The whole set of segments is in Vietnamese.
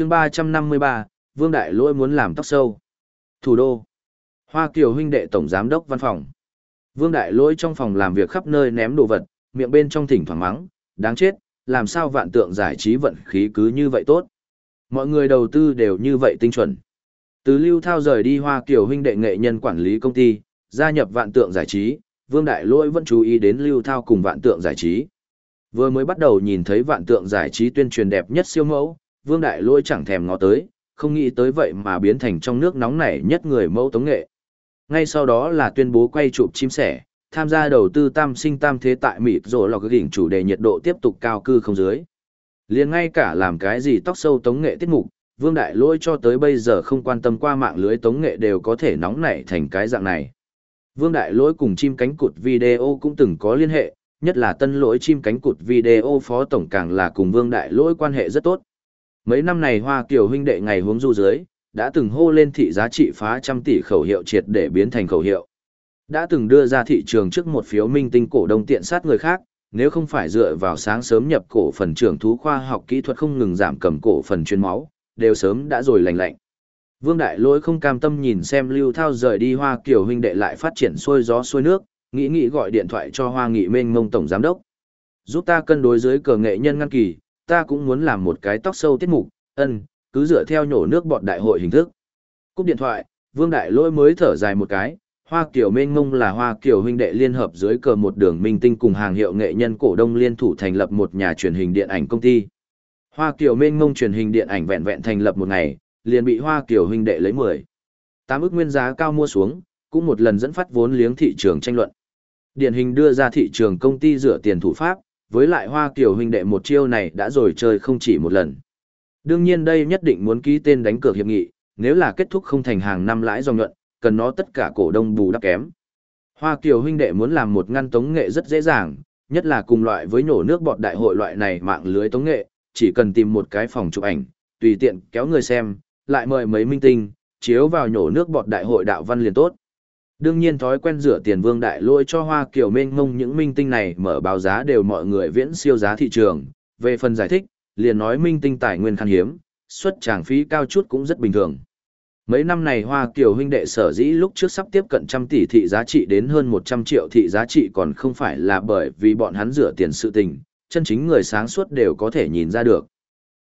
chương 353, Vương Đại Lỗi muốn làm tóc sâu. Thủ đô. Hoa Kiều huynh đệ tổng giám đốc văn phòng. Vương Đại Lỗi trong phòng làm việc khắp nơi ném đồ vật, miệng bên trong thỉnh thoảng mắng, đáng chết, làm sao vạn tượng giải trí vận khí cứ như vậy tốt. Mọi người đầu tư đều như vậy tinh chuẩn. Từ Lưu Thao rời đi Hoa Kiều huynh đệ nghệ nhân quản lý công ty, gia nhập vạn tượng giải trí, Vương Đại Lỗi vẫn chú ý đến Lưu Thao cùng vạn tượng giải trí. Vừa mới bắt đầu nhìn thấy vạn tượng giải trí tuyên truyền đẹp nhất siêu mẫu, Vương Đại Lỗi chẳng thèm ngó tới, không nghĩ tới vậy mà biến thành trong nước nóng nảy nhất người mẫu tống nghệ. Ngay sau đó là tuyên bố quay chụp chim sẻ, tham gia đầu tư tam sinh tam thế tại mịt rồi lọc đỉnh chủ đề nhiệt độ tiếp tục cao cư không dưới. liền ngay cả làm cái gì tóc sâu tống nghệ tiết mục, Vương Đại Lỗi cho tới bây giờ không quan tâm qua mạng lưới tống nghệ đều có thể nóng nảy thành cái dạng này. Vương Đại Lỗi cùng chim cánh cụt video cũng từng có liên hệ, nhất là tân lỗi chim cánh cụt video phó tổng càng là cùng Vương Đại Lỗi quan hệ rất tốt. Mấy năm này Hoa Kiều huynh đệ ngày hướng du dưới, đã từng hô lên thị giá trị phá trăm tỷ khẩu hiệu triệt để biến thành khẩu hiệu. Đã từng đưa ra thị trường trước một phiếu minh tinh cổ đông tiện sát người khác, nếu không phải dựa vào sáng sớm nhập cổ phần trưởng thú khoa học kỹ thuật không ngừng giảm cầm cổ phần chuyên máu, đều sớm đã rồi lành lạnh. Vương Đại Lỗi không cam tâm nhìn xem Lưu Thao rời đi Hoa Kiều huynh đệ lại phát triển xuôi gió xuôi nước, nghĩ nghĩ gọi điện thoại cho Hoa Nghị Mênh Mông tổng giám đốc. Giúp ta cân đối dưới cờ nghệ nhân ngăn kỳ, ta cũng muốn làm một cái tóc sâu tiết mục, ân, cứ dựa theo nhổ nước bọn đại hội hình thức. Cúp điện thoại, Vương Đại Lỗi mới thở dài một cái, Hoa Kiều Mênh Mông là Hoa Kiều huynh đệ liên hợp dưới cờ một đường minh tinh cùng hàng hiệu nghệ nhân cổ đông liên thủ thành lập một nhà truyền hình điện ảnh công ty. Hoa Kiều Mênh Mông truyền hình điện ảnh vẹn vẹn thành lập một ngày, liền bị Hoa Kiều huynh đệ lấy 10. Tám ức nguyên giá cao mua xuống, cũng một lần dẫn phát vốn liếng thị trường tranh luận. Điển hình đưa ra thị trường công ty rửa tiền thủ pháp, với lại Hoa Kiều huynh đệ một chiêu này đã rồi chơi không chỉ một lần. Đương nhiên đây nhất định muốn ký tên đánh cược hiệp nghị, nếu là kết thúc không thành hàng năm lãi do nhuận, cần nó tất cả cổ đông bù đắp kém. Hoa Kiều huynh đệ muốn làm một ngăn tống nghệ rất dễ dàng, nhất là cùng loại với nhổ nước bọt đại hội loại này mạng lưới tống nghệ, chỉ cần tìm một cái phòng chụp ảnh, tùy tiện kéo người xem, lại mời mấy minh tinh, chiếu vào nhổ nước bọt đại hội đạo văn liền tốt. Đương nhiên thói quen rửa tiền vương đại lôi cho hoa kiểu mênh mông những minh tinh này mở báo giá đều mọi người viễn siêu giá thị trường. Về phần giải thích, liền nói minh tinh tài nguyên khan hiếm, xuất tràng phí cao chút cũng rất bình thường. Mấy năm này Hoa Kiều huynh đệ sở dĩ lúc trước sắp tiếp cận trăm tỷ thị giá trị đến hơn 100 triệu thị giá trị còn không phải là bởi vì bọn hắn rửa tiền sự tình, chân chính người sáng suốt đều có thể nhìn ra được.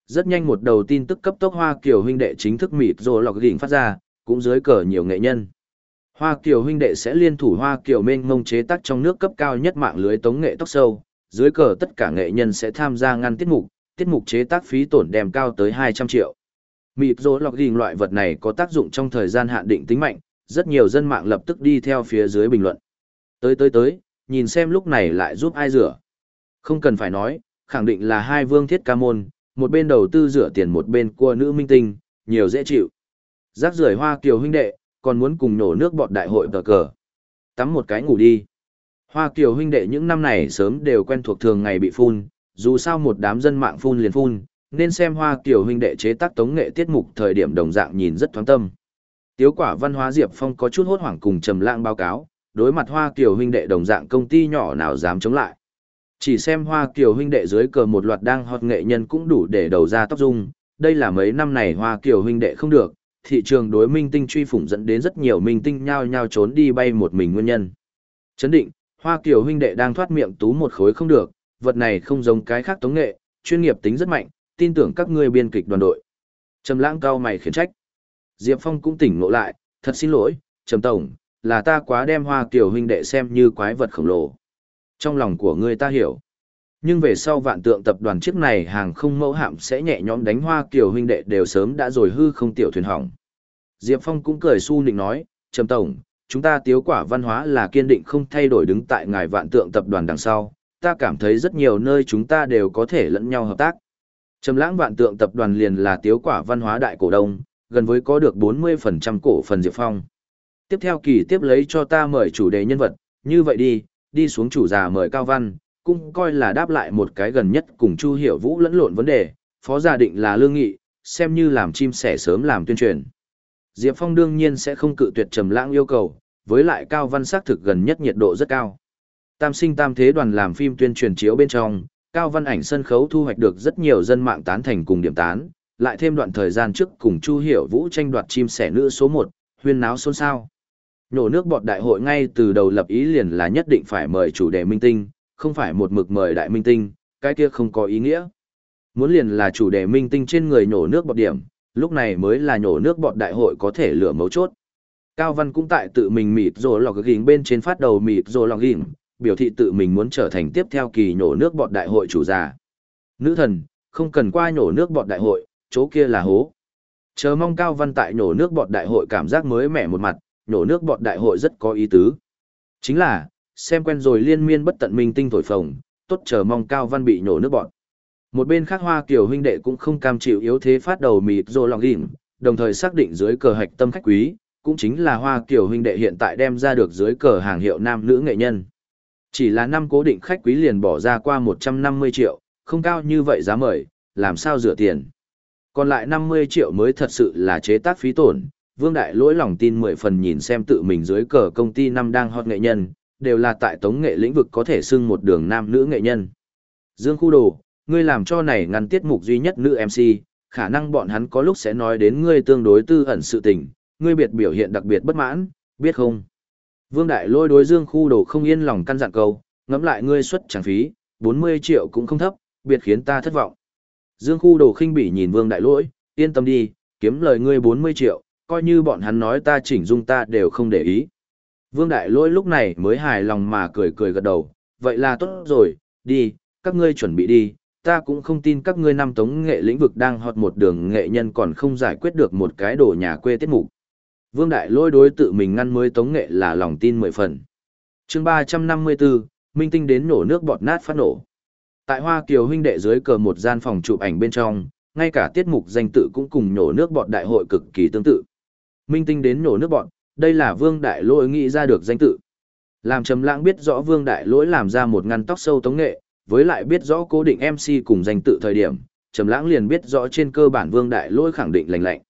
Rất nhanh một đầu tin tức cấp tốc Hoa Kiều huynh đệ chính thức mịt rồi lọc đỉnh phát ra, cũng dưới cờ nhiều nghệ nhân. Hoa Kiều huynh đệ sẽ liên thủ Hoa Kiều mênh mông chế tác trong nước cấp cao nhất mạng lưới tống nghệ tóc sâu, dưới cờ tất cả nghệ nhân sẽ tham gia ngăn tiết mục, tiết mục chế tác phí tổn đem cao tới 200 triệu. Mịp rô lọc ghiền loại vật này có tác dụng trong thời gian hạn định tính mạnh, rất nhiều dân mạng lập tức đi theo phía dưới bình luận. Tới tới tới, nhìn xem lúc này lại giúp ai rửa. Không cần phải nói, khẳng định là hai vương thiết ca môn, một bên đầu tư rửa tiền một bên cua nữ minh tinh, nhiều dễ chịu. Giác rưởi hoa kiều huynh đệ, còn muốn cùng nổ nước bọt đại hội tờ cờ. Tắm một cái ngủ đi. Hoa kiều huynh đệ những năm này sớm đều quen thuộc thường ngày bị phun, dù sao một đám dân mạng phun liền phun, nên xem hoa kiều huynh đệ chế tác tống nghệ tiết mục thời điểm đồng dạng nhìn rất thoáng tâm. Tiếu quả văn hóa Diệp Phong có chút hốt hoảng cùng trầm lãng báo cáo, đối mặt hoa kiều huynh đệ đồng dạng công ty nhỏ nào dám chống lại. Chỉ xem hoa kiều huynh đệ dưới cờ một loạt đang hot nghệ nhân cũng đủ để đầu ra tóc dung, đây là mấy năm này hoa kiều huynh đệ không được, thị trường đối minh tinh truy phủng dẫn đến rất nhiều minh tinh nhao nhao trốn đi bay một mình nguyên nhân. Chấn định, hoa kiều huynh đệ đang thoát miệng tú một khối không được, vật này không giống cái khác tống nghệ, chuyên nghiệp tính rất mạnh, tin tưởng các ngươi biên kịch đoàn đội. Trầm lãng cao mày khiển trách. Diệp Phong cũng tỉnh ngộ lại, thật xin lỗi, Trầm Tổng, là ta quá đem hoa kiều huynh đệ xem như quái vật khổng lồ. Trong lòng của ngươi ta hiểu. Nhưng về sau vạn tượng tập đoàn chiếc này hàng không mẫu hạm sẽ nhẹ nhõm đánh hoa kiều huynh đệ đều sớm đã rồi hư không tiểu thuyền hỏng. Diệp Phong cũng cười su nịnh nói, Trầm Tổng, chúng ta tiếu quả văn hóa là kiên định không thay đổi đứng tại ngài vạn tượng tập đoàn đằng sau, ta cảm thấy rất nhiều nơi chúng ta đều có thể lẫn nhau hợp tác. Trầm lãng vạn tượng tập đoàn liền là tiếu quả văn hóa đại cổ đông, gần với có được 40% cổ phần Diệp Phong. Tiếp theo kỳ tiếp lấy cho ta mời chủ đề nhân vật, như vậy đi, đi xuống chủ già mời Cao Văn, cũng coi là đáp lại một cái gần nhất cùng Chu Hiểu Vũ lẫn lộn vấn đề, phó gia định là lương nghị, xem như làm chim sẻ sớm làm tuyên truyền. Diệp Phong đương nhiên sẽ không cự tuyệt Trầm Lãng yêu cầu, với lại Cao Văn xác thực gần nhất nhiệt độ rất cao. Tam sinh tam thế đoàn làm phim tuyên truyền chiếu bên trong, Cao Văn ảnh sân khấu thu hoạch được rất nhiều dân mạng tán thành cùng điểm tán, lại thêm đoạn thời gian trước cùng Chu Hiểu Vũ tranh đoạt chim sẻ nữ số 1, huyên náo xôn xao. Nhổ nước bọt đại hội ngay từ đầu lập ý liền là nhất định phải mời chủ đề minh tinh, không phải một mực mời đại minh tinh, cái kia không có ý nghĩa. Muốn liền là chủ đề minh tinh trên người nhổ nước bọt điểm, lúc này mới là nhổ nước bọt đại hội có thể lửa mấu chốt. Cao Văn cũng tại tự mình mịt rồi lọc ghiền bên trên phát đầu mịt rồi lọc ghiền, biểu thị tự mình muốn trở thành tiếp theo kỳ nhổ nước bọt đại hội chủ già. Nữ thần, không cần qua nhổ nước bọt đại hội, chỗ kia là hố. Chờ mong Cao Văn tại nhổ nước bọt đại hội cảm giác mới mẻ một mặt, nhổ nước bọt đại hội rất có ý tứ. Chính là, xem quen rồi liên miên bất tận minh tinh thổi phồng, tốt chờ mong Cao Văn bị nhổ nước bọt. Một bên khác Hoa Kiều huynh đệ cũng không cam chịu yếu thế phát đầu mịt rồ lòng ghiểm, đồng thời xác định dưới cờ hạch tâm khách quý, cũng chính là Hoa Kiều huynh đệ hiện tại đem ra được dưới cờ hàng hiệu nam nữ nghệ nhân. Chỉ là năm cố định khách quý liền bỏ ra qua 150 triệu, không cao như vậy giá mời, làm sao rửa tiền. Còn lại 50 triệu mới thật sự là chế tác phí tổn, Vương Đại lỗi lòng tin 10 phần nhìn xem tự mình dưới cờ công ty năm đang hot nghệ nhân, đều là tại tống nghệ lĩnh vực có thể xưng một đường nam nữ nghệ nhân. Dương Khu Đồ, ngươi làm cho này ngăn tiết mục duy nhất nữ MC, khả năng bọn hắn có lúc sẽ nói đến ngươi tương đối tư ẩn sự tình, ngươi biệt biểu hiện đặc biệt bất mãn, biết không? Vương Đại lôi đối Dương Khu Đồ không yên lòng căn dặn câu, ngẫm lại ngươi xuất chẳng phí, 40 triệu cũng không thấp, biệt khiến ta thất vọng. Dương Khu Đồ khinh bỉ nhìn Vương Đại Lỗi, yên tâm đi, kiếm lời ngươi 40 triệu, coi như bọn hắn nói ta chỉnh dung ta đều không để ý. Vương Đại Lỗi lúc này mới hài lòng mà cười cười gật đầu, vậy là tốt rồi, đi, các ngươi chuẩn bị đi, ta cũng không tin các ngươi năm tống nghệ lĩnh vực đang hot một đường nghệ nhân còn không giải quyết được một cái đồ nhà quê tiết mục. Vương Đại lôi đối tự mình ngăn mới tống nghệ là lòng tin mười phần. chương 354, Minh Tinh đến nổ nước bọt nát phát nổ. Tại Hoa Kiều huynh đệ dưới cờ một gian phòng chụp ảnh bên trong, ngay cả tiết mục danh tự cũng cùng nổ nước bọt đại hội cực kỳ tương tự. Minh Tinh đến nổ nước bọt, đây là Vương Đại lôi nghĩ ra được danh tự. Làm Trầm Lãng biết rõ Vương Đại Lỗi làm ra một ngăn tóc sâu tống nghệ, với lại biết rõ cố định MC cùng danh tự thời điểm, Trầm Lãng liền biết rõ trên cơ bản Vương Đại Lỗi khẳng định lành lạnh.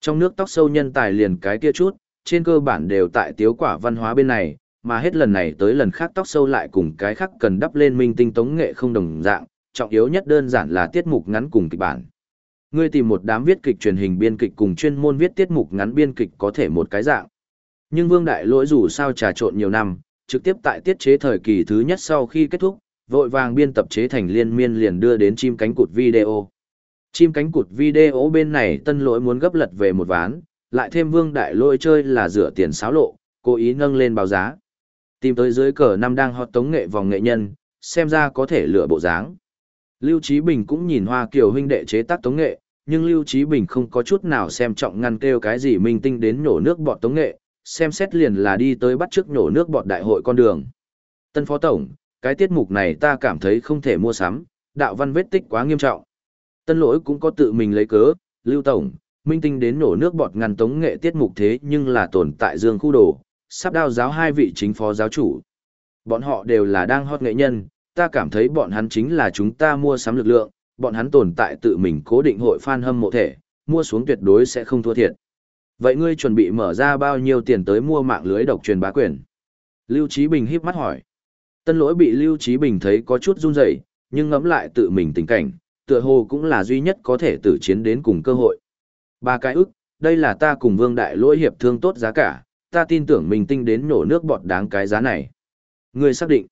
Trong nước tóc sâu nhân tài liền cái kia chút, trên cơ bản đều tại tiếu quả văn hóa bên này, mà hết lần này tới lần khác tóc sâu lại cùng cái khác cần đắp lên minh tinh tống nghệ không đồng dạng, trọng yếu nhất đơn giản là tiết mục ngắn cùng kịch bản. Ngươi tìm một đám viết kịch truyền hình biên kịch cùng chuyên môn viết tiết mục ngắn biên kịch có thể một cái dạng. Nhưng Vương Đại Lỗi dù sao trà trộn nhiều năm, trực tiếp tại tiết chế thời kỳ thứ nhất sau khi kết thúc, vội vàng biên tập chế thành liên miên liền đưa đến chim cánh cụt video. Chim cánh cụt video bên này tân lỗi muốn gấp lật về một ván, lại thêm vương đại lỗi chơi là rửa tiền xáo lộ, cố ý nâng lên báo giá. Tìm tới dưới cờ năm đang hot tống nghệ vòng nghệ nhân, xem ra có thể lựa bộ dáng. Lưu Trí Bình cũng nhìn Hoa Kiều huynh đệ chế tác tống nghệ, nhưng Lưu Trí Bình không có chút nào xem trọng ngăn kêu cái gì minh tinh đến nhổ nước bọt tống nghệ, xem xét liền là đi tới bắt trước nhổ nước bọt đại hội con đường. Tân Phó Tổng, cái tiết mục này ta cảm thấy không thể mua sắm, đạo văn vết tích quá nghiêm trọng. Tân lỗi cũng có tự mình lấy cớ, Lưu Tổng, minh tinh đến nổ nước bọt ngăn tống nghệ tiết mục thế nhưng là tồn tại dương khu đồ, sắp đao giáo hai vị chính phó giáo chủ. Bọn họ đều là đang hot nghệ nhân, ta cảm thấy bọn hắn chính là chúng ta mua sắm lực lượng, bọn hắn tồn tại tự mình cố định hội fan hâm mộ thể, mua xuống tuyệt đối sẽ không thua thiệt. Vậy ngươi chuẩn bị mở ra bao nhiêu tiền tới mua mạng lưới độc truyền bá quyền? Lưu Trí Bình híp mắt hỏi. Tân lỗi bị Lưu Trí Bình thấy có chút run rẩy, nhưng ngẫm lại tự mình tình cảnh, tựa hồ cũng là duy nhất có thể tử chiến đến cùng cơ hội. Ba cái ức, đây là ta cùng Vương Đại lỗi hiệp thương tốt giá cả, ta tin tưởng mình tinh đến nổ nước bọt đáng cái giá này. Ngươi xác định.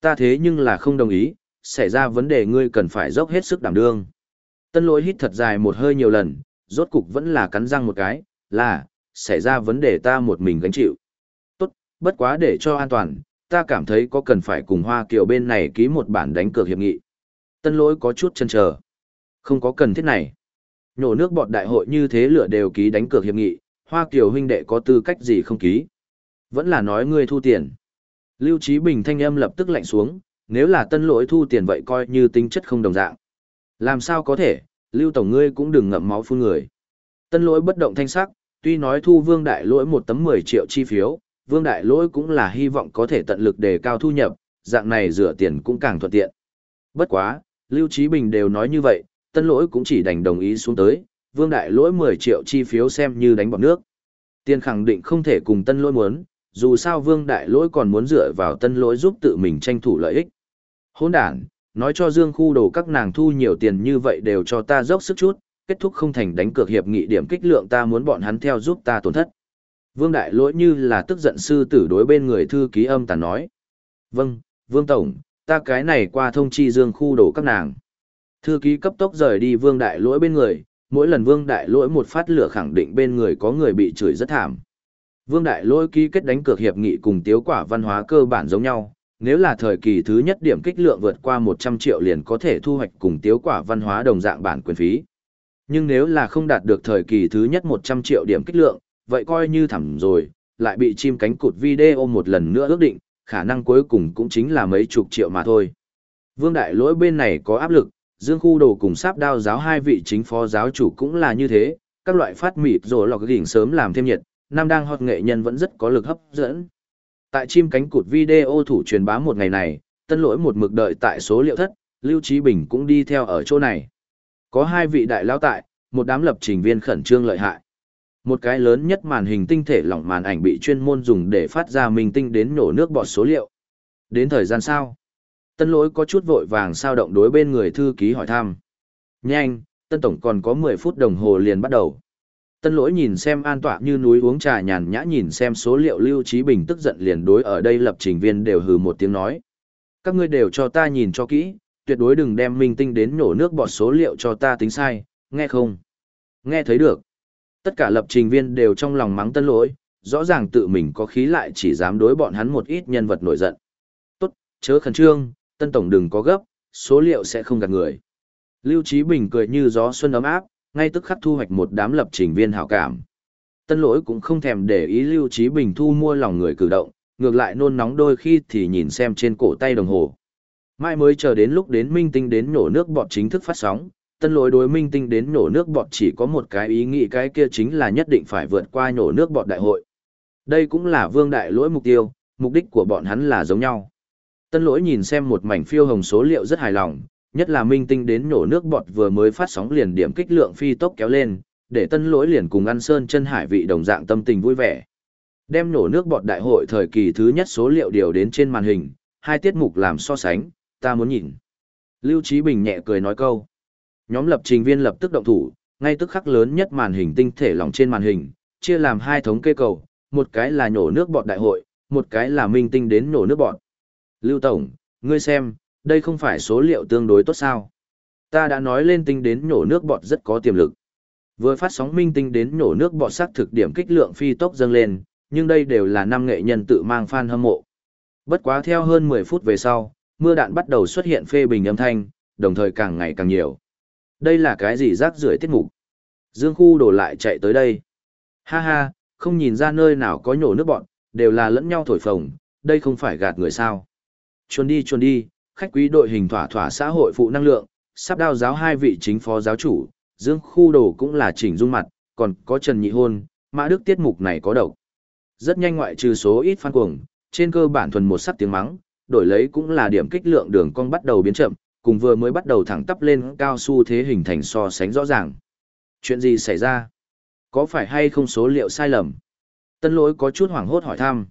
Ta thế nhưng là không đồng ý, xảy ra vấn đề ngươi cần phải dốc hết sức đảm đương. Tân lỗi hít thật dài một hơi nhiều lần, rốt cục vẫn là cắn răng một cái, là, xảy ra vấn đề ta một mình gánh chịu. Tốt, bất quá để cho an toàn, ta cảm thấy có cần phải cùng Hoa Kiều bên này ký một bản đánh cược hiệp nghị. Tân lỗi có chút chân chờ. Không có cần thiết này. Nhổ nước bọt đại hội như thế lửa đều ký đánh cược hiệp nghị, Hoa Kiều huynh đệ có tư cách gì không ký. Vẫn là nói ngươi thu tiền. Lưu Trí Bình thanh âm lập tức lạnh xuống, nếu là tân lỗi thu tiền vậy coi như tính chất không đồng dạng. Làm sao có thể, Lưu Tổng ngươi cũng đừng ngậm máu phun người. Tân lỗi bất động thanh sắc, tuy nói thu vương đại lỗi một tấm 10 triệu chi phiếu, vương đại lỗi cũng là hy vọng có thể tận lực đề cao thu nhập, dạng này rửa tiền cũng càng thuận tiện. Bất quá, Lưu Trí Bình đều nói như vậy, tân lỗi cũng chỉ đành đồng ý xuống tới, vương đại lỗi 10 triệu chi phiếu xem như đánh bọt nước. Tiền khẳng định không thể cùng tân lỗi muốn, dù sao vương đại lỗi còn muốn dựa vào tân lỗi giúp tự mình tranh thủ lợi ích. Hỗn đảng, nói cho Dương khu đồ các nàng thu nhiều tiền như vậy đều cho ta dốc sức chút, kết thúc không thành đánh cược hiệp nghị điểm kích lượng ta muốn bọn hắn theo giúp ta tổn thất. Vương Đại Lỗi như là tức giận sư tử đối bên người thư ký âm tàn nói. Vâng, Vương Tổng, ta cái này qua thông chi dương khu đổ các nàng. Thư ký cấp tốc rời đi Vương Đại Lỗi bên người, mỗi lần Vương Đại Lỗi một phát lửa khẳng định bên người có người bị chửi rất thảm. Vương Đại Lỗi ký kết đánh cược hiệp nghị cùng tiếu quả văn hóa cơ bản giống nhau, nếu là thời kỳ thứ nhất điểm kích lượng vượt qua 100 triệu liền có thể thu hoạch cùng tiếu quả văn hóa đồng dạng bản quyền phí. Nhưng nếu là không đạt được thời kỳ thứ nhất 100 triệu điểm kích lượng, vậy coi như thẳm rồi, lại bị chim cánh cụt video một lần nữa ước định, khả năng cuối cùng cũng chính là mấy chục triệu mà thôi. Vương Đại Lỗi bên này có áp lực, Dương Khu Đồ cùng Sáp Đao giáo hai vị chính phó giáo chủ cũng là như thế, các loại phát mịt rồi lọc gỉnh sớm làm thêm nhiệt, nam đang hot nghệ nhân vẫn rất có lực hấp dẫn. Tại chim cánh cụt video thủ truyền bá một ngày này, tân lỗi một mực đợi tại số liệu thất, Lưu Trí Bình cũng đi theo ở chỗ này. Có hai vị đại lao tại, một đám lập trình viên khẩn trương lợi hại. Một cái lớn nhất màn hình tinh thể lỏng màn ảnh bị chuyên môn dùng để phát ra minh tinh đến nổ nước bọt số liệu. Đến thời gian sao? Tân lỗi có chút vội vàng sao động đối bên người thư ký hỏi thăm. Nhanh, tân tổng còn có 10 phút đồng hồ liền bắt đầu. Tân lỗi nhìn xem an tọa như núi uống trà nhàn nhã nhìn xem số liệu Lưu Trí Bình tức giận liền đối ở đây lập trình viên đều hừ một tiếng nói. Các ngươi đều cho ta nhìn cho kỹ, tuyệt đối đừng đem minh tinh đến nổ nước bọt số liệu cho ta tính sai, nghe không? Nghe thấy được. Tất cả lập trình viên đều trong lòng mắng tân lỗi, rõ ràng tự mình có khí lại chỉ dám đối bọn hắn một ít nhân vật nổi giận. Tốt, chớ khẩn trương, tân tổng đừng có gấp, số liệu sẽ không gạt người. Lưu Chí Bình cười như gió xuân ấm áp, ngay tức khắc thu hoạch một đám lập trình viên hảo cảm. Tân lỗi cũng không thèm để ý Lưu Chí Bình thu mua lòng người cử động, ngược lại nôn nóng đôi khi thì nhìn xem trên cổ tay đồng hồ. Mai mới chờ đến lúc đến minh tinh đến nổ nước bọt chính thức phát sóng, tân lỗi đối minh tinh đến nổ nước bọt chỉ có một cái ý nghĩ cái kia chính là nhất định phải vượt qua nổ nước bọt đại hội. Đây cũng là vương đại lỗi mục tiêu, mục đích của bọn hắn là giống nhau. Tân lỗi nhìn xem một mảnh phiêu hồng số liệu rất hài lòng, nhất là minh tinh đến nổ nước bọt vừa mới phát sóng liền điểm kích lượng phi tốc kéo lên, để tân lỗi liền cùng ăn sơn chân hải vị đồng dạng tâm tình vui vẻ. Đem nổ nước bọt đại hội thời kỳ thứ nhất số liệu điều đến trên màn hình, hai tiết mục làm so sánh, ta muốn nhìn. Lưu Trí Bình nhẹ cười nói câu. Nhóm lập trình viên lập tức động thủ, ngay tức khắc lớn nhất màn hình tinh thể lỏng trên màn hình, chia làm hai thống kê cầu, một cái là nhổ nước bọt đại hội, một cái là minh tinh đến nhổ nước bọt. Lưu Tổng, ngươi xem, đây không phải số liệu tương đối tốt sao. Ta đã nói lên tinh đến nhổ nước bọt rất có tiềm lực. Vừa phát sóng minh tinh đến nhổ nước bọt sắc thực điểm kích lượng phi tốc dâng lên, nhưng đây đều là năm nghệ nhân tự mang fan hâm mộ. Bất quá theo hơn 10 phút về sau, mưa đạn bắt đầu xuất hiện phê bình âm thanh, đồng thời càng ngày càng nhiều. Đây là cái gì rác rưởi tiết mục? Dương khu đổ lại chạy tới đây. Ha ha, không nhìn ra nơi nào có nhổ nước bọn, đều là lẫn nhau thổi phồng, đây không phải gạt người sao. Chuồn đi chuồn đi, khách quý đội hình thỏa thỏa xã hội phụ năng lượng, sắp đao giáo hai vị chính phó giáo chủ, dương khu đồ cũng là chỉnh dung mặt, còn có Trần Nhị Hôn, mã đức tiết mục này có độc. Rất nhanh ngoại trừ số ít fan cuồng, trên cơ bản thuần một sắc tiếng mắng, đổi lấy cũng là điểm kích lượng đường cong bắt đầu biến chậm, cùng vừa mới bắt đầu thẳng tắp lên cao su thế hình thành so sánh rõ ràng. Chuyện gì xảy ra? Có phải hay không số liệu sai lầm? Tân lỗi có chút hoảng hốt hỏi thăm.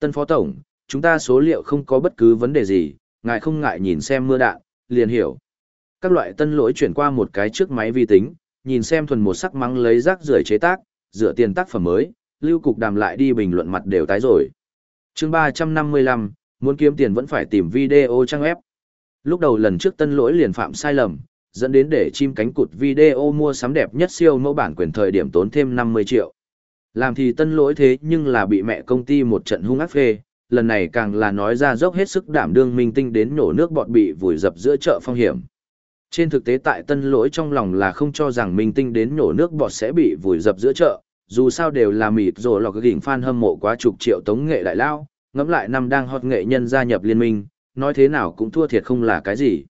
Tân phó tổng, chúng ta số liệu không có bất cứ vấn đề gì, ngài không ngại nhìn xem mưa đạn, liền hiểu. Các loại tân lỗi chuyển qua một cái trước máy vi tính, nhìn xem thuần một sắc mắng lấy rác rưởi chế tác, dựa tiền tác phẩm mới, lưu cục đàm lại đi bình luận mặt đều tái rồi. chương 355, muốn kiếm tiền vẫn phải tìm video trang web. Lúc đầu lần trước tân lỗi liền phạm sai lầm, dẫn đến để chim cánh cụt video mua sắm đẹp nhất siêu mẫu bản quyền thời điểm tốn thêm 50 triệu. Làm thì tân lỗi thế nhưng là bị mẹ công ty một trận hung ác phê, lần này càng là nói ra dốc hết sức đảm đương minh tinh đến nổ nước bọt bị vùi dập giữa chợ phong hiểm. Trên thực tế tại tân lỗi trong lòng là không cho rằng minh tinh đến nổ nước bọt sẽ bị vùi dập giữa chợ, dù sao đều là mịt rồi lọc gỉnh fan hâm mộ quá chục triệu tống nghệ đại lao, ngẫm lại năm đang hot nghệ nhân gia nhập liên minh, nói thế nào cũng thua thiệt không là cái gì.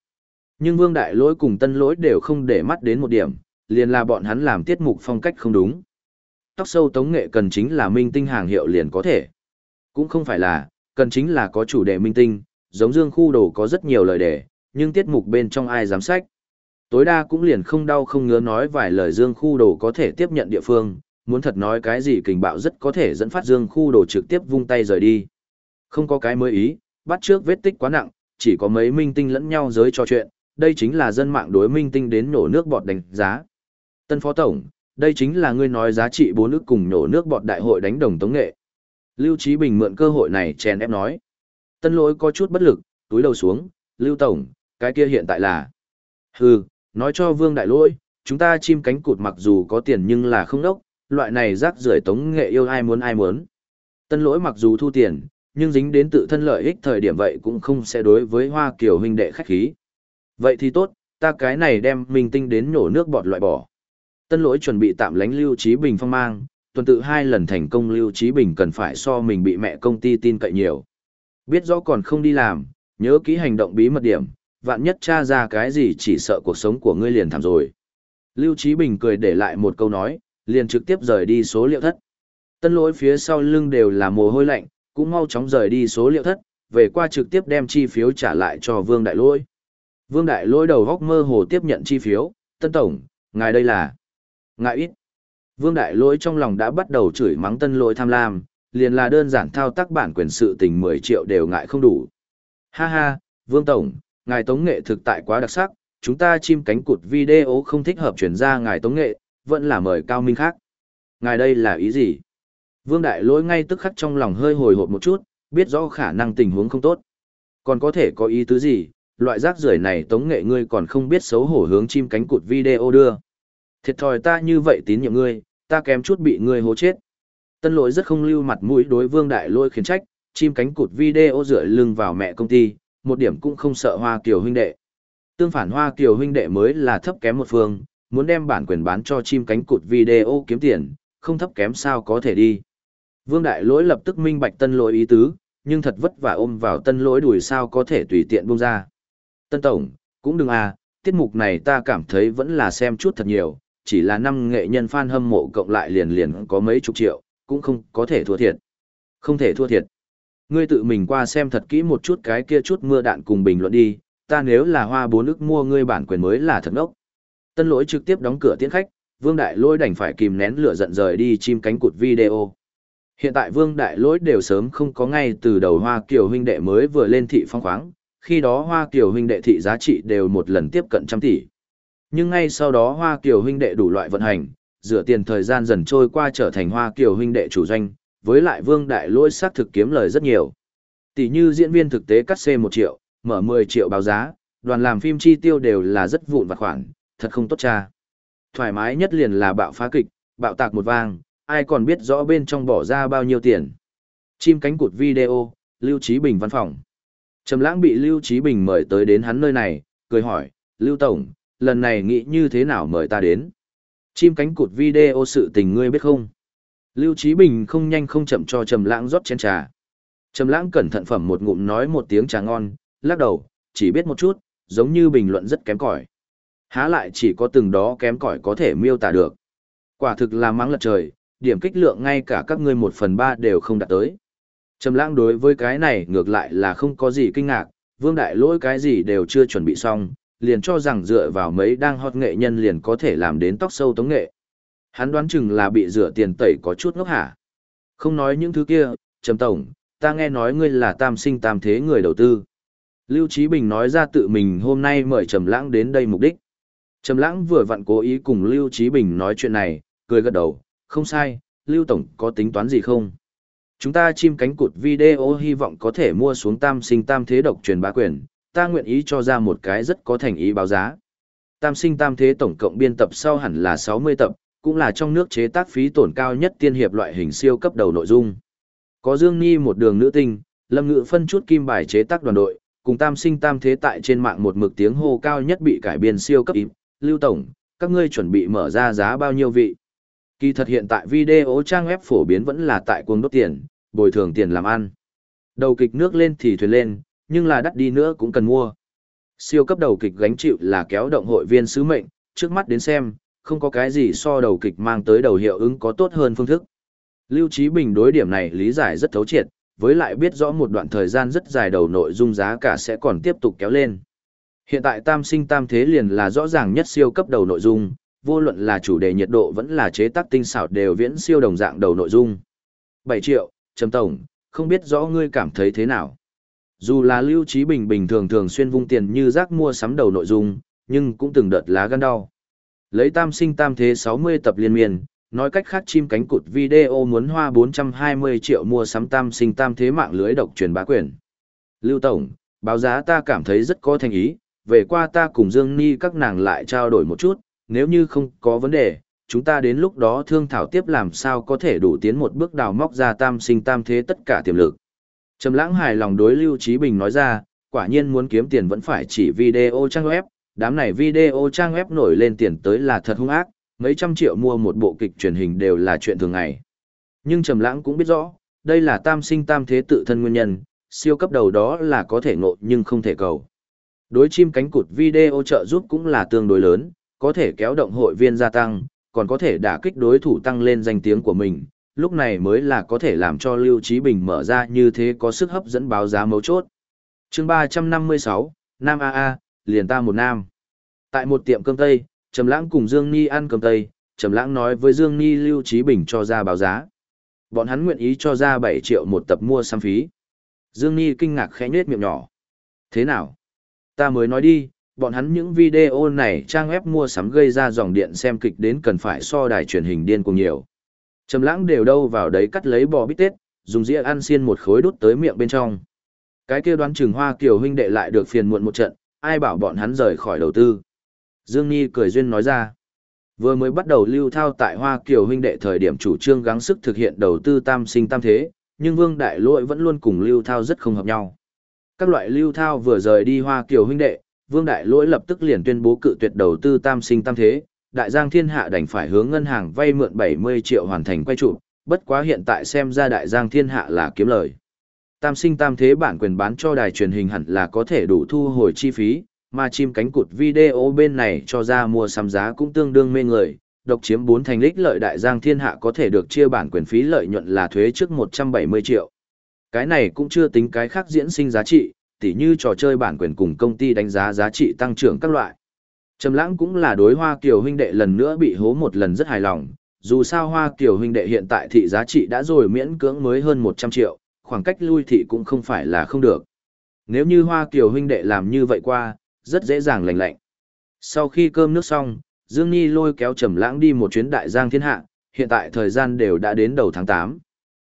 Nhưng vương đại lỗi cùng tân lỗi đều không để mắt đến một điểm, liền là bọn hắn làm tiết mục phong cách không đúng. Tóc sâu tống nghệ cần chính là minh tinh hàng hiệu liền có thể. Cũng không phải là, cần chính là có chủ đề minh tinh, giống dương khu đồ có rất nhiều lời đề, nhưng tiết mục bên trong ai giám sách. Tối đa cũng liền không đau không ngứa nói vài lời dương khu đồ có thể tiếp nhận địa phương, muốn thật nói cái gì kình bạo rất có thể dẫn phát dương khu đồ trực tiếp vung tay rời đi. Không có cái mới ý, bắt trước vết tích quá nặng, chỉ có mấy minh tinh lẫn nhau giới trò chuyện, đây chính là dân mạng đối minh tinh đến nổ nước bọt đánh giá. Tân Phó Tổng, đây chính là ngươi nói giá trị bốn nước cùng nổ nước bọt đại hội đánh đồng tống nghệ. Lưu Trí Bình mượn cơ hội này chèn ép nói. Tân lỗi có chút bất lực, túi đầu xuống, Lưu Tổng, cái kia hiện tại là. Hừ, nói cho Vương Đại Lỗi, chúng ta chim cánh cụt mặc dù có tiền nhưng là không đốc, loại này rác rưởi tống nghệ yêu ai muốn ai muốn. Tân lỗi mặc dù thu tiền, nhưng dính đến tự thân lợi ích thời điểm vậy cũng không sẽ đối với Hoa Kiều huynh đệ khách khí. Vậy thì tốt, ta cái này đem mình tinh đến nhổ nước bọt loại bỏ. Tân lỗi chuẩn bị tạm lánh Lưu Trí Bình phong mang, tuần tự hai lần thành công Lưu Trí Bình cần phải so mình bị mẹ công ty tin cậy nhiều. Biết rõ còn không đi làm, nhớ kỹ hành động bí mật điểm, vạn nhất tra ra cái gì chỉ sợ cuộc sống của ngươi liền thảm rồi. Lưu Trí Bình cười để lại một câu nói, liền trực tiếp rời đi số liệu thất. Tân lỗi phía sau lưng đều là mồ hôi lạnh, cũng mau chóng rời đi số liệu thất, về qua trực tiếp đem chi phiếu trả lại cho Vương Đại Lỗi. Vương Đại Lỗi đầu góc mơ hồ tiếp nhận chi phiếu, Tân Tổng, ngài đây là... Ngài ít. Vương Đại Lỗi trong lòng đã bắt đầu chửi mắng Tân Lỗi tham lam, liền là đơn giản thao tác bản quyền sự tình 10 triệu đều ngại không đủ. Ha ha, Vương Tổng, ngài tống nghệ thực tại quá đặc sắc, chúng ta chim cánh cụt video không thích hợp chuyển ra ngài tống nghệ, vẫn là mời cao minh khác. Ngài đây là ý gì? Vương Đại Lỗi ngay tức khắc trong lòng hơi hồi hộp một chút, biết rõ khả năng tình huống không tốt. Còn có thể có ý tứ gì, loại rác rưởi này tống nghệ ngươi còn không biết xấu hổ hướng chim cánh cụt video đưa. Thiệt thòi ta như vậy tín nhiệm ngươi, ta kém chút bị ngươi hố chết. Tân lỗi rất không lưu mặt mũi đối vương đại lôi khiến trách, chim cánh cụt video dựa lưng vào mẹ công ty, một điểm cũng không sợ hoa kiều huynh đệ. Tương phản hoa kiều huynh đệ mới là thấp kém một phương, muốn đem bản quyền bán cho chim cánh cụt video kiếm tiền, không thấp kém sao có thể đi. Vương đại lỗi lập tức minh bạch tân lỗi ý tứ, nhưng thật vất vả ôm vào tân lỗi đùi sao có thể tùy tiện buông ra. Tân tổng, cũng đừng à, tiết mục này ta cảm thấy vẫn là xem chút thật nhiều, chỉ là năm nghệ nhân fan hâm mộ cộng lại liền liền có mấy chục triệu, cũng không có thể thua thiệt. Không thể thua thiệt. Ngươi tự mình qua xem thật kỹ một chút cái kia chút mưa đạn cùng bình luận đi, ta nếu là hoa bốn ức mua ngươi bản quyền mới là thật ngốc. Tân lỗi trực tiếp đóng cửa tiễn khách, Vương Đại Lỗi đành phải kìm nén lửa giận rời đi chim cánh cụt video. Hiện tại Vương Đại Lỗi đều sớm không có ngay từ đầu Hoa Kiều huynh đệ mới vừa lên thị phong khoáng, khi đó Hoa Kiều huynh đệ thị giá trị đều một lần tiếp cận trăm tỷ. Nhưng ngay sau đó Hoa Kiều huynh đệ đủ loại vận hành, dựa tiền thời gian dần trôi qua trở thành Hoa Kiều huynh đệ chủ doanh, với lại Vương Đại Lỗi xác thực kiếm lời rất nhiều. Tỷ như diễn viên thực tế cắt xê 1 triệu, mở 10 triệu báo giá, đoàn làm phim chi tiêu đều là rất vụn vặt khoản, thật không tốt cha. Thoải mái nhất liền là bạo phá kịch, bạo tạc một vang, ai còn biết rõ bên trong bỏ ra bao nhiêu tiền. Chim cánh cụt video, Lưu Trí Bình văn phòng. Trầm lãng bị Lưu Trí Bình mời tới đến hắn nơi này, cười hỏi, Lưu Tổng, lần này nghĩ như thế nào mời ta đến? Chim cánh cụt video sự tình ngươi biết không? Lưu Trí Bình không nhanh không chậm cho Trầm lãng rót chén trà. Trầm lãng cẩn thận phẩm một ngụm nói một tiếng trà ngon, lắc đầu, chỉ biết một chút, giống như bình luận rất kém cỏi. Há lại chỉ có từng đó kém cỏi có thể miêu tả được. Quả thực là mắng lật trời, điểm kích lượng ngay cả các ngươi một phần ba đều không đạt tới. Trầm lãng đối với cái này ngược lại là không có gì kinh ngạc, vương đại lỗi cái gì đều chưa chuẩn bị xong, liền cho rằng dựa vào mấy đang hot nghệ nhân liền có thể làm đến tóc sâu tống nghệ. Hắn đoán chừng là bị rửa tiền tẩy có chút ngốc hả. Không nói những thứ kia, Trầm Tổng, ta nghe nói ngươi là tam sinh tam thế người đầu tư. Lưu Trí Bình nói ra tự mình hôm nay mời Trầm Lãng đến đây mục đích. Trầm Lãng vừa vặn cố ý cùng Lưu Trí Bình nói chuyện này, cười gật đầu, không sai, Lưu Tổng có tính toán gì không? Chúng ta chim cánh cụt video hy vọng có thể mua xuống tam sinh tam thế độc truyền bá quyền, ta nguyện ý cho ra một cái rất có thành ý báo giá. Tam sinh tam thế tổng cộng biên tập sau hẳn là 60 tập, cũng là trong nước chế tác phí tổn cao nhất tiên hiệp loại hình siêu cấp đầu nội dung. Có Dương Nhi một đường nữ tinh, Lâm Ngự phân chút kim bài chế tác đoàn đội, cùng tam sinh tam thế tại trên mạng một mực tiếng hô cao nhất bị cải biên siêu cấp ý. Lưu Tổng, các ngươi chuẩn bị mở ra giá bao nhiêu vị? Kỳ thật hiện tại video trang web phổ biến vẫn là tại cuồng đốt tiền, bồi thường tiền làm ăn. Đầu kịch nước lên thì thuyền lên, nhưng là đắt đi nữa cũng cần mua. Siêu cấp đầu kịch gánh chịu là kéo động hội viên sứ mệnh, trước mắt đến xem, không có cái gì so đầu kịch mang tới đầu hiệu ứng có tốt hơn phương thức. Lưu Chí Bình đối điểm này lý giải rất thấu triệt, với lại biết rõ một đoạn thời gian rất dài đầu nội dung giá cả sẽ còn tiếp tục kéo lên. Hiện tại tam sinh tam thế liền là rõ ràng nhất siêu cấp đầu nội dung, vô luận là chủ đề nhiệt độ vẫn là chế tác tinh xảo đều viễn siêu đồng dạng đầu nội dung. 7 triệu, Trầm Tổng, không biết rõ ngươi cảm thấy thế nào. Dù là Lưu Trí Bình bình thường thường xuyên vung tiền như rác mua sắm đầu nội dung, nhưng cũng từng đợt lá gan đau. Lấy tam sinh tam thế 60 tập liên miên, nói cách khác chim cánh cụt video muốn hoa 420 triệu mua sắm tam sinh tam thế mạng lưới độc truyền bá quyền. Lưu Tổng, báo giá ta cảm thấy rất có thành ý, về qua ta cùng Dương Ni các nàng lại trao đổi một chút, nếu như không có vấn đề, chúng ta đến lúc đó thương thảo tiếp làm sao có thể đủ tiến một bước đào móc ra tam sinh tam thế tất cả tiềm lực. Trầm lãng hài lòng đối Lưu Trí Bình nói ra, quả nhiên muốn kiếm tiền vẫn phải chỉ video trang web, đám này video trang web nổi lên tiền tới là thật hung ác, mấy trăm triệu mua một bộ kịch truyền hình đều là chuyện thường ngày. Nhưng Trầm lãng cũng biết rõ, đây là tam sinh tam thế tự thân nguyên nhân, siêu cấp đầu đó là có thể ngộ nhưng không thể cầu. Đối chim cánh cụt video trợ giúp cũng là tương đối lớn, có thể kéo động hội viên gia tăng, còn có thể đả kích đối thủ tăng lên danh tiếng của mình, lúc này mới là có thể làm cho Lưu Trí Bình mở ra như thế có sức hấp dẫn báo giá mấu chốt. chương 356, Nam AA, liền ta một nam. Tại một tiệm cơm Tây, Trầm Lãng cùng Dương Ni ăn cơm Tây, Trầm Lãng nói với Dương Ni Lưu Trí Bình cho ra báo giá. Bọn hắn nguyện ý cho ra 7 triệu một tập mua sắm phí. Dương Ni kinh ngạc khẽ nhếch miệng nhỏ. Thế nào? Ta mới nói đi, bọn hắn những video này trang web mua sắm gây ra dòng điện xem kịch đến cần phải so đài truyền hình điên cùng nhiều. Trầm lãng đều đâu vào đấy cắt lấy bò bít tết, dùng dĩa ăn xiên một khối đút tới miệng bên trong. Cái kia đoán chừng hoa kiều huynh đệ lại được phiền muộn một trận, ai bảo bọn hắn rời khỏi đầu tư. Dương Nhi cười duyên nói ra. Vừa mới bắt đầu lưu thao tại Hoa Kiều huynh đệ thời điểm chủ trương gắng sức thực hiện đầu tư tam sinh tam thế, nhưng Vương Đại Lỗi vẫn luôn cùng lưu thao rất không hợp nhau. Các loại lưu thao vừa rời đi Hoa Kiều huynh đệ, Vương Đại Lỗi lập tức liền tuyên bố cự tuyệt đầu tư tam sinh tam thế, Đại Giang Thiên Hạ đành phải hướng ngân hàng vay mượn 70 triệu hoàn thành quay trụ, bất quá hiện tại xem ra Đại Giang Thiên Hạ là kiếm lời. Tam sinh tam thế bản quyền bán cho đài truyền hình hẳn là có thể đủ thu hồi chi phí, mà chim cánh cụt video bên này cho ra mua sắm giá cũng tương đương mê người, độc chiếm 4 thành lích lợi Đại Giang Thiên Hạ có thể được chia bản quyền phí lợi nhuận là thuế trước 170 triệu. Cái này cũng chưa tính cái khác diễn sinh giá trị, tỉ như trò chơi bản quyền cùng công ty đánh giá giá trị tăng trưởng các loại. Trầm lãng cũng là đối Hoa Kiều huynh đệ lần nữa bị hố một lần rất hài lòng, dù sao Hoa Kiều huynh đệ hiện tại thị giá trị đã rồi miễn cưỡng mới hơn 100 triệu, khoảng cách lui thị cũng không phải là không được. Nếu như Hoa Kiều huynh đệ làm như vậy qua, rất dễ dàng lành lạnh. Sau khi cơm nước xong, Dương Nhi lôi kéo Trầm Lãng đi một chuyến Đại Giang Thiên Hạ, hiện tại thời gian đều đã đến đầu tháng 8.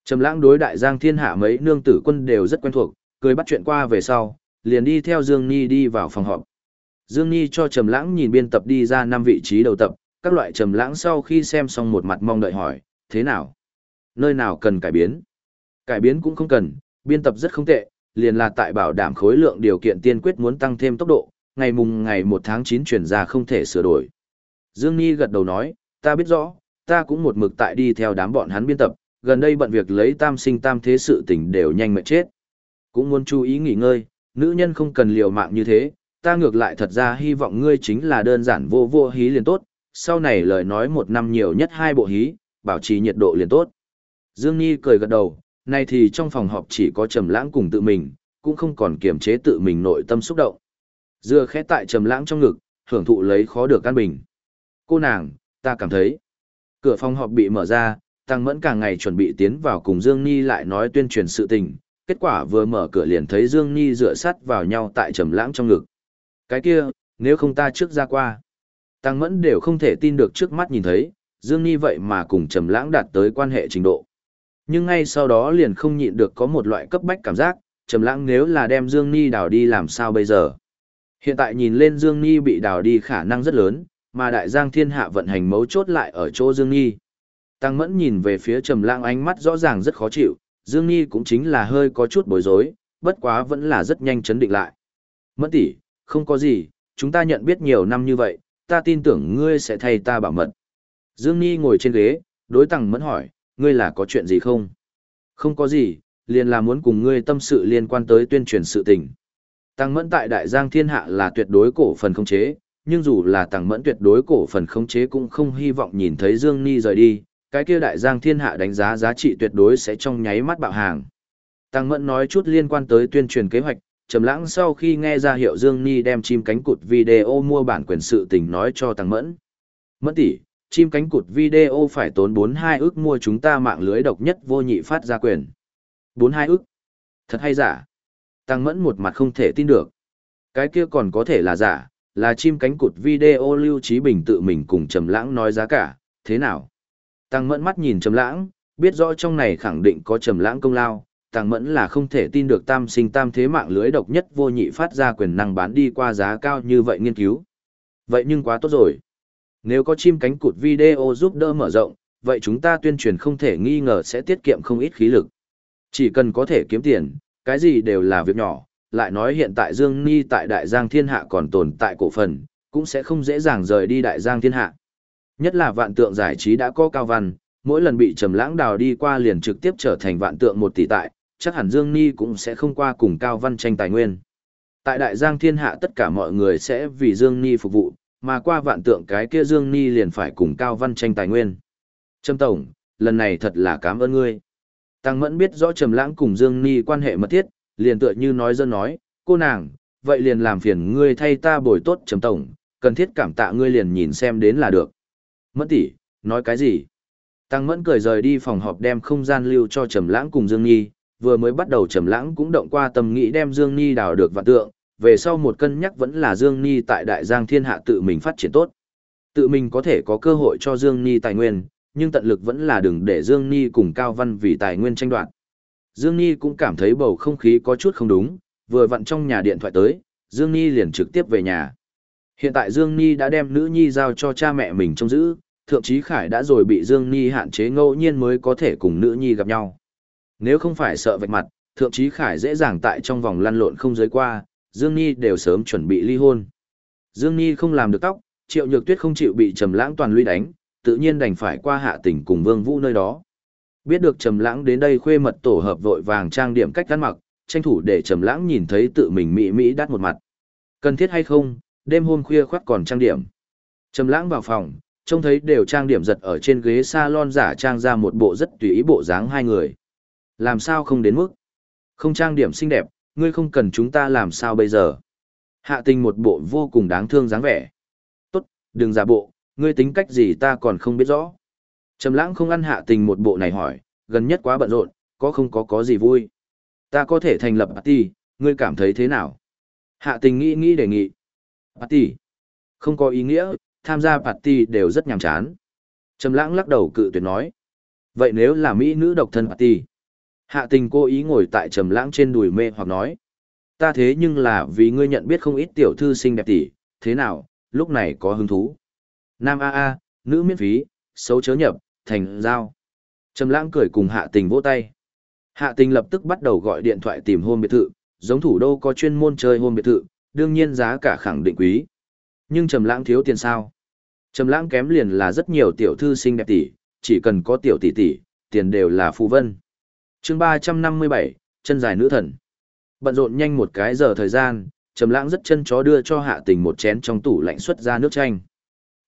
Trầm Lãng đối Đại Giang Thiên Hạ mấy nương tử quân đều rất quen thuộc, cười bắt chuyện qua về sau, liền đi theo Dương Nhi đi vào phòng họp. Dương Nhi cho Trầm Lãng nhìn biên tập đi ra năm vị trí đầu tập, các loại Trầm Lãng sau khi xem xong một mặt mong đợi hỏi, thế nào? Nơi nào cần cải biến? Cải biến cũng không cần, biên tập rất không tệ, liền là tại bảo đảm khối lượng điều kiện tiên quyết muốn tăng thêm tốc độ, ngày mùng ngày 1 tháng 9 chuyển ra không thể sửa đổi. Dương Nhi gật đầu nói, ta biết rõ, ta cũng một mực tại đi theo đám bọn hắn biên tập, gần đây bận việc lấy tam sinh tam thế sự tình đều nhanh mệt chết. Cũng muốn chú ý nghỉ ngơi, nữ nhân không cần liều mạng như thế, ta ngược lại thật ra hy vọng ngươi chính là đơn giản vô vô hí liền tốt, sau này lời nói một năm nhiều nhất hai bộ hí, bảo trì nhiệt độ liền tốt. Dương Nhi cười gật đầu, nay thì trong phòng họp chỉ có Trầm Lãng cùng tự mình, cũng không còn kiềm chế tự mình nội tâm xúc động. Dưa khẽ tại Trầm Lãng trong ngực, hưởng thụ lấy khó được căn bình. Cô nàng, ta cảm thấy. Cửa phòng họp bị mở ra, Tăng Mẫn càng ngày chuẩn bị tiến vào cùng Dương Nhi lại nói tuyên truyền sự tình, kết quả vừa mở cửa liền thấy Dương Nhi dựa sát vào nhau tại Trầm Lãng trong ngực. Cái kia, nếu không ta trước ra qua. Tăng Mẫn đều không thể tin được trước mắt nhìn thấy, Dương Nhi vậy mà cùng Trầm Lãng đạt tới quan hệ trình độ. Nhưng ngay sau đó liền không nhịn được có một loại cấp bách cảm giác, Trầm Lãng nếu là đem Dương Nhi đào đi làm sao bây giờ? Hiện tại nhìn lên Dương Nhi bị đào đi khả năng rất lớn, mà Đại Giang Thiên Hạ vận hành mấu chốt lại ở chỗ Dương Nhi. Tăng Mẫn nhìn về phía Trầm Lãng ánh mắt rõ ràng rất khó chịu, Dương Nhi cũng chính là hơi có chút bối rối, bất quá vẫn là rất nhanh chấn định lại. Mẫn tỷ, không có gì, chúng ta nhận biết nhiều năm như vậy, ta tin tưởng ngươi sẽ thay ta bảo mật. Dương Nhi ngồi trên ghế, đối Tăng Mẫn hỏi, ngươi là có chuyện gì không? Không có gì, liền là muốn cùng ngươi tâm sự liên quan tới tuyên truyền sự tình. Tăng Mẫn tại Đại Giang Thiên Hạ là tuyệt đối cổ phần không chế, nhưng dù là Tăng Mẫn tuyệt đối cổ phần không chế cũng không hy vọng nhìn thấy Dương Ni rời đi, cái kia đại giang thiên hạ đánh giá giá trị tuyệt đối sẽ trong nháy mắt bạo hàng. Tăng Mẫn nói chút liên quan tới tuyên truyền kế hoạch, Trầm Lãng sau khi nghe ra hiệu Dương Ni đem chim cánh cụt video mua bản quyền sự tình nói cho Tăng Mẫn. Mẫn tỷ, chim cánh cụt video phải tốn 42 ức mua chúng ta mạng lưới độc nhất vô nhị phát ra quyền. 42 ức? Thật hay giả? Tăng Mẫn một mặt không thể tin được. Cái kia còn có thể là giả, là chim cánh cụt video lưu trí bình tự mình cùng Trầm Lãng nói giá cả, thế nào? Tăng Mẫn mắt nhìn Trầm Lãng, biết rõ trong này khẳng định có Trầm Lãng công lao, Tăng Mẫn là không thể tin được Tam Sinh Tam Thế mạng lưới độc nhất vô nhị phát ra quyền năng bán đi qua giá cao như vậy nghiên cứu. Vậy nhưng quá tốt rồi. Nếu có chim cánh cụt video giúp đỡ mở rộng, vậy chúng ta tuyên truyền không thể nghi ngờ sẽ tiết kiệm không ít khí lực. Chỉ cần có thể kiếm tiền, cái gì đều là việc nhỏ, lại nói hiện tại Dương Ni tại Đại Giang Thiên Hạ còn tồn tại cổ phần, cũng sẽ không dễ dàng rời đi Đại Giang Thiên Hạ. Nhất là vạn tượng giải trí đã có cao văn, mỗi lần bị trầm lãng đào đi qua liền trực tiếp trở thành vạn tượng một tỷ tại, chắc hẳn Dương Ni cũng sẽ không qua cùng cao văn tranh tài nguyên. Tại Đại Giang Thiên Hạ tất cả mọi người sẽ vì Dương Ni phục vụ, mà qua vạn tượng cái kia Dương Ni liền phải cùng cao văn tranh tài nguyên. Trầm Tổng, lần này thật là cảm ơn ngươi. Tăng Mẫn biết rõ Trầm Lãng cùng Dương Ni quan hệ mật thiết, liền tựa như nói dân nói, cô nàng, vậy liền làm phiền ngươi thay ta bồi tốt Trầm Tổng, cần thiết cảm tạ ngươi liền nhìn xem đến là được. Mẫn tỷ, nói cái gì? Tăng Mẫn cười rời đi phòng họp đem không gian lưu cho Trầm Lãng cùng Dương Nhi. vừa mới bắt đầu Trầm Lãng cũng động qua tâm nghĩ đem Dương Nhi đào được vạn tượng, về sau một cân nhắc vẫn là Dương Nhi tại Đại Giang Thiên Hạ tự mình phát triển tốt. Tự mình có thể có cơ hội cho Dương Nhi tài nguyên, nhưng tận lực vẫn là đừng để Dương Nhi cùng Cao Văn vì tài nguyên tranh đoạt. Dương Nhi cũng cảm thấy bầu không khí có chút không đúng, vừa vặn trong nhà điện thoại tới, Dương Nhi liền trực tiếp về nhà. Hiện tại Dương Nhi đã đem nữ nhi giao cho cha mẹ mình trông giữ, thượng chí Khải đã rồi bị Dương Ni hạn chế ngẫu nhiên mới có thể cùng nữ nhi gặp nhau. Nếu không phải sợ vạch mặt, thượng chí Khải dễ dàng tại trong vòng lăn lộn không giới qua, Dương Ni đều sớm chuẩn bị ly hôn. Dương Ni không làm được tóc, Triệu Nhược Tuyết không chịu bị Trầm Lãng toàn lũy đánh, tự nhiên đành phải qua hạ tỉnh cùng Vương Vũ nơi đó. Biết được Trầm Lãng đến đây khuê mật tổ hợp vội vàng trang điểm cách ăn mặc, tranh thủ để Trầm Lãng nhìn thấy tự mình mỹ mỹ đắt một mặt. Cần thiết hay không, đêm hôm khuya khoác còn trang điểm. Trầm Lãng vào phòng, trông thấy đều trang điểm giật ở trên ghế salon giả trang ra một bộ rất tùy ý bộ dáng hai người. Làm sao không đến mức? Không trang điểm xinh đẹp, ngươi không cần chúng ta làm sao bây giờ? Hạ tình một bộ vô cùng đáng thương dáng vẻ. Tốt, đừng giả bộ, ngươi tính cách gì ta còn không biết rõ. Trầm lãng không ăn hạ tình một bộ này hỏi, gần nhất quá bận rộn, có không có có gì vui. Ta có thể thành lập party, ngươi cảm thấy thế nào? Hạ tình nghĩ nghĩ đề nghị. Party? Không có ý nghĩa, tham gia party đều rất nhàm chán. Trầm lãng lắc đầu cự tuyệt nói. Vậy nếu là mỹ nữ độc thân party? Hạ tình cô ý ngồi tại trầm lãng trên đùi mê hoặc nói. Ta thế nhưng là vì ngươi nhận biết không ít tiểu thư xinh đẹp tỷ, thế nào, lúc này có hứng thú. Nam A A, nữ miễn phí, xấu chớ nhập, thành giao. Trầm lãng cười cùng hạ tình vỗ tay. Hạ tình lập tức bắt đầu gọi điện thoại tìm hôn biệt thự, giống thủ đô có chuyên môn chơi hôn biệt thự, đương nhiên giá cả khẳng định quý. Nhưng Trầm lãng thiếu tiền sao? Trầm lãng kém liền là rất nhiều tiểu thư xinh đẹp tỷ, chỉ cần có tiểu tỷ tỷ, tiền đều là phù vân. Chương ba trăm năm mươi bảy, chân dài nữ thần. Bận rộn nhanh một cái giờ thời gian, Trầm lãng rất chân chó đưa cho hạ tình một chén trong tủ lạnh xuất ra nước chanh.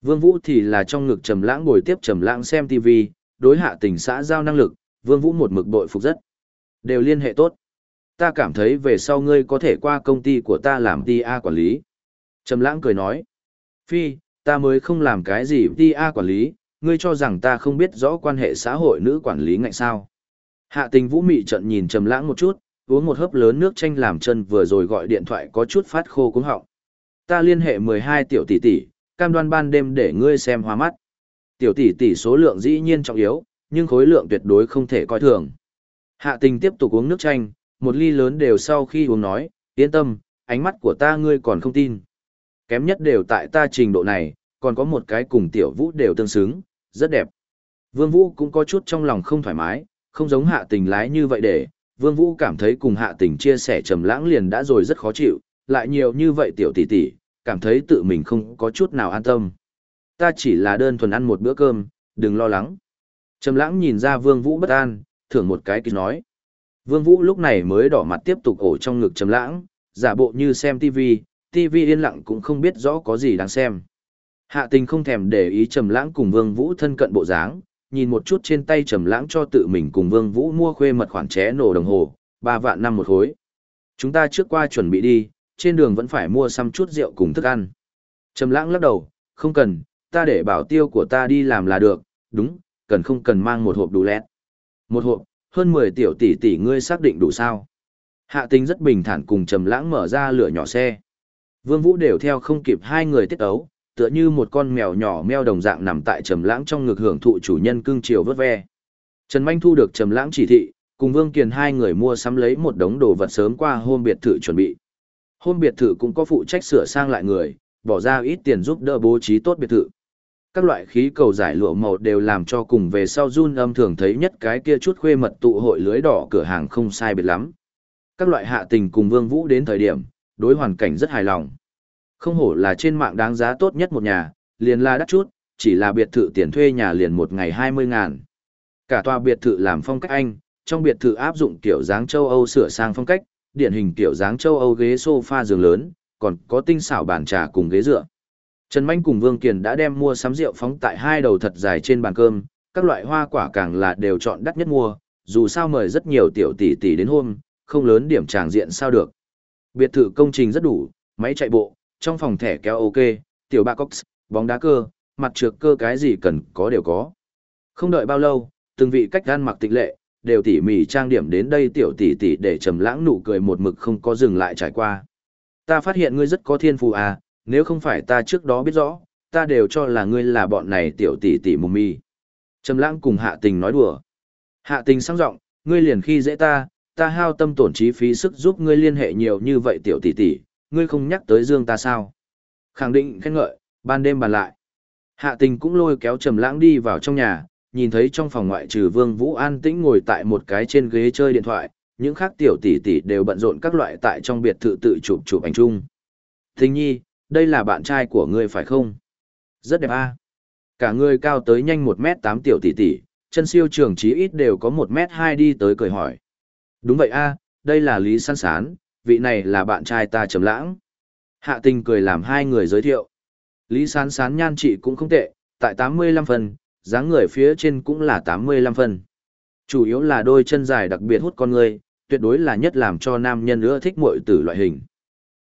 Vương Vũ thì là trong ngực trầm lãng ngồi tiếp trầm lãng xem TV, đối hạ tình xã giao năng lực, Vương Vũ một mực bội phục rất. Đều liên hệ tốt. Ta cảm thấy về sau ngươi có thể qua công ty của ta làm TA quản lý. Trầm lãng cười nói. Phi, ta mới không làm cái gì TA quản lý, ngươi cho rằng ta không biết rõ quan hệ xã hội nữ quản lý ngạnh sao. Hạ tình vũ mị trận nhìn trầm lãng một chút, uống một hớp lớn nước chanh làm chân vừa rồi gọi điện thoại có chút phát khô cuống họng. Ta liên hệ 12 tiểu tỷ tỷ, cam đoan ban đêm để ngươi xem hoa mắt. Tiểu tỷ tỷ số lượng dĩ nhiên trọng yếu, nhưng khối lượng tuyệt đối không thể coi thường. Hạ tình tiếp tục uống nước chanh, một ly lớn đều sau khi uống nói, yên tâm, ánh mắt của ta ngươi còn không tin. Kém nhất đều tại ta trình độ này, còn có một cái cùng tiểu vũ đều tương xứng, rất đẹp. Vương Vũ cũng có chút trong lòng không thoải mái, không giống hạ tình lái như vậy để, Vương Vũ cảm thấy cùng hạ tình chia sẻ trầm lãng liền đã rồi rất khó chịu, lại nhiều như vậy tiểu tỷ tỷ, cảm thấy tự mình không có chút nào an tâm. Ta chỉ là đơn thuần ăn một bữa cơm, đừng lo lắng. Trầm lãng nhìn ra Vương Vũ bất an, thưởng một cái kỳ nói. Vương Vũ lúc này mới đỏ mặt tiếp tục ổ trong ngực Trầm lãng, giả bộ như xem tivi. TV yên lặng cũng không biết rõ có gì đáng xem. Hạ tình không thèm để ý Trầm lãng cùng Vương Vũ thân cận bộ dáng, nhìn một chút trên tay Trầm lãng cho tự mình cùng Vương Vũ mua khuê mật khoản ché nổ đồng hồ, 3 vạn năm một khối. Chúng ta trước qua chuẩn bị đi, trên đường vẫn phải mua xăm chút rượu cùng thức ăn. Trầm lãng lắc đầu, không cần, ta để bảo tiêu của ta đi làm là được, đúng, cần không cần mang một hộp đủ lẹt. Một hộp, hơn 10 tiểu tỷ tỷ ngươi xác định đủ sao. Hạ tình rất bình thản cùng trầm lãng mở ra lửa nhỏ xe. Vương Vũ đều theo không kịp hai người tiết ấu, tựa như một con mèo nhỏ meo đồng dạng nằm tại trầm lãng trong ngực hưởng thụ chủ nhân cưng chiều vớt ve. Trần Manh thu được trầm lãng chỉ thị, cùng Vương Kiền hai người mua sắm lấy một đống đồ vật sớm qua hôm biệt thự chuẩn bị. Hôm biệt thự cũng có phụ trách sửa sang lại người, bỏ ra ít tiền giúp đỡ bố trí tốt biệt thự. Các loại khí cầu giải lụa màu đều làm cho cùng về sau run âm thường thấy nhất cái kia chút khuê mật tụ hội lưới đỏ cửa hàng không sai biệt lắm. Các loại hạ tình cùng Vương Vũ đến thời điểm, đối hoàn cảnh rất hài lòng. Không hổ là trên mạng đáng giá tốt nhất một nhà, liền là đắt chút, chỉ là biệt thự tiền thuê nhà liền một ngày 20 ngàn. Cả tòa biệt thự làm phong cách Anh, trong biệt thự áp dụng kiểu dáng châu Âu sửa sang phong cách, điển hình kiểu dáng châu Âu ghế sofa giường lớn, còn có tinh xảo bàn trà cùng ghế dựa. Trần Mạnh cùng Vương Kiền đã đem mua sắm rượu phóng tại hai đầu thật dài trên bàn cơm, các loại hoa quả càng là đều chọn đắt nhất mua, dù sao mời rất nhiều tiểu tỷ tỷ đến hôm, không lớn điểm tràng diện sao được. Biệt thự công trình rất đủ, máy chạy bộ, trong phòng thẻ kéo ok, tiểu ba cox, bóng đá cơ, mặt trược cơ cái gì cần có đều có. Không đợi bao lâu, từng vị cách gan mặc tịch lệ, đều tỉ mỉ trang điểm đến đây tiểu tỷ tỷ để trầm lãng nụ cười một mực không có dừng lại trải qua. Ta phát hiện ngươi rất có thiên phú à, nếu không phải ta trước đó biết rõ, ta đều cho là ngươi là bọn này tiểu tỷ tỷ mù mi. Trầm lãng cùng hạ tình nói đùa. Hạ tình sang giọng, ngươi liền khi dễ ta, ta hao tâm tổn trí phí sức giúp ngươi liên hệ nhiều như vậy tiểu tỷ tỷ, ngươi không nhắc tới dương ta sao? Khẳng định khen ngợi, ban đêm bàn lại. Hạ tình cũng lôi kéo trầm lãng đi vào trong nhà, nhìn thấy trong phòng ngoại trừ Vương Vũ an tĩnh ngồi tại một cái trên ghế chơi điện thoại, những khác tiểu tỷ tỷ đều bận rộn các loại tại trong biệt thự tự chụp chụp ảnh chung. Thính nhi, đây là bạn trai của ngươi phải không? Rất đẹp a. Cả người cao tới nhanh 1m8 tiểu tỷ tỷ, chân siêu trường chí ít đều có 1m2 đi tới cười hỏi. Đúng vậy a, đây là Lý San Sán, vị này là bạn trai ta trầm lãng. Hạ tình cười làm hai người giới thiệu. Lý San Sán nhan trị cũng không tệ, tại 85 phần, dáng người phía trên cũng là 85 phần. Chủ yếu là đôi chân dài đặc biệt hút con người, tuyệt đối là nhất làm cho nam nhân ưa thích muội tử loại hình.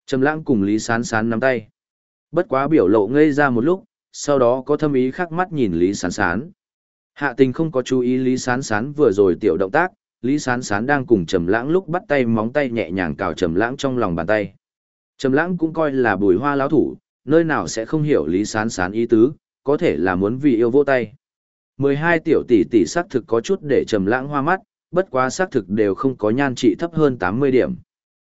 Trầm lãng cùng Lý Sán Sán nắm tay. Bất quá biểu lộ ngây ra một lúc, sau đó có thâm ý khắc mắt nhìn Lý Sán Sán. Hạ tình không có chú ý Lý Sán Sán vừa rồi tiểu động tác, Lý Sán Sán đang cùng Trầm Lãng lúc bắt tay móng tay nhẹ nhàng cào Trầm Lãng trong lòng bàn tay. Trầm Lãng cũng coi là bùi hoa lão thủ, nơi nào sẽ không hiểu Lý Sán Sán ý tứ, có thể là muốn vì yêu vô tay. 12 tiểu tỷ tỷ xác thực có chút để Trầm Lãng hoa mắt, bất quá xác thực đều không có nhan trị thấp hơn 80 điểm.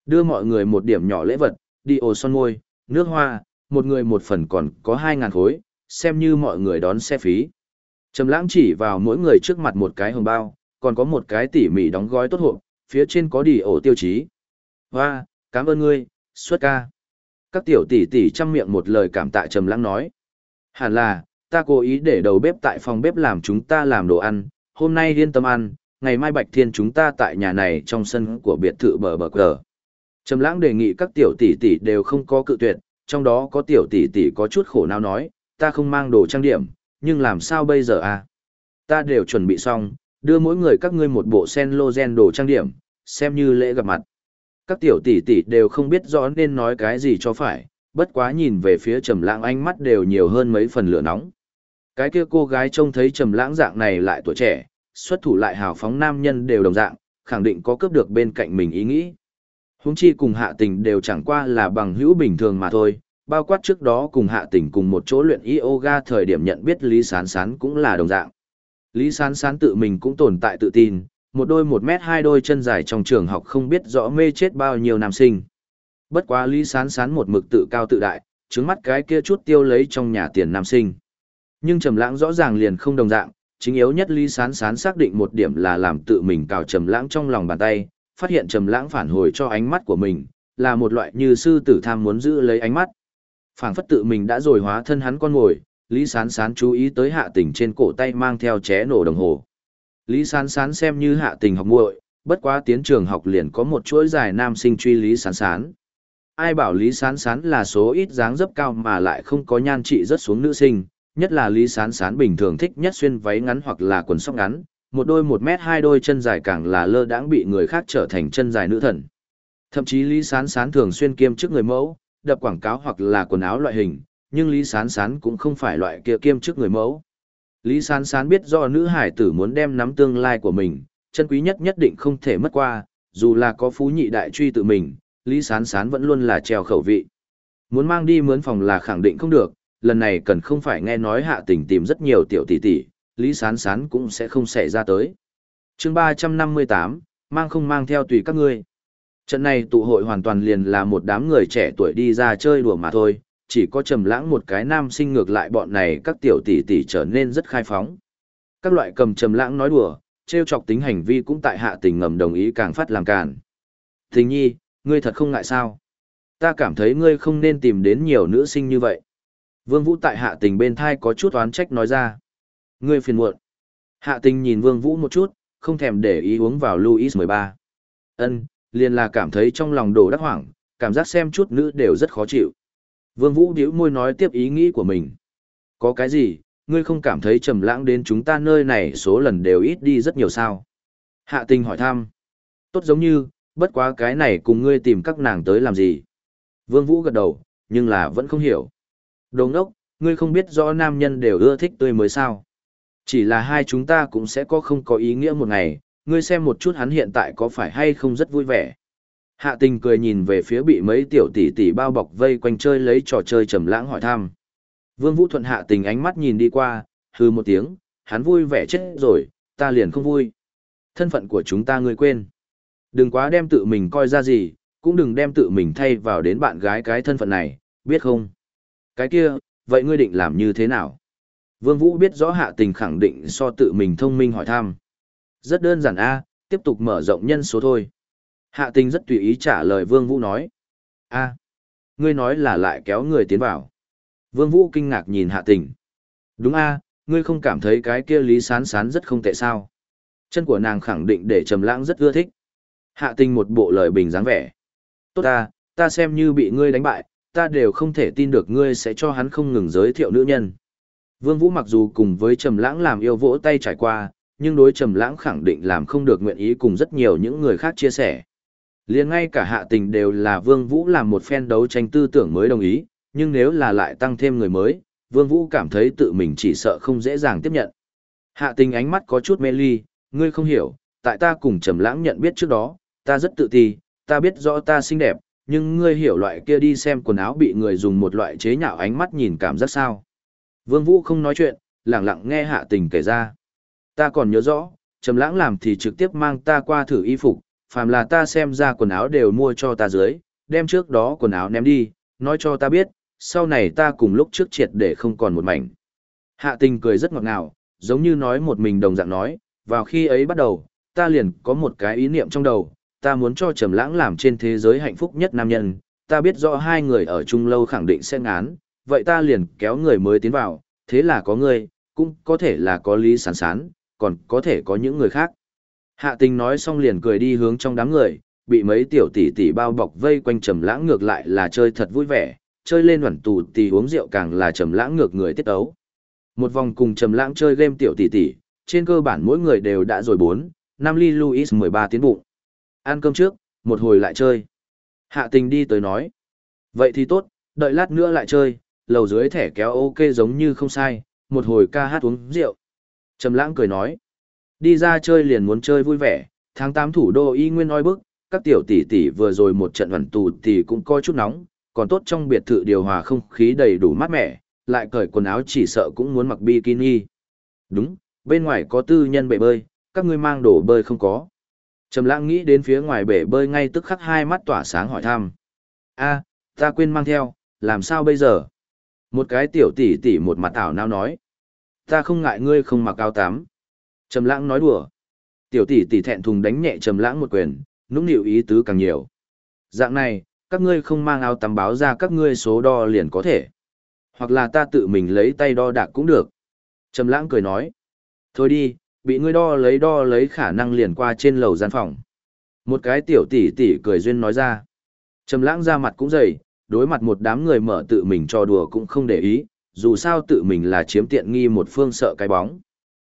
Đưa mọi người một điểm nhỏ lễ vật, đi ồ son môi, nước hoa, một người một phần còn có 2.000 khối, xem như mọi người đón xe phí. Trầm lãng chỉ vào mỗi người trước mặt một cái hồng bao, còn có một cái tỉ mỉ đóng gói tốt hộp, phía trên có đi ổ tiêu chí. Hoa, cảm ơn ngươi, xuất ca. Các tiểu tỷ tỷ chăm miệng một lời cảm tạ trầm lãng nói. Hẳn là, ta cố ý để đầu bếp tại phòng bếp làm chúng ta làm đồ ăn, hôm nay yên tâm ăn, ngày mai bạch thiên chúng ta tại nhà này trong sân của biệt thự bờ bờ cờ. Trầm lãng đề nghị các tiểu tỷ tỷ đều không có cự tuyệt, trong đó có tiểu tỷ tỷ có chút khổ não nói, ta không mang đồ trang điểm, nhưng làm sao bây giờ à? Ta đều chuẩn bị xong, đưa mỗi người các ngươi một bộ sen lô gen đồ trang điểm, xem như lễ gặp mặt. Các tiểu tỷ tỷ đều không biết rõ nên nói cái gì cho phải, bất quá nhìn về phía Trầm Lãng ánh mắt đều nhiều hơn mấy phần lửa nóng. Cái kia cô gái trông thấy Trầm Lãng dạng này lại tuổi trẻ, xuất thủ lại hào phóng nam nhân đều đồng dạng, khẳng định có cướp được bên cạnh mình ý nghĩ. Huống chi cùng Hạ Tình đều chẳng qua là bằng hữu bình thường mà thôi, bao quát trước đó cùng Hạ Tình cùng một chỗ luyện yoga thời điểm nhận biết Lý Sán Sán cũng là đồng dạng. Lý Sán Sán tự mình cũng tồn tại tự tin, một đôi một mét hai đôi chân dài trong trường học không biết rõ mê chết bao nhiêu nam sinh. Bất quá Lý Sán Sán một mực tự cao tự đại, trứng mắt cái kia chút tiêu lấy trong nhà tiền nam sinh. Nhưng Trầm Lãng rõ ràng liền không đồng dạng, chính yếu nhất Lý Sán Sán xác định một điểm là làm tự mình cào Trầm Lãng trong lòng bàn tay, phát hiện Trầm Lãng phản hồi cho ánh mắt của mình, là một loại như sư tử tham muốn giữ lấy ánh mắt. Phảng phất tự mình đã rồi hóa thân hắn con ngồi, Lý Sán Sán chú ý tới hạ tình trên cổ tay mang theo ché nổ đồng hồ. Lý Sán Sán xem như hạ tình học muội, bất quá tiến trường học liền có một chuỗi dài nam sinh truy Lý Sán Sán. Ai bảo Lý Sán Sán là số ít dáng dấp cao mà lại không có nhan trị rất xuống nữ sinh, nhất là Lý Sán Sán bình thường thích nhất xuyên váy ngắn hoặc là quần sóc ngắn, một đôi một mét hai đôi chân dài càng là lơ đãng bị người khác trở thành chân dài nữ thần. Thậm chí Lý Sán Sán thường xuyên kiêm chức người mẫu, đập quảng cáo hoặc là quần áo loại hình, nhưng Lý Sán Sán cũng không phải loại kia kiêm chức người mẫu. Lý Sán Sán biết do nữ hải tử muốn đem nắm tương lai của mình, chân quý nhất nhất định không thể mất qua, dù là có phú nhị đại truy tự mình, Lý Sán Sán vẫn luôn là treo khẩu vị. Muốn mang đi mướn phòng là khẳng định không được, lần này cần không phải nghe nói hạ tình tìm rất nhiều tiểu tỷ tỷ, Lý Sán Sán cũng sẽ không xảy ra tới. chương 358, mang không mang theo tùy các ngươi. Trận này tụ hội hoàn toàn liền là một đám người trẻ tuổi đi ra chơi đùa mà thôi, chỉ có trầm lãng một cái nam sinh ngược lại bọn này các tiểu tỷ tỷ trở nên rất khai phóng. Các loại cầm trầm lãng nói đùa, trêu chọc tính hành vi cũng tại hạ tình ngầm đồng ý càng phát làm càn Tình nhi, ngươi thật không ngại sao? Ta cảm thấy ngươi không nên tìm đến nhiều nữ sinh như vậy. Vương Vũ tại hạ tình bên thai có chút oán trách nói ra. Ngươi phiền muộn. Hạ tình nhìn Vương Vũ một chút, không thèm để ý uống vào Louis 13. Ân, liền là cảm thấy trong lòng đổ đắc hoảng, cảm giác xem chút nữ đều rất khó chịu. Vương Vũ điếu môi nói tiếp ý nghĩ của mình. Có cái gì, ngươi không cảm thấy trầm lãng đến chúng ta nơi này số lần đều ít đi rất nhiều sao? Hạ tình hỏi thăm. Tốt giống như, bất quá cái này cùng ngươi tìm các nàng tới làm gì? Vương Vũ gật đầu, nhưng là vẫn không hiểu. Đồ ngốc, ngươi không biết rõ nam nhân đều ưa thích tươi mới sao? Chỉ là hai chúng ta cũng sẽ có không có ý nghĩa một ngày, ngươi xem một chút hắn hiện tại có phải hay không rất vui vẻ. Hạ tình cười nhìn về phía bị mấy tiểu tỷ tỷ bao bọc vây quanh chơi lấy trò chơi trầm lãng hỏi thăm. Vương Vũ Thuận hạ tình ánh mắt nhìn đi qua, hừ một tiếng, hắn vui vẻ chết rồi, ta liền không vui. Thân phận của chúng ta ngươi quên. Đừng quá đem tự mình coi ra gì, cũng đừng đem tự mình thay vào đến bạn gái cái thân phận này, biết không? Cái kia, vậy ngươi định làm như thế nào? Vương Vũ biết rõ hạ tình khẳng định so tự mình thông minh hỏi thăm. Rất đơn giản a, tiếp tục mở rộng nhân số thôi. Hạ tình rất tùy ý trả lời Vương Vũ nói. a ngươi nói là lại kéo người tiến vào. Vương Vũ kinh ngạc nhìn hạ tình. Đúng a ngươi không cảm thấy cái kia lý sán sán rất không tệ sao. Chân của nàng khẳng định để trầm lãng rất ưa thích. Hạ tình một bộ lời bình dáng vẻ. Tốt ta, ta xem như bị ngươi đánh bại, ta đều không thể tin được ngươi sẽ cho hắn không ngừng giới thiệu nữ nhân. Vương Vũ mặc dù cùng với Trầm Lãng làm yêu vỗ tay trải qua, nhưng đối Trầm Lãng khẳng định làm không được nguyện ý cùng rất nhiều những người khác chia sẻ. Liền ngay cả hạ tình đều là Vương Vũ làm một phen đấu tranh tư tưởng mới đồng ý, nhưng nếu là lại tăng thêm người mới, Vương Vũ cảm thấy tự mình chỉ sợ không dễ dàng tiếp nhận. Hạ tình ánh mắt có chút mê ly, ngươi không hiểu, tại ta cùng Trầm Lãng nhận biết trước đó, ta rất tự ti, ta biết rõ ta xinh đẹp, nhưng ngươi hiểu loại kia đi xem quần áo bị người dùng một loại chế nhạo ánh mắt nhìn cảm giác sao. Vương Vũ không nói chuyện, lặng lặng nghe hạ tình kể ra. Ta còn nhớ rõ, Trầm Lãng làm thì trực tiếp mang ta qua thử y phục, phàm là ta xem ra quần áo đều mua cho ta dưới, đem trước đó quần áo ném đi, nói cho ta biết, sau này ta cùng lúc trước triệt để không còn một mảnh. Hạ tình cười rất ngọt ngào, giống như nói một mình đồng dạng nói, vào khi ấy bắt đầu, ta liền có một cái ý niệm trong đầu, ta muốn cho Trầm Lãng làm trên thế giới hạnh phúc nhất nam nhân, ta biết rõ hai người ở chung lâu khẳng định sẽ ngán, vậy ta liền kéo người mới tiến vào, thế là có ngươi, cũng có thể là có Lý Sán Sán, còn có thể có những người khác. Hạ tình nói xong liền cười đi hướng trong đám người, bị mấy tiểu tỷ tỷ bao bọc vây quanh trầm lãng ngược lại là chơi thật vui vẻ, chơi lên hoàn tù tỷ uống rượu càng là trầm lãng ngược người tiết ấu. Một vòng cùng trầm lãng chơi game tiểu tỷ tỷ, trên cơ bản mỗi người đều đã rồi bốn, năm ly Louis 13 tiến bụng. Ăn cơm trước, một hồi lại chơi. Hạ tình đi tới nói. Vậy thì tốt, đợi lát nữa lại chơi, lầu dưới thẻ kéo ok giống như không sai, một hồi ca hát uống rượu. Trầm lãng cười nói. Đi ra chơi liền muốn chơi vui vẻ, tháng 8 thủ đô y nguyên oi bức, các tiểu tỷ tỷ vừa rồi một trận vẩn tù thì cũng coi chút nóng, còn tốt trong biệt thự điều hòa không khí đầy đủ mát mẻ, lại cởi quần áo chỉ sợ cũng muốn mặc bikini. Đúng, bên ngoài có tư nhân bể bơi, các ngươi mang đồ bơi không có. Trầm lãng nghĩ đến phía ngoài bể bơi ngay tức khắc hai mắt tỏa sáng hỏi thăm. a ta quên mang theo, làm sao bây giờ? Một cái tiểu tỷ tỷ một mặt ảo nao nói. Ta không ngại ngươi không mặc áo tắm. Trầm lãng nói đùa. Tiểu tỷ tỷ thẹn thùng đánh nhẹ trầm lãng một quyền, nũng nịu ý tứ càng nhiều. Dạng này, các ngươi không mang áo tắm báo ra các ngươi số đo liền có thể. Hoặc là ta tự mình lấy tay đo đạc cũng được. Trầm lãng cười nói. Thôi đi, bị ngươi đo lấy đo lấy khả năng liền qua trên lầu gian phòng. Một cái tiểu tỷ tỷ cười duyên nói ra. Trầm lãng ra mặt cũng dày, đối mặt một đám người mở tự mình cho đùa cũng không để ý, dù sao tự mình là chiếm tiện nghi một phương sợ cái bóng.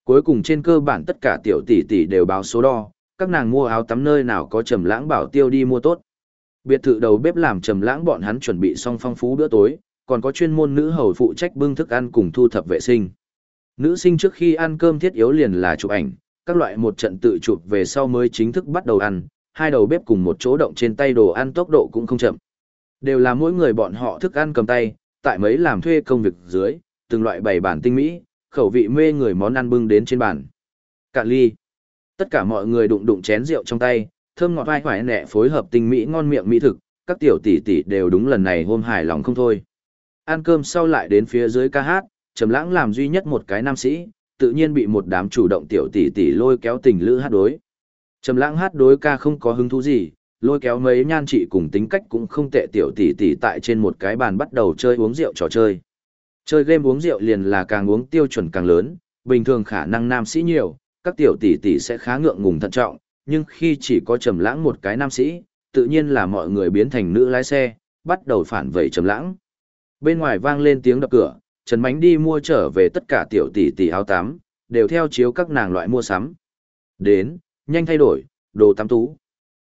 Cuối cùng trên cơ bản tất cả tiểu tỷ tỷ đều báo số đo, các nàng mua áo tắm nơi nào có trầm lãng bảo tiêu đi mua tốt. Biệt thự đầu bếp làm trầm lãng bọn hắn chuẩn bị xong phong phú bữa tối, còn có chuyên môn nữ hầu phụ trách bưng thức ăn cùng thu thập vệ sinh. Nữ sinh trước khi ăn cơm thiết yếu liền là chụp ảnh, các loại một trận tự chụp về sau mới chính thức bắt đầu ăn, hai đầu bếp cùng một chỗ động trên tay đồ ăn tốc độ cũng không chậm. Đều là mỗi người bọn họ thức ăn cầm tay, tại mấy làm thuê công việc dưới, từng loại bày bản tinh mỹ, khẩu vị mê người món ăn bưng đến trên bàn. Cạn ly. Tất cả mọi người đụng đụng chén rượu trong tay, thơm ngọt vai hoài nẹ phối hợp tinh mỹ ngon miệng mỹ thực, các tiểu tỷ tỷ đều đúng lần này hôm hài lòng không thôi. Ăn cơm sau lại đến phía dưới ca hát, Trầm Lãng làm duy nhất một cái nam sĩ, tự nhiên bị một đám chủ động tiểu tỷ tỷ lôi kéo tình lữ hát đối. Trầm Lãng hát đối ca không có hứng thú gì, lôi kéo mấy nhan trị cùng tính cách cũng không tệ tiểu tỷ tỷ tại trên một cái bàn bắt đầu chơi uống rượu trò chơi. Chơi game uống rượu liền là càng uống tiêu chuẩn càng lớn, bình thường khả năng nam sĩ nhiều, các tiểu tỷ tỷ sẽ khá ngượng ngùng thận trọng, nhưng khi chỉ có trầm lãng một cái nam sĩ, tự nhiên là mọi người biến thành nữ lái xe, bắt đầu phản vẩy trầm lãng. Bên ngoài vang lên tiếng đập cửa, Trần Mánh đi mua trở về tất cả tiểu tỷ tỷ áo tắm, đều theo chiếu các nàng loại mua sắm. Đến, nhanh thay đổi, đồ tắm tú.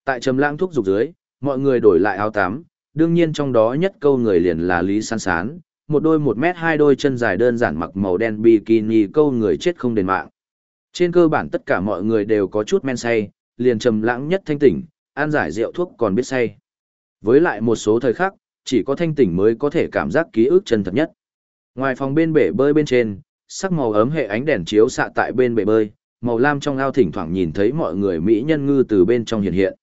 Tại trầm lãng thuốc dục dưới, mọi người đổi lại áo tắm, đương nhiên trong đó nhất câu người liền là Lý San Sán, một đôi một mét hai đôi chân dài đơn giản mặc màu đen bikini câu người chết không đền mạng. Trên cơ bản tất cả mọi người đều có chút men say, liền trầm lãng nhất thanh tỉnh, ăn giải rượu thuốc còn biết say. Với lại một số thời khắc, chỉ có thanh tỉnh mới có thể cảm giác ký ức chân thật nhất. Ngoài phòng bên bể bơi bên trên, sắc màu ấm hệ ánh đèn chiếu xạ tại bên bể bơi, màu lam trong ao thỉnh thoảng nhìn thấy mọi người mỹ nhân ngư từ bên trong hiện hiện.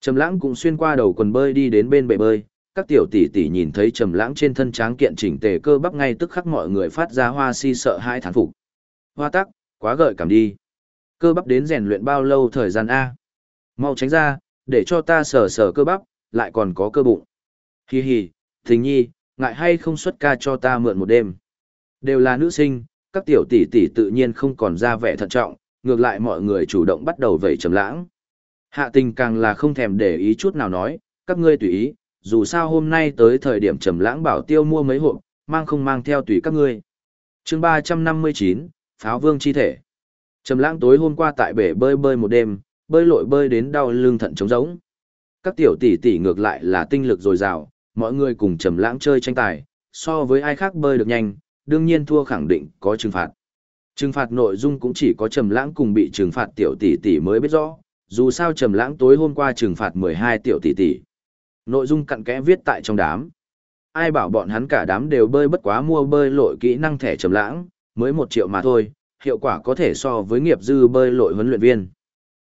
Trầm Lãng cũng xuyên qua đầu quần bơi đi đến bên bể bơi, các tiểu tỷ tỷ nhìn thấy Trầm Lãng trên thân tráng kiện chỉnh tề cơ bắp ngay tức khắc mọi người phát ra hoa si sợ hai thán phục. Hoa tắc, quá gợi cảm đi. Cơ bắp đến rèn luyện bao lâu thời gian a? Mau tránh ra, để cho ta sờ sờ cơ bắp, lại còn có cơ bụng. Hi hi, Thình Nhi, ngại hay không xuất ca cho ta mượn một đêm. Đều là nữ sinh, các tiểu tỷ tỷ tự nhiên không còn ra vẻ thận trọng, ngược lại mọi người chủ động bắt đầu vẩy trầm lãng. Hạ tình càng là không thèm để ý chút nào nói, các ngươi tùy ý, dù sao hôm nay tới thời điểm trầm lãng bảo tiêu mua mấy hộp, mang không mang theo tùy các ngươi. Chương 359, Pháo Vương chi thể. Trầm lãng tối hôm qua tại bể bơi bơi một đêm, bơi lội bơi đến đau lưng thận trống rỗng. Các tiểu tỷ tỷ ngược lại là tinh lực dồi dào, mọi người cùng trầm lãng chơi tranh tài, so với ai khác bơi được nhanh, đương nhiên thua khẳng định có trừng phạt. Trừng phạt nội dung cũng chỉ có trầm lãng cùng bị trừng phạt tiểu tỷ tỷ mới biết rõ, dù sao trầm lãng tối hôm qua trừng phạt 12 tiểu tỷ tỷ. Nội dung cặn kẽ viết tại trong đám. Ai bảo bọn hắn cả đám đều bơi bất quá mua bơi lội kỹ năng thẻ trầm lãng, mới một triệu mà thôi, hiệu quả có thể so với nghiệp dư bơi lội huấn luyện viên.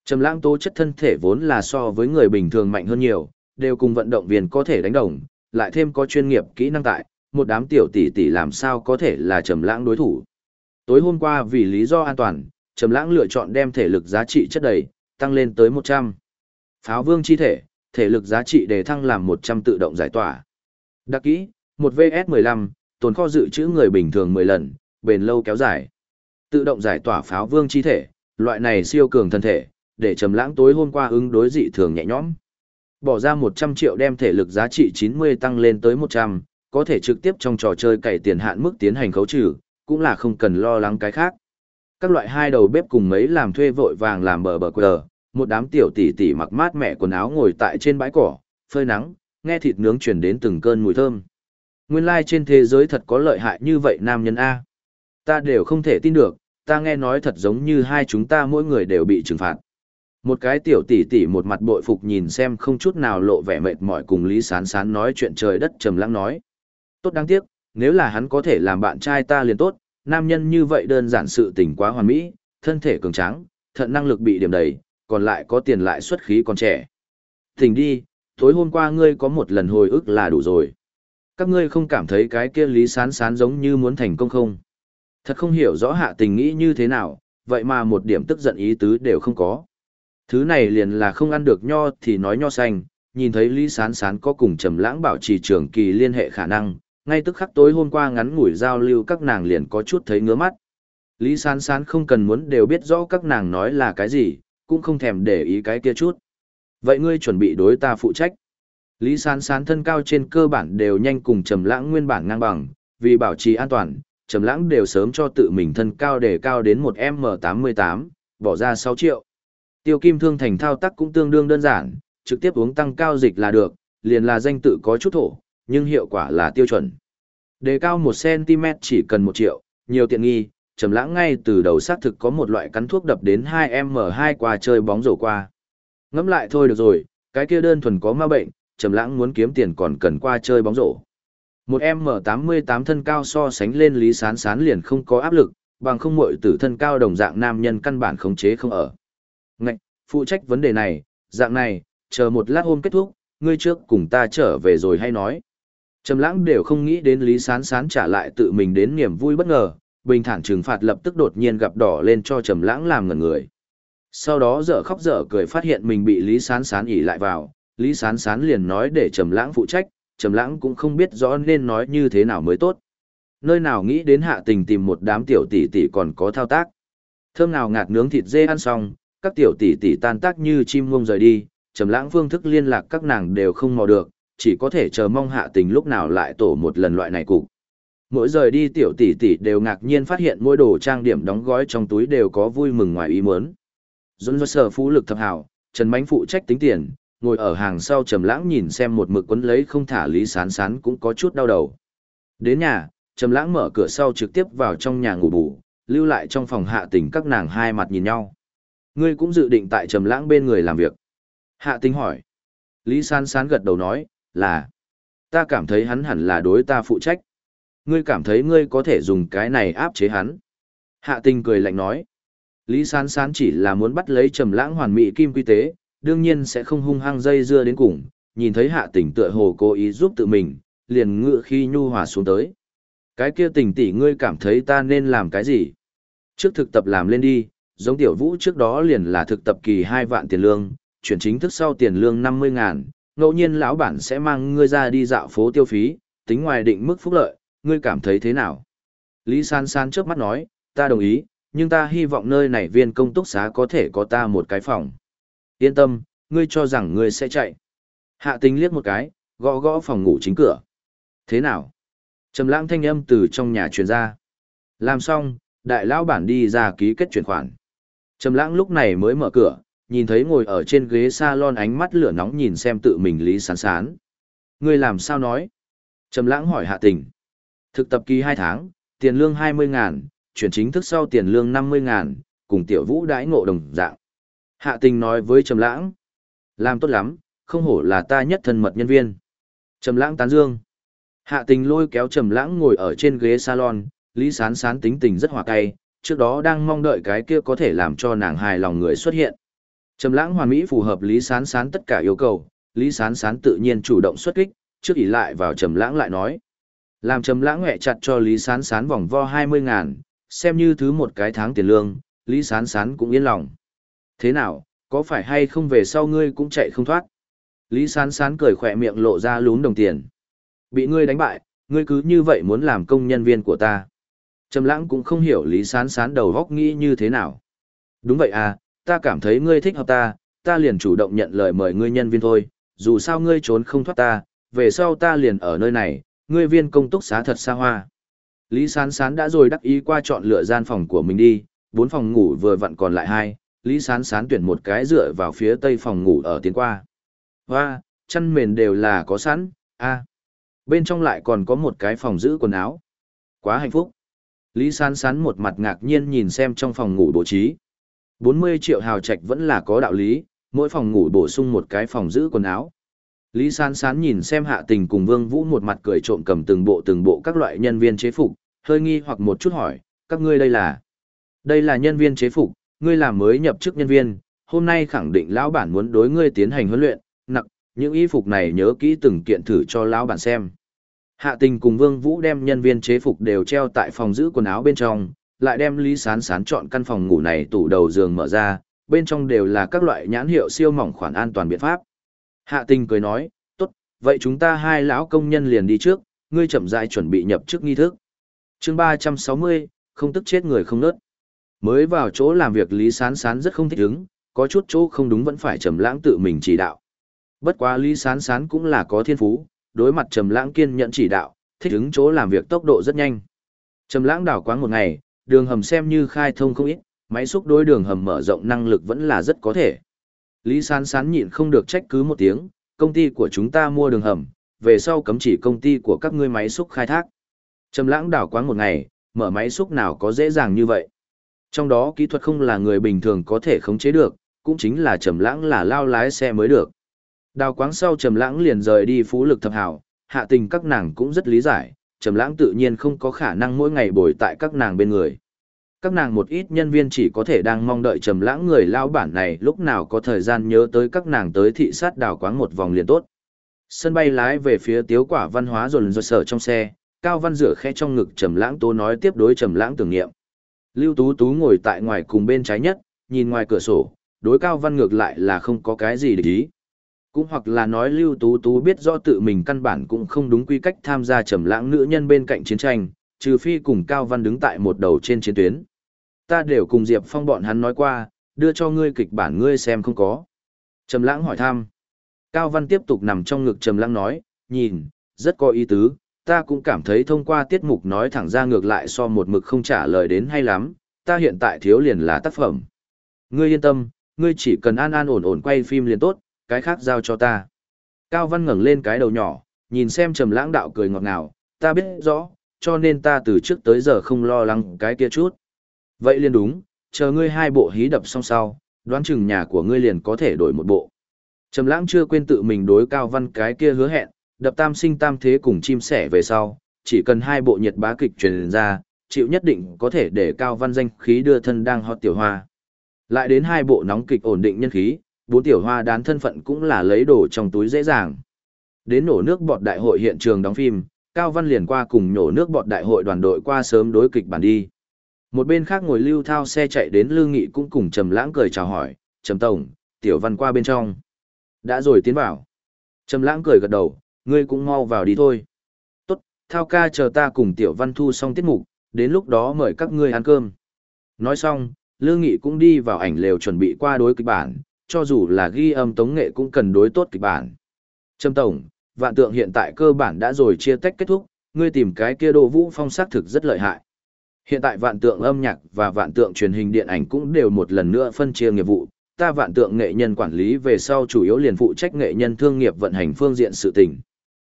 Trầm lãng tố chất thân thể vốn là so với người bình thường mạnh hơn nhiều, đều cùng vận động viên có thể đánh đồng, lại thêm có chuyên nghiệp kỹ năng tại, một đám tiểu tỷ tỷ làm sao có thể là trầm lãng đối thủ. Tối hôm qua vì lý do an toàn, trầm lãng lựa chọn đem thể lực giá trị chất đầy, tăng lên tới 100. Pháo vương chi thể, thể lực giá trị đề thăng làm 100 tự động giải tỏa. Đặc kỹ, 1 VS15, tồn kho dự trữ người bình thường 10 lần, bền lâu kéo dài. Tự động giải tỏa pháo vương chi thể, loại này siêu cường thân thể, để trầm lãng tối hôm qua ứng đối dị thường nhẹ nhõm. Bỏ ra 100 triệu đem thể lực giá trị 90 tăng lên tới 100, có thể trực tiếp trong trò chơi cày tiền hạn mức tiến hành khấu trừ, cũng là không cần lo lắng cái khác. Các loại hai đầu bếp cùng mấy làm thuê vội vàng làm bờ bờ quờ, một đám tiểu tỷ tỷ mặc mát mẻ quần áo ngồi tại trên bãi cỏ, phơi nắng, nghe thịt nướng truyền đến từng cơn mùi thơm. Nguyên lai like trên thế giới thật có lợi hại như vậy nam nhân A. Ta đều không thể tin được, ta nghe nói thật giống như hai chúng ta mỗi người đều bị trừng phạt. Một cái tiểu tỷ tỷ một mặt bội phục nhìn xem không chút nào lộ vẻ mệt mỏi cùng Lý Sán Sán nói chuyện trời đất trầm lắng nói. Tốt đáng tiếc, nếu là hắn có thể làm bạn trai ta liền tốt, nam nhân như vậy đơn giản sự tình quá hoàn mỹ, thân thể cường tráng, thận năng lực bị điểm đầy, còn lại có tiền lại xuất khí còn trẻ. Thỉnh đi, tối hôm qua ngươi có một lần hồi ức là đủ rồi. Các ngươi không cảm thấy cái kia Lý Sán Sán giống như muốn thành công không? Thật không hiểu rõ hạ tình nghĩ như thế nào, vậy mà một điểm tức giận ý tứ đều không có. Thứ này liền là không ăn được nho thì nói nho xanh, nhìn thấy Lý Sán Sán có cùng Trầm Lãng bảo trì trưởng kỳ liên hệ khả năng, ngay tức khắc tối hôm qua ngắn ngủi giao lưu các nàng liền có chút thấy ngứa mắt. Lý Sán Sán không cần muốn đều biết rõ các nàng nói là cái gì, cũng không thèm để ý cái kia chút. Vậy ngươi chuẩn bị đối ta phụ trách. Lý Sán Sán thân cao trên cơ bản đều nhanh cùng Trầm Lãng nguyên bản ngang bằng, vì bảo trì an toàn, Trầm Lãng đều sớm cho tự mình thân cao để cao đến một m tám mươi tám, bỏ ra sáu triệu. Tiêu Kim Thương thành thao tác cũng tương đương đơn giản, trực tiếp uống tăng cao dịch là được, liền là danh tự có chút thổ, nhưng hiệu quả là tiêu chuẩn. Đề cao 1cm chỉ cần 1 triệu, nhiều tiện nghi, trầm lãng ngay từ đầu xác thực có một loại cắn thuốc đập đến 2M2 qua chơi bóng rổ qua. Ngẫm lại thôi được rồi, cái kia đơn thuần có ma bệnh, Trầm Lãng muốn kiếm tiền còn cần qua chơi bóng rổ. Một em M88 thân cao so sánh lên Lý Sán Sán liền không có áp lực, bằng không muội tử thân cao đồng dạng nam nhân căn bản khống chế không ở. Ngạch, phụ trách vấn đề này, dạng này, chờ một lát hôm kết thúc, ngươi trước cùng ta trở về rồi hay nói. Trầm lãng đều không nghĩ đến Lý Sán Sán trả lại tự mình đến niềm vui bất ngờ, bình thản trừng phạt lập tức đột nhiên gặp đỏ lên cho Trầm lãng làm ngẩn người. Sau đó dở khóc dở cười phát hiện mình bị Lý Sán Sán ỉ lại vào, Lý Sán Sán liền nói để Trầm lãng phụ trách, Trầm lãng cũng không biết rõ nên nói như thế nào mới tốt. Nơi nào nghĩ đến hạ tình tìm một đám tiểu tỷ tỷ còn có thao tác. Thơm nào ngạt nướng thịt dê ăn xong, các tiểu tỷ tỷ tan tác như chim muông rời đi, Trầm lãng phương thức liên lạc các nàng đều không mò được, chỉ có thể chờ mong hạ tình lúc nào lại tổ một lần loại này cục. Mỗi rời đi tiểu tỷ tỷ đều ngạc nhiên phát hiện mỗi đồ trang điểm đóng gói trong túi đều có vui mừng ngoài ý muốn. Dũng do sở phú lực thập hảo, Trần Mánh phụ trách tính tiền, ngồi ở hàng sau trầm lãng nhìn xem một mực quấn lấy không thả lý sán sán cũng có chút đau đầu. Đến nhà, trầm lãng mở cửa sau trực tiếp vào trong nhà ngủ bù, lưu lại trong phòng hạ tình các nàng hai mặt nhìn nhau. Ngươi cũng dự định tại trầm lãng bên người làm việc. Hạ tình hỏi. Lý sán sán gật đầu nói, là ta cảm thấy hắn hẳn là đối ta phụ trách. Ngươi cảm thấy ngươi có thể dùng cái này áp chế hắn. Hạ tình cười lạnh nói. Lý sán sán chỉ là muốn bắt lấy trầm lãng hoàn mỹ kim quy tế, đương nhiên sẽ không hung hăng dây dưa đến cùng, nhìn thấy hạ tình tựa hồ cố ý giúp tự mình, liền ngựa khi nhu hòa xuống tới. Cái kia tình tỷ ngươi cảm thấy ta nên làm cái gì? Trước thực tập làm lên đi, giống tiểu vũ trước đó liền là thực tập kỳ 2 vạn tiền lương, chuyển chính thức sau tiền lương 50 ngàn, ngẫu nhiên lão bản sẽ mang ngươi ra đi dạo phố tiêu phí, tính ngoài định mức phúc lợi, ngươi cảm thấy thế nào? Lý San San trước mắt nói, ta đồng ý, nhưng ta hy vọng nơi này viên công túc xá có thể có ta một cái phòng. Yên tâm, ngươi cho rằng ngươi sẽ chạy. Hạ tình liếc một cái, gõ gõ phòng ngủ chính cửa. Thế nào? Trầm lãng thanh âm từ trong nhà truyền ra. Làm xong, đại lão bản đi ra ký kết chuyển khoản. Trầm lãng lúc này mới mở cửa, nhìn thấy ngồi ở trên ghế salon ánh mắt lửa nóng nhìn xem tự mình Lý Sán Sán. Ngươi làm sao nói? Trầm lãng hỏi hạ tình. Thực tập kỳ 2 tháng, tiền lương 20 ngàn, chuyển chính thức sau tiền lương 50 ngàn, cùng tiểu vũ đãi ngộ đồng dạng. Hạ tình nói với Trầm lãng. Làm tốt lắm, không hổ là ta nhất thân mật nhân viên. Trầm lãng tán dương. Hạ tình lôi kéo Trầm lãng ngồi ở trên ghế salon, Lý Sán Sán tính tình rất hòa cay, trước đó đang mong đợi cái kia có thể làm cho nàng hài lòng người xuất hiện. Trầm lãng hoàn mỹ phù hợp Lý Sán Sán tất cả yêu cầu, Lý Sán Sán tự nhiên chủ động xuất kích, trước ỷ lại vào Trầm lãng lại nói. Làm Trầm lãng ngẹ chặt cho Lý Sán Sán vòng vo 20 ngàn, xem như thứ một cái tháng tiền lương, Lý Sán Sán cũng yên lòng. Thế nào, có phải hay không về sau ngươi cũng chạy không thoát? Lý Sán Sán cười khỏe miệng lộ ra lún đồng tiền. Bị ngươi đánh bại, ngươi cứ như vậy muốn làm công nhân viên của ta. Trầm lãng cũng không hiểu Lý Sán Sán đầu góc nghĩ như thế nào. Đúng vậy à, ta cảm thấy ngươi thích hợp ta, ta liền chủ động nhận lời mời ngươi nhân viên thôi, dù sao ngươi trốn không thoát ta, về sau ta liền ở nơi này, ngươi viên công túc xá thật xa hoa. Lý Sán Sán đã rồi đắc ý qua chọn lựa gian phòng của mình đi, bốn phòng ngủ vừa vặn còn lại hai, Lý Sán Sán tuyển một cái dựa vào phía tây phòng ngủ ở tiến qua. Hoa, chăn mền đều là có sẵn, a Bên trong lại còn có một cái phòng giữ quần áo. Quá hạnh phúc. Lý Sán Sán một mặt ngạc nhiên nhìn xem trong phòng ngủ bố trí. 40 triệu hào trạch vẫn là có đạo lý, mỗi phòng ngủ bổ sung một cái phòng giữ quần áo. Lý Sán Sán nhìn xem hạ tình cùng Vương Vũ một mặt cười trộm cầm từng bộ từng bộ các loại nhân viên chế phục, hơi nghi hoặc một chút hỏi, các ngươi đây là? Đây là nhân viên chế phục, ngươi là mới nhập chức nhân viên, hôm nay khẳng định lão bản muốn đối ngươi tiến hành huấn luyện, nặng, những y phục này nhớ kỹ từng kiện thử cho lão bản xem. Hạ tình cùng Vương Vũ đem nhân viên chế phục đều treo tại phòng giữ quần áo bên trong, lại đem Lý Sán Sán chọn căn phòng ngủ này tủ đầu giường mở ra, bên trong đều là các loại nhãn hiệu siêu mỏng khoản an toàn biện pháp. Hạ tình cười nói, tốt, vậy chúng ta hai lão công nhân liền đi trước, ngươi chậm rãi chuẩn bị nhập chức nghi thức. chương 360, không tức chết người không nớt. Mới vào chỗ làm việc Lý Sán Sán rất không thích ứng, có chút chỗ không đúng vẫn phải trầm lãng tự mình chỉ đạo. Bất quá Lý Sán Sán cũng là có thiên phú, đối mặt trầm lãng kiên nhẫn chỉ đạo, thích ứng chỗ làm việc tốc độ rất nhanh. Trầm lãng đảo quáng một ngày, đường hầm xem như khai thông không ít, máy xúc đối đường hầm mở rộng năng lực vẫn là rất có thể. Lý Sán Sán nhịn không được trách cứ một tiếng, công ty của chúng ta mua đường hầm, về sau cấm chỉ công ty của các ngươi máy xúc khai thác. Trầm lãng đảo quáng một ngày, mở máy xúc nào có dễ dàng như vậy. Trong đó kỹ thuật không là người bình thường có thể khống chế được, cũng chính là trầm lãng là lao lái xe mới được. Đào quáng sau Trầm Lãng liền rời đi phú lực thập hảo, hạ tình các nàng cũng rất lý giải, Trầm Lãng tự nhiên không có khả năng mỗi ngày bồi tại các nàng bên người. Các nàng một ít nhân viên chỉ có thể đang mong đợi Trầm Lãng người lão bản này lúc nào có thời gian nhớ tới các nàng tới thị sát đào quáng một vòng liền tốt. Sân bay lái về phía Tiếu Quả Văn Hóa rồi rồi sở trong xe, Cao Văn rửa khẽ trong ngực Trầm Lãng tố nói tiếp đối Trầm Lãng tưởng niệm. Lưu Tú Tú ngồi tại ngoài cùng bên trái nhất, nhìn ngoài cửa sổ, đối Cao Văn ngược lại là không có cái gì để ý. Cũng hoặc là nói Lưu Tú Tú biết rõ tự mình căn bản cũng không đúng quy cách tham gia trầm lãng nữ nhân bên cạnh chiến tranh, trừ phi cùng Cao Văn đứng tại một đầu trên chiến tuyến. Ta đều cùng Diệp Phong bọn hắn nói qua, đưa cho ngươi kịch bản ngươi xem không có. Trầm lãng hỏi thăm. Cao Văn tiếp tục nằm trong ngực Trầm lãng nói, nhìn, rất có ý tứ, ta cũng cảm thấy thông qua tiết mục nói thẳng ra ngược lại so một mực không trả lời đến hay lắm, ta hiện tại thiếu liền là tác phẩm. Ngươi yên tâm, ngươi chỉ cần an an ổn ổn quay phim liền tốt, cái khác giao cho ta. Cao Văn ngẩng lên cái đầu nhỏ, nhìn xem Trầm Lãng đạo cười ngọt ngào, ta biết rõ, cho nên ta từ trước tới giờ không lo lắng cái kia chút. Vậy liền đúng, chờ ngươi hai bộ hí đập xong sau, đoán chừng nhà của ngươi liền có thể đổi một bộ. Trầm Lãng chưa quên tự mình đối Cao Văn cái kia hứa hẹn, đập tam sinh tam thế cùng chim sẻ về sau, chỉ cần hai bộ nhiệt bá kịch truyền ra, chịu nhất định có thể để Cao Văn danh khí đưa thân đang hot tiểu hoa. Lại đến hai bộ nóng kịch ổn định nhân khí, bốn tiểu hoa đán thân phận cũng là lấy đồ trong túi dễ dàng. Đến nổ nước bọt đại hội hiện trường đóng phim, Cao Văn liền qua cùng nổ nước bọt đại hội đoàn đội qua sớm đối kịch bản đi. Một bên khác ngồi lưu thao xe chạy đến Lương Nghị cũng cùng Trầm Lãng cười chào hỏi, "Trầm tổng, tiểu Văn qua bên trong." "Đã rồi tiến vào." Trầm Lãng cười gật đầu, "Ngươi cũng mau vào đi thôi." "Tốt, Thao ca chờ ta cùng tiểu Văn thu xong tiết mục, đến lúc đó mời các ngươi ăn cơm." Nói xong, Lương Nghị cũng đi vào ảnh lều chuẩn bị qua đối kịch bản, cho dù là ghi âm tống nghệ cũng cần đối tốt kịch bản. Trâm Tổng, vạn tượng hiện tại cơ bản đã rồi chia tách kết thúc, ngươi tìm cái kia đồ vũ phong sắc thực rất lợi hại. Hiện tại vạn tượng âm nhạc và vạn tượng truyền hình điện ảnh cũng đều một lần nữa phân chia nghiệp vụ, ta vạn tượng nghệ nhân quản lý về sau chủ yếu liền phụ trách nghệ nhân thương nghiệp vận hành phương diện sự tình.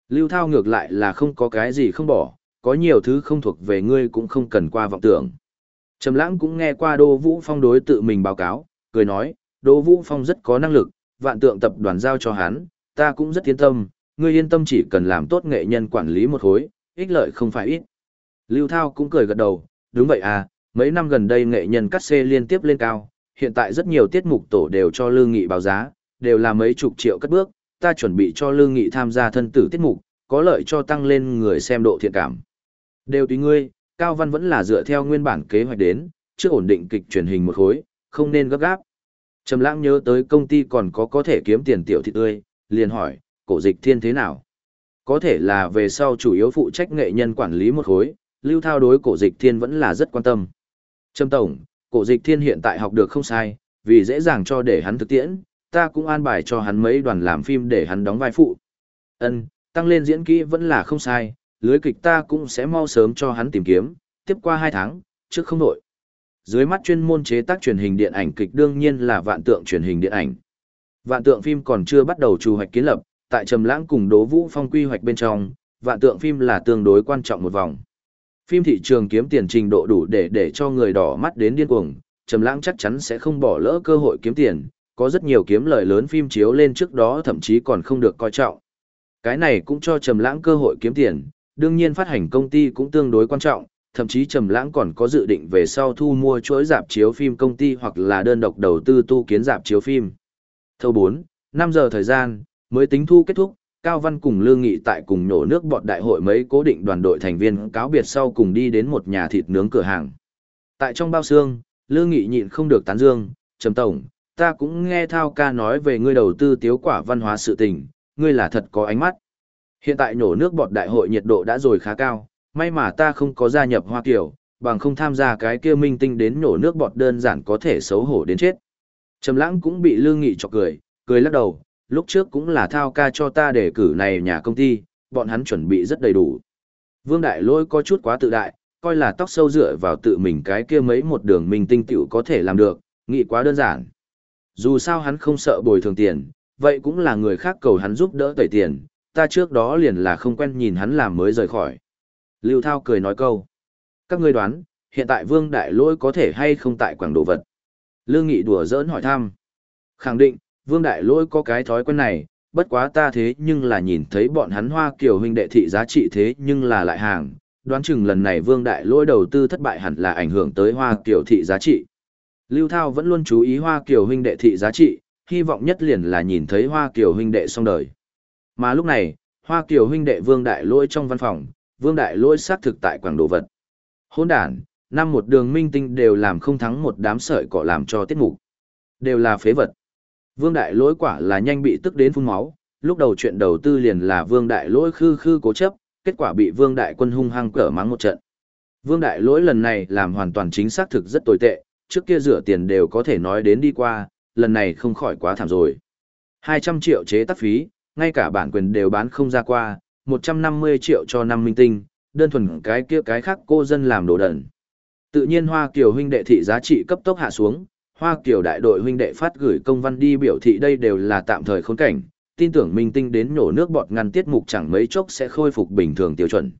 Lưu Thao ngược lại là không có cái gì không bỏ, có nhiều thứ không thuộc về ngươi cũng không cần qua vọng tưởng. Trầm Lãng cũng nghe qua Đô Vũ Phong đối tự mình báo cáo, cười nói, Đỗ Vũ Phong rất có năng lực, vạn tượng tập đoàn giao cho hắn, ta cũng rất yên tâm, ngươi yên tâm chỉ cần làm tốt nghệ nhân quản lý một khối, ích lợi không phải ít. Lưu Thao cũng cười gật đầu, đúng vậy à, mấy năm gần đây nghệ nhân cắt xê liên tiếp lên cao, hiện tại rất nhiều tiết mục tổ đều cho Lương Nghị báo giá, đều là mấy chục triệu cất bước, ta chuẩn bị cho Lương Nghị tham gia thân tử tiết mục, có lợi cho tăng lên người xem độ thiện cảm. Đều tùy ngươi, Cao Văn vẫn là dựa theo nguyên bản kế hoạch đến, chưa ổn định kịch truyền hình một khối, không nên gấp gáp. Trầm lãng nhớ tới công ty còn có có thể kiếm tiền tiểu thị tươi, liền hỏi, cổ dịch thiên thế nào? Có thể là về sau chủ yếu phụ trách nghệ nhân quản lý một khối, lưu thao đối cổ dịch thiên vẫn là rất quan tâm. Trầm tổng, cổ dịch thiên hiện tại học được không sai, vì dễ dàng cho để hắn thực tiễn, ta cũng an bài cho hắn mấy đoàn làm phim để hắn đóng vai phụ. Ân, tăng lên diễn kỹ vẫn là không sai, lưới kịch ta cũng sẽ mau sớm cho hắn tìm kiếm, tiếp qua 2 tháng, trước không đổi dưới mắt chuyên môn chế tác truyền hình điện ảnh kịch đương nhiên là vạn tượng truyền hình điện ảnh. Vạn tượng phim còn chưa bắt đầu trù hoạch kiến lập, tại Trầm Lãng cùng Đỗ Vũ Phong quy hoạch bên trong, vạn tượng phim là tương đối quan trọng một vòng. Phim thị trường kiếm tiền trình độ đủ để để cho người đỏ mắt đến điên cuồng, Trầm Lãng chắc chắn sẽ không bỏ lỡ cơ hội kiếm tiền, có rất nhiều kiếm lời lớn phim chiếu lên trước đó thậm chí còn không được coi trọng. Cái này cũng cho Trầm Lãng cơ hội kiếm tiền, đương nhiên phát hành công ty cũng tương đối quan trọng, thậm chí Trầm Lãng còn có dự định về sau thu mua chuỗi rạp chiếu phim công ty hoặc là đơn độc đầu tư tu kiến rạp chiếu phim. Thâu 4, 5 giờ thời gian, mới tính thu kết thúc, Cao Văn cùng Lương Nghị tại cùng nổ nước bọt đại hội mấy cố định đoàn đội thành viên cáo biệt sau cùng đi đến một nhà thịt nướng cửa hàng. Tại trong bao xương, Lương Nghị nhịn không được tán dương, "Trầm tổng, ta cũng nghe Thao ca nói về ngươi đầu tư tiếu quả văn hóa sự tình, ngươi là thật có ánh mắt." Hiện tại nổ nước bọt đại hội nhiệt độ đã rồi khá cao, may mà ta không có gia nhập Hoa Kiều, bằng không tham gia cái kia minh tinh đến nổ nước bọt đơn giản có thể xấu hổ đến chết. Trầm lãng cũng bị lương nghị chọc cười, cười lắc đầu, lúc trước cũng là thao ca cho ta đề cử này nhà công ty, bọn hắn chuẩn bị rất đầy đủ. Vương Đại Lôi có chút quá tự đại, coi là tóc sâu dựa vào tự mình cái kia mấy một đường minh tinh tiểu có thể làm được, nghĩ quá đơn giản. Dù sao hắn không sợ bồi thường tiền, vậy cũng là người khác cầu hắn giúp đỡ tẩy tiền, ta trước đó liền là không quen nhìn hắn làm mới rời khỏi. Lưu Thao cười nói câu. Các ngươi đoán, hiện tại Vương Đại Lỗi có thể hay không tại quảng đồ vật? Lương Nghị đùa giỡn hỏi thăm. Khẳng định, Vương Đại Lỗi có cái thói quen này, bất quá ta thế nhưng là nhìn thấy bọn hắn hoa kiểu huynh đệ thị giá trị thế nhưng là lại hàng, đoán chừng lần này vương đại lỗi đầu tư thất bại hẳn là ảnh hưởng tới hoa kiểu thị giá trị. Lưu Thao vẫn luôn chú ý hoa kiểu huynh đệ thị giá trị, hy vọng nhất liền là nhìn thấy hoa kiểu huynh đệ xong đời. Mà lúc này, hoa kiểu huynh đệ vương đại lỗi trong văn phòng, vương đại lỗi xác thực tại quảng đồ vật. Hôn đàn, năm một đường minh tinh đều làm không thắng một đám sợi cỏ làm cho tiết mục. Đều là phế vật. Vương đại lỗi quả là nhanh bị tức đến phun máu, lúc đầu chuyện đầu tư liền là vương đại lỗi khư khư cố chấp, kết quả bị vương đại quân hung hăng cỡ mắng một trận. Vương đại lỗi lần này làm hoàn toàn chính xác thực rất tồi tệ, trước kia rửa tiền đều có thể nói đến đi qua, lần này không khỏi quá thảm rồi. 200 triệu chế tác phí, ngay cả bản quyền đều bán không ra qua, 150 triệu cho năm minh tinh, đơn thuần cái kia cái khác cô dân làm đồ đẩn. Tự nhiên Hoa Kiều huynh đệ thị giá trị cấp tốc hạ xuống, Hoa Kiều đại đội huynh đệ phát gửi công văn đi biểu thị đây đều là tạm thời khốn cảnh, tin tưởng minh tinh đến nhổ nước bọt ngăn tiết mục chẳng mấy chốc sẽ khôi phục bình thường tiêu chuẩn.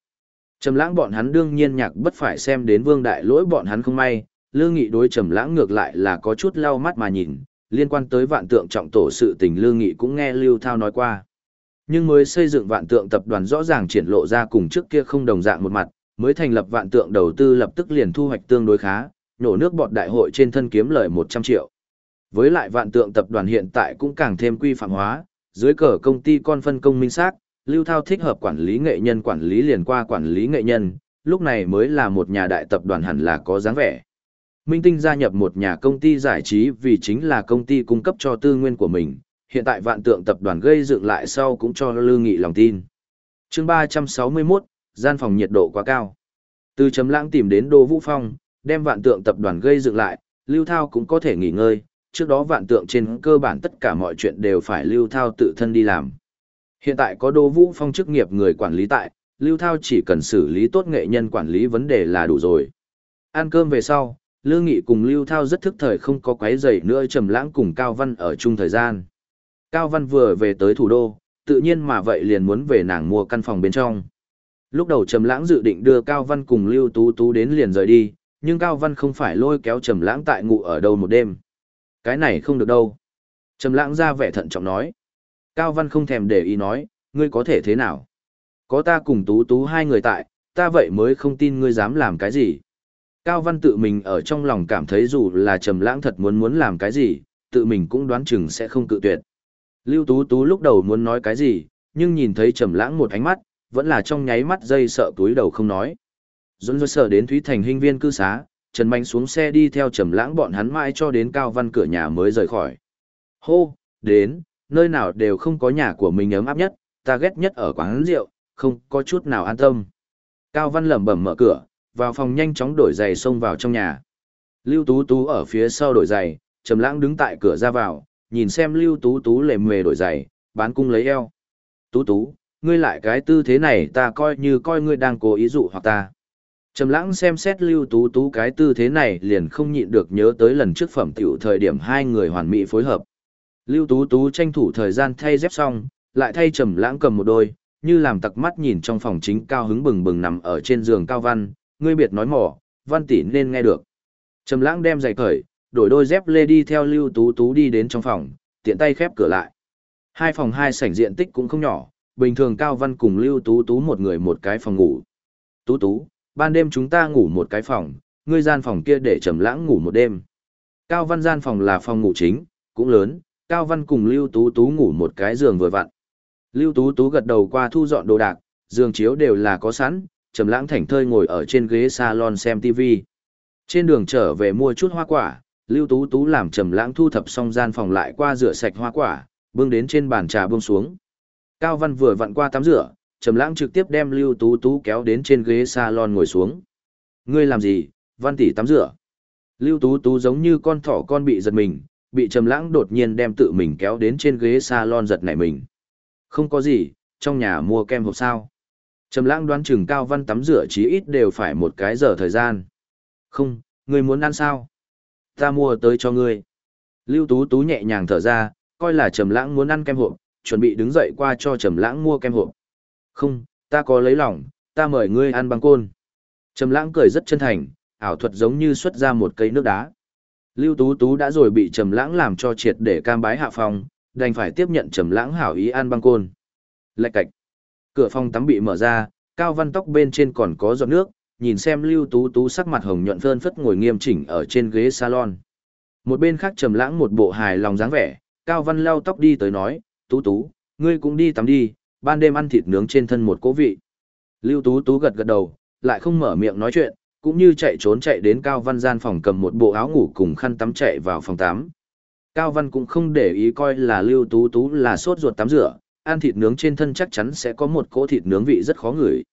Trầm lãng bọn hắn đương nhiên nhạc bất phải xem đến vương đại lỗi bọn hắn không may, lương nghị đối trầm lãng ngược lại là có chút lau mắt mà nhìn, liên quan tới vạn tượng trọng tổ sự tình lương nghị cũng nghe Lưu Thao nói qua. Nhưng mới xây dựng vạn tượng tập đoàn rõ ràng triển lộ ra cùng trước kia không đồng dạng một mặt, mới thành lập vạn tượng đầu tư lập tức liền thu hoạch tương đối khá, nổ nước bọt đại hội trên thân kiếm lời 100 triệu. Với lại vạn tượng tập đoàn hiện tại cũng càng thêm quy phạm hóa, dưới cờ công ty con phân công minh xác, Lưu Thao thích hợp quản lý nghệ nhân quản lý liền qua quản lý nghệ nhân, lúc này mới là một nhà đại tập đoàn hẳn là có dáng vẻ. Minh Tinh gia nhập một nhà công ty giải trí vì chính là công ty cung cấp cho tư nguyên của mình, hiện tại vạn tượng tập đoàn gây dựng lại sau cũng cho Lưu Nghị lòng tin. chương 361, gian phòng nhiệt độ quá cao. Từ chấm lãng tìm đến Đô Vũ Phong, đem vạn tượng tập đoàn gây dựng lại, Lưu Thao cũng có thể nghỉ ngơi, trước đó vạn tượng trên cơ bản tất cả mọi chuyện đều phải Lưu Thao tự thân đi làm. Hiện tại có Đô Vũ Phong chức nghiệp người quản lý tại, Lưu Thao chỉ cần xử lý tốt nghệ nhân quản lý vấn đề là đủ rồi. Ăn cơm về sau, Lương Nghị cùng Lưu Thao rất thức thời không có quấy rầy nữa trầm lãng cùng Cao Văn ở chung thời gian. Cao Văn vừa về tới thủ đô, tự nhiên mà vậy liền muốn về nàng mua căn phòng bên trong. Lúc đầu Trầm Lãng dự định đưa Cao Văn cùng Lưu Tú Tú đến liền rời đi, nhưng Cao Văn không phải lôi kéo Trầm Lãng tại ngủ ở đâu một đêm. Cái này không được đâu. Trầm Lãng ra vẻ thận trọng nói. Cao Văn không thèm để ý nói, ngươi có thể thế nào? Có ta cùng Tú Tú hai người tại, ta vậy mới không tin ngươi dám làm cái gì. Cao Văn tự mình ở trong lòng cảm thấy dù là Trầm Lãng thật muốn muốn làm cái gì, tự mình cũng đoán chừng sẽ không cự tuyệt. Lưu Tú Tú lúc đầu muốn nói cái gì, nhưng nhìn thấy Trầm Lãng một ánh mắt, vẫn là trong nháy mắt dây sợ túi đầu không nói. Dũng dối sở đến Thúy Thành hình viên cư xá, Trần Mạnh xuống xe đi theo Trầm Lãng bọn hắn mãi cho đến Cao Văn cửa nhà mới rời khỏi. Hô, đến, nơi nào đều không có nhà của mình ấm áp nhất, ta ghét nhất ở quán rượu, không có chút nào an tâm. Cao Văn lẩm bẩm mở cửa, vào phòng nhanh chóng đổi giày xông vào trong nhà. Lưu Tú Tú ở phía sau đổi giày, Trầm Lãng đứng tại cửa ra vào, nhìn xem Lưu Tú Tú lề mề đổi giày, bán cung lấy eo. Tú Tú, ngươi lại cái tư thế này ta coi như coi ngươi đang cố ý dụ hoặc ta. Trầm lãng xem xét Lưu Tú Tú cái tư thế này liền không nhịn được nhớ tới lần trước phẩm tiểu thời điểm hai người hoàn mỹ phối hợp. Lưu Tú Tú tranh thủ thời gian thay dép xong, lại thay Trầm lãng cầm một đôi, như làm tặc mắt nhìn trong phòng chính cao hứng bừng bừng nằm ở trên giường cao văn, ngươi biệt nói mỏ, văn tỷ nên nghe được. Trầm lãng đem giày cởi, đổi đôi dép lê đi theo Lưu Tú Tú đi đến trong phòng, tiện tay khép cửa lại. Hai phòng hai sảnh diện tích cũng không nhỏ, bình thường Cao Văn cùng Lưu Tú Tú một người một cái phòng ngủ. Tú Tú, ban đêm chúng ta ngủ một cái phòng, ngươi gian phòng kia để trầm lãng ngủ một đêm. Cao Văn gian phòng là phòng ngủ chính, cũng lớn, Cao Văn cùng Lưu Tú Tú ngủ một cái giường vừa vặn. Lưu Tú Tú gật đầu qua thu dọn đồ đạc, giường chiếu đều là có sẵn, trầm lãng thảnh thơi ngồi ở trên ghế salon xem TV. Trên đường trở về mua chút hoa quả, Lưu Tú Tú làm trầm lãng thu thập xong gian phòng lại qua rửa sạch hoa quả, bưng đến trên bàn trà buông xuống. Cao Văn vừa vặn qua tắm rửa, Trầm Lãng trực tiếp đem Lưu Tú Tú kéo đến trên ghế salon ngồi xuống. "Ngươi làm gì? Văn tỷ tắm rửa." Lưu Tú Tú giống như con thỏ con bị giật mình, bị Trầm Lãng đột nhiên đem tự mình kéo đến trên ghế salon giật nảy mình. "Không có gì, trong nhà mua kem hộp sao?" Trầm Lãng đoán chừng Cao Văn tắm rửa chí ít đều phải một cái giờ thời gian. "Không, ngươi muốn ăn sao?" "Ta mua tới cho ngươi." Lưu Tú Tú nhẹ nhàng thở ra, coi là Trầm Lãng muốn ăn kem hộp, chuẩn bị đứng dậy qua cho Trầm Lãng mua kem hộp. "Không, ta có lấy lòng, ta mời ngươi ăn băng côn." Trầm Lãng cười rất chân thành, ảo thuật giống như xuất ra một cây nước đá. Lưu Tú Tú đã rồi bị Trầm Lãng làm cho triệt để cam bái hạ phòng, đành phải tiếp nhận trầm lãng hảo ý an băng côn. Lạch cạch. Cửa phòng tắm bị mở ra, cao văn tóc bên trên còn có giọt nước, nhìn xem Lưu Tú Tú sắc mặt hồng nhuận phơn phất ngồi nghiêm chỉnh ở trên ghế salon. Một bên khác trầm lãng một bộ hài lòng dáng vẻ, Cao Văn lau tóc đi tới nói, Tú Tú, ngươi cũng đi tắm đi, ban đêm ăn thịt nướng trên thân một cố vị. Lưu Tú Tú gật gật đầu, lại không mở miệng nói chuyện, cũng như chạy trốn chạy đến Cao Văn gian phòng cầm một bộ áo ngủ cùng khăn tắm chạy vào phòng tắm. Cao Văn cũng không để ý coi là Lưu Tú Tú là sốt ruột tắm rửa, ăn thịt nướng trên thân chắc chắn sẽ có một cỗ thịt nướng vị rất khó ngửi.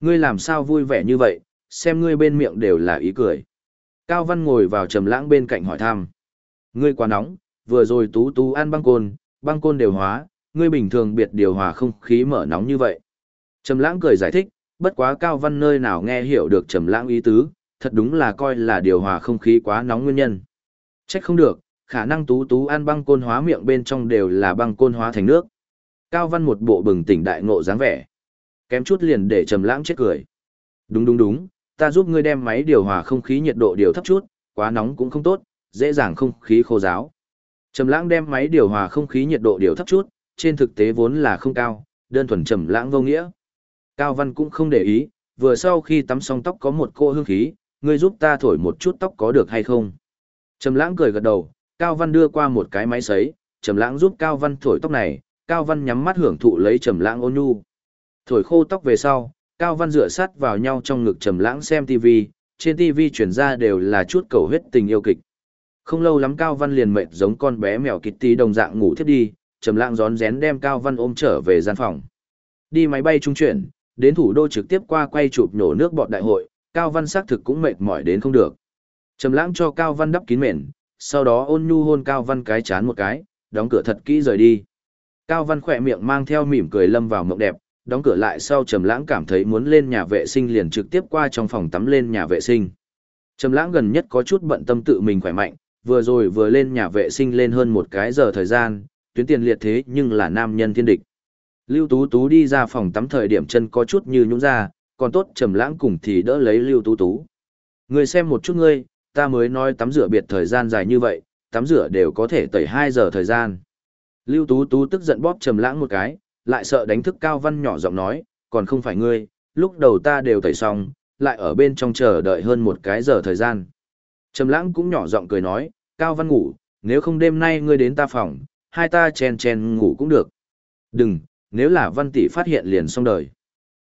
Ngươi làm sao vui vẻ như vậy, xem ngươi bên miệng đều là ý cười. Cao Văn ngồi vào trầm lãng bên cạnh hỏi thăm. Ngươi quá nóng, vừa rồi Tú Tú ăn băng côn, băng côn đều hóa, ngươi bình thường biệt điều hòa không khí mở nóng như vậy. Trầm lãng cười giải thích, bất quá Cao Văn nơi nào nghe hiểu được trầm lãng ý tứ, thật đúng là coi là điều hòa không khí quá nóng nguyên nhân. Trách không được, khả năng Tú Tú ăn băng côn hóa miệng bên trong đều là băng côn hóa thành nước. Cao Văn một bộ bừng tỉnh đại ngộ dáng vẻ. Kém chút liền để trầm lãng chết cười. Đúng đúng đúng, ta giúp ngươi đem máy điều hòa không khí nhiệt độ điều thấp chút, quá nóng cũng không tốt, dễ dàng không khí khô giáo. Trầm lãng đem máy điều hòa không khí nhiệt độ điều thấp chút, trên thực tế vốn là không cao, đơn thuần trầm lãng vô nghĩa. Cao Văn cũng không để ý, vừa sau khi tắm xong tóc có một cô hương khí, ngươi giúp ta thổi một chút tóc có được hay không? Trầm lãng cười gật đầu, Cao Văn đưa qua một cái máy sấy, Trầm lãng giúp Cao Văn thổi tóc này, Cao Văn nhắm mắt hưởng thụ lấy Trầm lãng ôn nhu. Thổi khô tóc về sau, Cao Văn dựa sát vào nhau trong ngực Trầm lãng xem TV, trên TV truyền ra đều là chút cầu huyết tình yêu kịch. Không lâu lắm Cao Văn liền mệt giống con bé mèo Kitty đồng dạng ngủ thiếp đi, Trầm lãng rón rén đem Cao Văn ôm trở về gian phòng. Đi máy bay trung chuyển, đến thủ đô trực tiếp qua quay chụp nổ nước bọt đại hội, Cao Văn xác thực cũng mệt mỏi đến không được. Trầm lãng cho Cao Văn đắp kín mền, sau đó ôn nhu hôn Cao Văn cái chán một cái, đóng cửa thật kỹ rời đi. Cao Văn khỏe miệng mang theo mỉm cười lâm vào mộng đẹp, đóng cửa lại sau Trầm lãng cảm thấy muốn lên nhà vệ sinh liền trực tiếp qua trong phòng tắm lên nhà vệ sinh. Trầm lãng gần nhất có chút bận tâm tự mình khỏe mạnh, vừa rồi vừa lên nhà vệ sinh lên hơn một cái giờ thời gian, tuyến tiền liệt thế nhưng là nam nhân thiên địch. Lưu Tú Tú đi ra phòng tắm thời điểm chân có chút như nhũn ra, còn tốt Trầm Lãng cùng thì đỡ lấy Lưu Tú Tú. Ngươi xem một chút ngươi, ta mới nói tắm rửa biệt thời gian dài như vậy, tắm rửa đều có thể tẩy 2 giờ thời gian. Lưu Tú Tú tức giận bóp Trầm Lãng một cái, lại sợ đánh thức Cao Văn nhỏ giọng nói, còn không phải ngươi, lúc đầu ta đều tẩy xong, lại ở bên trong chờ đợi hơn một cái giờ thời gian. Trầm Lãng cũng nhỏ giọng cười nói, Cao Văn ngủ, nếu không đêm nay ngươi đến ta phòng, hai ta chen chen ngủ cũng được. Đừng, nếu là văn tỷ phát hiện liền xong đời.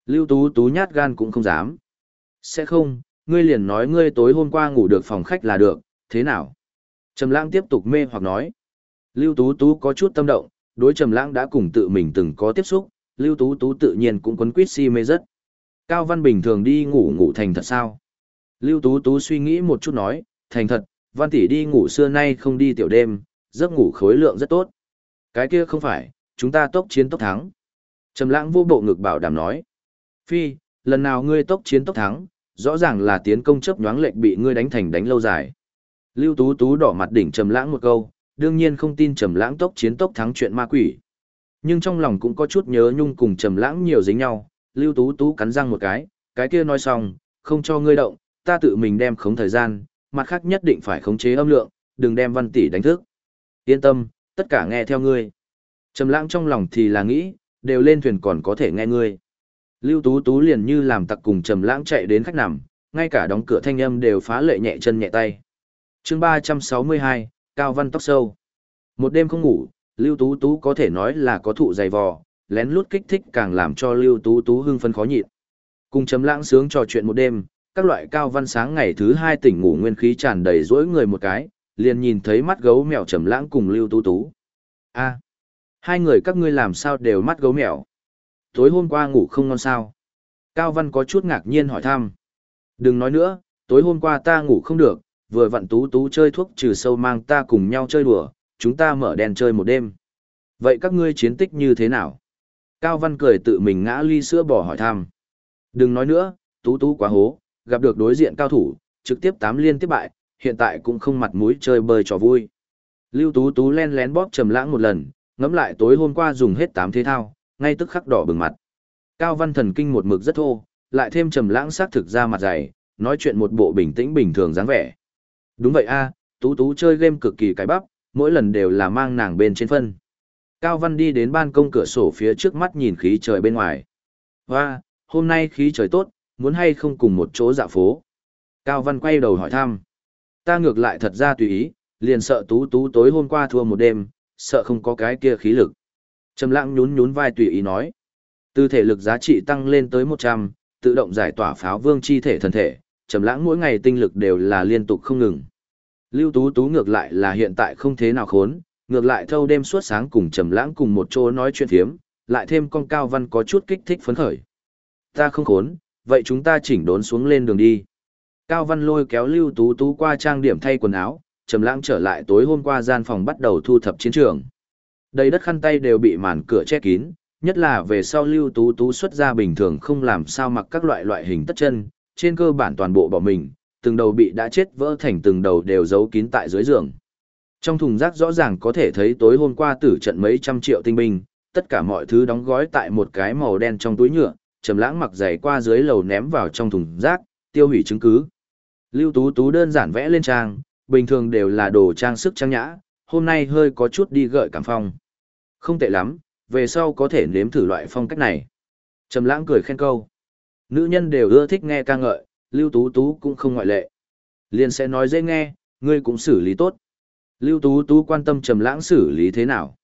Lưu Tú Tú nhát gan cũng không dám. Sẽ không, ngươi liền nói ngươi tối hôm qua ngủ được phòng khách là được, thế nào? Trầm lãng tiếp tục mê hoặc nói. Lưu Tú Tú có chút tâm động, đối Trầm lãng đã cùng tự mình từng có tiếp xúc, Lưu Tú Tú tự nhiên cũng quấn quýt si mê rất. Cao Văn bình thường đi ngủ ngủ thành thật sao? Lưu Tú Tú suy nghĩ một chút nói, thành thật, Văn tỷ đi ngủ xưa nay không đi tiểu đêm, giấc ngủ khối lượng rất tốt. Cái kia không phải, chúng ta tốc chiến tốc thắng. Trầm lãng vô bộ ngực bảo đảm nói. Phi, lần nào ngươi tốc chiến tốc thắng, rõ ràng là tiến công chấp nhoáng lệnh bị ngươi đánh thành đánh lâu dài. Lưu Tú Tú đỏ mặt đỉnh Trầm lãng một câu, đương nhiên không tin Trầm lãng tốc chiến tốc thắng chuyện ma quỷ. Nhưng trong lòng cũng có chút nhớ nhung cùng Trầm lãng nhiều dính nhau, Lưu Tú Tú cắn răng một cái, cái kia nói xong, không cho ngươi động, ta tự mình đem khống thời gian, mặt khác nhất định phải khống chế âm lượng, đừng đem văn tỷ đánh thức. Yên tâm, tất cả nghe theo ngươi. Trầm lãng trong lòng thì là nghĩ, đều lên thuyền còn có thể nghe ngươi. Lưu Tú Tú liền như làm tặc cùng Trầm lãng chạy đến khách nằm, ngay cả đóng cửa thanh âm đều phá lệ nhẹ chân nhẹ tay. Chương 362, Cao Văn tóc sâu. Một đêm không ngủ, Lưu Tú Tú có thể nói là có thụ dày vò, lén lút kích thích càng làm cho Lưu Tú Tú hưng phấn khó nhịn. Cùng Trầm lãng sướng trò chuyện một đêm, các loại cao văn sáng ngày thứ hai tỉnh ngủ nguyên khí tràn đầy rỗi người một cái, liền nhìn thấy mắt gấu mèo Trầm lãng cùng Lưu Tú Tú. A, Hai người các ngươi làm sao đều mắt gấu mèo. Tối hôm qua ngủ không ngon sao. Cao Văn có chút ngạc nhiên hỏi thăm. Đừng nói nữa, tối hôm qua ta ngủ không được, vừa vặn tú tú chơi thuốc trừ sâu mang ta cùng nhau chơi đùa, chúng ta mở đèn chơi một đêm. Vậy các ngươi chiến tích như thế nào? Cao Văn cười tự mình ngã ly sữa bỏ hỏi thăm. Đừng nói nữa, tú tú quá hố, gặp được đối diện cao thủ, trực tiếp tám liên tiếp bại, hiện tại cũng không mặt mũi chơi bơi trò vui. Lưu tú tú len lén bóp trầm lãng một lần, ngẫm lại tối hôm qua dùng hết tám thế thao, ngay tức khắc đỏ bừng mặt. Cao Văn Thần kinh một mực rất thô, lại thêm trầm lãng sắc thực ra mặt dày, nói chuyện một bộ bình tĩnh bình thường dáng vẻ. Đúng vậy a, Tú Tú chơi game cực kỳ cái bắp, mỗi lần đều là mang nàng bên trên phân. Cao Văn đi đến ban công cửa sổ phía trước mắt nhìn khí trời bên ngoài. Hoa, hôm nay khí trời tốt, muốn hay không cùng một chỗ dạo phố. Cao Văn quay đầu hỏi thăm. Ta ngược lại thật ra tùy ý, liền sợ tú tú tối hôm qua thua một đêm, sợ không có cái kia khí lực. Trầm lãng nhún nhún vai tùy ý nói. Từ thể lực giá trị tăng lên tới 100, tự động giải tỏa pháo vương chi thể thần thể, trầm lãng mỗi ngày tinh lực đều là liên tục không ngừng. Lưu Tú Tú ngược lại là hiện tại không thế nào khốn, ngược lại thâu đêm suốt sáng cùng trầm lãng cùng một chỗ nói chuyện thiếm, lại thêm con cao văn có chút kích thích phấn khởi. Ta không khốn, vậy chúng ta chỉnh đốn xuống lên đường đi. Cao văn lôi kéo Lưu Tú Tú qua trang điểm thay quần áo, trầm lãng trở lại tối hôm qua gian phòng bắt đầu thu thập chiến trường. Đầy đất khăn tay đều bị màn cửa che kín, nhất là về sau Lưu Tú Tú xuất ra bình thường không làm sao mặc các loại loại hình tất chân, trên cơ bản toàn bộ bỏ mình, từng đầu bị đã chết vỡ thành từng đầu đều giấu kín tại dưới giường. Trong thùng rác rõ ràng có thể thấy tối hôm qua tử trận mấy trăm triệu tinh binh, tất cả mọi thứ đóng gói tại một cái màu đen trong túi nhựa, trầm lãng mặc giày qua dưới lầu ném vào trong thùng rác, tiêu hủy chứng cứ. Lưu Tú Tú đơn giản vẽ lên trang, bình thường đều là đồ trang sức trang nhã, hôm nay hơi có chút đi gợi cảm phong. Không tệ lắm, về sau có thể nếm thử loại phong cách này. Trầm lãng cười khen câu. Nữ nhân đều ưa thích nghe ca ngợi, Lưu Tú Tú cũng không ngoại lệ. Liền sẽ nói dễ nghe, ngươi cũng xử lý tốt. Lưu Tú Tú quan tâm Trầm lãng xử lý thế nào.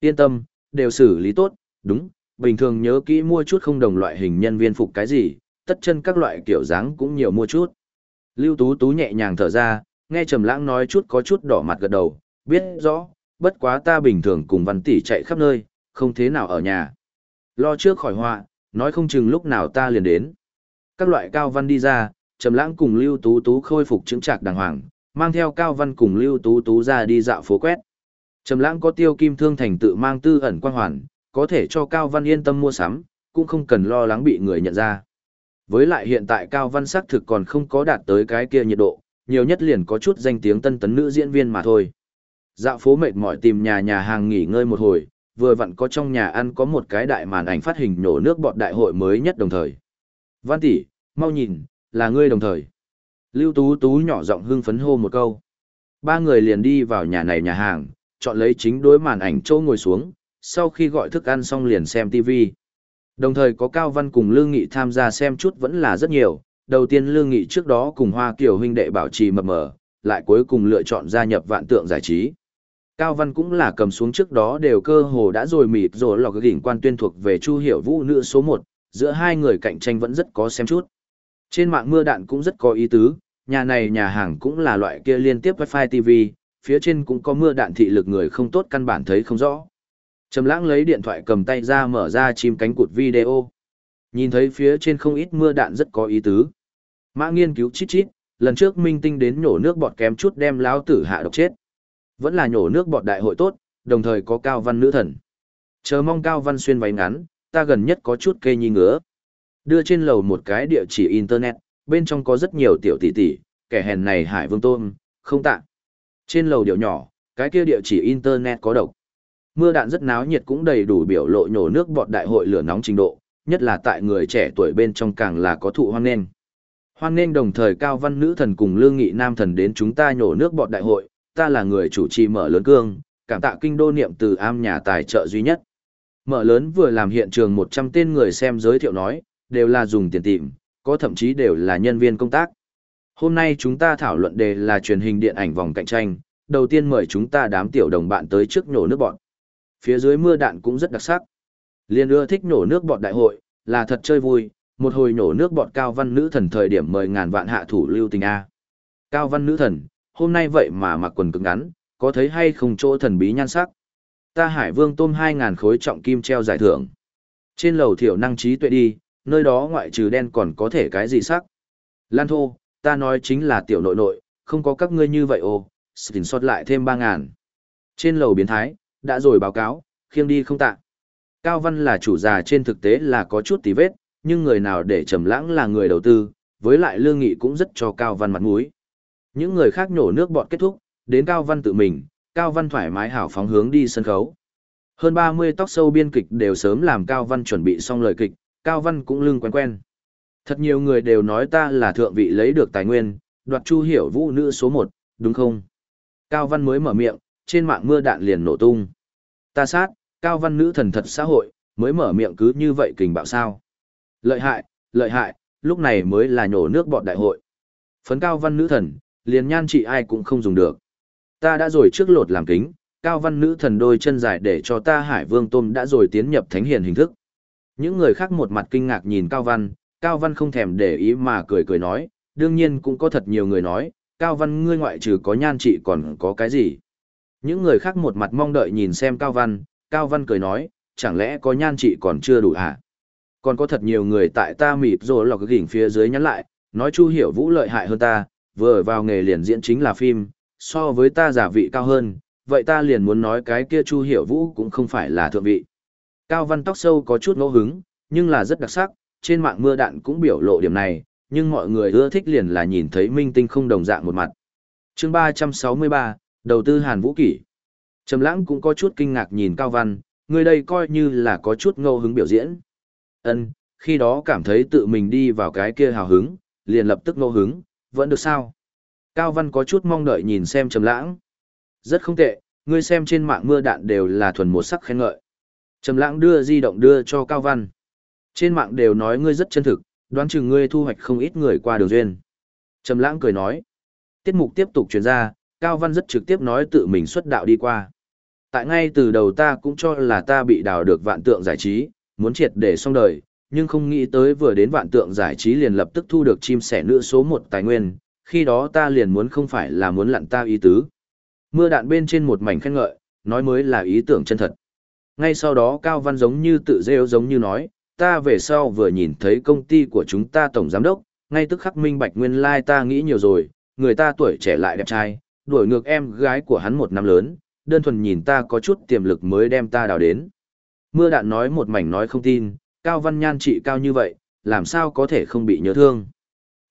Yên tâm, đều xử lý tốt, đúng, bình thường nhớ kỹ mua chút không đồng loại hình nhân viên phục cái gì, tất chân các loại kiểu dáng cũng nhiều mua chút. Lưu Tú Tú nhẹ nhàng thở ra, nghe Trầm Lãng nói chút có chút đỏ mặt gật đầu, biết rõ, bất quá ta bình thường cùng Văn tỷ chạy khắp nơi, không thế nào ở nhà. Lo trước khỏi họa, nói không chừng lúc nào ta liền đến. Các loại cao văn đi ra, Trầm Lãng cùng Lưu Tú Tú khôi phục chứng trạc đàng hoàng, mang theo cao văn cùng Lưu Tú Tú ra đi dạo phố quét. Trầm Lãng có Tiêu Kim Thương thành tự mang tư ẩn quan hoàn, có thể cho cao văn yên tâm mua sắm, cũng không cần lo lắng bị người nhận ra. Với lại hiện tại cao văn sắc thực còn không có đạt tới cái kia nhiệt độ, nhiều nhất liền có chút danh tiếng tân tấn nữ diễn viên mà thôi. Dạo phố mệt mỏi tìm nhà nhà hàng nghỉ ngơi một hồi, vừa vặn có trong nhà ăn có một cái đại màn ảnh phát hình nổ nước bọt đại hội mới nhất đồng thời. Văn tỷ, mau nhìn, là ngươi đồng thời. Lưu Tú Tú nhỏ giọng hưng phấn hô một câu. Ba người liền đi vào nhà này nhà hàng, chọn lấy chính đối màn ảnh chỗ ngồi xuống, sau khi gọi thức ăn xong liền xem tivi Đồng thời có Cao Văn cùng Lương Nghị tham gia xem chút vẫn là rất nhiều, đầu tiên Lương Nghị trước đó cùng Hoa Kiều huynh đệ bảo trì mập mờ, lại cuối cùng lựa chọn gia nhập vạn tượng giải trí. Cao Văn cũng là cầm xuống trước đó đều cơ hồ đã rồi mịt rồi lọc gỉnh quan tuyên thuộc về Chu Hiểu Vũ nữ số 1, giữa hai người cạnh tranh vẫn rất có xem chút. Trên mạng mưa đạn cũng rất có ý tứ, nhà này nhà hàng cũng là loại kia liên tiếp wifi TV, phía trên cũng có mưa đạn thị lực người không tốt căn bản thấy không rõ. Trầm lãng lấy điện thoại cầm tay ra mở ra chim cánh cụt video. Nhìn thấy phía trên không ít mưa đạn rất có ý tứ. Mã nghiên cứu chít chít, lần trước minh tinh đến nhổ nước bọt kém chút đem lão tử hạ độc chết. Vẫn là nhổ nước bọt đại hội tốt, đồng thời có cao văn nữ thần. Chờ mong cao văn xuyên váy ngắn, ta gần nhất có chút cây nhi ngứa. Đưa trên lầu một cái địa chỉ internet, bên trong có rất nhiều tiểu tỷ tỷ, kẻ hèn này hải vương tôm, không tạ. Trên lầu điệu nhỏ, cái kia địa chỉ internet có độc. Mưa đạn rất náo nhiệt cũng đầy đủ biểu lộ nhổ nước bọt đại hội lửa nóng trình độ, nhất là tại người trẻ tuổi bên trong càng là có thụ hoan nghênh. Hoan nghênh đồng thời cao văn nữ thần cùng lương nghị nam thần đến chúng ta nhổ nước bọt đại hội, ta là người chủ trì mở lớn cương, cảm tạ kinh đô niệm từ am nhà tài trợ duy nhất. Mở lớn vừa làm hiện trường 100 tên người xem giới thiệu nói, đều là dùng tiền tìm, có thậm chí đều là nhân viên công tác. Hôm nay chúng ta thảo luận đề là truyền hình điện ảnh vòng cạnh tranh, đầu tiên mời chúng ta đám tiểu đồng bạn tới trước nhổ nước bọn. Phía dưới mưa đạn cũng rất đặc sắc. Liên ưa thích nổ nước bọt đại hội, là thật chơi vui, một hồi nổ nước bọt cao văn nữ thần thời điểm mời ngàn vạn hạ thủ lưu tình A. Cao văn nữ thần, hôm nay vậy mà mặc quần cứng ngắn, có thấy hay không chỗ thần bí nhan sắc. Ta hải vương tôm 2.000 khối trọng kim treo giải thưởng. Trên lầu thiểu năng trí tuệ đi, nơi đó ngoại trừ đen còn có thể cái gì sắc. Lan thô, ta nói chính là tiểu nội nội, không có các ngươi như vậy ô, xin sót lại thêm 3.000. Trên lầu biến thái, đã rồi báo cáo, khiêng đi không tạ. Cao Văn là chủ già trên thực tế là có chút tí vết, nhưng người nào để trầm lãng là người đầu tư, với lại lương nghị cũng rất cho Cao Văn mặt mũi. Những người khác nhổ nước bọt kết thúc, đến Cao Văn tự mình, Cao Văn thoải mái hảo phóng hướng đi sân khấu. Hơn 30 tóc sâu biên kịch đều sớm làm Cao Văn chuẩn bị xong lời kịch, Cao Văn cũng lưng quen quen. Thật nhiều người đều nói ta là thượng vị lấy được tài nguyên, đoạt chu hiểu vũ nữ số 1, đúng không? Cao Văn mới mở miệng, trên mạng mưa đạn liền nổ tung. Ta sát, cao văn nữ thần thật xã hội, mới mở miệng cứ như vậy kình bạo sao. Lợi hại, lợi hại, lúc này mới là nhổ nước bọn đại hội. Phấn cao văn nữ thần, liền nhan trị ai cũng không dùng được. Ta đã rồi trước lột làm kính, cao văn nữ thần đôi chân dài để cho ta hải vương tôm đã rồi tiến nhập thánh hiền hình thức. Những người khác một mặt kinh ngạc nhìn cao văn, cao văn không thèm để ý mà cười cười nói, đương nhiên cũng có thật nhiều người nói, cao văn ngươi ngoại trừ có nhan trị còn có cái gì. Những người khác một mặt mong đợi nhìn xem cao văn, cao văn cười nói, chẳng lẽ có nhan trị còn chưa đủ hả? Còn có thật nhiều người tại ta mịp rồi lọc gỉnh phía dưới nhắn lại, nói Chu Hiểu Vũ lợi hại hơn ta, vừa vào nghề liền diễn chính là phim, so với ta giả vị cao hơn, vậy ta liền muốn nói cái kia Chu Hiểu Vũ cũng không phải là thượng vị. Cao văn tóc sâu có chút ngẫu hứng, nhưng là rất đặc sắc, trên mạng mưa đạn cũng biểu lộ điểm này, nhưng mọi người ưa thích liền là nhìn thấy minh tinh không đồng dạng một mặt. chương 363, đầu tư Hàn Vũ Kỷ. Trầm lãng cũng có chút kinh ngạc nhìn Cao Văn, người đây coi như là có chút ngẫu hứng biểu diễn. Ân, khi đó cảm thấy tự mình đi vào cái kia hào hứng, liền lập tức ngẫu hứng, vẫn được sao? Cao Văn có chút mong đợi nhìn xem Trầm lãng. Rất không tệ, ngươi xem trên mạng mưa đạn đều là thuần một sắc khen ngợi. Trầm lãng đưa di động đưa cho Cao Văn. Trên mạng đều nói ngươi rất chân thực, đoán chừng ngươi thu hoạch không ít người qua đường duyên. Trầm lãng cười nói. Tiết mục tiếp tục truyền ra, Cao Văn rất trực tiếp nói tự mình xuất đạo đi qua. Tại ngay từ đầu ta cũng cho là ta bị đào được vạn tượng giải trí, muốn triệt để xong đời, nhưng không nghĩ tới vừa đến vạn tượng giải trí liền lập tức thu được chim sẻ nữ số một tài nguyên, khi đó ta liền muốn không phải là muốn lặn ta ý tứ. Mưa đạn bên trên một mảnh khen ngợi, nói mới là ý tưởng chân thật. Ngay sau đó Cao Văn giống như tự rêu giống như nói, ta về sau vừa nhìn thấy công ty của chúng ta tổng giám đốc, ngay tức khắc minh bạch nguyên lai like ta nghĩ nhiều rồi, người ta tuổi trẻ lại đẹp trai, đuổi ngược em gái của hắn một năm lớn, đơn thuần nhìn ta có chút tiềm lực mới đem ta đào đến. Mưa đạn nói một mảnh nói không tin, Cao Văn nhan trị cao như vậy, làm sao có thể không bị nhớ thương.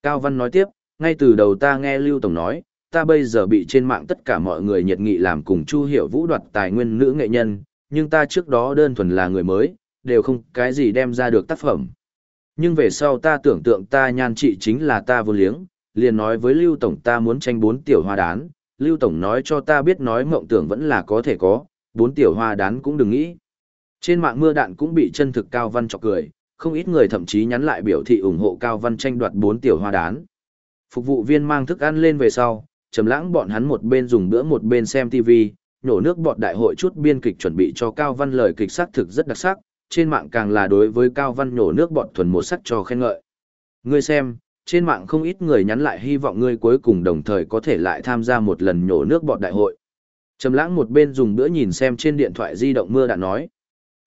Cao Văn nói tiếp, ngay từ đầu ta nghe Lưu Tổng nói, ta bây giờ bị trên mạng tất cả mọi người nhiệt nghị làm cùng Chu Hiểu Vũ đoạt tài nguyên nữ nghệ nhân, nhưng ta trước đó đơn thuần là người mới, đều không cái gì đem ra được tác phẩm. Nhưng về sau ta tưởng tượng ta nhan trị chính là ta vô liếng, liền nói với Lưu Tổng ta muốn tranh bốn tiểu hoa đán, Lưu Tổng nói cho ta biết nói mộng tưởng vẫn là có thể có, bốn tiểu hoa đán cũng đừng nghĩ. Trên mạng mưa đạn cũng bị chân thực Cao Văn chọc cười, không ít người thậm chí nhắn lại biểu thị ủng hộ Cao Văn tranh đoạt bốn tiểu hoa đán. Phục vụ viên mang thức ăn lên về sau, trầm lãng bọn hắn một bên dùng bữa một bên xem TV, nổ nước bọt đại hội chút biên kịch chuẩn bị cho Cao Văn lời kịch sắc thực rất đặc sắc, trên mạng càng là đối với Cao Văn nổ nước bọt thuần một sắc cho khen ngợi. Ngươi xem, trên mạng không ít người nhắn lại hy vọng ngươi cuối cùng đồng thời có thể lại tham gia một lần nhổ nước bọt đại hội. Trầm lãng một bên dùng bữa nhìn xem trên điện thoại di động mưa đạn nói.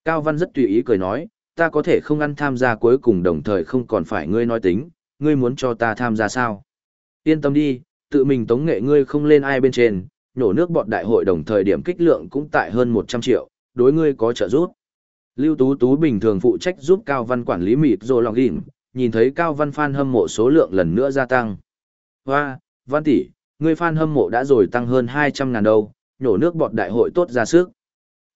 Cao Văn rất tùy ý cười nói, ta có thể không ăn tham gia cuối cùng đồng thời không còn phải ngươi nói tính, ngươi muốn cho ta tham gia sao? Yên tâm đi, tự mình tống nghệ ngươi không lên ai bên trên, nhổ nước bọt đại hội đồng thời điểm kích lượng cũng tại hơn 100 triệu, đối ngươi có trợ giúp. Lưu Tú Tú bình thường phụ trách giúp Cao Văn quản lý mịt rồi lòng gìn, nhìn thấy Cao Văn fan hâm mộ số lượng lần nữa gia tăng. Hoa, Văn tỷ, người fan hâm mộ đã rồi tăng hơn 200 ngàn đâu, nhổ nước bọt đại hội tốt ra sức.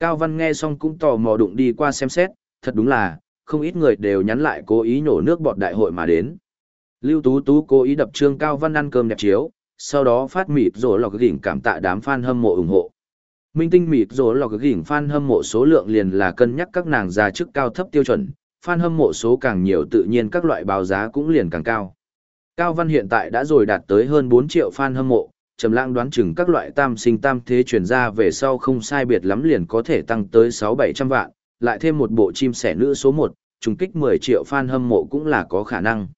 Cao Văn nghe xong cũng tò mò đụng đi qua xem xét, thật đúng là, không ít người đều nhắn lại cố ý nhổ nước bọt đại hội mà đến. Lưu Tú Tú cố ý đập trương Cao Văn ăn cơm đẹp chiếu, sau đó phát mịt rổ lọc gỉnh cảm tạ đám fan hâm mộ ủng hộ. Minh tinh mịt rổ lọc gỉnh fan hâm mộ số lượng liền là cân nhắc các nàng già chức cao thấp tiêu chuẩn, fan hâm mộ số càng nhiều tự nhiên các loại báo giá cũng liền càng cao. Cao Văn hiện tại đã rồi đạt tới hơn 4 triệu fan hâm mộ, trầm lãng đoán chừng các loại tam sinh tam thế truyền ra về sau không sai biệt lắm liền có thể tăng tới 6-700 vạn, lại thêm một bộ chim sẻ nữ số 1, trùng kích 10 triệu fan hâm mộ cũng là có khả năng.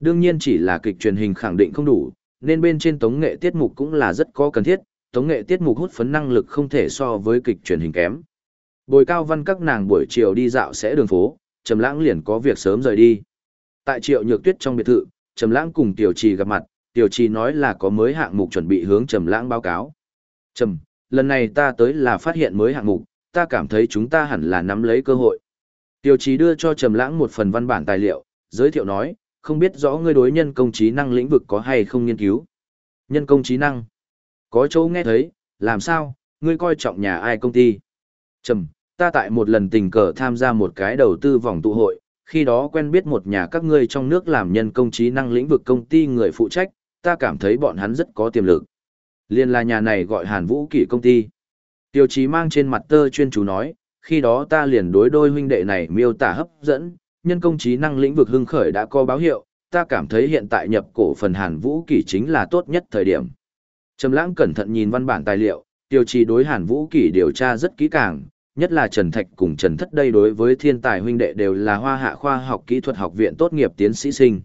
Đương nhiên chỉ là kịch truyền hình khẳng định không đủ, nên bên trên tống nghệ tiết mục cũng là rất có cần thiết, tống nghệ tiết mục hút phấn năng lực không thể so với kịch truyền hình kém. Bồi cao văn các nàng buổi chiều đi dạo sẽ đường phố, Trầm Lãng liền có việc sớm rời đi. Tại Triệu Nhược Tuyết trong biệt thự, Trầm Lãng cùng Tiểu Trì gặp mặt, Tiểu Trì nói là có mới hạng mục chuẩn bị hướng Trầm Lãng báo cáo. "Trầm, lần này ta tới là phát hiện mới hạng mục, ta cảm thấy chúng ta hẳn là nắm lấy cơ hội." Tiểu Trì đưa cho Trầm Lãng một phần văn bản tài liệu, giới thiệu nói, "Không biết rõ ngươi đối nhân công trí năng lĩnh vực có hay không nghiên cứu?" "Nhân công trí năng?" Có chỗ nghe thấy, làm sao, ngươi coi trọng nhà ai công ty? Trầm, ta tại một lần tình cờ tham gia một cái đầu tư vòng tụ hội, khi đó quen biết một nhà các ngươi trong nước làm nhân công trí năng lĩnh vực công ty người phụ trách, ta cảm thấy bọn hắn rất có tiềm lực. Liên là nhà này gọi Hàn Vũ Kỷ công ty. Tiêu chí mang trên mặt tơ chuyên chú nói, khi đó ta liền đối đôi huynh đệ này miêu tả hấp dẫn, nhân công trí năng lĩnh vực hưng khởi đã có báo hiệu, ta cảm thấy hiện tại nhập cổ phần Hàn Vũ Kỷ chính là tốt nhất thời điểm. Trầm Lãng cẩn thận nhìn văn bản tài liệu, tiêu Chí đối Hàn Vũ Kỷ điều tra rất kỹ càng, nhất là Trần Thạch cùng Trần Thất đây đối với thiên tài huynh đệ đều là Hoa Hạ khoa học kỹ thuật học viện tốt nghiệp tiến sĩ sinh.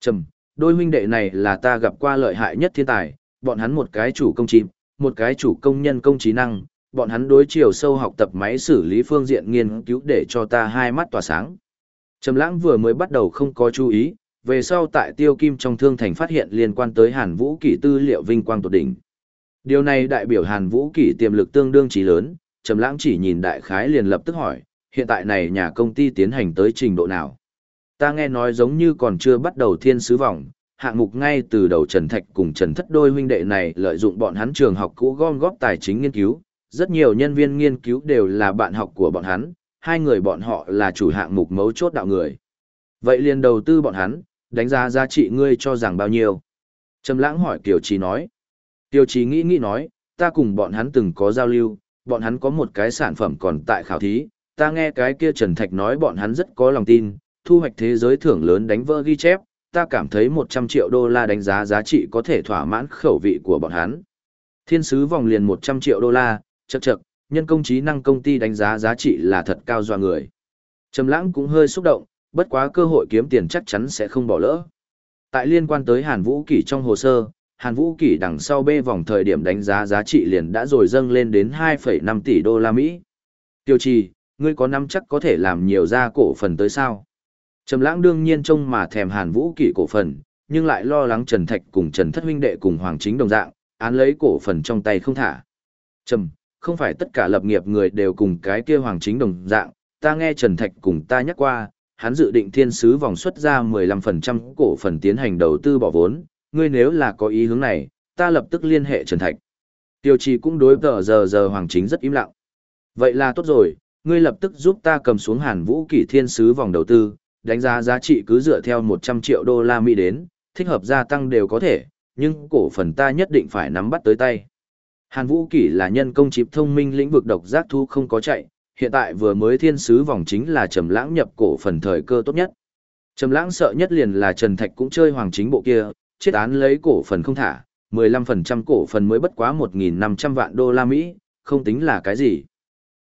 Trầm, đôi huynh đệ này là ta gặp qua lợi hại nhất thiên tài, bọn hắn một cái chủ công chim, một cái chủ công nhân công trí năng, bọn hắn đối chiều sâu học tập máy xử lý phương diện nghiên cứu để cho ta hai mắt tỏa sáng. Trầm Lãng vừa mới bắt đầu không có chú ý, về sau tại Tiêu Kim trong thương thành phát hiện liên quan tới Hàn Vũ Kỷ tư liệu vinh quang tột đỉnh. Điều này đại biểu Hàn Vũ Kỷ tiềm lực tương đương trí lớn, Trầm Lãng chỉ nhìn đại khái liền lập tức hỏi, hiện tại này nhà công ty tiến hành tới trình độ nào? Ta nghe nói giống như còn chưa bắt đầu thiên sứ vòng, hạng mục ngay từ đầu Trần Thạch cùng Trần Thất đôi huynh đệ này lợi dụng bọn hắn trường học cũ gom góp tài chính nghiên cứu, rất nhiều nhân viên nghiên cứu đều là bạn học của bọn hắn, hai người bọn họ là chủ hạng mục mấu chốt đạo người. Vậy liền đầu tư bọn hắn, đánh giá giá trị ngươi cho rằng bao nhiêu? Trầm lãng hỏi Kiều Trì nói. Kiều Trì nghĩ nghĩ nói, ta cùng bọn hắn từng có giao lưu, bọn hắn có một cái sản phẩm còn tại khảo thí, ta nghe cái kia Trần Thạch nói bọn hắn rất có lòng tin, thu hoạch thế giới thưởng lớn đánh vỡ ghi chép, ta cảm thấy 100 triệu đô la đánh giá giá trị có thể thỏa mãn khẩu vị của bọn hắn. Thiên sứ vòng liền 100 triệu đô la, chậc chậc, nhân công trí năng công ty đánh giá giá trị là thật cao doa người. Trầm lãng cũng hơi xúc động, bất quá cơ hội kiếm tiền chắc chắn sẽ không bỏ lỡ. Tại liên quan tới Hàn Vũ Kỷ trong hồ sơ, Hàn Vũ Kỳ đằng sau B vòng thời điểm đánh giá giá trị liền đã rồi dâng lên đến 2,5 tỷ đô la Mỹ. Tiêu trì, ngươi có nắm chắc có thể làm nhiều ra cổ phần tới sao? Trầm lãng đương nhiên trông mà thèm Hàn Vũ Kỳ cổ phần, nhưng lại lo lắng Trần Thạch cùng Trần Thất huynh đệ cùng Hoàng Chính đồng dạng, án lấy cổ phần trong tay không thả. Trầm, không phải tất cả lập nghiệp người đều cùng cái kia Hoàng Chính đồng dạng, ta nghe Trần Thạch cùng ta nhắc qua, hắn dự định thiên sứ vòng xuất ra 15% cổ phần tiến hành đầu tư bỏ vốn, ngươi nếu là có ý hướng này, ta lập tức liên hệ Trần Thạch. Tiêu trì cũng đối tờ giờ giờ Hoàng Chính rất im lặng. Vậy là tốt rồi, ngươi lập tức giúp ta cầm xuống hàn vũ kỷ thiên sứ vòng đầu tư, đánh giá giá trị cứ dựa theo 100 triệu đô la Mỹ đến, thích hợp gia tăng đều có thể, nhưng cổ phần ta nhất định phải nắm bắt tới tay. Hàn Vũ Kỷ là nhân công chip thông minh lĩnh vực độc giác thu không có chạy, hiện tại vừa mới thiên sứ vòng chính là Trầm Lãng nhập cổ phần thời cơ tốt nhất. Trầm Lãng sợ nhất liền là Trần Thạch cũng chơi hoàng chính bộ kia, chết án lấy cổ phần không thả, 15% cổ phần mới bất quá 1.500 vạn đô la Mỹ, không tính là cái gì.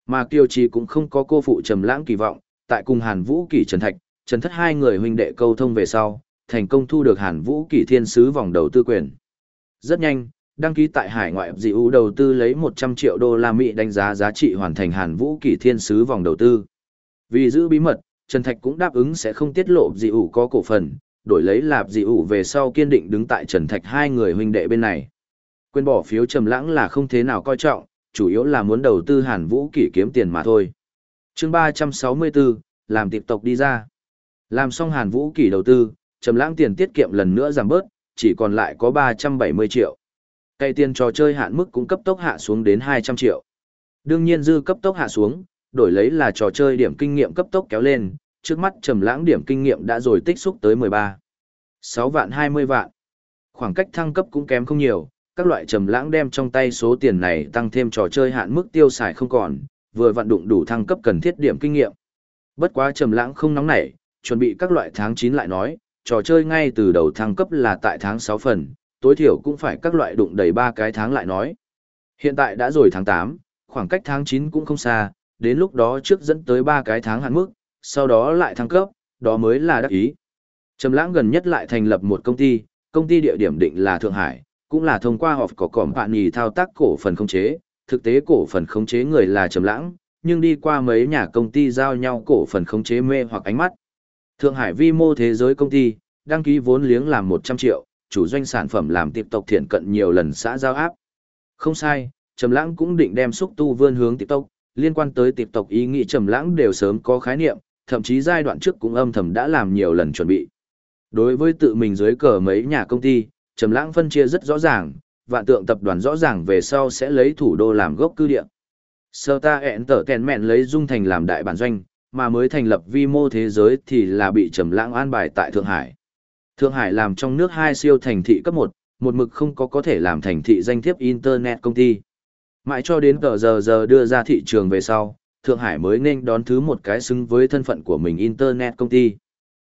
Mà Kiều Trì cũng không có cô phụ Trầm Lãng kỳ vọng, tại cùng Hàn Vũ Kỷ Trần Thạch, Trần Thất hai người huynh đệ câu thông về sau, thành công thu được Hàn Vũ Kỷ Thiên sứ vòng đầu tư quyền. Rất nhanh, đăng ký tại hải ngoại dị ưu đầu tư lấy 100 triệu đô la Mỹ đánh giá giá trị hoàn thành Hàn Vũ Kỷ Thiên sứ vòng đầu tư. Vì giữ bí mật, Trần Thạch cũng đáp ứng sẽ không tiết lộ dị ưu có cổ phần, đổi lấy lạp dị ủ về sau kiên định đứng tại Trần Thạch hai người huynh đệ bên này. Quên bỏ phiếu trầm lãng là không thế nào coi trọng, chủ yếu là muốn đầu tư Hàn Vũ Kỷ kiếm tiền mà thôi. Chương 364, làm tiệp tộc đi ra. Làm xong Hàn Vũ Kỷ đầu tư, trầm lãng tiền tiết kiệm lần nữa giảm bớt, chỉ còn lại có 370 triệu. Cây tiền trò chơi hạn mức cũng cấp tốc hạ xuống đến 200 triệu. Đương nhiên dư cấp tốc hạ xuống, đổi lấy là trò chơi điểm kinh nghiệm cấp tốc kéo lên, trước mắt trầm lãng điểm kinh nghiệm đã rồi tích xúc tới 13. 6 vạn 20 vạn. Khoảng cách thăng cấp cũng kém không nhiều, các loại trầm lãng đem trong tay số tiền này tăng thêm trò chơi hạn mức tiêu xài không còn, vừa vận đụng đủ thăng cấp cần thiết điểm kinh nghiệm. Bất quá trầm lãng không nóng nảy, chuẩn bị các loại tháng 9 lại nói, trò chơi ngay từ đầu thăng cấp là tại tháng 6 phần, tối thiểu cũng phải các loại đụng đầy ba cái tháng lại nói. Hiện tại đã rồi tháng 8, khoảng cách tháng 9 cũng không xa, đến lúc đó trước dẫn tới ba cái tháng hạn mức, sau đó lại thăng cấp, đó mới là đắc ý. Trầm lãng gần nhất lại thành lập một công ty, công ty địa điểm định là Thượng Hải, cũng là thông qua họp có cỏm bạn nhì thao tác cổ phần khống chế, thực tế cổ phần khống chế người là Trầm lãng, nhưng đi qua mấy nhà công ty giao nhau cổ phần khống chế mê hoặc ánh mắt. Thượng Hải vi mô thế giới công ty, đăng ký vốn liếng làm 100 triệu, chủ doanh sản phẩm làm tiếp tộc thiện cận nhiều lần xã giao áp. Không sai, Trầm Lãng cũng định đem xúc tu vươn hướng tiếp tộc, liên quan tới tiếp tộc ý nghĩ Trầm Lãng đều sớm có khái niệm, thậm chí giai đoạn trước cũng âm thầm đã làm nhiều lần chuẩn bị. Đối với tự mình dưới cờ mấy nhà công ty, Trầm Lãng phân chia rất rõ ràng, vạn tượng tập đoàn rõ ràng về sau sẽ lấy thủ đô làm gốc cư địa. Sơ ta lấy dung thành làm đại bản doanh, mà mới thành lập vi mô thế giới thì là bị Trầm Lãng an bài tại Thượng Hải. Thượng Hải làm trong nước hai siêu thành thị cấp 1, một mực không có có thể làm thành thị danh thiếp Internet công ty. Mãi cho đến tờ giờ giờ đưa ra thị trường về sau, Thượng Hải mới nên đón thứ một cái xứng với thân phận của mình Internet công ty.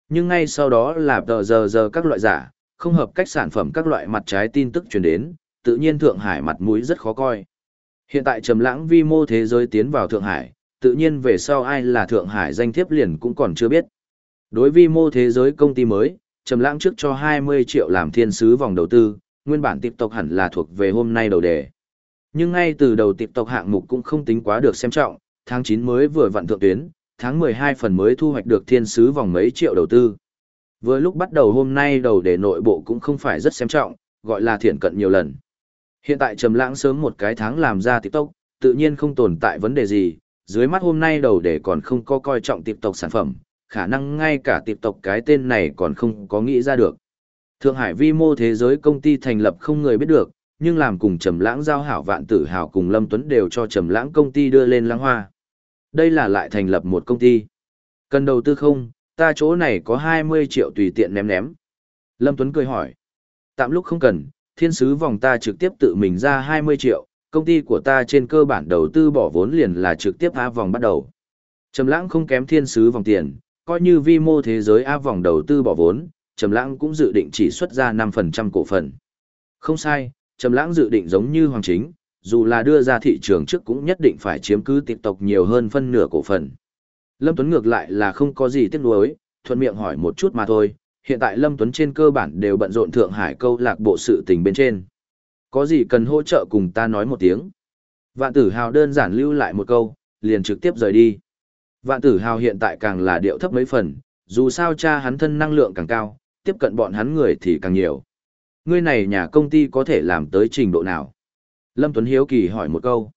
Nhưng ngay sau đó là tờ giờ giờ các loại giả, không hợp cách sản phẩm các loại mặt trái tin tức truyền đến, tự nhiên Thượng Hải mặt mũi rất khó coi. Hiện tại trầm lãng vi mô thế giới tiến vào Thượng Hải, tự nhiên về sau ai là Thượng Hải danh thiếp liền cũng còn chưa biết. Đối vi mô thế giới công ty mới, trầm lãng trước cho 20 triệu làm thiên sứ vòng đầu tư, nguyên bản tiếp tộc hẳn là thuộc về hôm nay đầu đề. Nhưng ngay từ đầu tiếp tộc hạng mục cũng không tính quá được xem trọng, tháng 9 mới vừa vặn thượng tuyến, tháng 12 phần mới thu hoạch được thiên sứ vòng mấy triệu đầu tư. Vừa lúc bắt đầu hôm nay đầu đề nội bộ cũng không phải rất xem trọng, gọi là thiện cận nhiều lần. Hiện tại trầm lãng sớm một cái tháng làm ra TikTok, tự nhiên không tồn tại vấn đề gì, dưới mắt hôm nay đầu đề còn không có coi trọng TikTok sản phẩm, khả năng ngay cả TikTok cái tên này còn không có nghĩ ra được. Thượng Hải vi mô thế giới công ty thành lập không người biết được, nhưng làm cùng Trầm Lãng giao hảo vạn tử hảo cùng Lâm Tuấn đều cho Trầm Lãng công ty đưa lên lãng hoa. Đây là lại thành lập một công ty. Cần đầu tư không, ta chỗ này có 20 triệu tùy tiện ném ném. Lâm Tuấn cười hỏi. Tạm lúc không cần, thiên sứ vòng ta trực tiếp tự mình ra 20 triệu, công ty của ta trên cơ bản đầu tư bỏ vốn liền là trực tiếp A vòng bắt đầu. Trầm lãng không kém thiên sứ vòng tiền, coi như vi mô thế giới A vòng đầu tư bỏ vốn, Trầm lãng cũng dự định chỉ xuất ra 5% cổ phần. Không sai, Trầm lãng dự định giống như Hoàng Chính, dù là đưa ra thị trường trước cũng nhất định phải chiếm cứ tiếp tộc nhiều hơn phân nửa cổ phần. Lâm Tuấn ngược lại là không có gì tiếc nuối, thuận miệng hỏi một chút mà thôi, hiện tại Lâm Tuấn trên cơ bản đều bận rộn Thượng Hải câu lạc bộ sự tình bên trên. Có gì cần hỗ trợ cùng ta nói một tiếng. Vạn tử hào đơn giản lưu lại một câu, liền trực tiếp rời đi. Vạn tử hào hiện tại càng là điệu thấp mấy phần, dù sao cha hắn thân năng lượng càng cao, tiếp cận bọn hắn người thì càng nhiều. Ngươi này nhà công ty có thể làm tới trình độ nào? Lâm Tuấn Hiếu Kỳ hỏi một câu.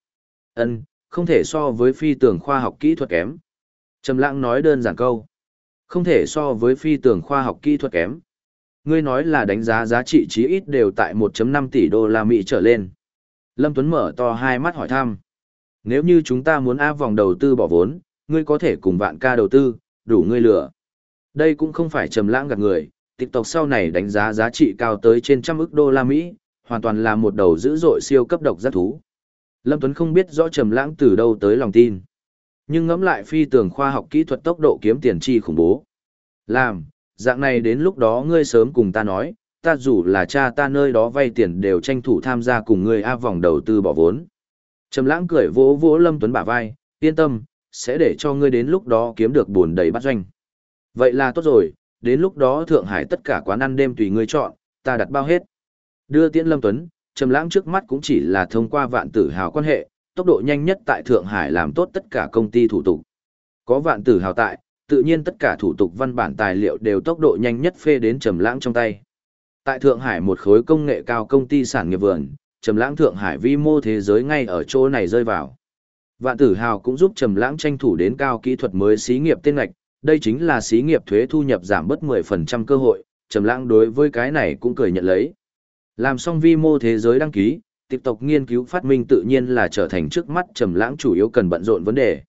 Ân, không thể so với phi tường khoa học kỹ thuật kém. Trầm lãng nói đơn giản câu. Không thể so với phi tường khoa học kỹ thuật kém. Ngươi nói là đánh giá giá trị chí ít đều tại 1.5 tỷ đô la Mỹ trở lên. Lâm Tuấn mở to hai mắt hỏi thăm. Nếu như chúng ta muốn áp vòng đầu tư bỏ vốn, ngươi có thể cùng vạn ca đầu tư, đủ ngươi lựa. Đây cũng không phải trầm lãng gạt người, TikTok sau này đánh giá giá trị cao tới trên trăm ức đô la Mỹ, hoàn toàn là một đầu dữ dội siêu cấp độc giác thú. Lâm Tuấn không biết rõ trầm lãng từ đâu tới lòng tin. Nhưng ngẫm lại phi tường khoa học kỹ thuật tốc độ kiếm tiền chi khủng bố. Làm, dạng này đến lúc đó ngươi sớm cùng ta nói, ta dù là cha ta nơi đó vay tiền đều tranh thủ tham gia cùng ngươi A vòng đầu tư bỏ vốn. Trầm lãng cười vỗ vỗ Lâm Tuấn bả vai, yên tâm, sẽ để cho ngươi đến lúc đó kiếm được buồn đầy bắt doanh. Vậy là tốt rồi, đến lúc đó Thượng Hải tất cả quán ăn đêm tùy ngươi chọn, ta đặt bao hết. Đưa tiễn Lâm Tuấn, Trầm lãng trước mắt cũng chỉ là thông qua vạn tử hào quan hệ, tốc độ nhanh nhất tại Thượng Hải làm tốt tất cả công ty thủ tục. Có vạn tử hào tại, tự nhiên tất cả thủ tục văn bản tài liệu đều tốc độ nhanh nhất phê đến Trầm Lãng trong tay. Tại Thượng Hải một khối công nghệ cao công ty sản nghiệp vườn, Trầm Lãng Thượng Hải vi mô thế giới ngay ở chỗ này rơi vào. Vạn Tử Hào cũng giúp Trầm Lãng tranh thủ đến cao kỹ thuật mới xí nghiệp tên ngạch, đây chính là xí nghiệp thuế thu nhập giảm bớt 10% cơ hội, Trầm Lãng đối với cái này cũng cười nhận lấy. Làm xong vi mô thế giới đăng ký, tiếp tục nghiên cứu phát minh tự nhiên là trở thành trước mắt trầm lãng chủ yếu cần bận rộn vấn đề.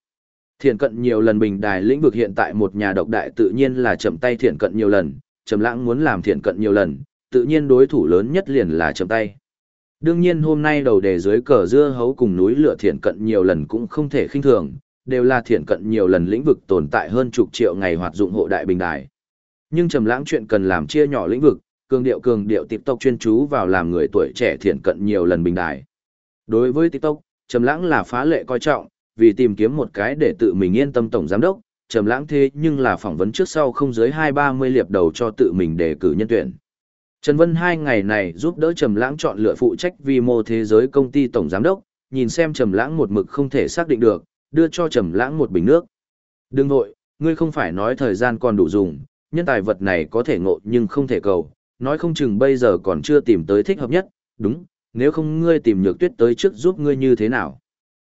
Thiện cận nhiều lần bình đài lĩnh vực hiện tại một nhà độc đại tự nhiên là chậm tay thiện cận nhiều lần, trầm lãng muốn làm thiện cận nhiều lần, tự nhiên đối thủ lớn nhất liền là chậm tay. Đương nhiên hôm nay đầu đề dưới cờ dưa hấu cùng núi lửa thiện cận nhiều lần cũng không thể khinh thường, đều là thiện cận nhiều lần lĩnh vực tồn tại hơn chục triệu ngày hoạt dụng hộ đại bình đài. Nhưng trầm lãng chuyện cần làm chia nhỏ lĩnh vực, cường điệu cường điệu TikTok chuyên chú vào làm người tuổi trẻ thiện cận nhiều lần bình đài. Đối với TikTok, Trầm Lãng là phá lệ coi trọng, vì tìm kiếm một cái để tự mình yên tâm tổng giám đốc, Trầm Lãng thế nhưng là phỏng vấn trước sau không dưới 2-30 liệp đầu cho tự mình đề cử nhân tuyển. Trần Vân hai ngày này giúp đỡ Trầm Lãng chọn lựa phụ trách vi mô thế giới công ty tổng giám đốc, nhìn xem Trầm Lãng một mực không thể xác định được, đưa cho Trầm Lãng một bình nước. "Đừng nội, ngươi không phải nói thời gian còn đủ dùng, nhân tài vật này có thể ngộ nhưng không thể cầu, nói không chừng bây giờ còn chưa tìm tới thích hợp nhất, đúng, nếu không ngươi tìm nhược tuyết tới trước giúp ngươi như thế nào.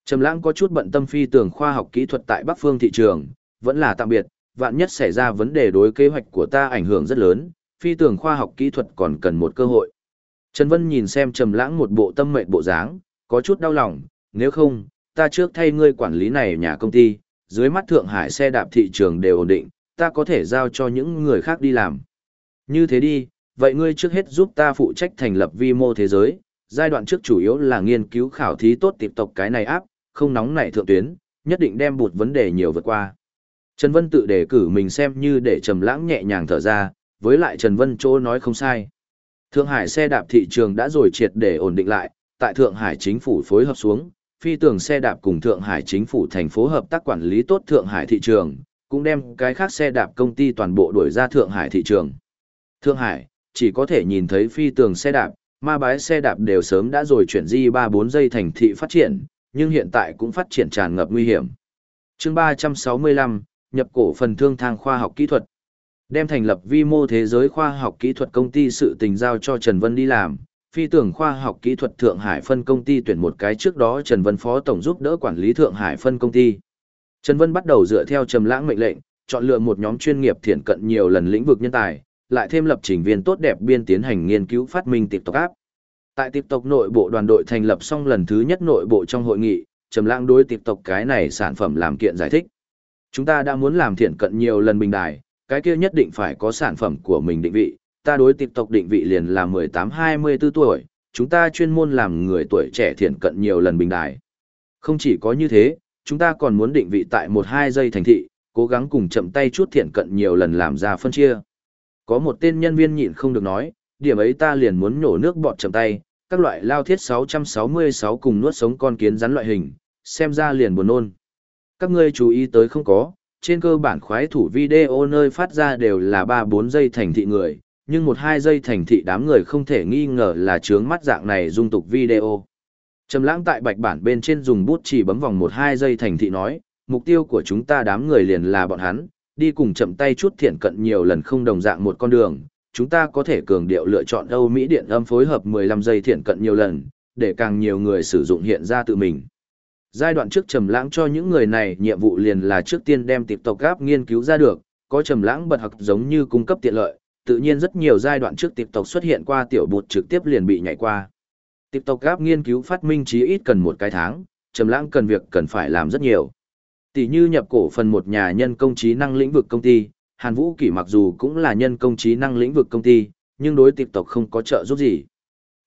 Trầm lãng có chút bận tâm phi tưởng khoa học kỹ thuật tại Bắc Phương thị trường, vẫn là tạm biệt, vạn nhất xảy ra vấn đề đối kế hoạch của ta ảnh hưởng rất lớn, phi tưởng khoa học kỹ thuật còn cần một cơ hội. Trần Vân nhìn xem Trầm lãng một bộ tâm mệnh bộ dáng, có chút đau lòng, nếu không, ta trước thay ngươi quản lý này nhà công ty, dưới mắt Thượng Hải xe đạp thị trường đều ổn định, ta có thể giao cho những người khác đi làm. Như thế đi, vậy ngươi trước hết giúp ta phụ trách thành lập vi mô thế giới, giai đoạn trước chủ yếu là nghiên cứu khảo thí tốt tiếp tục cái này áp, không nóng nảy thượng tuyến, nhất định đem bụt vấn đề nhiều vượt qua. Trần Vân tự đề cử mình xem như để trầm lãng nhẹ nhàng thở ra, với lại Trần Vân chỗ nói không sai. Thượng Hải xe đạp thị trường đã rồi triệt để ổn định lại, tại Thượng Hải chính phủ phối hợp xuống, phi tường xe đạp cùng Thượng Hải chính phủ thành phố hợp tác quản lý tốt Thượng Hải thị trường, cũng đem cái khác xe đạp công ty toàn bộ đuổi ra Thượng Hải thị trường. Thượng Hải, chỉ có thể nhìn thấy phi tường xe đạp, ma bái xe đạp đều sớm đã rồi chuyển di 3-4 giây thành thị phát triển, nhưng hiện tại cũng phát triển tràn ngập nguy hiểm. chương 365, nhập cổ phần thương thang khoa học kỹ thuật. Đem thành lập vi mô thế giới khoa học kỹ thuật công ty sự tình giao cho Trần Vân đi làm, phi tưởng khoa học kỹ thuật Thượng Hải phân công ty tuyển một cái trước đó Trần Vân phó tổng giúp đỡ quản lý Thượng Hải phân công ty. Trần Vân bắt đầu dựa theo Trầm Lãng mệnh lệnh, chọn lựa một nhóm chuyên nghiệp thiện cận nhiều lần lĩnh vực nhân tài, lại thêm lập trình viên tốt đẹp biên tiến hành nghiên cứu phát minh tiềm tộc áp Tại TikTok nội bộ đoàn đội thành lập xong lần thứ nhất nội bộ trong hội nghị, Trầm Lãng đối TikTok cái này sản phẩm làm kiện giải thích. Chúng ta đã muốn làm thiện cận nhiều lần bình đài, cái kia nhất định phải có sản phẩm của mình định vị, ta đối TikTok định vị liền là 18-24 tuổi, chúng ta chuyên môn làm người tuổi trẻ thiện cận nhiều lần bình đài. Không chỉ có như thế, chúng ta còn muốn định vị tại 1-2 giây thành thị, cố gắng cùng chậm tay chút thiện cận nhiều lần làm ra phân chia. Có một tên nhân viên nhịn không được nói, điểm ấy ta liền muốn nhổ nước bọt chầm tay, các loại lao thiết 666 cùng nuốt sống con kiến rắn loại hình, xem ra liền buồn nôn. Các ngươi chú ý tới không có, trên cơ bản khoái thủ video nơi phát ra đều là 3-4 giây thành thị người, nhưng 1-2 giây thành thị đám người không thể nghi ngờ là trướng mắt dạng này dung tục video. Trầm lãng tại bạch bản bên trên dùng bút chỉ bấm vòng 1-2 giây thành thị nói, mục tiêu của chúng ta đám người liền là bọn hắn, đi cùng chậm tay chút thiện cận nhiều lần không đồng dạng một con đường, chúng ta có thể cường điệu lựa chọn Âu Mỹ điện âm phối hợp 15 giây thiện cận nhiều lần, để càng nhiều người sử dụng hiện ra tự mình. Giai đoạn trước trầm lãng cho những người này nhiệm vụ liền là trước tiên đem TikTok app nghiên cứu ra được, có trầm lãng bật học giống như cung cấp tiện lợi, tự nhiên rất nhiều giai đoạn trước TikTok xuất hiện qua tiểu bột trực tiếp liền bị nhảy qua. TikTok app nghiên cứu phát minh chí ít cần một cái tháng, trầm lãng cần việc cần phải làm rất nhiều. Tỷ như nhập cổ phần một nhà nhân công trí năng lĩnh vực công ty, Hàn Vũ Kỷ mặc dù cũng là nhân công trí năng lĩnh vực công ty, nhưng đối TikTok không có trợ giúp gì.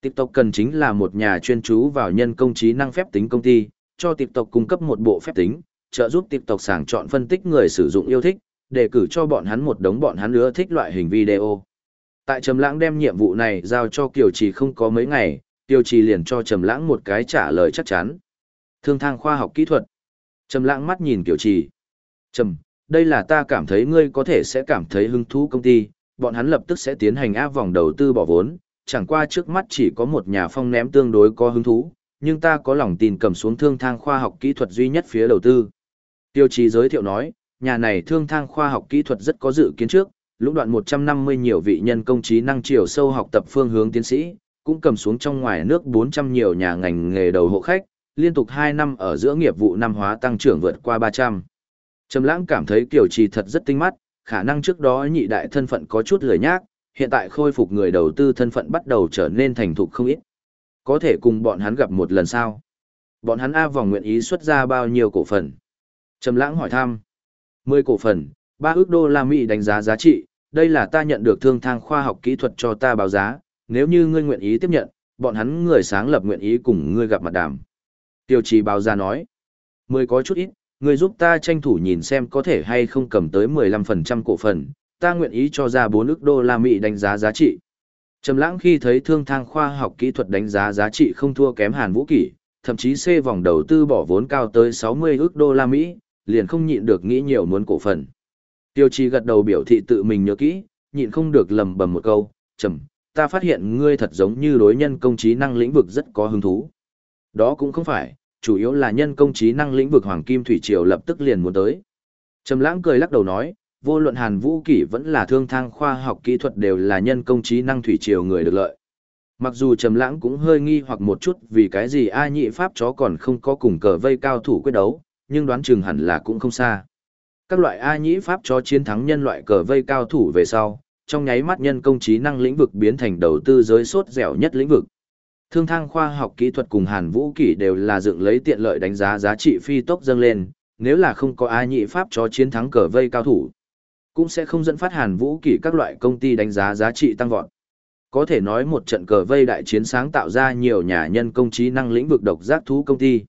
TikTok cần chính là một nhà chuyên chú vào nhân công trí năng phép tính công ty, cho TikTok cung cấp một bộ phép tính, trợ giúp TikTok sàng chọn phân tích người sử dụng yêu thích, để cử cho bọn hắn một đống bọn hắn ưa thích loại hình video. Tại Trầm Lãng đem nhiệm vụ này giao cho Kiều Trì không có mấy ngày, Kiều Trì liền cho Trầm Lãng một cái trả lời chắc chắn. Thương thang khoa học kỹ thuật. Trầm Lãng mắt nhìn Kiều Trì. "Trầm, đây là ta cảm thấy ngươi có thể sẽ cảm thấy hứng thú công ty, bọn hắn lập tức sẽ tiến hành áp vòng đầu tư bỏ vốn, chẳng qua trước mắt chỉ có một nhà phong ném tương đối có hứng thú, nhưng ta có lòng tin cầm xuống thương thang khoa học kỹ thuật duy nhất phía đầu tư. Tiêu chí giới thiệu nói, nhà này thương thang khoa học kỹ thuật rất có dự kiến trước, lũng đoạn 150 nhiều vị nhân công trí năng chiều sâu học tập phương hướng tiến sĩ, cũng cầm xuống trong ngoài nước 400 nhiều nhà ngành nghề đầu hộ khách, liên tục 2 năm ở giữa nghiệp vụ năm hóa tăng trưởng vượt qua 300. Trầm lãng cảm thấy Kiều Trì thật rất tinh mắt, khả năng trước đó nhị đại thân phận có chút lười nhác, hiện tại khôi phục người đầu tư thân phận bắt đầu trở nên thành thục không ít. Có thể cùng bọn hắn gặp một lần sao? Bọn hắn A vòng nguyện ý xuất ra bao nhiêu cổ phần? Trầm lãng hỏi thăm. 10 cổ phần, 3 ước đô la Mỹ đánh giá giá trị, đây là ta nhận được thương thang khoa học kỹ thuật cho ta báo giá, nếu như ngươi nguyện ý tiếp nhận, bọn hắn người sáng lập nguyện ý cùng ngươi gặp mặt đàm. Tiêu trì báo ra nói. 10 có chút ít, người giúp ta tranh thủ nhìn xem có thể hay không cầm tới 15% cổ phần, ta nguyện ý cho ra 4 ức đô la Mỹ đánh giá giá trị. Trầm lãng khi thấy thương thang khoa học kỹ thuật đánh giá giá trị không thua kém Hàn Vũ Kỷ, thậm chí C vòng đầu tư bỏ vốn cao tới 60 ức đô la Mỹ, liền không nhịn được nghĩ nhiều muốn cổ phần. Tiêu Chi gật đầu biểu thị tự mình nhớ kỹ, nhịn không được lầm bầm một câu, "Trầm, ta phát hiện ngươi thật giống như đối nhân công trí năng lĩnh vực rất có hứng thú." Đó cũng không phải, chủ yếu là nhân công trí năng lĩnh vực Hoàng Kim Thủy Triều lập tức liền muốn tới. Trầm lãng cười lắc đầu nói, vô luận Hàn Vũ Kỷ vẫn là thương thang khoa học kỹ thuật đều là nhân công trí năng thủy triều người được lợi. Mặc dù Trầm lãng cũng hơi nghi hoặc một chút vì cái gì A nhị pháp chó còn không có cùng cờ vây cao thủ quyết đấu, nhưng đoán chừng hẳn là cũng không xa. Các loại A nhĩ pháp chó chiến thắng nhân loại cờ vây cao thủ về sau, trong nháy mắt nhân công trí năng lĩnh vực biến thành đầu tư giới sốt dẻo nhất lĩnh vực. Thương thang khoa học kỹ thuật cùng Hàn Vũ Kỷ đều là dựng lấy tiện lợi đánh giá giá trị phi tốc dâng lên, nếu là không có ai nhị pháp cho chiến thắng cờ vây cao thủ, cũng sẽ không dẫn phát Hàn Vũ Kỷ các loại công ty đánh giá giá trị tăng vọt. Có thể nói một trận cờ vây đại chiến sáng tạo ra nhiều nhà nhân công trí năng lĩnh vực độc giác thú công ty.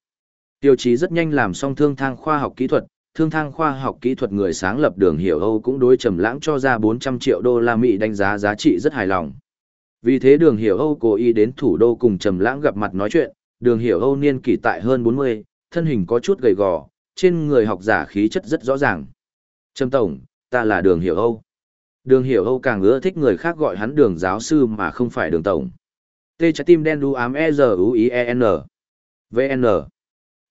Tiêu chí rất nhanh làm xong thương thang khoa học kỹ thuật, thương thang khoa học kỹ thuật người sáng lập đường hiểu Âu cũng đối trầm lãng cho ra 400 triệu đô la Mỹ đánh giá giá trị rất hài lòng. Vì thế đường hiểu Âu cố ý đến thủ đô cùng trầm lãng gặp mặt nói chuyện, đường hiểu Âu niên kỷ tại hơn 40, thân hình có chút gầy gò, trên người học giả khí chất rất rõ ràng. Trầm Tổng, ta là đường hiểu Âu. Đường hiểu Âu càng ưa thích người khác gọi hắn đường giáo sư mà không phải đường tổng. Tê trái tim đen đu ám E Z U I E N. VN.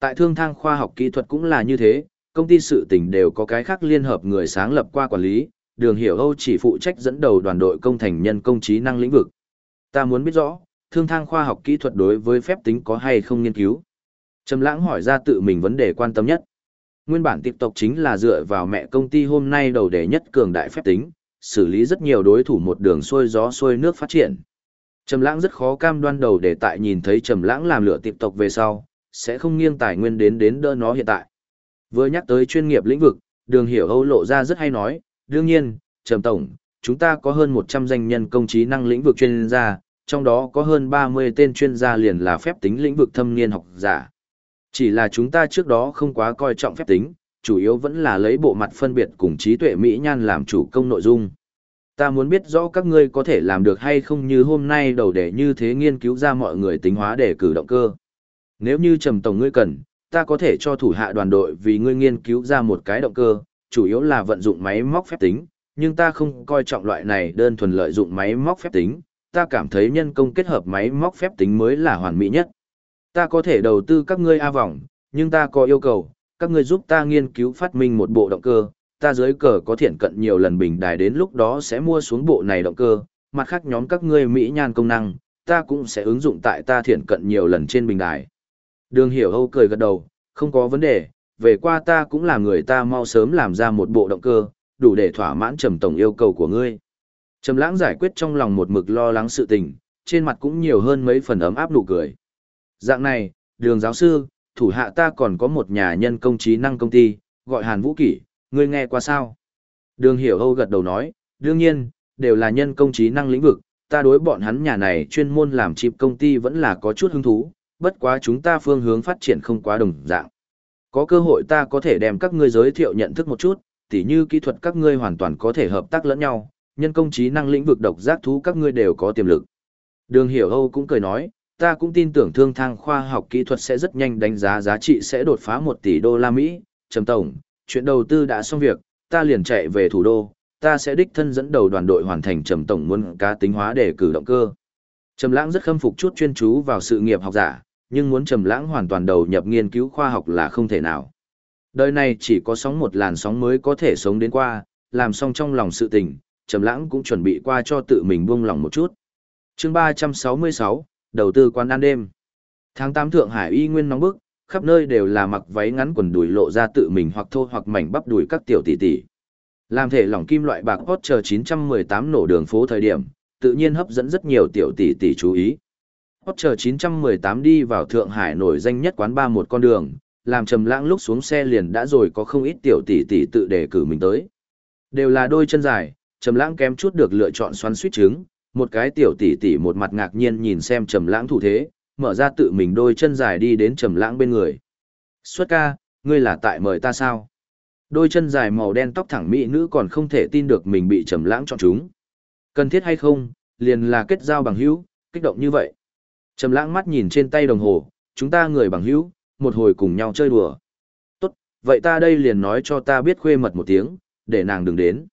Tại thương thang khoa học kỹ thuật cũng là như thế, công ty sự tình đều có cái khác liên hợp người sáng lập qua quản lý, đường hiểu Âu chỉ phụ trách dẫn đầu đoàn đội công thành nhân công trí năng lĩnh vực. Ta muốn biết rõ, thương thang khoa học kỹ thuật đối với phép tính có hay không nghiên cứu. Trầm lãng hỏi ra tự mình vấn đề quan tâm nhất. Nguyên bản tiếp tộc chính là dựa vào mẹ công ty hôm nay đầu đề nhất cường đại phép tính, xử lý rất nhiều đối thủ một đường xuôi gió xuôi nước phát triển. Trầm lãng rất khó cam đoan đầu để tại nhìn thấy Trầm lãng làm lựa tiếp tộc về sau, sẽ không nghiêng tài nguyên đến đến đỡ nó hiện tại. Vừa nhắc tới chuyên nghiệp lĩnh vực, đường hiểu Âu lộ ra rất hay nói, đương nhiên, Trầm Tổng, chúng ta có hơn 100 danh nhân công trí năng lĩnh vực chuyên gia, trong đó có hơn 30 tên chuyên gia liền là phép tính lĩnh vực thâm niên học giả. Chỉ là chúng ta trước đó không quá coi trọng phép tính, chủ yếu vẫn là lấy bộ mặt phân biệt cùng trí tuệ mỹ nhan làm chủ công nội dung. Ta muốn biết rõ các ngươi có thể làm được hay không như hôm nay đầu để như thế nghiên cứu ra mọi người tính hóa để cử động cơ. Nếu như trầm tổng ngươi cần, ta có thể cho thủ hạ đoàn đội vì ngươi nghiên cứu ra một cái động cơ, chủ yếu là vận dụng máy móc phép tính, nhưng ta không coi trọng loại này đơn thuần lợi dụng máy móc phép tính, ta cảm thấy nhân công kết hợp máy móc phép tính mới là hoàn mỹ nhất. Ta có thể đầu tư các ngươi A vòng, nhưng ta có yêu cầu, các ngươi giúp ta nghiên cứu phát minh một bộ động cơ, ta dưới cờ có thiện cận nhiều lần bình đài đến lúc đó sẽ mua xuống bộ này động cơ, mặt khác nhóm các ngươi Mỹ nhan công năng, ta cũng sẽ ứng dụng tại ta thiện cận nhiều lần trên bình đài. Đường hiểu hâu cười gật đầu, không có vấn đề, về qua ta cũng là người ta mau sớm làm ra một bộ động cơ, đủ để thỏa mãn trầm tổng yêu cầu của ngươi. Trầm lãng giải quyết trong lòng một mực lo lắng sự tình, trên mặt cũng nhiều hơn mấy phần ấm áp nụ cười. Dạng này, đường giáo sư, thủ hạ ta còn có một nhà nhân công trí năng công ty, gọi Hàn Vũ Kỷ, ngươi nghe qua sao? Đường hiểu Âu gật đầu nói, đương nhiên, đều là nhân công trí năng lĩnh vực, ta đối bọn hắn nhà này chuyên môn làm chip công ty vẫn là có chút hứng thú, bất quá chúng ta phương hướng phát triển không quá đồng dạng. Có cơ hội ta có thể đem các ngươi giới thiệu nhận thức một chút, tỉ như kỹ thuật các ngươi hoàn toàn có thể hợp tác lẫn nhau, nhân công trí năng lĩnh vực độc giác thú các ngươi đều có tiềm lực. Đường Hiểu Âu cũng cười nói, ta cũng tin tưởng thương thang khoa học kỹ thuật sẽ rất nhanh đánh giá giá trị sẽ đột phá 1 tỷ đô la Mỹ. Trầm Tổng, chuyện đầu tư đã xong việc, ta liền chạy về thủ đô, ta sẽ đích thân dẫn đầu đoàn đội hoàn thành Trầm Tổng muốn cá tính hóa để cử động cơ. Trầm Lãng rất khâm phục chút chuyên chú vào sự nghiệp học giả, nhưng muốn Trầm Lãng hoàn toàn đầu nhập nghiên cứu khoa học là không thể nào. Đời này chỉ có sóng một làn sóng mới có thể sống đến qua, làm xong trong lòng sự tình, Trầm Lãng cũng chuẩn bị qua cho tự mình buông lòng một chút. Chương 366, đầu tư quán ăn đêm. Tháng 8 Thượng Hải y nguyên nóng bức, khắp nơi đều là mặc váy ngắn quần đùi lộ ra tự mình hoặc thô hoặc mảnh bắp đùi các tiểu tỷ tỷ. Làm thể lỏng kim loại bạc hot chờ 918 nổ đường phố thời điểm, tự nhiên hấp dẫn rất nhiều tiểu tỷ tỷ chú ý. Hot chờ 918 đi vào Thượng Hải nổi danh nhất quán ba một con đường, làm trầm lãng lúc xuống xe liền đã rồi có không ít tiểu tỷ tỷ tự đề cử mình tới. Đều là đôi chân dài, trầm lãng kém chút được lựa chọn xoắn suýt trứng, một cái tiểu tỷ tỷ một mặt ngạc nhiên nhìn xem trầm lãng thủ thế, mở ra tự mình đôi chân dài đi đến trầm lãng bên người. Xuất ca, ngươi là tại mời ta sao? Đôi chân dài màu đen tóc thẳng mỹ nữ còn không thể tin được mình bị trầm lãng chọn chúng. Cần thiết hay không, liền là kết giao bằng hữu, kích động như vậy. Trầm lãng mắt nhìn trên tay đồng hồ, chúng ta người bằng hữu, một hồi cùng nhau chơi đùa. Tốt, vậy ta đây liền nói cho ta biết khuê mật một tiếng, để nàng đừng đến.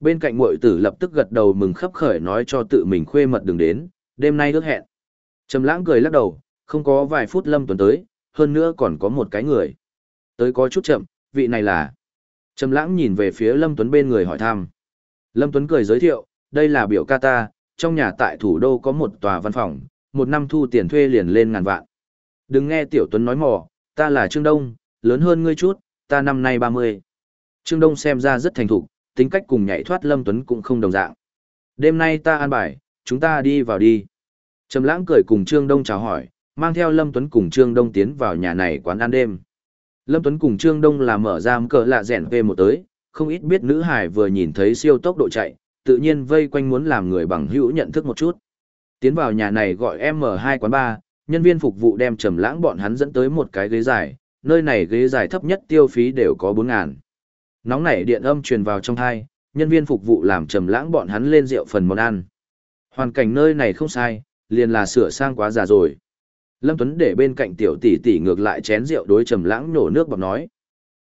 Bên cạnh muội tử lập tức gật đầu mừng khấp khởi nói cho tự mình khuê mật đừng đến, đêm nay ước hẹn. Trầm lãng cười lắc đầu, không có vài phút Lâm Tuấn tới, hơn nữa còn có một cái người. Tới có chút chậm, vị này là. Trầm lãng nhìn về phía Lâm Tuấn bên người hỏi thăm. Lâm Tuấn cười giới thiệu, đây là biểu ca ta, trong nhà tại thủ đô có một tòa văn phòng, một năm thu tiền thuê liền lên ngàn vạn. Đừng nghe Tiểu Tuấn nói mỏ, ta là Trương Đông, lớn hơn ngươi chút, ta năm nay 30. Trương Đông xem ra rất thành thục, tính cách cùng nhảy thoát Lâm Tuấn cũng không đồng dạng. Đêm nay ta an bài, chúng ta đi vào đi. Trầm lãng cười cùng Trương Đông chào hỏi, mang theo Lâm Tuấn cùng Trương Đông tiến vào nhà này quán ăn đêm. Lâm Tuấn cùng Trương Đông là mở ra cờ lạ rèn về một tới, không ít biết nữ hải vừa nhìn thấy siêu tốc độ chạy, tự nhiên vây quanh muốn làm người bằng hữu nhận thức một chút. Tiến vào nhà này gọi M2 quán bar, nhân viên phục vụ đem trầm lãng bọn hắn dẫn tới một cái ghế dài, nơi này ghế dài thấp nhất tiêu phí đều có 4 ngàn. Nóng nảy điện âm truyền vào trong hai, nhân viên phục vụ làm trầm lãng bọn hắn lên rượu phần món ăn. Hoàn cảnh nơi này không sai, liền là sửa sang quá già rồi. Lâm Tuấn để bên cạnh tiểu tỷ tỷ ngược lại chén rượu đối trầm lãng nổ nước bọt nói.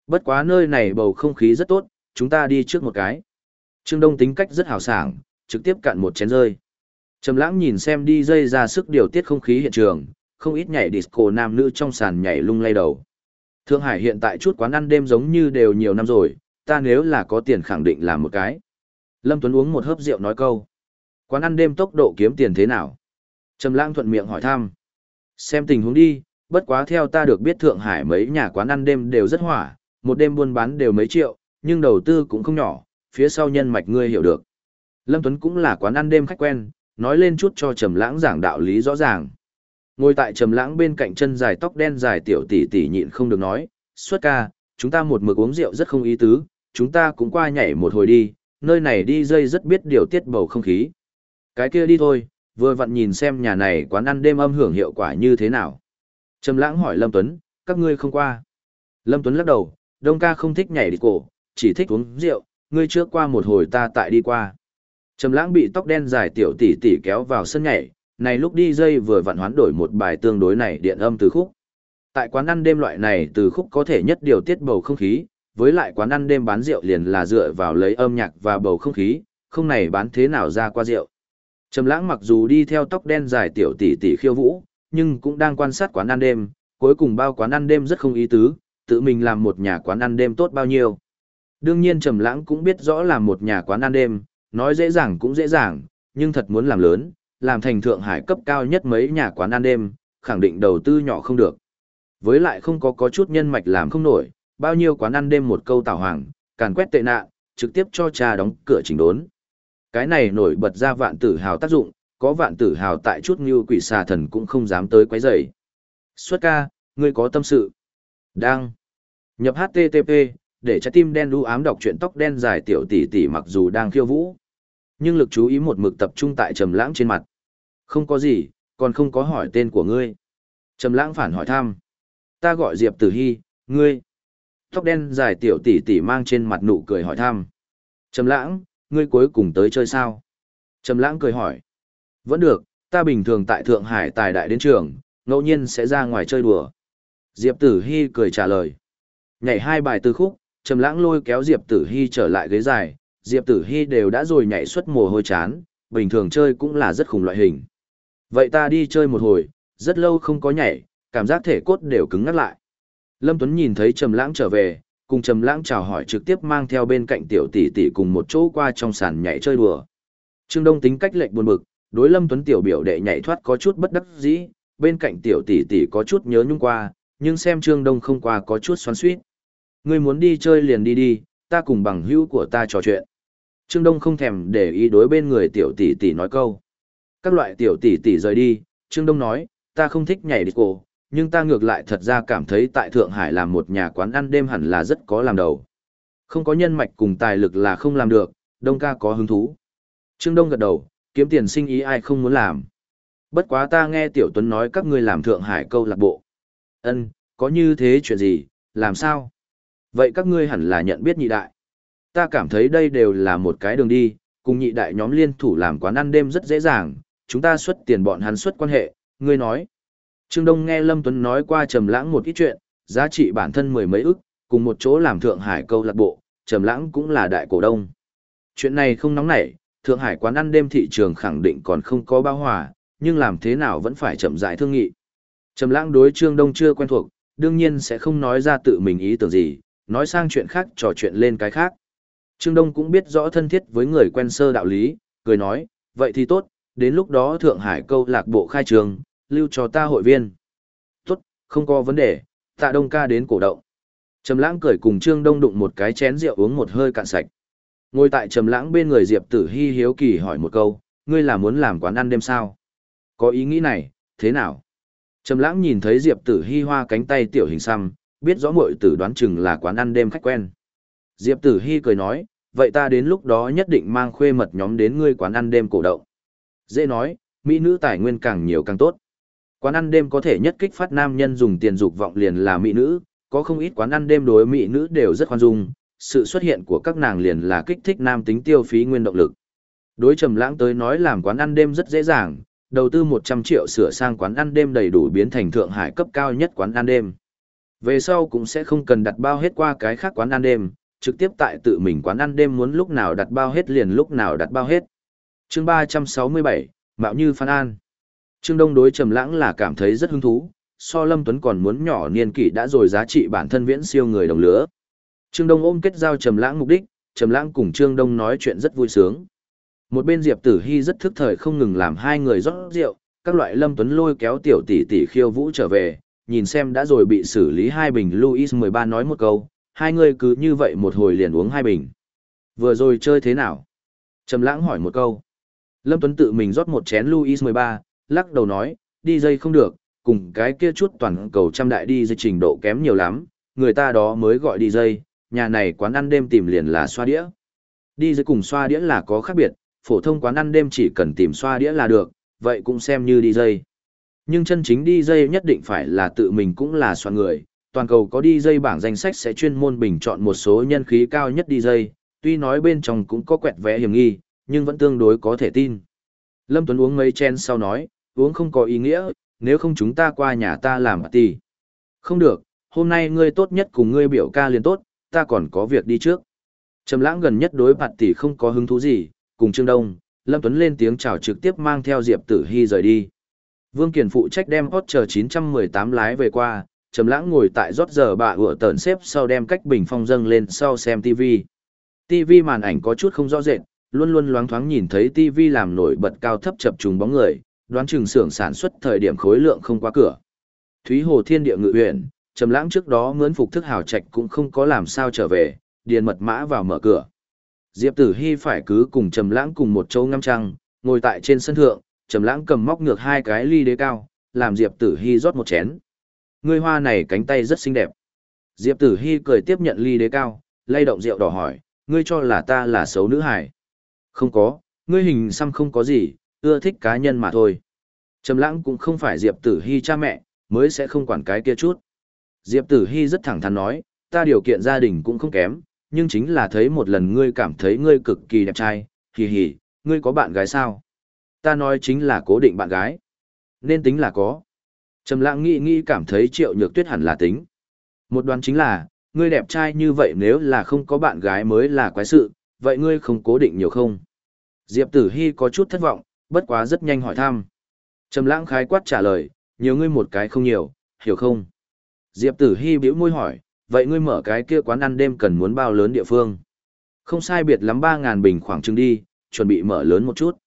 Bất quá nơi này bầu không khí rất tốt, chúng ta đi trước một cái. Trương Đông tính cách rất hào sảng, trực tiếp cạn một chén rơi. Trầm lãng nhìn xem đi dây ra sức điều tiết không khí hiện trường, không ít nhảy disco nam nữ trong sàn nhảy lung lay đầu. Thượng Hải hiện tại chút quán ăn đêm giống như đều nhiều năm rồi, ta nếu là có tiền khẳng định làm một cái. Lâm Tuấn uống một hớp rượu nói câu. Quán ăn đêm tốc độ kiếm tiền thế nào? Trầm lãng thuận miệng hỏi thăm. Xem tình huống đi, bất quá theo ta được biết Thượng Hải mấy nhà quán ăn đêm đều rất hỏa, một đêm buôn bán đều mấy triệu, nhưng đầu tư cũng không nhỏ, phía sau nhân mạch ngươi hiểu được. Lâm Tuấn cũng là quán ăn đêm khách quen, nói lên chút cho Trầm Lãng giảng đạo lý rõ ràng. Ngồi tại Trầm Lãng bên cạnh chân dài tóc đen dài tiểu tỷ tỷ nhịn không được nói, "Xuất ca, chúng ta một mực uống rượu rất không ý tứ, chúng ta cũng qua nhảy một hồi đi, nơi này đi dây rất biết điều tiết bầu không khí." Cái kia đi thôi, vừa vặn nhìn xem nhà này quán ăn đêm âm hưởng hiệu quả như thế nào. Trầm Lãng hỏi Lâm Tuấn, "Các ngươi không qua?" Lâm Tuấn lắc đầu, "Đông ca không thích nhảy đi cổ, chỉ thích uống rượu, ngươi trước qua một hồi ta tại đi qua." Trầm lãng bị tóc đen dài tiểu tỷ tỷ kéo vào sân nhảy, này lúc đi dây vừa vặn hoán đổi một bài tương đối này điện âm từ khúc. Tại quán ăn đêm loại này từ khúc có thể nhất điều tiết bầu không khí, với lại quán ăn đêm bán rượu liền là dựa vào lấy âm nhạc và bầu không khí, không này bán thế nào ra qua rượu. Trầm lãng mặc dù đi theo tóc đen dài tiểu tỷ tỷ khiêu vũ, nhưng cũng đang quan sát quán ăn đêm, cuối cùng bao quán ăn đêm rất không ý tứ, tự mình làm một nhà quán ăn đêm tốt bao nhiêu. Đương nhiên Trầm lãng cũng biết rõ là một nhà quán ăn đêm, Nói dễ dàng cũng dễ dàng, nhưng thật muốn làm lớn, làm thành Thượng Hải cấp cao nhất mấy nhà quán ăn đêm, khẳng định đầu tư nhỏ không được. Với lại không có có chút nhân mạch làm không nổi, bao nhiêu quán ăn đêm một câu tào hoàng, càn quét tệ nạn, trực tiếp cho cha đóng cửa chỉnh đốn. Cái này nổi bật ra vạn tử hào tác dụng, có vạn tử hào tại chút như quỷ xà thần cũng không dám tới quấy rầy. Xuất ca, ngươi có tâm sự. Đang. Nhập HTTP, để trái tim đen đu ám đọc truyện tóc đen dài tiểu tỷ tỷ mặc dù đang khiêu vũ. Nhưng lực chú ý một mực tập trung tại Trầm Lãng trên mặt. Không có gì, còn không có hỏi tên của ngươi. Trầm Lãng phản hỏi thăm. Ta gọi Diệp Tử Hi, ngươi. Tóc đen dài tiểu tỷ tỷ mang trên mặt nụ cười hỏi thăm. Trầm Lãng, ngươi cuối cùng tới chơi sao? Trầm Lãng cười hỏi. Vẫn được, ta bình thường tại Thượng Hải tài đại đến trường, ngẫu nhiên sẽ ra ngoài chơi đùa. Diệp Tử Hi cười trả lời. Nhảy hai bài từ khúc, Trầm Lãng lôi kéo Diệp Tử Hi trở lại ghế dài, Diệp Tử Hi đều đã rồi nhảy xuất mồ hôi chán, bình thường chơi cũng là rất khủng loại hình. Vậy ta đi chơi một hồi, rất lâu không có nhảy, cảm giác thể cốt đều cứng ngắt lại. Lâm Tuấn nhìn thấy Trầm Lãng trở về, cùng Trầm Lãng chào hỏi trực tiếp mang theo bên cạnh tiểu tỷ tỷ cùng một chỗ qua trong sàn nhảy chơi đùa. Trương Đông tính cách lệnh buồn bực, đối Lâm Tuấn tiểu biểu đệ nhảy thoát có chút bất đắc dĩ, bên cạnh tiểu tỷ tỷ có chút nhớ nhung qua, nhưng xem Trương Đông không qua có chút xoắn xuýt. Ngươi muốn đi chơi liền đi đi, ta cùng bằng hữu của ta trò chuyện. Trương Đông không thèm để ý đối bên người tiểu tỷ tỷ nói câu. Các loại tiểu tỷ tỷ rời đi, Trương Đông nói, ta không thích nhảy đi cổ, nhưng ta ngược lại thật ra cảm thấy tại Thượng Hải làm một nhà quán ăn đêm hẳn là rất có làm đầu. Không có nhân mạch cùng tài lực là không làm được, Đông ca có hứng thú. Trương Đông gật đầu, kiếm tiền sinh ý ai không muốn làm. Bất quá ta nghe Tiểu Tuấn nói các ngươi làm Thượng Hải câu lạc bộ. Ân, có như thế chuyện gì, làm sao? Vậy các ngươi hẳn là nhận biết nhị đại. Ta cảm thấy đây đều là một cái đường đi, cùng nhị đại nhóm liên thủ làm quán ăn đêm rất dễ dàng, chúng ta xuất tiền bọn hắn xuất quan hệ, ngươi nói. Trương Đông nghe Lâm Tuấn nói qua Trầm Lãng một ít chuyện, giá trị bản thân mười mấy ức, cùng một chỗ làm Thượng Hải câu lạc bộ, Trầm Lãng cũng là đại cổ đông. Chuyện này không nóng nảy, Thượng Hải quán ăn đêm thị trường khẳng định còn không có bao hòa, nhưng làm thế nào vẫn phải chậm rãi thương nghị. Trầm Lãng đối Trương Đông chưa quen thuộc, đương nhiên sẽ không nói ra tự mình ý tưởng gì, nói sang chuyện khác trò chuyện lên cái khác. Trương Đông cũng biết rõ thân thiết với người quen sơ đạo lý, cười nói, vậy thì tốt, đến lúc đó Thượng Hải câu lạc bộ khai trường, lưu cho ta hội viên. Tốt, không có vấn đề, tạ đông ca đến cổ động. Trầm lãng cười cùng Trương Đông đụng một cái chén rượu uống một hơi cạn sạch. Ngồi tại Trầm lãng bên người Diệp Tử Hi hiếu kỳ hỏi một câu, ngươi là muốn làm quán ăn đêm sao? Có ý nghĩ này, thế nào? Trầm lãng nhìn thấy Diệp Tử Hi hoa cánh tay tiểu hình xăm, biết rõ muội tử đoán chừng là quán ăn đêm khách quen. Diệp Tử Hi cười nói, vậy ta đến lúc đó nhất định mang khuê mật nhóm đến ngươi quán ăn đêm cổ động. Dễ nói, mỹ nữ tài nguyên càng nhiều càng tốt. Quán ăn đêm có thể nhất kích phát nam nhân dùng tiền dục vọng liền là mỹ nữ, có không ít quán ăn đêm đối mỹ nữ đều rất khoan dung, sự xuất hiện của các nàng liền là kích thích nam tính tiêu phí nguyên động lực. Đối Trầm Lãng tới nói làm quán ăn đêm rất dễ dàng, đầu tư 100 triệu sửa sang quán ăn đêm đầy đủ biến thành Thượng Hải cấp cao nhất quán ăn đêm. Về sau cũng sẽ không cần đặt bao hết qua cái khác quán ăn đêm, trực tiếp tại tự mình quán ăn đêm muốn lúc nào đặt bao hết liền lúc nào đặt bao hết. Chương 367, Mạo Như Phan An. Trương Đông đối Trầm Lãng là cảm thấy rất hứng thú, so Lâm Tuấn còn muốn nhỏ niên kỷ đã rồi giá trị bản thân viễn siêu người đồng lứa. Trương Đông ôm kết giao Trầm Lãng mục đích, Trầm Lãng cùng Trương Đông nói chuyện rất vui sướng. Một bên Diệp Tử Hi rất thức thời không ngừng làm hai người rót rượu, các loại Lâm Tuấn lôi kéo tiểu tỷ tỷ khiêu vũ trở về, nhìn xem đã rồi bị xử lý hai bình Louis 13 nói một câu, hai người cứ như vậy một hồi liền uống hai bình. Vừa rồi chơi thế nào? Trầm Lãng hỏi một câu. Lâm Tuấn tự mình rót một chén Louis 13, lắc đầu nói, đi dây không được, cùng cái kia chút toàn cầu trăm đại đi dây trình độ kém nhiều lắm, người ta đó mới gọi đi dây, nhà này quán ăn đêm tìm liền là xoa đĩa. Đi dây cùng xoa đĩa là có khác biệt, phổ thông quán ăn đêm chỉ cần tìm xoa đĩa là được, vậy cũng xem như đi dây. Nhưng chân chính đi dây nhất định phải là tự mình cũng là xoa người, toàn cầu có đi dây bảng danh sách sẽ chuyên môn bình chọn một số nhân khí cao nhất đi dây, tuy nói bên trong cũng có quẹt vẽ hiểm nghi, nhưng vẫn tương đối có thể tin. Lâm Tuấn uống mấy chén sau nói, uống không có ý nghĩa, nếu không chúng ta qua nhà ta làm party. Không được, hôm nay ngươi tốt nhất cùng ngươi biểu ca liền tốt, ta còn có việc đi trước. Trầm lãng gần nhất đối party không có hứng thú gì, cùng Trương Đông, Lâm Tuấn lên tiếng chào trực tiếp mang theo Diệp Tử Hi rời đi. Vương Kiền phụ trách đem hot chờ 918 lái về qua, Trầm lãng ngồi tại rót giờ bà ủa tờn xếp sau đem cách bình phong dâng lên sau xem TV. TV màn ảnh có chút không rõ rệt, luôn luôn loáng thoáng nhìn thấy TV làm nổi bật cao thấp chập trùng bóng người, đoán chừng xưởng sản xuất thời điểm khối lượng không qua cửa. Thúy Hồ Thiên Địa Ngự huyện Trầm Lãng trước đó mướn phục thức hào trạch cũng không có làm sao trở về, điền mật mã vào mở cửa. Diệp Tử Hi phải cứ cùng Trầm Lãng cùng một chỗ ngâm trăng, ngồi tại trên sân thượng, Trầm Lãng cầm móc ngược hai cái ly đế cao, làm Diệp Tử Hi rót một chén. Ngươi hoa này cánh tay rất xinh đẹp. Diệp Tử Hi cười tiếp nhận ly đế cao, lay động rượu đỏ hỏi, ngươi cho là ta là xấu nữ hài? Không có, ngươi hình xăm không có gì, ưa thích cá nhân mà thôi. Trầm lãng cũng không phải Diệp Tử Hi cha mẹ, mới sẽ không quản cái kia chút. Diệp Tử Hi rất thẳng thắn nói, ta điều kiện gia đình cũng không kém, nhưng chính là thấy một lần ngươi cảm thấy ngươi cực kỳ đẹp trai, hì hì, ngươi có bạn gái sao? Ta nói chính là cố định bạn gái. Nên tính là có. Trầm lãng nghĩ nghĩ cảm thấy triệu nhược tuyết hẳn là tính. Một đoán chính là, ngươi đẹp trai như vậy nếu là không có bạn gái mới là quái sự, vậy ngươi không cố định nhiều không? Diệp Tử Hi có chút thất vọng, bất quá rất nhanh hỏi thăm. Trầm lãng khái quát trả lời, nhiều ngươi một cái không nhiều, hiểu không? Diệp Tử Hi bĩu môi hỏi, vậy ngươi mở cái kia quán ăn đêm cần muốn bao lớn địa phương? Không sai biệt lắm 3.000 bình khoảng chừng đi, chuẩn bị mở lớn một chút.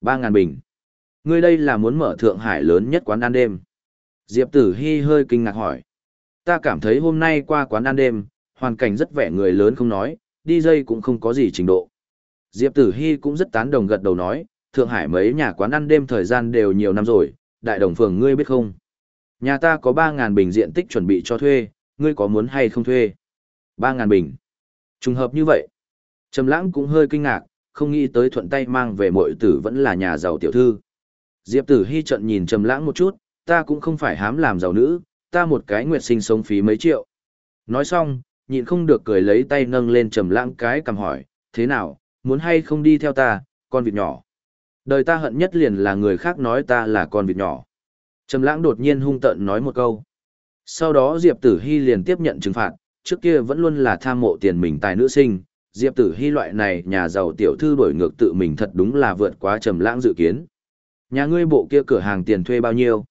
3.000 bình. Ngươi đây là muốn mở Thượng Hải lớn nhất quán ăn đêm. Diệp Tử Hi hơi kinh ngạc hỏi. Ta cảm thấy hôm nay qua quán ăn đêm, hoàn cảnh rất vẻ người lớn không nói, đi dây cũng không có gì trình độ. Diệp Tử Hi cũng rất tán đồng gật đầu nói, Thượng Hải mấy nhà quán ăn đêm thời gian đều nhiều năm rồi, đại đồng phường ngươi biết không? Nhà ta có 3.000 bình diện tích chuẩn bị cho thuê, ngươi có muốn hay không thuê? 3.000 bình. Trùng hợp như vậy. Trầm lãng cũng hơi kinh ngạc, không nghĩ tới thuận tay mang về muội tử vẫn là nhà giàu tiểu thư. Diệp Tử Hi trận nhìn Trầm lãng một chút, ta cũng không phải hám làm giàu nữ, ta một cái nguyệt sinh sống phí mấy triệu. Nói xong, nhịn không được cười lấy tay nâng lên Trầm lãng cái cầm hỏi, thế nào, muốn hay không đi theo ta, con vịt nhỏ. Đời ta hận nhất liền là người khác nói ta là con vịt nhỏ. Trầm lãng đột nhiên hung tợn nói một câu. Sau đó Diệp Tử Hy liền tiếp nhận trừng phạt, trước kia vẫn luôn là tham mộ tiền mình tài nữ sinh, Diệp Tử Hy loại này nhà giàu tiểu thư đổi ngược tự mình thật đúng là vượt quá Trầm lãng dự kiến. Nhà ngươi bộ kia cửa hàng tiền thuê bao nhiêu?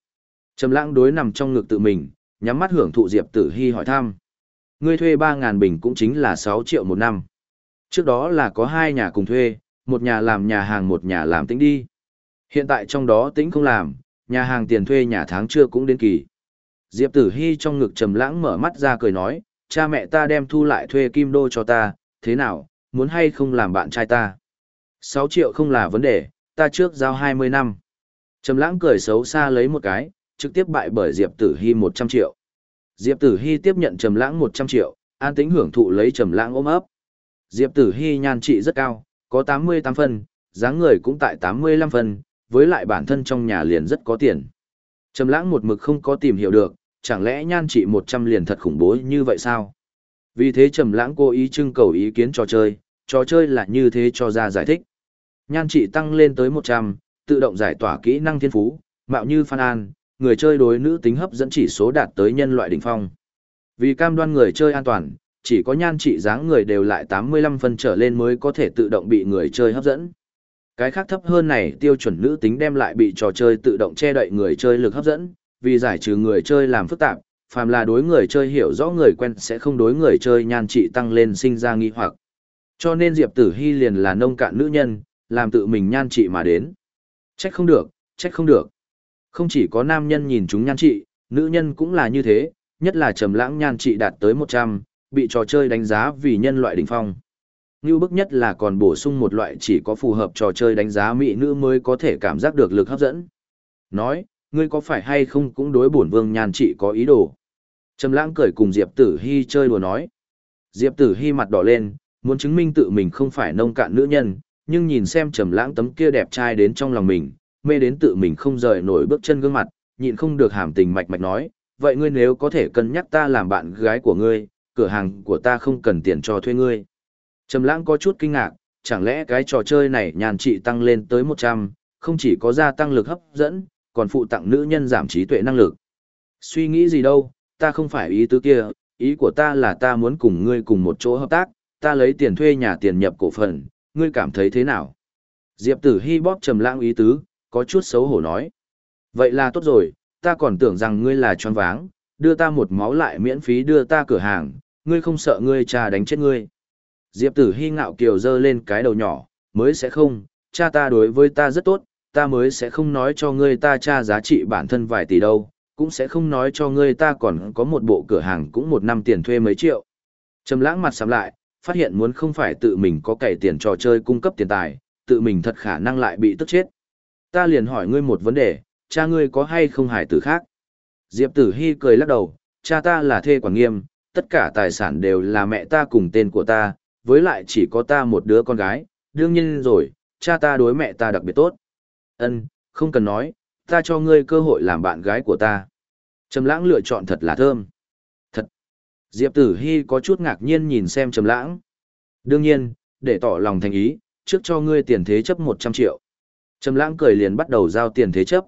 Trầm lãng đối nằm trong ngực tự mình, nhắm mắt hưởng thụ Diệp Tử Hi hỏi thăm. Ngươi thuê 3.000 bình cũng chính là 6 triệu một năm. Trước đó là có hai nhà cùng thuê, một nhà làm nhà hàng một nhà làm tính đi. Hiện tại trong đó tính không làm, nhà hàng tiền thuê nhà tháng chưa cũng đến kỳ. Diệp Tử Hi trong ngực trầm lãng mở mắt ra cười nói, cha mẹ ta đem thu lại thuê kim đô cho ta, thế nào, muốn hay không làm bạn trai ta? 6 triệu không là vấn đề, ta trước giao 20 năm. Trầm lãng cười xấu xa lấy một cái, trực tiếp bại bởi Diệp Tử Hy 100 triệu. Diệp Tử Hy tiếp nhận Trầm lãng 100 triệu, an tĩnh hưởng thụ lấy Trầm lãng ôm ấp. Diệp Tử Hy nhan trị rất cao, có 88 phân, dáng người cũng tại 85 phân, với lại bản thân trong nhà liền rất có tiền. Trầm lãng một mực không có tìm hiểu được, chẳng lẽ nhan trị 100 liền thật khủng bố như vậy sao? Vì thế Trầm Lãng cố ý trưng cầu ý kiến trò chơi, trò chơi là như thế cho ra giải thích. Nhan trị tăng lên tới 100, tự động giải tỏa kỹ năng thiên phú, mạo như Phan An, người chơi đối nữ tính hấp dẫn chỉ số đạt tới nhân loại đỉnh phong. Vì cam đoan người chơi an toàn, chỉ có nhan trị dáng người đều lại 85 phân trở lên mới có thể tự động bị người chơi hấp dẫn. Cái khác thấp hơn này tiêu chuẩn nữ tính đem lại bị trò chơi tự động che đậy người chơi lực hấp dẫn, vì giải trừ người chơi làm phức tạp, phàm là đối người chơi hiểu rõ người quen sẽ không đối người chơi nhan trị tăng lên sinh ra nghi hoặc. Cho nên Diệp Tử Hy liền là nông cạn nữ nhân, làm tự mình nhan trị mà đến. Trách không được, trách không được. Không chỉ có nam nhân nhìn chúng nhan trị, nữ nhân cũng là như thế, nhất là trầm lãng nhan trị đạt tới 100, bị trò chơi đánh giá vì nhân loại đỉnh phong. Như bức nhất là còn bổ sung một loại chỉ có phù hợp trò chơi đánh giá mỹ nữ mới có thể cảm giác được lực hấp dẫn. Nói, ngươi có phải hay không cũng đối bổn vương nhan trị có ý đồ. Trầm lãng cười cùng Diệp Tử Hi chơi đùa nói. Diệp Tử Hi mặt đỏ lên, muốn chứng minh tự mình không phải nông cạn nữ nhân, nhưng nhìn xem Trầm lãng tấm kia đẹp trai đến trong lòng mình, mê đến tự mình không rời nổi bước chân gương mặt, nhịn không được hàm tình mạch mạch nói, vậy ngươi nếu có thể cân nhắc ta làm bạn gái của ngươi, cửa hàng của ta không cần tiền cho thuê ngươi. Trầm lãng có chút kinh ngạc, chẳng lẽ cái trò chơi này nhàn trị tăng lên tới 100, không chỉ có gia tăng lực hấp dẫn, còn phụ tặng nữ nhân giảm trí tuệ năng lực. Suy nghĩ gì đâu, ta không phải ý tứ kia, ý của ta là ta muốn cùng ngươi cùng một chỗ hợp tác, ta lấy tiền thuê nhà tiền nhập cổ phần, ngươi cảm thấy thế nào? Diệp tử Hi bóp trầm lãng ý tứ, có chút xấu hổ nói. Vậy là tốt rồi, ta còn tưởng rằng ngươi là tròn váng, đưa ta một máu lại miễn phí đưa ta cửa hàng, ngươi không sợ ngươi cha đánh chết ngươi. Diệp tử hy ngạo kiều dơ lên cái đầu nhỏ, mới sẽ không, cha ta đối với ta rất tốt, ta mới sẽ không nói cho ngươi ta cha giá trị bản thân vài tỷ đâu, cũng sẽ không nói cho ngươi ta còn có một bộ cửa hàng cũng một năm tiền thuê mấy triệu. Trầm lãng mặt sầm lại, phát hiện muốn không phải tự mình có cày tiền trò chơi cung cấp tiền tài, tự mình thật khả năng lại bị tức chết. Ta liền hỏi ngươi một vấn đề, cha ngươi có hay không hài tử khác? Diệp Tử Hi cười lắc đầu, cha ta là thê quản nghiêm, tất cả tài sản đều là mẹ ta cùng tên của ta, với lại chỉ có ta một đứa con gái, đương nhiên rồi, cha ta đối mẹ ta đặc biệt tốt. Ân, không cần nói, ta cho ngươi cơ hội làm bạn gái của ta. Trầm lãng lựa chọn thật là thơm. Thật. Diệp Tử Hi có chút ngạc nhiên nhìn xem Trầm lãng. Đương nhiên, để tỏ lòng thành ý, trước cho ngươi tiền thế chấp 100 triệu. Trầm lãng cười liền bắt đầu giao tiền thế chấp.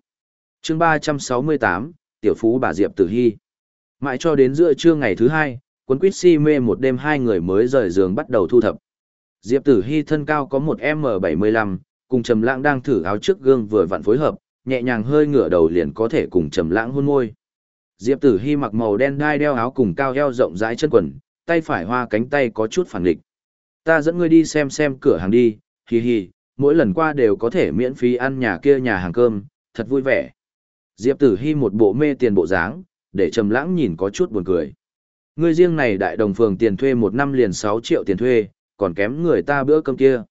Chương 368, tiểu phú bà Diệp Tử Hi. Mãi cho đến giữa trưa ngày thứ hai, quấn quýt si mê một đêm hai người mới rời giường bắt đầu thu thập. Diệp Tử Hi thân cao có một M75, cùng Trầm Lãng đang thử áo trước gương vừa vặn phối hợp, nhẹ nhàng hơi ngửa đầu liền có thể cùng Trầm Lãng hôn môi. Diệp Tử Hi mặc màu đen đai đeo áo cùng cao eo rộng rãi chân quần, tay phải hoa cánh tay có chút phản nghịch. Ta dẫn ngươi đi xem xem cửa hàng đi, hi hi, mỗi lần qua đều có thể miễn phí ăn nhà kia nhà hàng cơm, thật vui vẻ. Diệp Tử Hi một bộ mê tiền bộ dáng, để Trầm Lãng nhìn có chút buồn cười. Ngươi riêng này đại đồng phường tiền thuê một năm liền 6 triệu tiền thuê, còn kém người ta bữa cơm kia.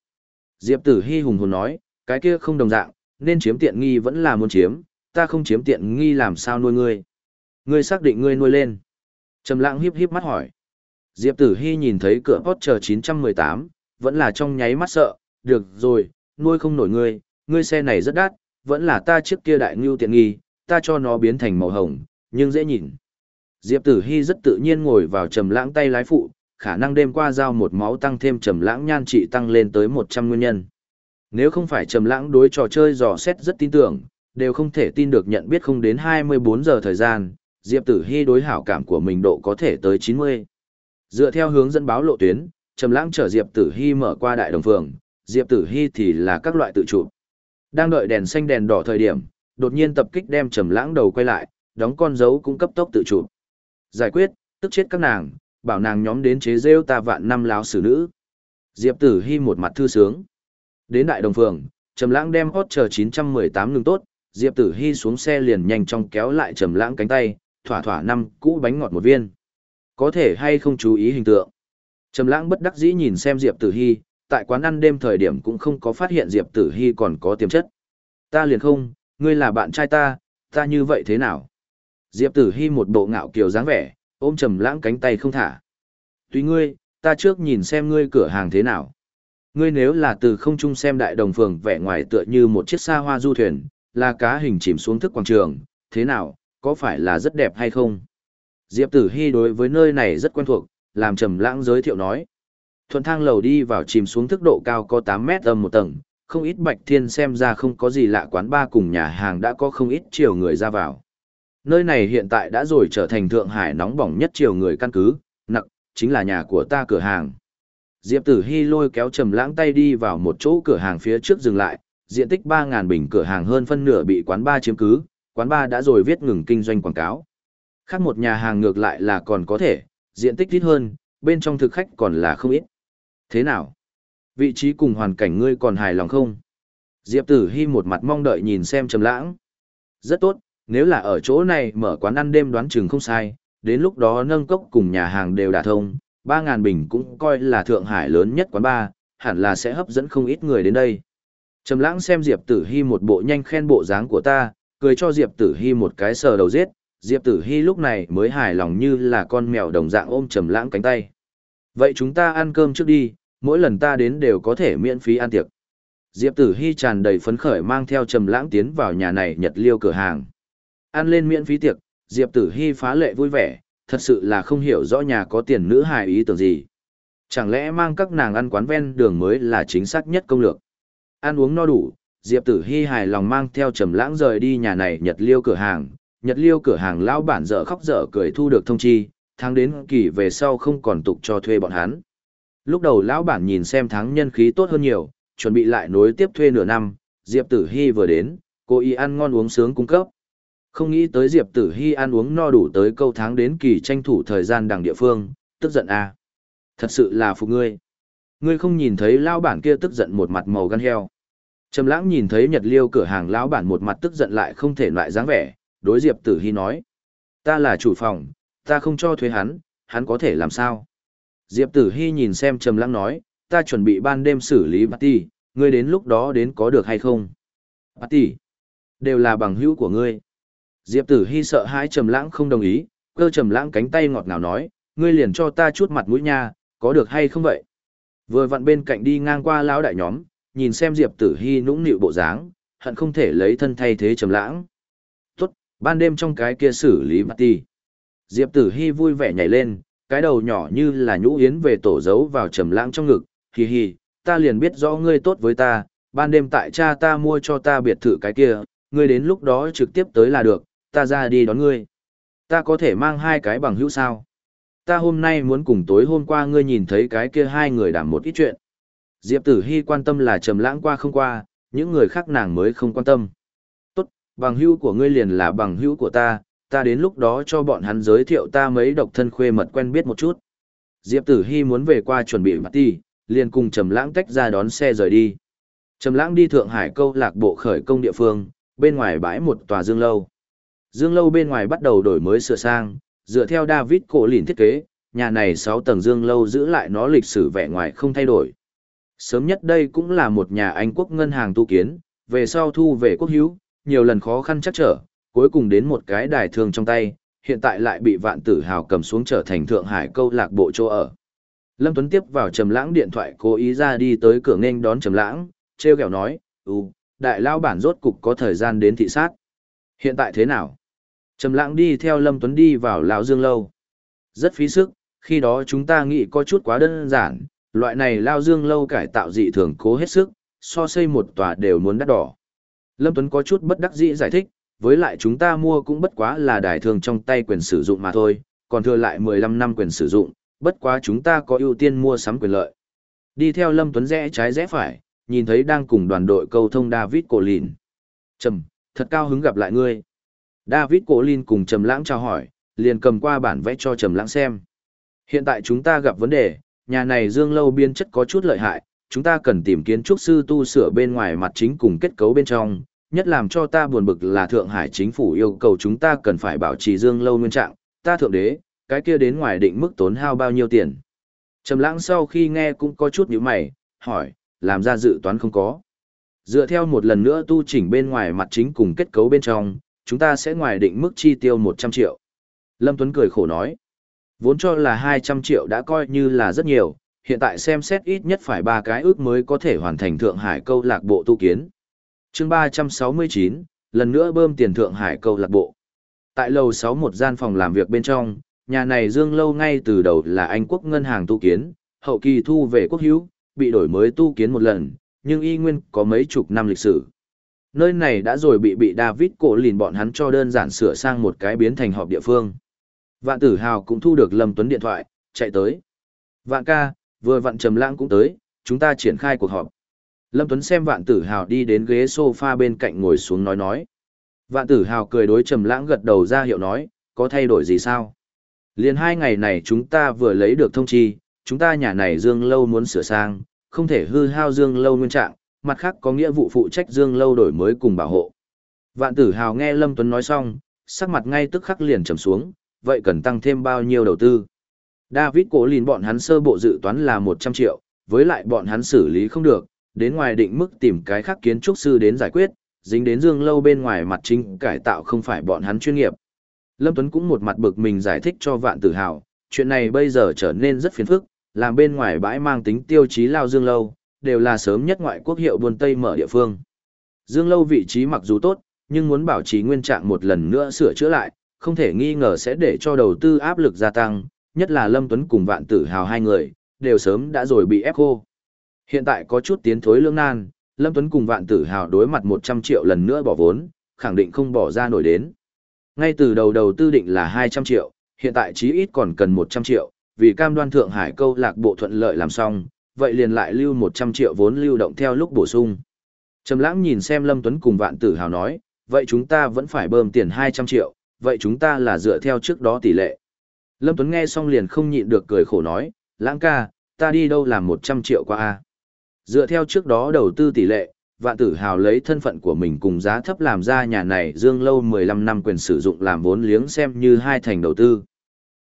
Diệp Tử Hi hùng hồn nói, cái kia không đồng dạng, nên chiếm tiện nghi vẫn là muốn chiếm, ta không chiếm tiện nghi làm sao nuôi ngươi. Ngươi xác định ngươi nuôi lên. Trầm lãng híp híp mắt hỏi. Diệp Tử Hi nhìn thấy cửa Porsche 918, vẫn là trong nháy mắt sợ, được rồi, nuôi không nổi ngươi, ngươi xe này rất đắt, vẫn là ta trước kia đại ngưu tiện nghi, ta cho nó biến thành màu hồng, nhưng dễ nhìn. Diệp Tử Hi rất tự nhiên ngồi vào trầm lãng tay lái phụ, khả năng đêm qua giao một máu tăng thêm trầm lãng nhan trị tăng lên tới 100 nguyên nhân. Nếu không phải trầm lãng đối trò chơi dò xét rất tin tưởng, đều không thể tin được nhận biết không đến 24 giờ thời gian, Diệp Tử Hi đối hảo cảm của mình độ có thể tới 90. Dựa theo hướng dẫn báo lộ tuyến, trầm lãng chở Diệp Tử Hi mở qua đại đồng phường, Diệp Tử Hi thì là các loại tự chụp. Đang đợi đèn xanh đèn đỏ thời điểm, đột nhiên tập kích đem trầm lãng đầu quay lại, đóng con dấu cũng cấp tốc tự chụp. Giải quyết, tức chết các nàng, bảo nàng nhóm đến chế rêu ta vạn năm láo xử nữ. Diệp Tử Hi một mặt thư sướng. Đến đại đồng phường, Trầm Lãng đem hot chờ 918 ngừng tốt, Diệp Tử Hi xuống xe liền nhanh chóng kéo lại Trầm Lãng cánh tay, thỏa thỏa năm cũ bánh ngọt một viên. Có thể hay không chú ý hình tượng. Trầm Lãng bất đắc dĩ nhìn xem Diệp Tử Hi, tại quán ăn đêm thời điểm cũng không có phát hiện Diệp Tử Hi còn có tiềm chất. Ta liền không, ngươi là bạn trai ta, ta như vậy thế nào? Diệp Tử Hi một bộ ngạo kiều dáng vẻ, ôm trầm lãng cánh tay không thả. Tuy ngươi, ta trước nhìn xem ngươi cửa hàng thế nào. Ngươi nếu là từ không trung xem đại đồng phường vẻ ngoài tựa như một chiếc xa hoa du thuyền, là cá hình chìm xuống thức quảng trường, thế nào, có phải là rất đẹp hay không? Diệp Tử Hy đối với nơi này rất quen thuộc, làm trầm lãng giới thiệu nói. Thuận thang lầu đi vào chìm xuống thức độ cao có 8 mét âm một tầng, không ít bạch thiên xem ra không có gì lạ quán ba cùng nhà hàng đã có không ít chiều người ra vào. Nơi này hiện tại đã rồi trở thành Thượng Hải nóng bỏng nhất chiều người căn cứ, nặng, chính là nhà của ta cửa hàng. Diệp Tử Hy lôi kéo trầm lãng tay đi vào một chỗ cửa hàng phía trước dừng lại, diện tích 3.000 bình cửa hàng hơn phân nửa bị quán ba chiếm cứ, quán ba đã rồi viết ngừng kinh doanh quảng cáo. Khác một nhà hàng ngược lại là còn có thể, diện tích ít hơn, bên trong thực khách còn là không ít. Thế nào? Vị trí cùng hoàn cảnh ngươi còn hài lòng không? Diệp Tử Hi một mặt mong đợi nhìn xem Trầm Lãng. Rất tốt, nếu là ở chỗ này mở quán ăn đêm đoán chừng không sai, đến lúc đó nâng cốc cùng nhà hàng đều đả thông, 3000 bình cũng coi là Thượng Hải lớn nhất quán bar, hẳn là sẽ hấp dẫn không ít người đến đây. Trầm Lãng xem Diệp Tử Hi một bộ nhanh khen bộ dáng của ta, cười cho Diệp Tử Hi một cái sờ đầu giết, Diệp Tử Hi lúc này mới hài lòng như là con mèo đồng dạng ôm Trầm Lãng cánh tay. Vậy chúng ta ăn cơm trước đi, mỗi lần ta đến đều có thể miễn phí ăn tiệc. Diệp Tử Hi tràn đầy phấn khởi mang theo Trầm Lãng tiến vào nhà này Nhật Liêu cửa hàng. Ăn lên miễn phí tiệc, Diệp Tử Hi phá lệ vui vẻ, thật sự là không hiểu rõ nhà có tiền nữ hài ý tưởng gì. Chẳng lẽ mang các nàng ăn quán ven đường mới là chính xác nhất công lược. Ăn uống no đủ, Diệp Tử Hi hài lòng mang theo Trầm Lãng rời đi nhà này Nhật Liêu cửa hàng. Nhật Liêu cửa hàng lão bản dở khóc dở cười thu được thông chi, tháng đến kỳ về sau không còn tục cho thuê bọn hắn. Lúc đầu lão bản nhìn xem tháng nhân khí tốt hơn nhiều, chuẩn bị lại nối tiếp thuê nửa năm, Diệp Tử Hy vừa đến, cô y ăn ngon uống sướng cung cấp. Không nghĩ tới Diệp Tử Hy ăn uống no đủ tới câu tháng đến kỳ tranh thủ thời gian đằng địa phương, tức giận à. Thật sự là phục ngươi. Ngươi không nhìn thấy lão bản kia tức giận một mặt màu gan heo. Trầm lãng nhìn thấy Nhật Liêu cửa hàng lão bản một mặt tức giận lại không thể loại dáng vẻ, đối Diệp Tử Hy nói: "Ta là chủ phòng, ta không cho thuế hắn, hắn có thể làm sao?" Diệp Tử Hy nhìn xem Trầm Lãng nói, ta chuẩn bị ban đêm xử lý party, ngươi đến lúc đó đến có được hay không? Party? Đều là bằng hữu của ngươi. Diệp Tử Hy sợ hãi Trầm Lãng không đồng ý, cơ Trầm Lãng cánh tay ngọt ngào nói, ngươi liền cho ta chút mặt mũi nha, có được hay không vậy? Vừa vặn bên cạnh đi ngang qua lão đại nhóm, nhìn xem Diệp Tử Hy nũng nịu bộ dáng, hận không thể lấy thân thay thế Trầm Lãng. Tốt, ban đêm trong cái kia xử lý party. Diệp Tử Hi vui vẻ nhảy lên, cái đầu nhỏ như là nhũ yến về tổ giấu vào trầm lãng trong ngực, hì hì, ta liền biết rõ ngươi tốt với ta, ban đêm tại cha ta mua cho ta biệt thự cái kia, ngươi đến lúc đó trực tiếp tới là được, ta ra đi đón ngươi. Ta có thể mang hai cái bằng hữu sao? Ta hôm nay muốn cùng tối hôm qua ngươi nhìn thấy cái kia hai người đảm một ít chuyện. Diệp Tử Hi quan tâm là trầm lãng qua không qua, những người khác nàng mới không quan tâm. Tốt, bằng hữu của ngươi liền là bằng hữu của ta, ta đến lúc đó cho bọn hắn giới thiệu ta mấy độc thân khuê mật quen biết một chút. Diệp Tử Hy muốn về qua chuẩn bị party, liền cùng Trầm Lãng tách ra đón xe rời đi. Trầm Lãng đi Thượng Hải câu lạc bộ khởi công địa phương, bên ngoài bãi một tòa dương lâu. Dương lâu bên ngoài bắt đầu đổi mới sửa sang, dựa theo David cổ lìn thiết kế, nhà này 6 tầng dương lâu giữ lại nó lịch sử vẻ ngoài không thay đổi. Sớm nhất đây cũng là một nhà Anh quốc ngân hàng tu kiến, về sau thu về quốc hữu, nhiều lần khó khăn chắc trở, cuối cùng đến một cái đài thương trong tay, hiện tại lại bị vạn tử hào cầm xuống trở thành Thượng Hải câu lạc bộ chỗ ở. Lâm Tuấn tiếp vào Trầm Lãng điện thoại cố ý ra đi tới cửa nghênh đón Trầm Lãng, trêu ghẹo nói, "Ừ, đại lao bản rốt cục có thời gian đến thị sát. Hiện tại thế nào?" Trầm Lãng đi theo Lâm Tuấn đi vào lão Dương lâu. Rất phí sức, khi đó chúng ta nghĩ có chút quá đơn giản, loại này lao Dương lâu cải tạo dị thường cố hết sức, so xây một tòa đều muốn đắt đỏ. Lâm Tuấn có chút bất đắc dĩ giải thích, với lại chúng ta mua cũng bất quá là đài thường trong tay quyền sử dụng mà thôi, còn thừa lại 15 năm quyền sử dụng, bất quá chúng ta có ưu tiên mua sắm quyền lợi. Đi theo Lâm Tuấn rẽ trái rẽ phải, nhìn thấy đang cùng đoàn đội câu thông David Cổ Lìn. Trầm, thật cao hứng gặp lại ngươi. David Cổ Lìn cùng Trầm Lãng chào hỏi, liền cầm qua bản vẽ cho Trầm Lãng xem. Hiện tại chúng ta gặp vấn đề, nhà này Dương Lâu biên chất có chút lợi hại, chúng ta cần tìm kiến trúc sư tu sửa bên ngoài mặt chính cùng kết cấu bên trong, nhất làm cho ta buồn bực là Thượng Hải chính phủ yêu cầu chúng ta cần phải bảo trì dương lâu nguyên trạng, ta thượng đế, cái kia đến ngoài định mức tốn hao bao nhiêu tiền. Trầm lãng sau khi nghe cũng có chút nhíu mày, hỏi, làm ra dự toán không có. Dựa theo một lần nữa tu chỉnh bên ngoài mặt chính cùng kết cấu bên trong, chúng ta sẽ ngoài định mức chi tiêu 100 triệu. Lâm Tuấn cười khổ nói, vốn cho là 200 triệu đã coi như là rất nhiều, hiện tại xem xét ít nhất phải ba cái ước mới có thể hoàn thành Thượng Hải câu lạc bộ tu kiến chương ba trăm sáu mươi chín lần nữa bơm tiền Thượng Hải câu lạc bộ. Tại lầu sáu một gian phòng làm việc bên trong, nhà này Dương Lâu ngay từ đầu là Anh quốc ngân hàng tu kiến, hậu kỳ thu về quốc hữu, bị đổi mới tu kiến một lần, nhưng y nguyên có mấy chục năm lịch sử. Nơi này đã rồi bị bị David cổ lìn bọn hắn cho đơn giản sửa sang một cái biến thành họp địa phương. Vạn tử hào cũng thu được Lâm Tuấn điện thoại, chạy tới. Vạn ca, vừa vạn trầm lãng cũng tới, chúng ta triển khai cuộc họp. Lâm Tuấn xem vạn tử hào đi đến ghế sofa bên cạnh ngồi xuống nói nói. Vạn tử hào cười đối trầm lãng gật đầu ra hiệu nói, có thay đổi gì sao? Liên hai ngày này chúng ta vừa lấy được thông chi, chúng ta nhà này Dương Lâu muốn sửa sang, không thể hư hao Dương Lâu nguyên trạng, mặt khác có nghĩa vụ phụ trách Dương Lâu đổi mới cùng bảo hộ. Vạn tử hào nghe Lâm Tuấn nói xong, sắc mặt ngay tức khắc liền trầm xuống, vậy cần tăng thêm bao nhiêu đầu tư? David cố lìn bọn hắn sơ bộ dự toán là 100 triệu, với lại bọn hắn xử lý không được, đến ngoài định mức tìm cái khác kiến trúc sư đến giải quyết, dính đến Dương Lâu bên ngoài mặt chính cải tạo không phải bọn hắn chuyên nghiệp. Lâm Tuấn cũng một mặt bực mình giải thích cho vạn tử hào, chuyện này bây giờ trở nên rất phiền phức, làm bên ngoài bãi mang tính tiêu chí lao Dương Lâu, đều là sớm nhất ngoại quốc hiệu buôn Tây mở địa phương. Dương Lâu vị trí mặc dù tốt, nhưng muốn bảo trì nguyên trạng một lần nữa sửa chữa lại, không thể nghi ngờ sẽ để cho đầu tư áp lực gia tăng, nhất là Lâm Tuấn cùng vạn tử hào hai người, đều sớm đã rồi bị ép khô. Hiện tại có chút tiến thối lương nan, Lâm Tuấn cùng vạn tử hào đối mặt 100 triệu lần nữa bỏ vốn, khẳng định không bỏ ra nổi đến. Ngay từ đầu đầu tư định là 200 triệu, hiện tại chí ít còn cần 100 triệu, vì cam đoan Thượng Hải câu lạc bộ thuận lợi làm xong, vậy liền lại lưu 100 triệu vốn lưu động theo lúc bổ sung. Trầm lãng nhìn xem Lâm Tuấn cùng vạn tử hào nói, vậy chúng ta vẫn phải bơm tiền 200 triệu, vậy chúng ta là dựa theo trước đó tỷ lệ. Lâm Tuấn nghe xong liền không nhịn được cười khổ nói, lãng ca, ta đi đâu làm 100 triệu qua a Dựa theo trước đó đầu tư tỷ lệ, vạn tử hào lấy thân phận của mình cùng giá thấp làm ra nhà này dương lâu 15 năm quyền sử dụng làm vốn liếng xem như hai thành đầu tư.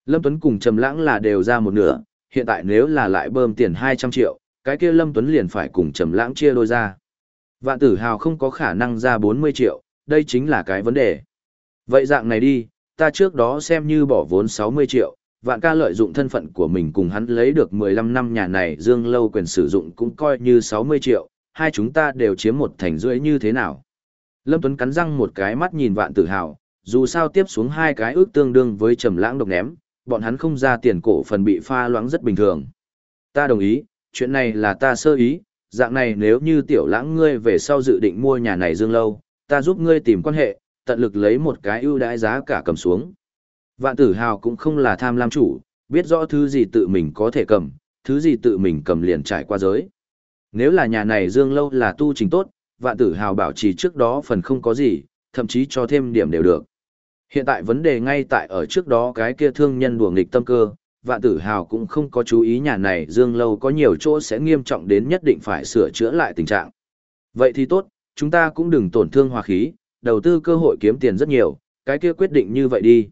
Lâm Tuấn cùng Trầm Lãng là đều ra một nửa, hiện tại nếu là lại bơm tiền 200 triệu, cái kia Lâm Tuấn liền phải cùng Trầm Lãng chia đôi ra. Vạn tử hào không có khả năng ra 40 triệu, đây chính là cái vấn đề. Vậy dạng này đi, ta trước đó xem như bỏ vốn 60 triệu, vạn ca lợi dụng thân phận của mình cùng hắn lấy được 15 năm nhà này dương lâu quyền sử dụng cũng coi như 60 triệu, hai chúng ta đều chiếm một thành rưỡi như thế nào. Lâm Tuấn cắn răng một cái mắt nhìn vạn tự hào, dù sao tiếp xuống hai cái ước tương đương với trầm lãng độc ném, bọn hắn không ra tiền cổ phần bị pha loãng rất bình thường. Ta đồng ý, chuyện này là ta sơ ý, dạng này nếu như tiểu lãng ngươi về sau dự định mua nhà này dương lâu, ta giúp ngươi tìm quan hệ, tận lực lấy một cái ưu đãi giá cả cầm xuống. Vạn tử hào cũng không là tham lam chủ, biết rõ thứ gì tự mình có thể cầm, thứ gì tự mình cầm liền trải qua giới. Nếu là nhà này dương lâu là tu trình tốt, vạn tử hào bảo trì trước đó phần không có gì, thậm chí cho thêm điểm đều được. Hiện tại vấn đề ngay tại ở trước đó cái kia thương nhân đùa nghịch tâm cơ, vạn tử hào cũng không có chú ý nhà này dương lâu có nhiều chỗ sẽ nghiêm trọng đến nhất định phải sửa chữa lại tình trạng. Vậy thì tốt, chúng ta cũng đừng tổn thương hòa khí, đầu tư cơ hội kiếm tiền rất nhiều, cái kia quyết định như vậy đi.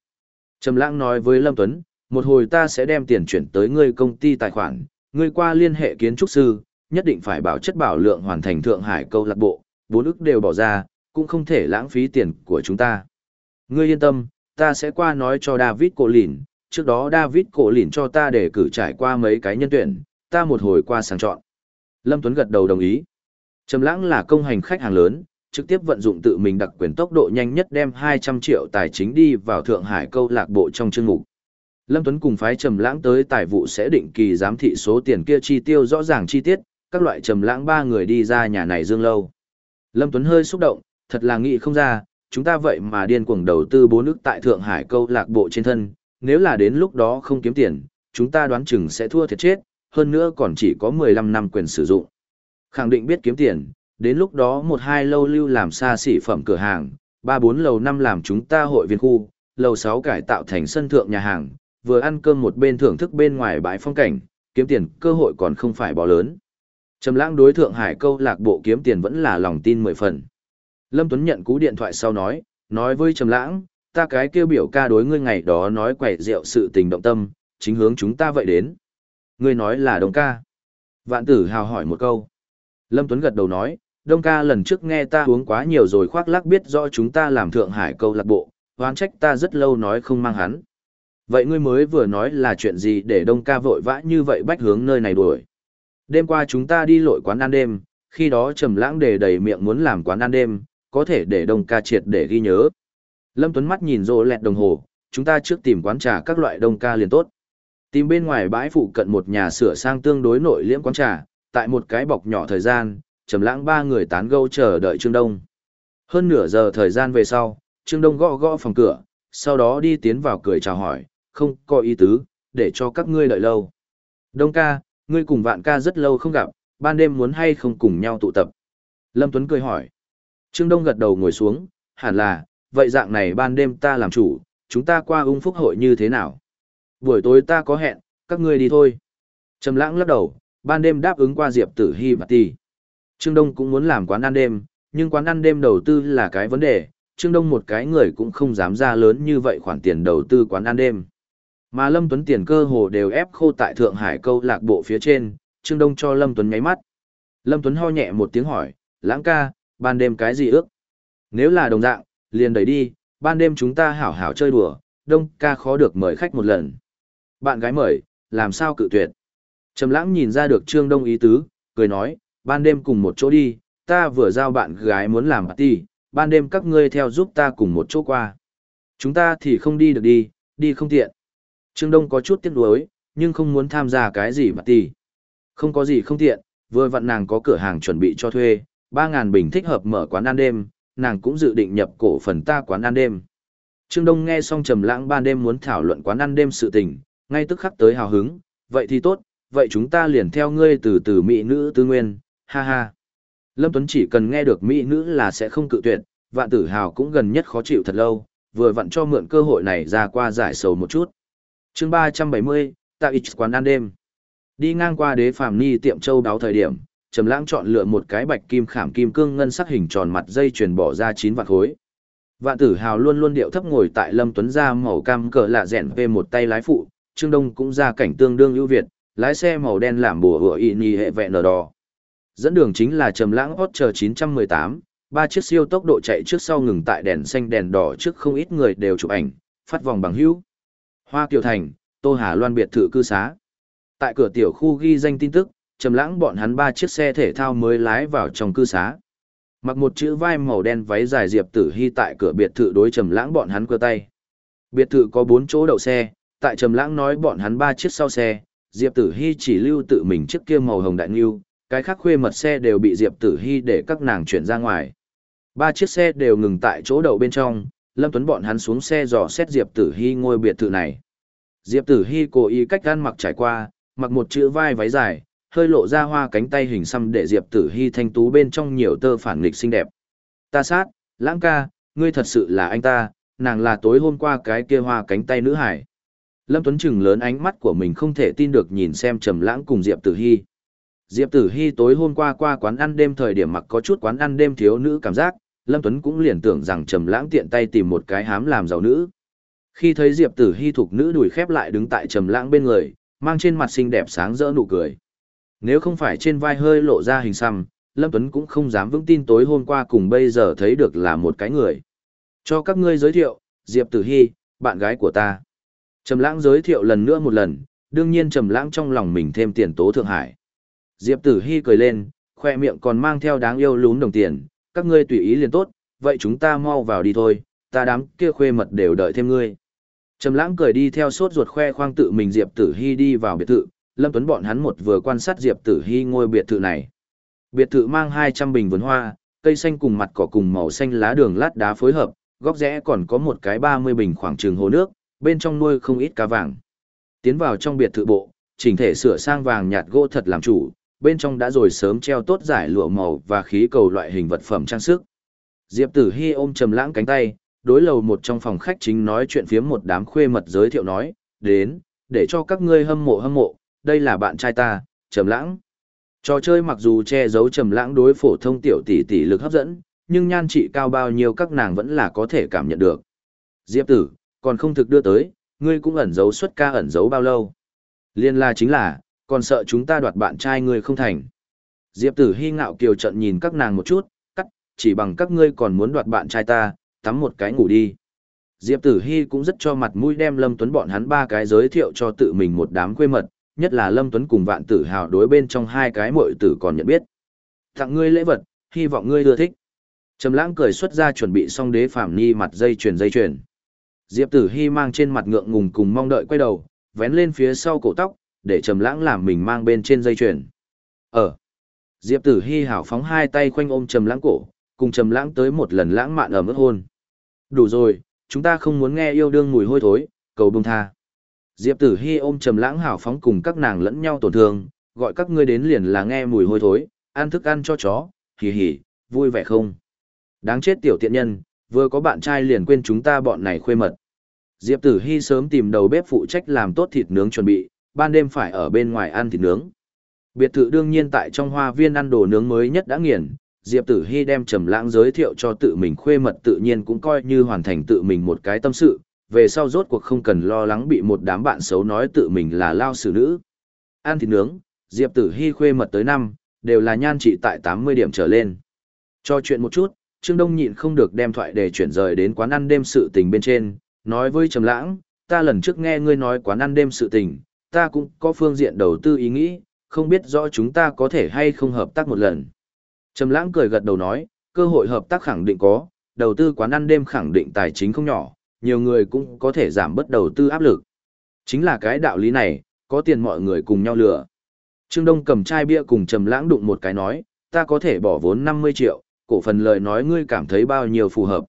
Trầm lãng nói với Lâm Tuấn, một hồi ta sẽ đem tiền chuyển tới ngươi công ty tài khoản, ngươi qua liên hệ kiến trúc sư, nhất định phải bảo chất bảo lượng hoàn thành Thượng Hải câu lạc bộ, bốn ức đều bỏ ra, cũng không thể lãng phí tiền của chúng ta. Ngươi yên tâm, ta sẽ qua nói cho David Cổ Lìn, trước đó David Cổ Lìn cho ta để cử trải qua mấy cái nhân tuyển, ta một hồi qua sàng chọn. Lâm Tuấn gật đầu đồng ý. Trầm lãng là công hành khách hàng lớn, trực tiếp vận dụng tự mình đặc quyền tốc độ nhanh nhất đem 200 triệu tài chính đi vào Thượng Hải câu lạc bộ trong chương mục. Lâm Tuấn cùng phái trầm lãng tới tài vụ sẽ định kỳ giám thị số tiền kia chi tiêu rõ ràng chi tiết, các loại trầm lãng ba người đi ra nhà này dương lâu. Lâm Tuấn hơi xúc động, thật là nghĩ không ra, chúng ta vậy mà điên cuồng đầu tư bốn nước tại Thượng Hải câu lạc bộ trên thân, nếu là đến lúc đó không kiếm tiền, chúng ta đoán chừng sẽ thua thiệt chết, hơn nữa còn chỉ có 15 năm quyền sử dụng. Khẳng định biết kiếm tiền, đến lúc đó một hai lâu lưu làm xa xỉ phẩm cửa hàng, ba bốn lầu năm làm chúng ta hội viên khu, lầu sáu cải tạo thành sân thượng nhà hàng, vừa ăn cơm một bên thưởng thức bên ngoài bãi phong cảnh, kiếm tiền cơ hội còn không phải bỏ lớn. Trầm lãng đối thượng hải câu lạc bộ kiếm tiền vẫn là lòng tin mười phần. Lâm Tuấn nhận cú điện thoại sau nói, nói với Trầm lãng, ta cái kêu biểu ca đối ngươi ngày đó nói quẻ rượu sự tình động tâm, chính hướng chúng ta vậy đến. Ngươi nói là đồng ca. Vạn tử hào hỏi một câu. Lâm Tuấn gật đầu nói, Đông ca lần trước nghe ta uống quá nhiều rồi khoác lác biết rõ chúng ta làm Thượng Hải câu lạc bộ, hoán trách ta rất lâu nói không mang hắn. Vậy ngươi mới vừa nói là chuyện gì để Đông ca vội vã như vậy bách hướng nơi này đuổi. Đêm qua chúng ta đi lội quán ăn đêm, khi đó trầm lãng đề đầy miệng muốn làm quán ăn đêm, có thể để Đông ca triệt để ghi nhớ. Lâm Tuấn mắt nhìn rô lẹt đồng hồ, chúng ta trước tìm quán trà các loại đông ca liền tốt. Tìm bên ngoài bãi phụ cận một nhà sửa sang tương đối nội liễm quán trà, tại một cái bọc nhỏ thời gian, trầm lãng ba người tán gẫu chờ đợi Trương Đông. Hơn nửa giờ thời gian về sau, Trương Đông gõ gõ phòng cửa, sau đó đi tiến vào cười chào hỏi, không có ý tứ, để cho các ngươi đợi lâu. Đông ca, ngươi cùng vạn ca rất lâu không gặp, ban đêm muốn hay không cùng nhau tụ tập. Lâm Tuấn cười hỏi. Trương Đông gật đầu ngồi xuống, hẳn là, vậy dạng này ban đêm ta làm chủ, chúng ta qua ung phúc hội như thế nào? Buổi tối ta có hẹn, các ngươi đi thôi. Trầm lãng lắc đầu, ban đêm đáp ứng qua Diệp Tử Hi và Tỷ. Trương Đông cũng muốn làm quán ăn đêm, nhưng quán ăn đêm đầu tư là cái vấn đề, Trương Đông một cái người cũng không dám ra lớn như vậy khoản tiền đầu tư quán ăn đêm. Mà Lâm Tuấn tiền cơ hồ đều ép khô tại Thượng Hải câu lạc bộ phía trên, Trương Đông cho Lâm Tuấn nháy mắt. Lâm Tuấn ho nhẹ một tiếng hỏi, lãng ca, ban đêm cái gì ước? Nếu là đồng dạng, liền đẩy đi, ban đêm chúng ta hảo hảo chơi đùa, Đông ca khó được mời khách một lần. Bạn gái mời, làm sao cự tuyệt? Trầm lãng nhìn ra được Trương Đông ý tứ, cười nói, ban đêm cùng một chỗ đi, ta vừa giao bạn gái muốn làm party, ban đêm các ngươi theo giúp ta cùng một chỗ qua. Chúng ta thì không đi được đi, đi không tiện. Trương Đông có chút tiếc nuối, nhưng không muốn tham gia cái gì party. Không có gì không tiện, vừa vặn nàng có cửa hàng chuẩn bị cho thuê, 3.000 bình thích hợp mở quán ăn đêm, nàng cũng dự định nhập cổ phần ta quán ăn đêm. Trương Đông nghe xong trầm lãng ban đêm muốn thảo luận quán ăn đêm sự tình, ngay tức khắc tới hào hứng, vậy thì tốt, vậy chúng ta liền theo ngươi từ từ mỹ nữ tư nguyên, ha ha. Lâm Tuấn chỉ cần nghe được mỹ nữ là sẽ không cự tuyệt, vạn tử hào cũng gần nhất khó chịu thật lâu, vừa vặn cho mượn cơ hội này ra qua giải sầu một chút. chương 370, tại ít quán ăn đêm. Đi ngang qua đế phàm ni tiệm châu đáo thời điểm, Trầm Lãng chọn lựa một cái bạch kim khảm kim cương ngân sắc hình tròn mặt dây chuyền bỏ ra 9 vạn khối. Vạn Tử Hào luôn luôn điệu thấp ngồi tại Lâm Tuấn gia màu cam cờ lạ rèn về một tay lái phụ, Trương Đông cũng ra cảnh tương đương ưu việt, lái xe màu đen làm bùa hựa y nhì hệ vẹn nở đỏ. Dẫn đường chính là Trầm Lãng hot chờ 918, ba chiếc siêu tốc độ chạy trước sau ngừng tại đèn xanh đèn đỏ trước không ít người đều chụp ảnh, phát vòng bằng hữu. Hoa Kiều Thành, Tô Hà Loan biệt thự cư xá. Tại cửa tiểu khu ghi danh tin tức, trầm lãng bọn hắn ba chiếc xe thể thao mới lái vào trong cư xá. Mặc một chữ vai màu đen váy dài Diệp Tử Hi tại cửa biệt thự đối trầm lãng bọn hắn quơ tay. Biệt thự có bốn chỗ đậu xe, tại trầm lãng nói bọn hắn ba chiếc sau xe, Diệp Tử Hi chỉ lưu tự mình chiếc kia màu hồng đại nưu, cái khác khuê mật xe đều bị Diệp Tử Hi để các nàng chuyển ra ngoài. Ba chiếc xe đều ngừng tại chỗ đậu bên trong, Lâm Tuấn bọn hắn xuống xe dò xét Diệp Tử Hi ngôi biệt thự này. Diệp Tử Hi cố ý cách gan mặc trải qua, mặc một chữ vai váy dài, hơi lộ ra hoa cánh tay hình xăm để Diệp Tử Hi thanh tú bên trong nhiều tơ phản nghịch xinh đẹp. Ta sát, lãng ca, ngươi thật sự là anh ta, nàng là tối hôm qua cái kia hoa cánh tay nữ hải. Lâm Tuấn chừng lớn ánh mắt của mình không thể tin được nhìn xem Trầm Lãng cùng Diệp Tử Hi. Diệp Tử Hi tối hôm qua qua quán ăn đêm thời điểm mặc có chút quán ăn đêm thiếu nữ cảm giác, Lâm Tuấn cũng liền tưởng rằng Trầm Lãng tiện tay tìm một cái hám làm giàu nữ. Khi thấy Diệp Tử Hi thuộc nữ đùi khép lại đứng tại Trầm Lãng bên người, mang trên mặt xinh đẹp sáng rỡ nụ cười. Nếu không phải trên vai hơi lộ ra hình xăm, Lâm Tuấn cũng không dám vững tin tối hôm qua cùng bây giờ thấy được là một cái người. Cho các ngươi giới thiệu, Diệp Tử Hy, bạn gái của ta. Trầm lãng giới thiệu lần nữa một lần, đương nhiên trầm lãng trong lòng mình thêm tiền tố Thượng Hải. Diệp Tử Hi cười lên, khoe miệng còn mang theo đáng yêu lún đồng tiền, các ngươi tùy ý liền tốt, vậy chúng ta mau vào đi thôi, ta đám kia khuê mật đều đợi thêm ngươi. Trầm lãng cười đi theo sốt ruột khoe khoang tự mình Diệp Tử Hi đi vào biệt thự, Lâm Tuấn bọn hắn một vừa quan sát Diệp Tử Hi ngôi biệt thự này. Biệt thự mang 200 bình vườn hoa, cây xanh cùng mặt cỏ cùng màu xanh lá đường lát đá phối hợp, góc rẽ còn có một cái 30 bình khoảng trường hồ nước, bên trong nuôi không ít cá vàng. Tiến vào trong biệt thự bộ, chỉnh thể sửa sang vàng nhạt gỗ thật làm chủ, bên trong đã rồi sớm treo tốt giải lụa màu và khí cầu loại hình vật phẩm trang sức. Diệp Tử Hi ôm trầm lãng cánh tay, đối lầu một trong phòng khách chính nói chuyện phiếm một đám khuê mật giới thiệu nói, đến, để cho các ngươi hâm mộ hâm mộ, đây là bạn trai ta, Trầm Lãng. Trò chơi mặc dù che giấu Trầm Lãng đối phổ thông tiểu tỷ tỷ lực hấp dẫn, nhưng nhan trị cao bao nhiêu các nàng vẫn là có thể cảm nhận được. Diệp Tử, còn không thực đưa tới, ngươi cũng ẩn giấu xuất ca ẩn giấu bao lâu? Liên la chính là, còn sợ chúng ta đoạt bạn trai ngươi không thành. Diệp Tử hi ngạo kiều trận nhìn các nàng một chút, cắt, chỉ bằng các ngươi còn muốn đoạt bạn trai ta, tắm một cái ngủ đi. Diệp Tử Hi cũng rất cho mặt mũi đem Lâm Tuấn bọn hắn ba cái giới thiệu cho tự mình một đám quê mật, nhất là Lâm Tuấn cùng vạn tử hào đối bên trong hai cái muội tử còn nhận biết. Tặng ngươi lễ vật, hy vọng ngươi ưa thích. Trầm lãng cười xuất ra chuẩn bị xong đế phàm ni mặt dây chuyền dây chuyền. Diệp Tử Hi mang trên mặt ngượng ngùng cùng mong đợi quay đầu, vén lên phía sau cổ tóc, để Trầm Lãng làm mình mang bên trên dây chuyền. Ở. Diệp Tử Hi hảo phóng hai tay quanh ôm Trầm Lãng cổ, cùng Trầm Lãng tới một lần lãng mạn ở mức hôn. Đủ rồi, chúng ta không muốn nghe yêu đương mùi hôi thối, cầu buông tha. Diệp Tử Hi ôm Trầm Lãng hảo phóng cùng các nàng lẫn nhau tổn thương, gọi các ngươi đến liền là nghe mùi hôi thối, ăn thức ăn cho chó, hì hì, vui vẻ không? Đáng chết tiểu tiện nhân, vừa có bạn trai liền quên chúng ta bọn này khuê mật. Diệp Tử Hi sớm tìm đầu bếp phụ trách làm tốt thịt nướng chuẩn bị, ban đêm phải ở bên ngoài ăn thịt nướng. Biệt thự đương nhiên tại trong hoa viên ăn đồ nướng mới nhất đã nghiền, Diệp Tử Hi đem Trầm Lãng giới thiệu cho tự mình khuê mật tự nhiên cũng coi như hoàn thành tự mình một cái tâm sự, về sau rốt cuộc không cần lo lắng bị một đám bạn xấu nói tự mình là lao xử nữ. Ăn thịt nướng, Diệp Tử Hi khuê mật tới năm, đều là nhan trị tại 80 điểm trở lên. Cho chuyện một chút, Trương Đông nhịn không được đem thoại để chuyển rời đến quán ăn đêm sự tình bên trên, nói với Trầm Lãng, ta lần trước nghe ngươi nói quán ăn đêm sự tình, ta cũng có phương diện đầu tư ý nghĩ, không biết rõ chúng ta có thể hay không hợp tác một lần. Trầm Lãng cười gật đầu nói, cơ hội hợp tác khẳng định có, đầu tư quán ăn đêm khẳng định tài chính không nhỏ, nhiều người cũng có thể giảm bớt đầu tư áp lực. Chính là cái đạo lý này, có tiền mọi người cùng nhau lừa. Trương Đông cầm chai bia cùng Trầm Lãng đụng một cái nói, ta có thể bỏ vốn 50 triệu, cổ phần lời nói ngươi cảm thấy bao nhiêu phù hợp.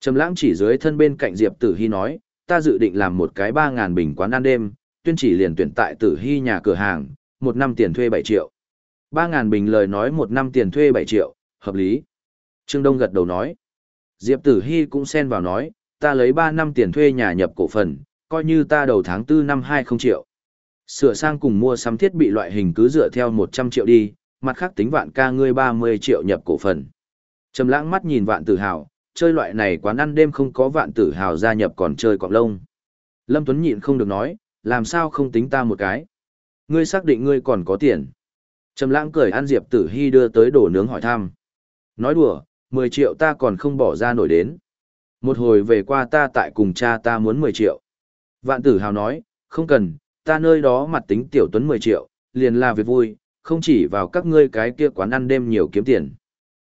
Trầm Lãng chỉ dưới thân bên cạnh Diệp Tử Hi nói, ta dự định làm một cái 3000 bình quán ăn đêm, tuyên chỉ liền tuyển tại Tử Hi nhà cửa hàng, một năm tiền thuê 7 triệu. 3000 bình lời nói một năm tiền thuê 7 triệu, hợp lý. Trương Đông gật đầu nói. Diệp Tử Hi cũng xen vào nói, ta lấy 3 năm tiền thuê nhà nhập cổ phần, coi như ta đầu tháng 4 năm 20 triệu. Sửa sang cùng mua sắm thiết bị loại hình cứ dựa theo 100 triệu đi, mặt khác tính vạn ca ngươi 30 triệu nhập cổ phần. Trầm lãng mắt nhìn vạn tử hào, chơi loại này quán ăn đêm không có vạn tử hào gia nhập còn chơi cọp lông. Lâm Tuấn nhịn không được nói, làm sao không tính ta một cái. Ngươi xác định ngươi còn có tiền. Trầm lãng cười ăn Diệp Tử Hi đưa tới đồ nướng hỏi thăm. Nói đùa, 10 triệu ta còn không bỏ ra nổi đến. Một hồi về qua ta tại cùng cha ta muốn 10 triệu. Vạn tử hào nói, không cần, ta nơi đó mặt tính tiểu tuấn 10 triệu, liền là việc vui, không chỉ vào các ngươi cái kia quán ăn đêm nhiều kiếm tiền.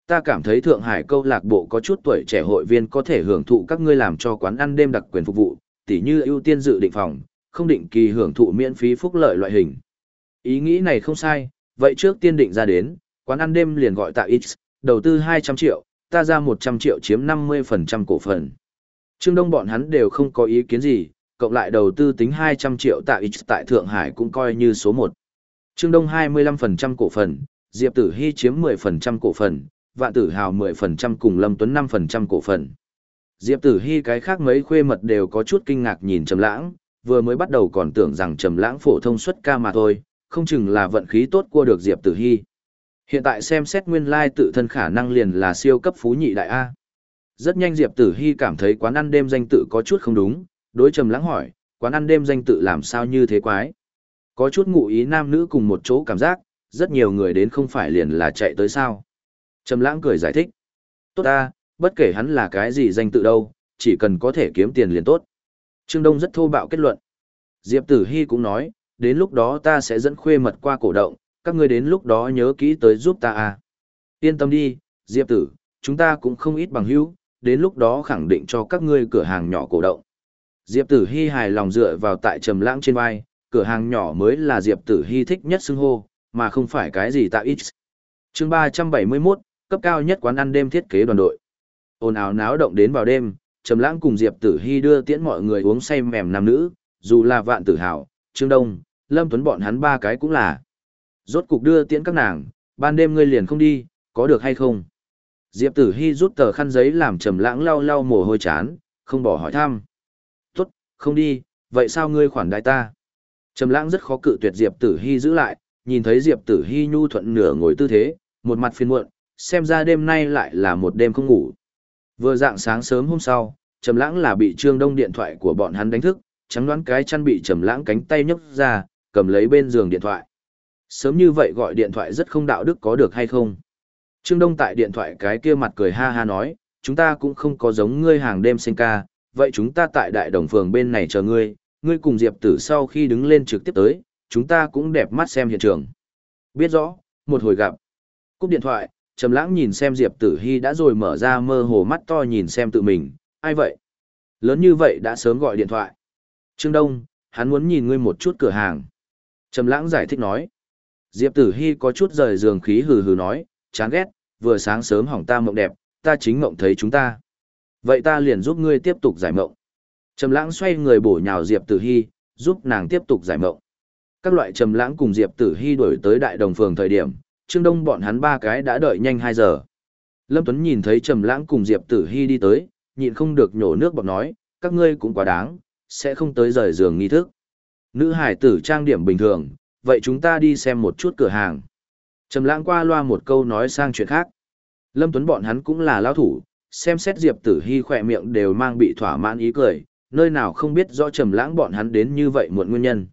Ta cảm thấy Thượng Hải câu lạc bộ có chút tuổi trẻ hội viên có thể hưởng thụ các ngươi làm cho quán ăn đêm đặc quyền phục vụ, tỉ như ưu tiên dự định phòng, không định kỳ hưởng thụ miễn phí phúc lợi loại hình. Ý nghĩ này không sai, vậy trước tiên định ra đến, quán ăn đêm liền gọi tạ X, đầu tư 200 triệu, ta ra 100 triệu chiếm 50% cổ phần. Trương Đông bọn hắn đều không có ý kiến gì, cộng lại đầu tư tính 200 triệu tạ X tại Thượng Hải cũng coi như số 1. Trương Đông 25% cổ phần, Diệp Tử Hy chiếm 10% cổ phần, Vạn Tử Hào 10% cùng Lâm Tuấn 5% cổ phần. Diệp Tử Hy cái khác mấy khuê mật đều có chút kinh ngạc nhìn Trầm Lãng, vừa mới bắt đầu còn tưởng rằng Trầm Lãng phổ thông xuất ca mà thôi, không chừng là vận khí tốt qua được Diệp Tử Hi. Hiện tại xem xét nguyên lai tự thân khả năng liền là siêu cấp phú nhị đại A. Rất nhanh Diệp Tử Hi cảm thấy quán ăn đêm danh tự có chút không đúng, đối trầm lãng hỏi, quán ăn đêm danh tự làm sao như thế quái. Có chút ngụ ý nam nữ cùng một chỗ cảm giác, rất nhiều người đến không phải liền là chạy tới sao. Trầm lãng cười giải thích. Tốt ta, bất kể hắn là cái gì danh tự đâu, chỉ cần có thể kiếm tiền liền tốt. Trương Đông rất thô bạo kết luận. Diệp Tử Hy cũng nói, đến lúc đó ta sẽ dẫn khuê mật qua cổ động, các ngươi đến lúc đó nhớ kỹ tới giúp ta à. Yên tâm đi, Diệp Tử, chúng ta cũng không ít bằng hữu, đến lúc đó khẳng định cho các ngươi cửa hàng nhỏ cổ động. Diệp Tử Hi hài lòng dựa vào tại trầm lãng trên vai, cửa hàng nhỏ mới là Diệp Tử Hi thích nhất xưng hô, mà không phải cái gì tạo ít. Chương 371, cấp cao nhất quán ăn đêm thiết kế đoàn đội. Ồn ào náo động đến vào đêm, Trầm Lãng cùng Diệp Tử Hi đưa tiễn mọi người uống say mềm nam nữ, dù là Vạn Tử Hào, Trương Đông, Lâm Tuấn bọn hắn ba cái cũng là. Rốt cục đưa tiễn các nàng, ban đêm ngươi liền không đi, có được hay không? Diệp Tử Hi rút tờ khăn giấy làm Trầm Lãng lau lau mồ hôi chán, không bỏ hỏi thăm. "Tốt, không đi, vậy sao ngươi khoản đại ta?" Trầm Lãng rất khó cự tuyệt Diệp Tử Hi giữ lại, nhìn thấy Diệp Tử Hi nhu thuận nửa ngồi tư thế, một mặt phiền muộn, xem ra đêm nay lại là một đêm không ngủ. Vừa dạng sáng sớm hôm sau, Trầm Lãng là bị Trương Đông điện thoại của bọn hắn đánh thức, trắng đoán cái chăn bị Trầm Lãng cánh tay nhấc ra, cầm lấy bên giường điện thoại. Sớm như vậy gọi điện thoại rất không đạo đức có được hay không? Trương Đông tại điện thoại cái kia mặt cười ha ha nói, chúng ta cũng không có giống ngươi hàng đêm sinh ca, vậy chúng ta tại đại đồng phường bên này chờ ngươi, ngươi cùng Diệp Tử sau khi đứng lên trực tiếp tới, chúng ta cũng đẹp mắt xem hiện trường. Biết rõ, một hồi gặp. Cúp điện thoại, Trầm Lãng nhìn xem Diệp Tử Hi đã rồi mở ra mơ hồ mắt to nhìn xem tự mình, ai vậy? Lớn như vậy đã sớm gọi điện thoại. Trương Đông, hắn muốn nhìn ngươi một chút cửa hàng. Trầm lãng giải thích nói. Diệp Tử Hi có chút rời giường khí hừ hừ nói, chán ghét, vừa sáng sớm hỏng ta mộng đẹp, ta chính mộng thấy chúng ta. Vậy ta liền giúp ngươi tiếp tục giải mộng. Trầm lãng xoay người bổ nhào Diệp Tử Hi, giúp nàng tiếp tục giải mộng. Các loại trầm lãng cùng Diệp Tử Hi đuổi tới đại đồng phường thời điểm, Trương Đông bọn hắn ba cái đã đợi nhanh 2 giờ. Lâm Tuấn nhìn thấy trầm lãng cùng Diệp Tử Hi đi tới, nhịn không được nhổ nước bọt nói, các ngươi cũng quá đáng, sẽ không tới rời giường nghi thức. Nữ hải tử trang điểm bình thường, vậy chúng ta đi xem một chút cửa hàng. Trầm lãng qua loa một câu nói sang chuyện khác. Lâm Tuấn bọn hắn cũng là lão thủ, xem xét Diệp Tử Hi khỏe miệng đều mang bị thỏa mãn ý cười, nơi nào không biết rõ Trầm lãng bọn hắn đến như vậy muộn nguyên nhân.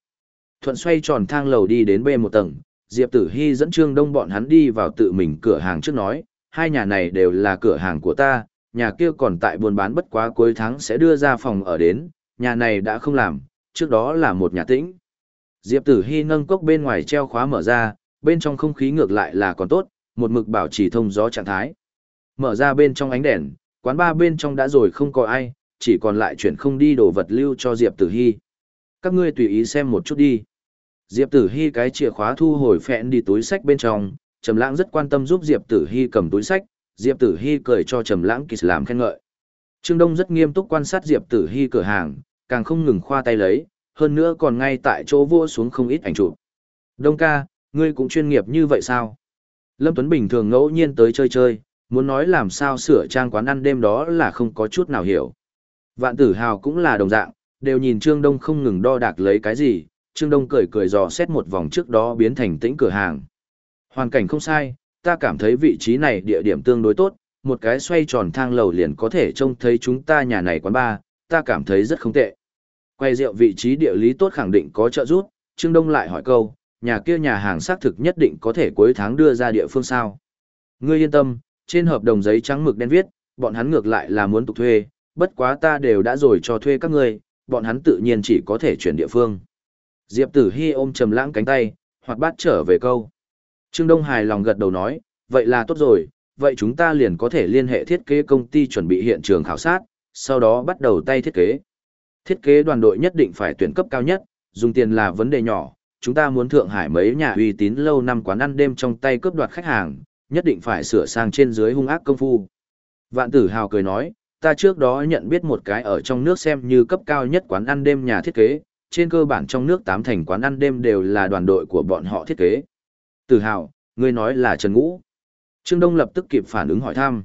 Thuận xoay tròn thang lầu đi đến B một tầng, Diệp Tử Hi dẫn Trương Đông bọn hắn đi vào tự mình cửa hàng trước nói, hai nhà này đều là cửa hàng của ta, nhà kia còn tại buôn bán bất quá cuối tháng sẽ đưa ra phòng ở đến, nhà này đã không làm, trước đó là một nhà tĩnh. Diệp Tử Hi nâng cốc bên ngoài treo khóa mở ra, bên trong không khí ngược lại là còn tốt, một mực bảo trì thông gió trạng thái. Mở ra bên trong ánh đèn, quán ba bên trong đã rồi không có ai, chỉ còn lại chuyển không đi đồ vật lưu cho Diệp Tử Hi. Các ngươi tùy ý xem một chút đi. Diệp Tử Hi cái chìa khóa thu hồi phẹn đi túi sách bên trong, Trầm Lãng rất quan tâm giúp Diệp Tử Hi cầm túi sách, Diệp Tử Hi cười cho Trầm Lãng kỳ làm khen ngợi. Trương Đông rất nghiêm túc quan sát Diệp Tử Hi cửa hàng, càng không ngừng khoa tay lấy, hơn nữa còn ngay tại chỗ vua xuống không ít ảnh chụp. Đông ca, ngươi cũng chuyên nghiệp như vậy sao? Lâm Tuấn bình thường ngẫu nhiên tới chơi chơi, muốn nói làm sao sửa trang quán ăn đêm đó là không có chút nào hiểu. Vạn tử hào cũng là đồng dạng, đều nhìn Trương Đông không ngừng đo đạc lấy cái gì, Trương Đông cười cười dò xét một vòng trước đó biến thành tĩnh cửa hàng. Hoàn cảnh không sai, ta cảm thấy vị trí này địa điểm tương đối tốt, một cái xoay tròn thang lầu liền có thể trông thấy chúng ta nhà này quán bar, ta cảm thấy rất không tệ. Quay rượu vị trí địa lý tốt khẳng định có trợ giúp, Trương Đông lại hỏi câu, nhà kia nhà hàng xác thực nhất định có thể cuối tháng đưa ra địa phương sao. Ngươi yên tâm, trên hợp đồng giấy trắng mực đen viết, bọn hắn ngược lại là muốn tục thuê, bất quá ta đều đã rồi cho thuê các ngươi, bọn hắn tự nhiên chỉ có thể chuyển địa phương. Diệp Tử Hi ôm trầm lãng cánh tay, hoạt bát trở về câu. Trương Đông hài lòng gật đầu nói, vậy là tốt rồi, vậy chúng ta liền có thể liên hệ thiết kế công ty chuẩn bị hiện trường khảo sát, sau đó bắt đầu tay thiết kế. Thiết kế đoàn đội nhất định phải tuyển cấp cao nhất, dùng tiền là vấn đề nhỏ, chúng ta muốn Thượng Hải mấy nhà uy tín lâu năm quán ăn đêm trong tay cướp đoạt khách hàng, nhất định phải sửa sang trên dưới hung ác công phu. Vạn tử hào cười nói, ta trước đó nhận biết một cái ở trong nước xem như cấp cao nhất quán ăn đêm nhà thiết kế, trên cơ bản trong nước tám thành quán ăn đêm đều là đoàn đội của bọn họ thiết kế. Tử hào, ngươi nói là Trần Ngũ. Trương Đông lập tức kịp phản ứng hỏi thăm.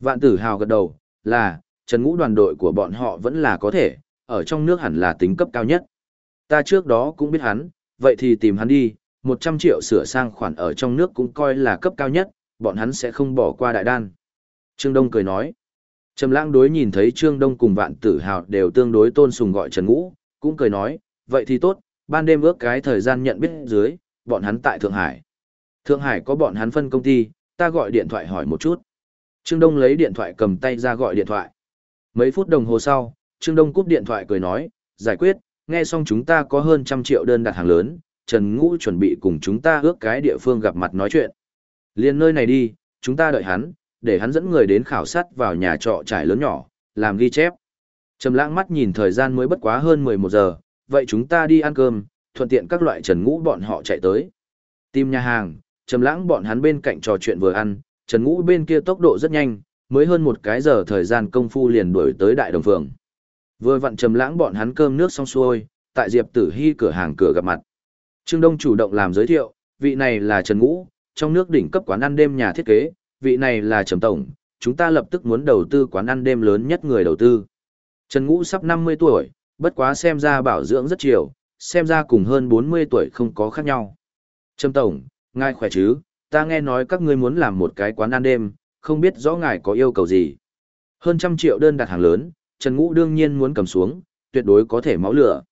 Vạn tử hào gật đầu, là, Trần Ngũ đoàn đội của bọn họ vẫn là có thể, ở trong nước hẳn là tính cấp cao nhất. Ta trước đó cũng biết hắn, vậy thì tìm hắn đi, 100 triệu sửa sang khoản ở trong nước cũng coi là cấp cao nhất, bọn hắn sẽ không bỏ qua đại đan. Trương Đông cười nói. Trầm lãng đối nhìn thấy Trương Đông cùng vạn tử hào đều tương đối tôn sùng gọi Trần Ngũ, cũng cười nói, vậy thì tốt, ban đêm ước cái thời gian nhận biết dưới, bọn hắn tại Thượng Hải. Thượng Hải có bọn hắn phân công ty, ta gọi điện thoại hỏi một chút. Trương Đông lấy điện thoại cầm tay ra gọi điện thoại. Mấy phút đồng hồ sau, Trương Đông cúp điện thoại cười nói, giải quyết, nghe xong chúng ta có hơn trăm triệu đơn đặt hàng lớn, Trần Ngũ chuẩn bị cùng chúng ta ước cái địa phương gặp mặt nói chuyện. Liên nơi này đi, chúng ta đợi hắn, để hắn dẫn người đến khảo sát vào nhà trọ trải lớn nhỏ, làm ghi chép. Trầm lãng mắt nhìn thời gian mới bất quá hơn 11 giờ, vậy chúng ta đi ăn cơm, thuận tiện các loại Trần Ngũ bọn họ chạy tới. Tìm nhà hàng, Trầm lãng bọn hắn bên cạnh trò chuyện vừa ăn, Trần Ngũ bên kia tốc độ rất nhanh, mới hơn một cái giờ thời gian công phu liền đuổi tới đại đồng phường. Vừa vặn Trầm lãng bọn hắn cơm nước xong xuôi, tại Diệp Tử Hi cửa hàng cửa gặp mặt. Trương Đông chủ động làm giới thiệu, vị này là Trần Ngũ, trong nước đỉnh cấp quán ăn đêm nhà thiết kế, vị này là Trầm Tổng, chúng ta lập tức muốn đầu tư quán ăn đêm lớn nhất người đầu tư. Trần Ngũ sắp 50 tuổi, bất quá xem ra bảo dưỡng rất chiều, xem ra cùng hơn 40 tuổi không có khác nhau. Trâm Tổng, ngài khỏe chứ, ta nghe nói các ngươi muốn làm một cái quán ăn đêm, không biết rõ ngài có yêu cầu gì. Hơn trăm triệu đơn đặt hàng lớn, Trần Ngũ đương nhiên muốn cầm xuống, tuyệt đối có thể máu lửa.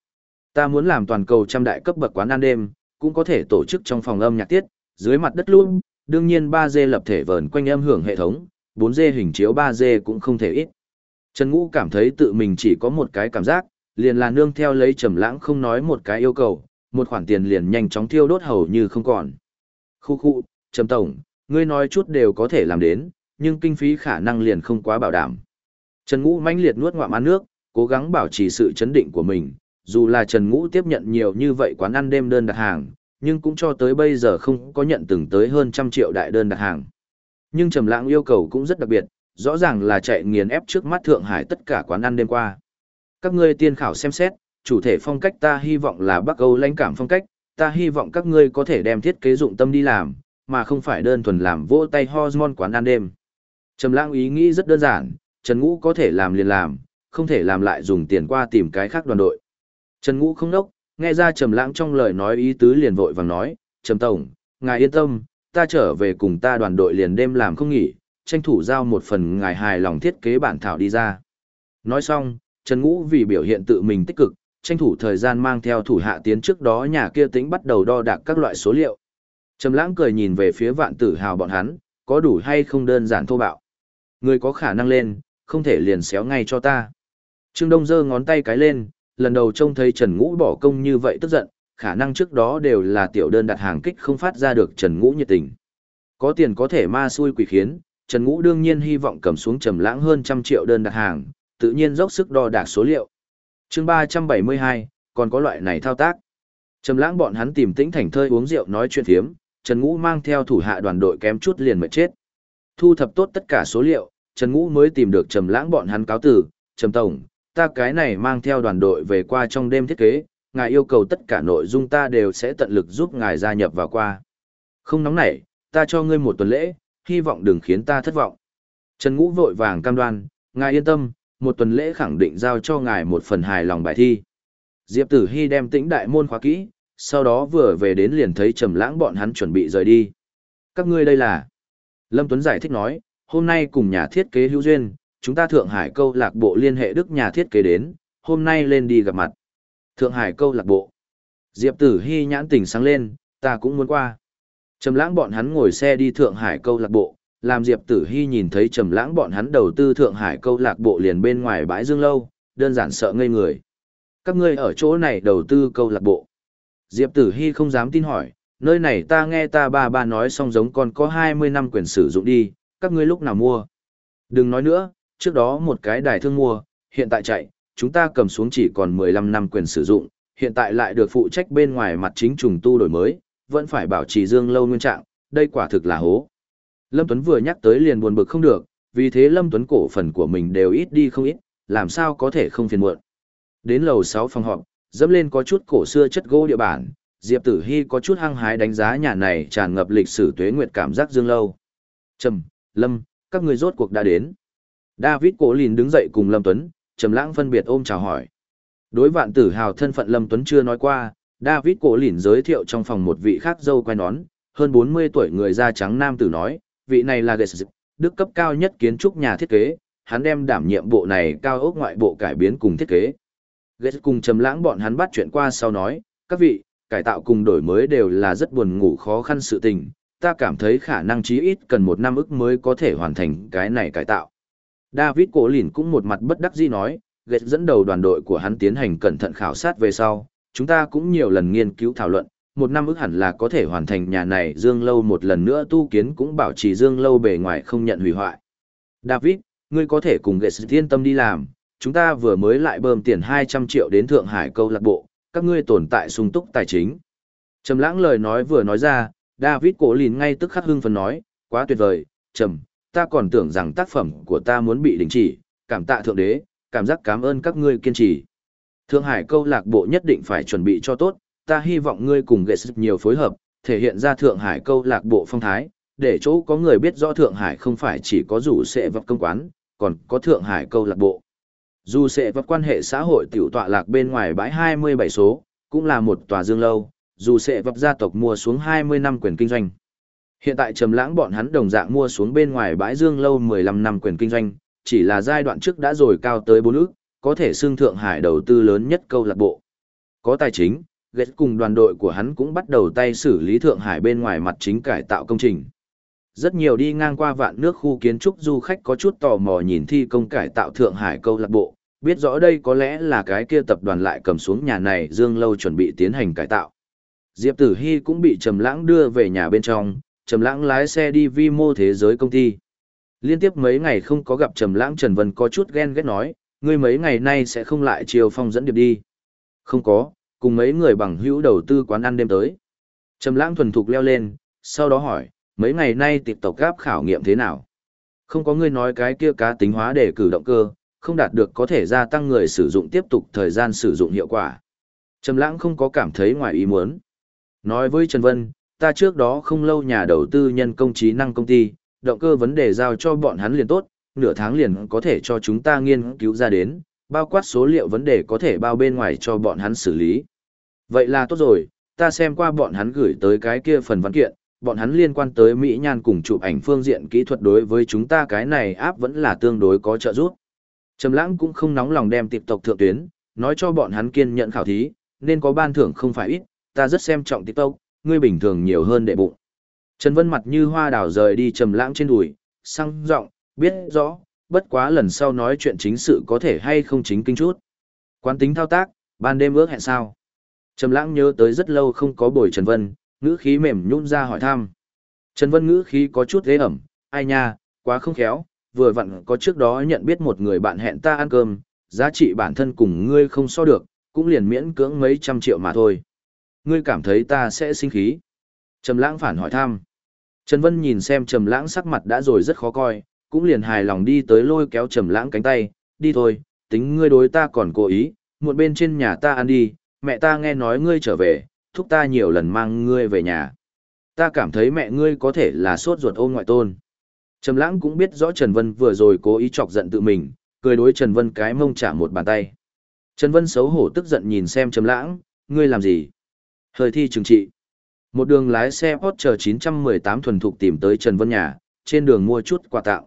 Ta muốn làm toàn cầu trăm đại cấp bậc quán ăn đêm, cũng có thể tổ chức trong phòng âm nhạc tiết, dưới mặt đất luôn, đương nhiên 3D lập thể vờn quanh âm hưởng hệ thống, 4D hình chiếu 3D cũng không thể ít. Trần Ngũ cảm thấy tự mình chỉ có một cái cảm giác, liền là nương theo lấy trầm lãng không nói một cái yêu cầu, một khoản tiền liền nhanh chóng thiêu đốt hầu như không còn. Khu khu, Trầm Tổng, ngươi nói chút đều có thể làm đến, nhưng kinh phí khả năng liền không quá bảo đảm. Trần Ngũ mãnh liệt nuốt ngoạm ăn nước, cố gắng bảo trì sự chấn định của mình, dù là Trần Ngũ tiếp nhận nhiều như vậy quán ăn đêm đơn đặt hàng, nhưng cũng cho tới bây giờ không có nhận từng tới hơn trăm triệu đại đơn đặt hàng. Nhưng Trầm Lãng yêu cầu cũng rất đặc biệt, rõ ràng là chạy nghiền ép trước mắt Thượng Hải tất cả quán ăn đêm qua. Các ngươi tiên khảo xem xét, chủ thể phong cách ta hy vọng là Bắc Âu lãnh cảm phong cách, ta hy vọng các ngươi có thể đem thiết kế dụng tâm đi làm, mà không phải đơn thuần làm vỗ tay hormone quán ăn đêm. Trầm Lãng ý nghĩ rất đơn giản, Trần Ngũ có thể làm liền làm, không thể làm lại dùng tiền qua tìm cái khác đoàn đội. Trần Ngũ không đốc, nghe ra Trầm Lãng trong lời nói ý tứ liền vội vàng nói, "Trầm tổng, ngài yên tâm, ta trở về cùng ta đoàn đội liền đêm làm không nghỉ, tranh thủ giao một phần ngài hài lòng thiết kế bản thảo đi ra." Nói xong, Trần Ngũ vì biểu hiện tự mình tích cực, tranh thủ thời gian mang theo thủ hạ tiến trước đó nhà kia tính bắt đầu đo đạc các loại số liệu. Trầm Lãng cười nhìn về phía Vạn Tử Hào bọn hắn, có đủ hay không đơn giản thô bạo. Người có khả năng lên, không thể liền xéo ngay cho ta. Trương Đông giơ ngón tay cái lên, lần đầu trông thấy Trần Ngũ bỏ công như vậy tức giận, khả năng trước đó đều là tiểu đơn đặt hàng kích không phát ra được Trần Ngũ nhiệt tình. Có tiền có thể ma xui quỷ khiến, Trần Ngũ đương nhiên hy vọng cầm xuống trầm lãng hơn trăm triệu đơn đặt hàng, tự nhiên dốc sức đo đạc số liệu. Chương 372, còn có loại này thao tác. Trầm lãng bọn hắn tìm tĩnh thành thơi uống rượu nói chuyện thiếm, Trần Ngũ mang theo thủ hạ đoàn đội kém chút liền mệt chết. Thu thập tốt tất cả số liệu, Trần Ngũ mới tìm được Trầm lãng bọn hắn cáo tử, Trầm Tổng, ta cái này mang theo đoàn đội về qua trong đêm thiết kế, ngài yêu cầu tất cả nội dung ta đều sẽ tận lực giúp ngài gia nhập vào qua. Không nóng nảy, ta cho ngươi một tuần lễ, hy vọng đừng khiến ta thất vọng. Trần Ngũ vội vàng cam đoan, ngài yên tâm, một tuần lễ khẳng định giao cho ngài một phần hài lòng bài thi. Diệp Tử Hy đem tĩnh đại môn khóa kỹ, sau đó vừa về đến liền thấy Trầm Lãng bọn hắn chuẩn bị rời đi. Các ngươi đây là? Lâm Tuấn giải thích nói, hôm nay cùng nhà thiết kế hữu duyên, chúng ta Thượng Hải câu lạc bộ liên hệ Đức nhà thiết kế đến, hôm nay lên đi gặp mặt. Thượng Hải câu lạc bộ. Diệp Tử Hy nhãn tỉnh sáng lên, ta cũng muốn qua. Trầm lãng bọn hắn ngồi xe đi Thượng Hải câu lạc bộ, làm Diệp Tử Hy nhìn thấy Trầm lãng bọn hắn đầu tư Thượng Hải câu lạc bộ liền bên ngoài bãi dương lâu, đơn giản sợ ngây người. Các ngươi ở chỗ này đầu tư câu lạc bộ. Diệp Tử Hy không dám tin hỏi, nơi này ta nghe ta ba ba nói xong giống còn có 20 năm quyền sử dụng đi, các ngươi lúc nào mua. Đừng nói nữa, trước đó một cái đài thương mua, hiện tại chạy, chúng ta cầm xuống chỉ còn 15 năm quyền sử dụng, hiện tại lại được phụ trách bên ngoài mặt chính trùng tu đổi mới, vẫn phải bảo trì dương lâu nguyên trạng, đây quả thực là hố. Lâm Tuấn vừa nhắc tới liền buồn bực không được, vì thế Lâm Tuấn cổ phần của mình đều ít đi không ít, làm sao có thể không phiền muộn. Đến lầu 6 phòng họp, dẫm lên có chút cổ xưa chất gỗ địa bản, Diệp Tử Hy có chút hăng hái đánh giá nhà này tràn ngập lịch sử tuế nguyệt cảm giác dương lâu. Trầm, Lâm, các người rốt cuộc đã đến. David Cố Lìn đứng dậy cùng Lâm Tuấn, Trầm Lãng phân biệt ôm chào hỏi. Đối vạn tử hào thân phận Lâm Tuấn chưa nói qua, David Cố Lìn giới thiệu trong phòng một vị khác dâu quay nón, hơn 40 tuổi người da trắng nam tử nói, vị này là Gates, đức cấp cao nhất kiến trúc nhà thiết kế, hắn đem đảm nhiệm bộ này cao ốc ngoại bộ cải biến cùng thiết kế. Gates cùng Trầm Lãng bọn hắn bắt chuyện qua sau nói, các vị, cải tạo cùng đổi mới đều là rất buồn ngủ khó khăn sự tình, ta cảm thấy khả năng chí ít cần một năm ức mới có thể hoàn thành cái này cải tạo. David Cổ Lìn cũng một mặt bất đắc dĩ nói, Gates dẫn đầu đoàn đội của hắn tiến hành cẩn thận khảo sát về sau, chúng ta cũng nhiều lần nghiên cứu thảo luận, một năm ước hẳn là có thể hoàn thành nhà này Dương Lâu một lần nữa tu kiến cũng bảo trì Dương Lâu bề ngoài không nhận hủy hoại. David, ngươi có thể cùng ghét yên tâm đi làm, chúng ta vừa mới lại bơm tiền 200 triệu đến Thượng Hải câu lạc bộ, các ngươi tồn tại sung túc tài chính. Trầm lãng lời nói vừa nói ra, David Cổ Lìn ngay tức khắc hưng phấn nói, quá tuyệt vời, Trầm, ta còn tưởng rằng tác phẩm của ta muốn bị đình chỉ, cảm tạ thượng đế, cảm giác cảm ơn các ngươi kiên trì. Thượng Hải câu lạc bộ nhất định phải chuẩn bị cho tốt, ta hy vọng ngươi cùng ghệ sức nhiều phối hợp, thể hiện ra Thượng Hải câu lạc bộ phong thái, để chỗ có người biết rõ Thượng Hải không phải chỉ có rủ sẽ vật công quán, còn có Thượng Hải câu lạc bộ. Dù sẽ vật quan hệ xã hội tiểu tọa lạc bên ngoài bãi 27 số, cũng là một tòa dương lâu, dù sẽ vật gia tộc mua xuống 20 năm quyền kinh doanh. Hiện tại Trầm Lãng bọn hắn đồng dạng mua xuống bên ngoài bãi Dương lâu 15 năm quyền kinh doanh, chỉ là giai đoạn trước đã rồi cao tới 4 ức, có thể xưng Thượng Hải đầu tư lớn nhất câu lạc bộ. Có tài chính, Ghét cùng đoàn đội của hắn cũng bắt đầu tay xử lý Thượng Hải bên ngoài mặt chính cải tạo công trình. Rất nhiều đi ngang qua vạn nước khu kiến trúc du khách có chút tò mò nhìn thi công cải tạo Thượng Hải câu lạc bộ, biết rõ đây có lẽ là cái kia tập đoàn lại cầm xuống nhà này Dương lâu chuẩn bị tiến hành cải tạo. Diệp Tử Hy cũng bị Trầm Lãng đưa về nhà bên trong, Trầm Lãng lái xe đi vi mô thế giới công ty. Liên tiếp mấy ngày không có gặp Trầm Lãng Trần Vân có chút ghen ghét nói, Ngươi mấy ngày nay sẽ không lại chiều phong dẫn điệp đi. Không có, cùng mấy người bằng hữu đầu tư quán ăn đêm tới. Trầm lãng thuần thục leo lên, sau đó hỏi, mấy ngày nay tịp tộc gáp khảo nghiệm thế nào? Không có ngươi nói cái kia cá tính hóa để cử động cơ, không đạt được có thể gia tăng người sử dụng tiếp tục thời gian sử dụng hiệu quả. Trầm lãng không có cảm thấy ngoài ý muốn. Nói với Trần Vân, ta trước đó không lâu nhà đầu tư nhân công trí năng công ty, động cơ vấn đề giao cho bọn hắn liền tốt, nửa tháng liền có thể cho chúng ta nghiên cứu ra đến, bao quát số liệu vấn đề có thể bao bên ngoài cho bọn hắn xử lý. Vậy là tốt rồi, ta xem qua bọn hắn gửi tới cái kia phần văn kiện, bọn hắn liên quan tới Mỹ Nhan cùng chụp ảnh phương diện kỹ thuật đối với chúng ta cái này áp vẫn là tương đối có trợ giúp. Trầm lãng cũng không nóng lòng đem tiệp tộc thượng tuyến, nói cho bọn hắn kiên nhận khảo thí, nên có ban thưởng không phải ít, ta rất xem trọng TikTok, ngươi bình thường nhiều hơn đệ bụng. Trần Vân mặt như hoa đào rời đi trầm lãng trên đùi, sang giọng, biết rõ, bất quá lần sau nói chuyện chính sự có thể hay không chính kinh chút. Quán tính thao tác, ban đêm ước hẹn sao? Trầm lãng nhớ tới rất lâu không có bồi Trần Vân, ngữ khí mềm nhún ra hỏi thăm. Trần Vân ngữ khí có chút ghê ẩm, ai nha, quá không khéo, vừa vặn có trước đó nhận biết một người bạn hẹn ta ăn cơm, giá trị bản thân cùng ngươi không so được, cũng liền miễn cưỡng mấy trăm triệu mà thôi. Ngươi cảm thấy ta sẽ sinh khí. Trầm lãng phản hỏi thăm. Trần Vân nhìn xem Trầm lãng sắc mặt đã rồi rất khó coi, cũng liền hài lòng đi tới lôi kéo Trầm lãng cánh tay, đi thôi, tính ngươi đối ta còn cố ý, một bên trên nhà ta ăn đi, mẹ ta nghe nói ngươi trở về, thúc ta nhiều lần mang ngươi về nhà. Ta cảm thấy mẹ ngươi có thể là sốt ruột ôm ngoại tôn. Trầm lãng cũng biết rõ Trần Vân vừa rồi cố ý chọc giận tự mình, cười đối Trần Vân cái mông trả một bàn tay. Trần Vân xấu hổ tức giận nhìn xem Trầm lãng, ngươi làm gì? thời thi trừng trị. Một đường lái xe Porsche 918 thuần thục tìm tới Trần Vân nhà, trên đường mua chút quà tặng.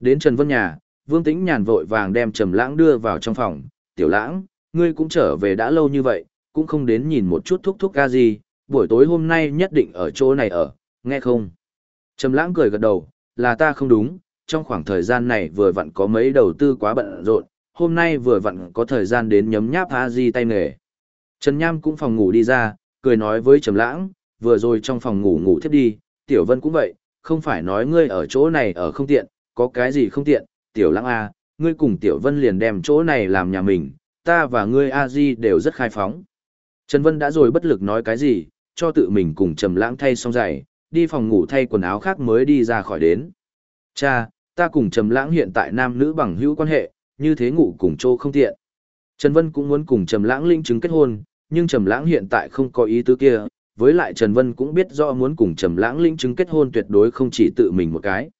Đến Trần Vân nhà, Vương Tĩnh nhàn vội vàng đem Trầm lãng đưa vào trong phòng, "Tiểu lãng, ngươi cũng trở về đã lâu như vậy, cũng không đến nhìn một chút thúc thúc ca gì, buổi tối hôm nay nhất định ở chỗ này ở, nghe không? Trầm lãng cười gật đầu, là ta không đúng, trong khoảng thời gian này vừa vặn có mấy đầu tư quá bận rộn, hôm nay vừa vặn có thời gian đến nhấm nháp a di tay nghề. Trần Nham cũng phòng ngủ đi ra, cười nói với Trầm lãng, vừa rồi trong phòng ngủ ngủ thiếp đi, Tiểu Vân cũng vậy, không phải nói ngươi ở chỗ này ở không tiện, có cái gì không tiện, Tiểu lãng a, ngươi cùng Tiểu Vân liền đem chỗ này làm nhà mình, ta và ngươi a di đều rất khai phóng. Trần Vân đã rồi bất lực nói cái gì, cho tự mình cùng Trầm Lãng thay xong giày, đi phòng ngủ thay quần áo khác mới đi ra khỏi đến. Cha, ta cùng Trầm Lãng hiện tại nam nữ bằng hữu quan hệ, như thế ngủ cùng chỗ không tiện. Trần Vân cũng muốn cùng Trầm Lãng linh chứng kết hôn, nhưng Trầm Lãng hiện tại không có ý tứ kia, với lại Trần Vân cũng biết rõ muốn cùng Trầm Lãng linh chứng kết hôn tuyệt đối không chỉ tự mình một cái.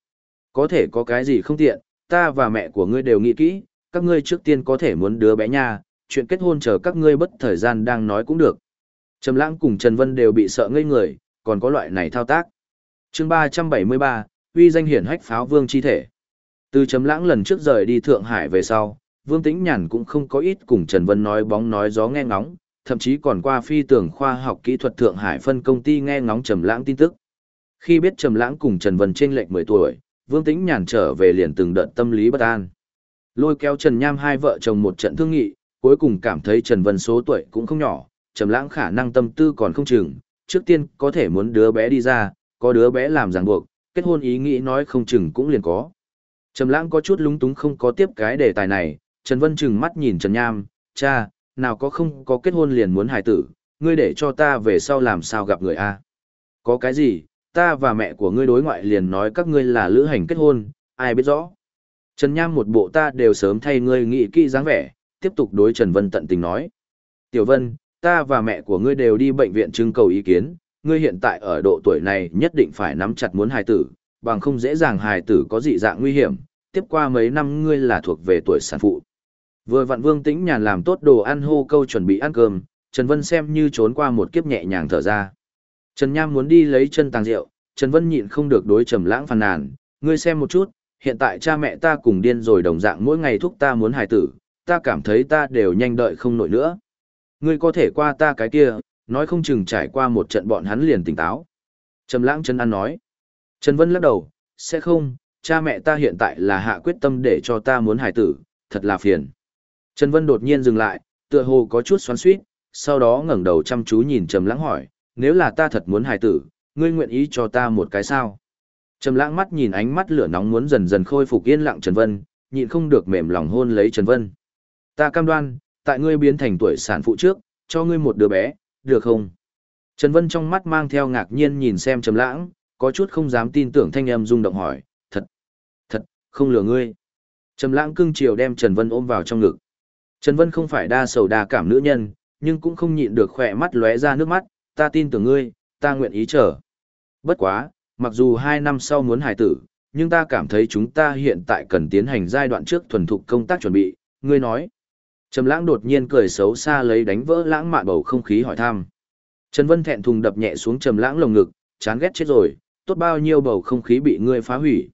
Có thể có cái gì không tiện, ta và mẹ của ngươi đều nghĩ kỹ, các ngươi trước tiên có thể muốn đứa bé nha, chuyện kết hôn chờ các ngươi bất thời gian đang nói cũng được. Trầm lãng cùng Trần Vân đều bị sợ ngây người, còn có loại này thao tác. chương 373, uy danh hiển hách pháo vương chi thể. Từ Trầm lãng lần trước rời đi Thượng Hải về sau, Vương Tĩnh Nhàn cũng không có ít cùng Trần Vân nói bóng nói gió nghe ngóng, thậm chí còn qua phi tưởng khoa học kỹ thuật Thượng Hải phân công ty nghe ngóng Trầm lãng tin tức. Khi biết Trầm lãng cùng Trần Vân trên lệch 10 tuổi, Vương Tĩnh Nhàn trở về liền từng đợt tâm lý bất an. Lôi kéo Trần Nham hai vợ chồng một trận thương nghị, cuối cùng cảm thấy Trần Vân số tuổi cũng không nhỏ, Trầm Lãng khả năng tâm tư còn không chừng, trước tiên có thể muốn đứa bé đi ra, có đứa bé làm ràng buộc, kết hôn ý nghĩ nói không chừng cũng liền có. Trầm Lãng có chút lúng túng không có tiếp cái đề tài này, Trần Vân chừng mắt nhìn Trần Nham, "Cha, nào có không có kết hôn liền muốn hài tử, ngươi để cho ta về sau làm sao gặp người a?" "Có cái gì? Ta và mẹ của ngươi đối ngoại liền nói các ngươi là lữ hành kết hôn, ai biết rõ." Trần Nham một bộ ta đều sớm thay ngươi nghĩ kỹ dáng vẻ, tiếp tục đối Trần Vân tận tình nói. Tiểu Vân, ta và mẹ của ngươi đều đi bệnh viện trưng cầu ý kiến, ngươi hiện tại ở độ tuổi này nhất định phải nắm chặt muốn hài tử, bằng không dễ dàng hài tử có dị dạng nguy hiểm, tiếp qua mấy năm ngươi là thuộc về tuổi sản phụ. Vừa vặn Vương Tĩnh nhàn làm tốt đồ ăn hô câu chuẩn bị ăn cơm, Trần Vân xem như trốn qua một kiếp nhẹ nhàng thở ra. Trần Nham muốn đi lấy chân tàng rượu, Trần Vân nhịn không được đối trầm lãng phàn nàn, ngươi xem một chút, hiện tại cha mẹ ta cùng điên rồi đồng dạng mỗi ngày thúc ta muốn hài tử, ta cảm thấy ta đều nhanh đợi không nổi nữa. Ngươi có thể qua ta cái kia, nói không chừng trải qua một trận bọn hắn liền tỉnh táo. Trầm lãng chân ăn nói. Trần Vân lắc đầu, sẽ không, cha mẹ ta hiện tại là hạ quyết tâm để cho ta muốn hài tử, thật là phiền. Trần Vân đột nhiên dừng lại, tựa hồ có chút xoắn xuýt, sau đó ngẩng đầu chăm chú nhìn Trầm Lãng hỏi, nếu là ta thật muốn hài tử, ngươi nguyện ý cho ta một cái sao? Trầm Lãng mắt nhìn ánh mắt lửa nóng muốn dần dần khôi phục yên lặng Trần Vân, nhịn không được mềm lòng hôn lấy Trần Vân. Ta cam đoan, tại ngươi biến thành tuổi sản phụ trước, cho ngươi một đứa bé, được không? Trần Vân trong mắt mang theo ngạc nhiên nhìn xem Trầm Lãng, có chút không dám tin tưởng thanh âm rung động hỏi, "Thật, thật, không lừa ngươi." Trầm Lãng cưng chiều đem Trần Vân ôm vào trong ngực. Trần Vân không phải đa sầu đa cảm nữ nhân, nhưng cũng không nhịn được khỏe mắt lóe ra nước mắt, "Ta tin tưởng ngươi, ta nguyện ý chờ." Bất quá, mặc dù hai năm sau muốn hài tử, nhưng ta cảm thấy chúng ta hiện tại cần tiến hành giai đoạn trước thuần thục công tác chuẩn bị, ngươi nói. Trầm lãng đột nhiên cười xấu xa lấy đánh vỡ lãng mạn bầu không khí hỏi thăm. Trần Vân thẹn thùng đập nhẹ xuống trầm lãng lồng ngực, chán ghét chết rồi, tốt bao nhiêu bầu không khí bị ngươi phá hủy.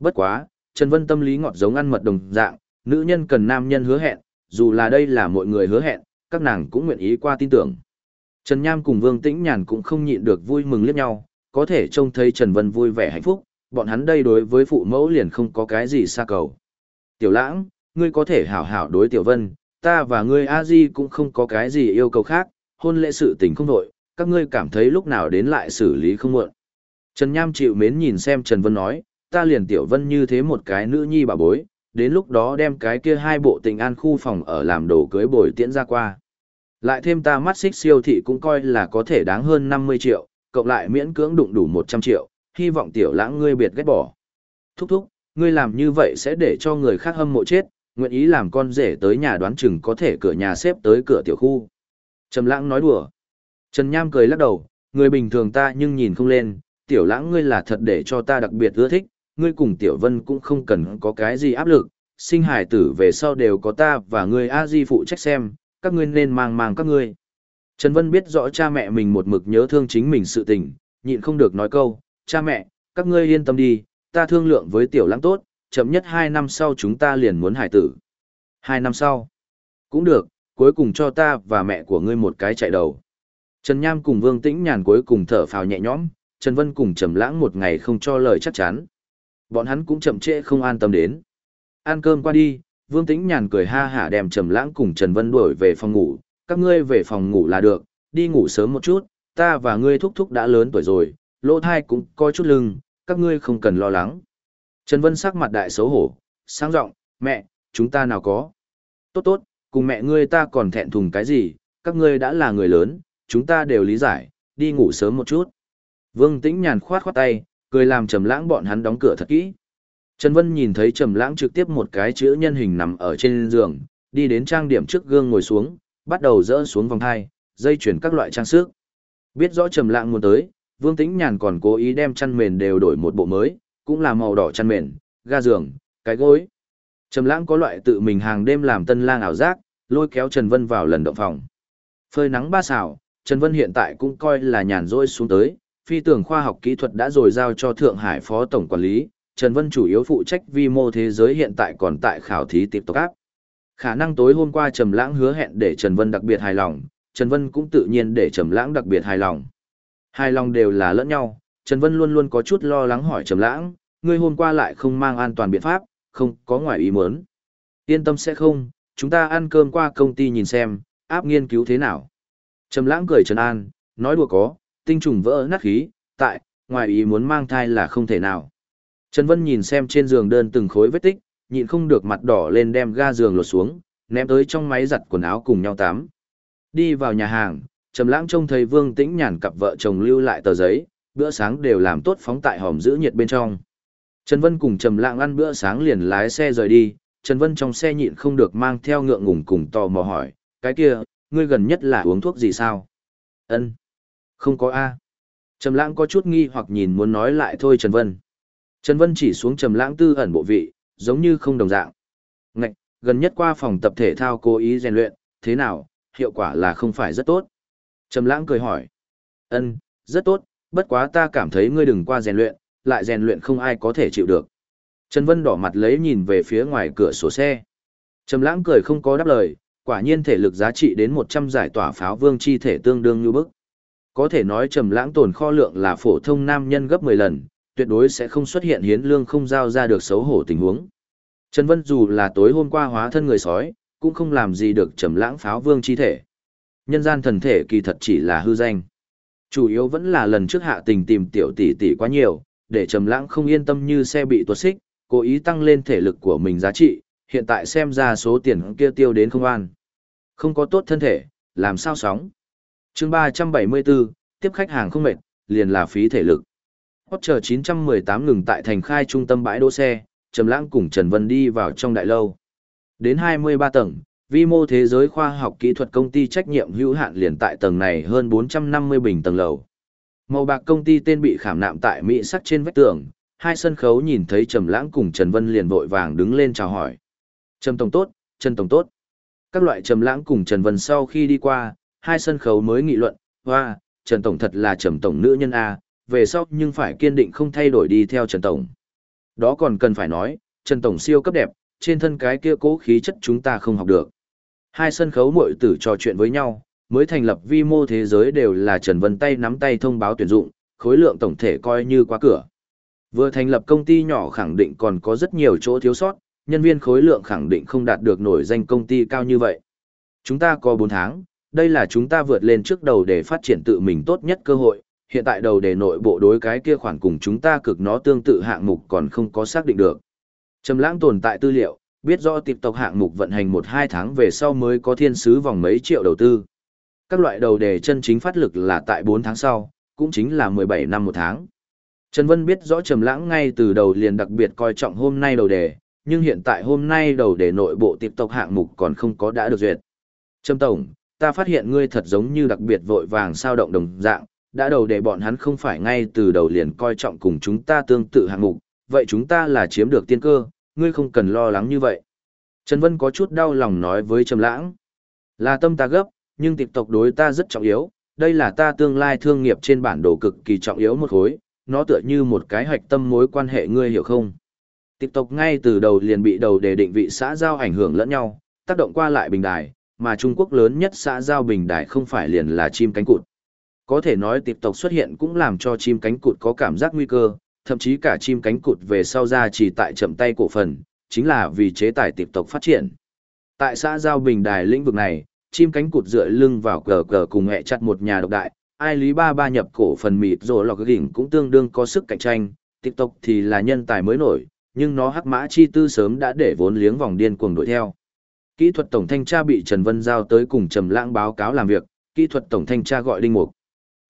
Bất quá, Trần Vân tâm lý ngọt giống ăn mật đồng dạng, nữ nhân cần nam nhân hứa hẹn, dù là đây là mọi người hứa hẹn, các nàng cũng nguyện ý qua tin tưởng. Trần Nham cùng Vương Tĩnh Nhàn cũng không nhịn được vui mừng liếc nhau, có thể trông thấy Trần Vân vui vẻ hạnh phúc, bọn hắn đây đối với phụ mẫu liền không có cái gì xa cầu. Tiểu lãng, ngươi có thể hảo hảo đối Tiểu Vân, ta và ngươi a di cũng không có cái gì yêu cầu khác, hôn lễ sự tình không đội, các ngươi cảm thấy lúc nào đến lại xử lý không muộn. Trần Nham chịu mến nhìn xem Trần Vân nói, ta liền Tiểu Vân như thế một cái nữ nhi bà bối, đến lúc đó đem cái kia hai bộ tình an khu phòng ở làm đồ cưới bồi tiễn ra qua. Lại thêm ta mắt xích siêu thị cũng coi là có thể đáng hơn 50 triệu, cộng lại miễn cưỡng đụng đủ 100 triệu, hy vọng tiểu lãng ngươi biệt ghét bỏ. Thúc thúc, ngươi làm như vậy sẽ để cho người khác hâm mộ chết, nguyện ý làm con rể tới nhà đoán chừng có thể cửa nhà xếp tới cửa tiểu khu. Trầm lãng nói đùa. Trần Nham cười lắc đầu, người bình thường ta nhưng nhìn không lên, tiểu lãng ngươi là thật để cho ta đặc biệt ưa thích, ngươi cùng tiểu vân cũng không cần có cái gì áp lực, sinh hải tử về sau đều có ta và ngươi a di phụ trách xem, các ngươi nên mang mang các ngươi. Trần Vân biết rõ cha mẹ mình một mực nhớ thương chính mình sự tình, nhịn không được nói câu, cha mẹ, các ngươi yên tâm đi, ta thương lượng với tiểu lãng tốt, chậm nhất hai năm sau chúng ta liền muốn hải tử. Hai năm sau? Cũng được, cuối cùng cho ta và mẹ của ngươi một cái chạy đầu. Trần Nham cùng Vương Tĩnh Nhàn cuối cùng thở phào nhẹ nhõm, Trần Vân cùng Trầm Lãng một ngày không cho lời chắc chắn. Bọn hắn cũng chậm trễ không an tâm đến. Ăn cơm qua đi, Vương Tĩnh Nhàn cười ha hả đem Trầm Lãng cùng Trần Vân đuổi về phòng ngủ, các ngươi về phòng ngủ là được, đi ngủ sớm một chút, ta và ngươi thúc thúc đã lớn tuổi rồi, lỗ thai cũng có chút lưng, các ngươi không cần lo lắng. Trần Vân sắc mặt đại xấu hổ, sáng giọng, mẹ, chúng ta nào có. Tốt tốt, cùng mẹ ngươi ta còn thẹn thùng cái gì, các ngươi đã là người lớn, chúng ta đều lý giải, đi ngủ sớm một chút. Vương Tĩnh nhàn khoát khoát tay, cười làm Trầm Lãng bọn hắn đóng cửa thật kỹ. Trần Vân nhìn thấy Trầm Lãng trực tiếp một cái chữ nhân hình nằm ở trên giường, đi đến trang điểm trước gương ngồi xuống, bắt đầu dỡ xuống vòng hai, dây chuyển các loại trang sức. Biết rõ Trầm Lãng muốn tới, Vương Tĩnh Nhàn còn cố ý đem chăn mền đều đổi một bộ mới, cũng là màu đỏ chăn mền, ga giường, cái gối. Trầm Lãng có loại tự mình hàng đêm làm tân lang ảo giác, lôi kéo Trần Vân vào lần động phòng. Phơi nắng ba xảo, Trần Vân hiện tại cũng coi là nhàn rỗi xuống tới, phi tưởng khoa học kỹ thuật đã rồi giao cho Thượng Hải Phó Tổng Quản lý, Trần Vân chủ yếu phụ trách vi mô thế giới hiện tại còn tại khảo thí tiếp tục áp. Khả năng tối hôm qua Trầm Lãng hứa hẹn để Trần Vân đặc biệt hài lòng, Trần Vân cũng tự nhiên để Trầm Lãng đặc biệt hài lòng. Hai lòng đều là lẫn nhau, Trần Vân luôn luôn có chút lo lắng hỏi Trầm Lãng, ngươi hôm qua lại không mang an toàn biện pháp, không có ngoài ý muốn. Yên tâm sẽ không, chúng ta ăn cơm qua công ty nhìn xem, áp nghiên cứu thế nào. Trầm Lãng cười trấn an, nói đùa có, tinh trùng vỡ nát khí, tại, ngoài ý muốn mang thai là không thể nào. Trần Vân nhìn xem trên giường đơn từng khối vết tích, nhịn không được mặt đỏ lên đem ga giường lột xuống, ném tới trong máy giặt quần áo cùng nhau tắm. Đi vào nhà hàng, Trầm Lãng trông thấy Vương Tĩnh Nhàn cặp vợ chồng lưu lại tờ giấy, bữa sáng đều làm tốt phóng tại hòm giữ nhiệt bên trong. Trần Vân cùng Trầm Lãng ăn bữa sáng liền lái xe rời đi, Trần Vân trong xe nhịn không được mang theo ngượng ngùng cùng tò mò hỏi, "Cái kia, ngươi gần nhất là uống thuốc gì sao?" "Ân, không có a." Trầm Lãng có chút nghi hoặc nhìn muốn nói lại thôi Trần Vân. Trần Vân chỉ xuống Trầm Lãng tư ẩn bộ vị, giống như không đồng dạng. "Ngạch, gần nhất qua phòng tập thể thao cố ý rèn luyện, thế nào, hiệu quả là không phải rất tốt?" Trầm lãng cười hỏi. Ân, rất tốt, bất quá ta cảm thấy ngươi đừng qua rèn luyện, lại rèn luyện không ai có thể chịu được. Trần Vân đỏ mặt lấy nhìn về phía ngoài cửa sổ xe. Trầm lãng cười không có đáp lời, quả nhiên thể lực giá trị đến 100 giải tỏa pháo vương chi thể tương đương như bức. Có thể nói trầm lãng tồn kho lượng là phổ thông nam nhân gấp 10 lần, tuyệt đối sẽ không xuất hiện hiến lương không giao ra được xấu hổ tình huống. Trần Vân dù là tối hôm qua hóa thân người sói, cũng không làm gì được trầm lãng pháo vương chi thể. Nhân gian thần thể kỳ thật chỉ là hư danh. Chủ yếu vẫn là lần trước hạ tình tìm tiểu tỷ tỷ quá nhiều, để trầm lãng không yên tâm như xe bị tuột xích, cố ý tăng lên thể lực của mình giá trị, hiện tại xem ra số tiền kia tiêu đến không an. Không có tốt thân thể, làm sao sóng. chương 374, tiếp khách hàng không mệt, liền là phí thể lực. Hot chờ 918 ngừng tại thành khai trung tâm bãi đỗ xe, Trầm Lãng cùng Trần Vân đi vào trong đại lâu. Đến 23 tầng, vi mô thế giới khoa học kỹ thuật công ty trách nhiệm hữu hạn liền tại tầng này hơn 450 bình tầng lầu. Màu bạc công ty tên bị khảm nạm tại mỹ sắc trên vách tường, hai sân khấu nhìn thấy Trầm Lãng cùng Trần Vân liền vội vàng đứng lên chào hỏi. "Trầm tổng tốt, Trần tổng tốt." Các loại Trầm Lãng cùng Trần Vân sau khi đi qua, hai sân khấu mới nghị luận, "Oa, Trần tổng thật là Trầm tổng nữ nhân a, về sau nhưng phải kiên định không thay đổi đi theo Trần tổng." Đó còn cần phải nói, Trần tổng siêu cấp đẹp, trên thân cái kia cố khí chất chúng ta không học được. Hai sân khấu muội tử trò chuyện với nhau, mới thành lập vi mô thế giới đều là Trần Vân tay nắm tay thông báo tuyển dụng, khối lượng tổng thể coi như quá cửa. Vừa thành lập công ty nhỏ khẳng định còn có rất nhiều chỗ thiếu sót, nhân viên khối lượng khẳng định không đạt được nổi danh công ty cao như vậy. Chúng ta có 4 tháng, đây là chúng ta vượt lên trước đầu để phát triển tự mình tốt nhất cơ hội, hiện tại đầu đề nội bộ đối cái kia khoản cùng chúng ta cực nó tương tự hạng mục còn không có xác định được. Trầm lãng tồn tại tư liệu, biết rõ tiếp tộc hạng mục vận hành 1-2 tháng về sau mới có thiên sứ vòng mấy triệu đầu tư. Các loại đầu đề chân chính phát lực là tại 4 tháng sau, cũng chính là 17 năm một tháng. Trần Vân biết rõ Trầm Lãng ngay từ đầu liền đặc biệt coi trọng hôm nay đầu đề, nhưng hiện tại hôm nay đầu đề nội bộ tiếp tộc hạng mục còn không có đã được duyệt. Trầm Tổng, ta phát hiện ngươi thật giống như đặc biệt vội vàng sao động đồng dạng, đã đầu để bọn hắn không phải ngay từ đầu liền coi trọng cùng chúng ta tương tự hạng mục, vậy chúng ta là chiếm được tiên cơ, ngươi không cần lo lắng như vậy. Trần Vân có chút đau lòng nói với Trầm Lãng, là tâm ta gấp, nhưng tịch tộc đối ta rất trọng yếu, đây là ta tương lai thương nghiệp trên bản đồ cực kỳ trọng yếu một khối, nó tựa như một cái hạch tâm mối quan hệ ngươi hiểu không? TikTok ngay từ đầu liền bị đầu đề định vị xã giao ảnh hưởng lẫn nhau, tác động qua lại bình đài, mà Trung Quốc lớn nhất xã giao bình đài không phải liền là chim cánh cụt. Có thể nói TikTok xuất hiện cũng làm cho chim cánh cụt có cảm giác nguy cơ, thậm chí cả chim cánh cụt về sau ra chỉ tại chậm tay cổ phần, chính là vì chế tài TikTok phát triển. Tại xã giao bình đài lĩnh vực này, chim cánh cụt dựa lưng vào cờ cờ cùng hẹ chặt một nhà độc đại, ai lý ba ba nhập cổ phần mịt rồi lọc gỉnh cũng tương đương có sức cạnh tranh, TikTok thì là nhân tài mới nổi, nhưng nó hắc mã chi tư sớm đã để vốn liếng vòng điên cuồng đuổi theo. Kỹ thuật tổng thanh tra bị Trần Vân giao tới cùng Trầm Lãng báo cáo làm việc, kỹ thuật tổng thanh tra gọi Đinh Mục.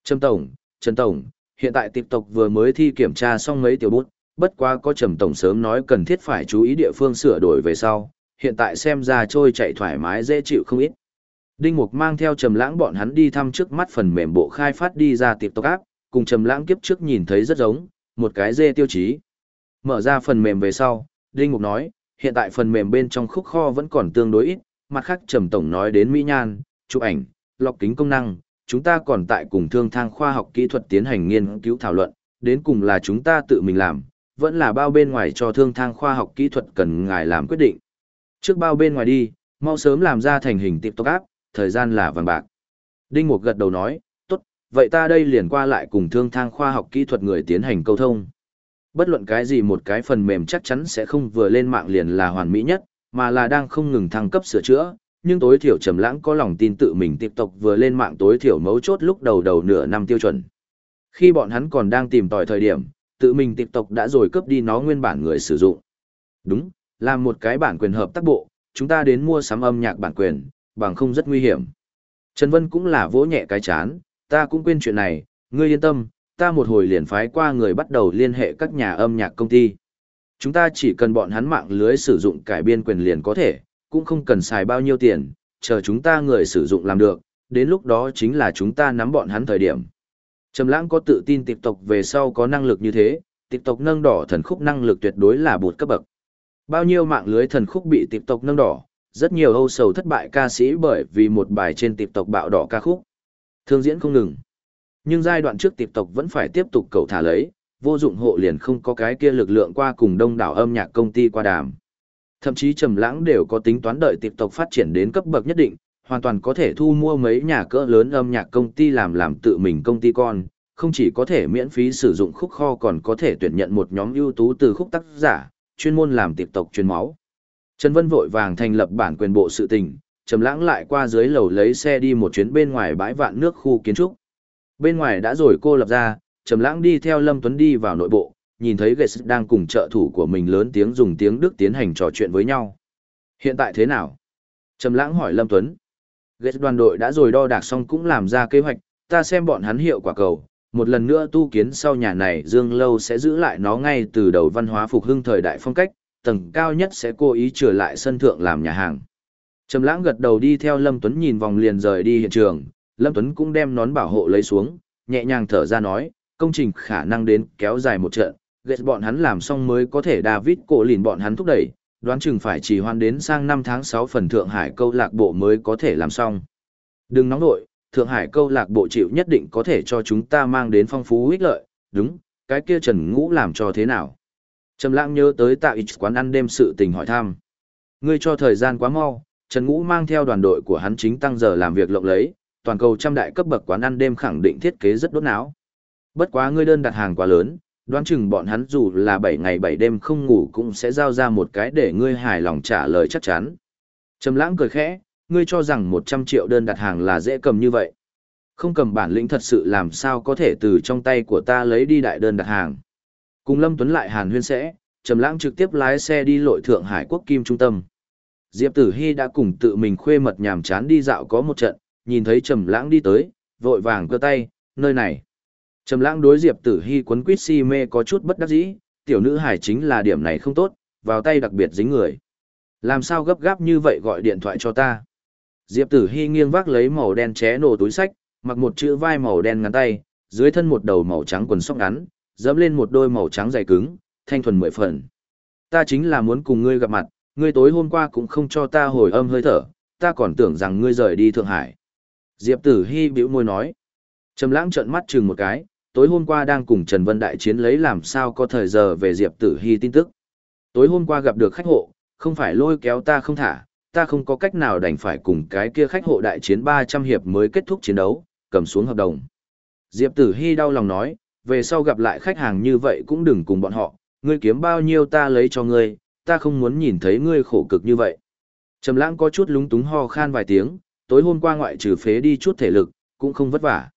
Trầm tổng, Trần tổng, hiện tại TikTok vừa mới thi kiểm tra xong mấy tiểu bút, bất quá có Trầm tổng sớm nói cần thiết phải chú ý địa phương sửa đổi về sau, hiện tại xem ra trôi chạy thoải mái dễ chịu không ít. Đinh Mục mang theo Trầm Lãng bọn hắn đi thăm trước mắt phần mềm bộ khai phát đi ra tiệp tộc áp, cùng Trầm Lãng kiếp trước nhìn thấy rất giống, một cái dê tiêu chí. Mở ra phần mềm về sau, Đinh Mục nói, hiện tại phần mềm bên trong khúc kho vẫn còn tương đối ít, mặt khác Trầm tổng nói đến mỹ nhan, chụp ảnh, lọc kính công năng, chúng ta còn tại cùng thương thang khoa học kỹ thuật tiến hành nghiên cứu thảo luận, đến cùng là chúng ta tự mình làm, vẫn là bao bên ngoài cho thương thang khoa học kỹ thuật cần ngài làm quyết định. Trước bao bên ngoài đi, mau sớm làm ra thành hình tiệp tốc áp, thời gian là vàng bạc. Đinh Mục gật đầu nói, tốt, vậy ta đây liền qua lại cùng thương thang khoa học kỹ thuật người tiến hành câu thông. Bất luận cái gì một cái phần mềm chắc chắn sẽ không vừa lên mạng liền là hoàn mỹ nhất, mà là đang không ngừng thăng cấp sửa chữa, nhưng tối thiểu Trầm Lãng có lòng tin tự mình tiếp tục vừa lên mạng tối thiểu mấu chốt lúc đầu đầu nửa năm tiêu chuẩn. Khi bọn hắn còn đang tìm tòi thời điểm, tự mình tiếp tục đã rồi cướp đi nó nguyên bản người sử dụng. Đúng, làm một cái bản quyền hợp tác bộ, chúng ta đến mua sắm âm nhạc bản quyền, bằng không rất nguy hiểm. Trần Vân cũng là vỗ nhẹ cái chán, ta cũng quên chuyện này, ngươi yên tâm, ta một hồi liền phái qua người bắt đầu liên hệ các nhà âm nhạc công ty. Chúng ta chỉ cần bọn hắn mạng lưới sử dụng cải biên quyền liền có thể, cũng không cần xài bao nhiêu tiền, chờ chúng ta người sử dụng làm được, đến lúc đó chính là chúng ta nắm bọn hắn thời điểm. Trầm lãng có tự tin tiếp tục về sau có năng lực như thế, tiếp tục nâng đỏ thần khúc năng lực tuyệt đối là bột cấp bậc. Bao nhiêu mạng lưới thần khúc bị tiếp tục nâng đỏ, rất nhiều âu sầu thất bại ca sĩ bởi vì một bài trên tiệp tộc bạo đỏ ca khúc. Thương diễn không ngừng. Nhưng giai đoạn trước tiệp tộc vẫn phải tiếp tục cầu thả lấy, vô dụng hộ liền không có cái kia lực lượng qua cùng đông đảo âm nhạc công ty qua đàm. Thậm chí trầm lãng đều có tính toán đợi tiệp tộc phát triển đến cấp bậc nhất định, hoàn toàn có thể thu mua mấy nhà cỡ lớn âm nhạc công ty làm làm tự mình công ty con, không chỉ có thể miễn phí sử dụng khúc kho còn có thể tuyển nhận một nhóm ưu tú từ khúc tác giả, chuyên môn làm tiệp tộc truyền máu. Trần Vân vội vàng thành lập bản quyền bộ sự tình, Trầm Lãng lại qua dưới lầu lấy xe đi một chuyến bên ngoài bãi vạn nước khu kiến trúc. Bên ngoài đã rồi cô lập ra, Trầm Lãng đi theo Lâm Tuấn đi vào nội bộ, nhìn thấy Gates đang cùng trợ thủ của mình lớn tiếng dùng tiếng Đức tiến hành trò chuyện với nhau. Hiện tại thế nào? Trầm lãng hỏi Lâm Tuấn. Gates đoàn đội đã rồi đo đạc xong cũng làm ra kế hoạch, ta xem bọn hắn hiệu quả cầu. Một lần nữa tu kiến sau nhà này Dương Lâu sẽ giữ lại nó ngay từ đầu văn hóa phục hưng thời đại phong cách, tầng cao nhất sẽ cố ý trở lại sân thượng làm nhà hàng. Trầm lãng gật đầu đi theo Lâm Tuấn nhìn vòng liền rời đi hiện trường, Lâm Tuấn cũng đem nón bảo hộ lấy xuống, nhẹ nhàng thở ra nói, công trình khả năng đến kéo dài một trận, ghét bọn hắn làm xong mới có thể David cổ lìn bọn hắn thúc đẩy, đoán chừng phải chỉ hoan đến sang năm tháng 6 phần Thượng Hải câu lạc bộ mới có thể làm xong. Đừng nóng nội, Thượng Hải câu lạc bộ chịu nhất định có thể cho chúng ta mang đến phong phú ích lợi, đúng, cái kia Trần Ngũ làm cho thế nào? Trầm lãng nhớ tới tạo ít quán ăn đêm sự tình hỏi thăm. Ngươi cho thời gian quá mau, Trần Ngũ mang theo đoàn đội của hắn chính tăng giờ làm việc lộng lấy, toàn cầu trăm đại cấp bậc quán ăn đêm khẳng định thiết kế rất đốt não. Bất quá ngươi đơn đặt hàng quá lớn, đoán chừng bọn hắn dù là 7 ngày 7 đêm không ngủ cũng sẽ giao ra một cái để ngươi hài lòng trả lời chắc chắn. Trầm lãng cười khẽ, ngươi cho rằng 100 triệu đơn đặt hàng là dễ cầm như vậy. Không cầm bản lĩnh thật sự làm sao có thể từ trong tay của ta lấy đi đại đơn đặt hàng. Cùng Lâm Tuấn lại hàn huyên sẽ, Trầm lãng trực tiếp lái xe đi lội Thượng Hải Quốc Kim Trung tâm. Diệp Tử Hi đã cùng tự mình khuê mật nhàm chán đi dạo có một trận, nhìn thấy Trầm lãng đi tới, vội vàng cơ tay, nơi này. Trầm lãng đối Diệp Tử Hi quấn quýt si mê có chút bất đắc dĩ, tiểu nữ hải chính là điểm này không tốt, vào tay đặc biệt dính người. Làm sao gấp gáp như vậy gọi điện thoại cho ta? Diệp Tử Hi nghiêng vác lấy màu đen ché nổ túi sách, mặc một chữ vai màu đen ngắn tay, dưới thân một đầu màu trắng quần sóc ngắn, dẫm lên một đôi màu trắng dày cứng, thanh thuần mười phần. Ta chính là muốn cùng ngươi gặp mặt, ngươi tối hôm qua cũng không cho ta hồi âm hơi thở, ta còn tưởng rằng ngươi rời đi Thượng Hải. Diệp Tử Hi bĩu môi nói. Trầm lãng trợn mắt chừng một cái, tối hôm qua đang cùng Trần Vân đại chiến lấy làm sao có thời giờ về Diệp Tử Hy tin tức. Tối hôm qua gặp được khách hộ, không phải lôi kéo ta không thả, ta không có cách nào đành phải cùng cái kia khách hộ đại chiến 300 hiệp mới kết thúc chiến đấu, cầm xuống hợp đồng. Diệp Tử Hy đau lòng nói, về sau gặp lại khách hàng như vậy cũng đừng cùng bọn họ, ngươi kiếm bao nhiêu ta lấy cho ngươi, ta không muốn nhìn thấy ngươi khổ cực như vậy. Trầm lãng có chút lúng túng ho khan vài tiếng, tối hôm qua ngoại trừ phế đi chút thể lực, cũng không vất vả.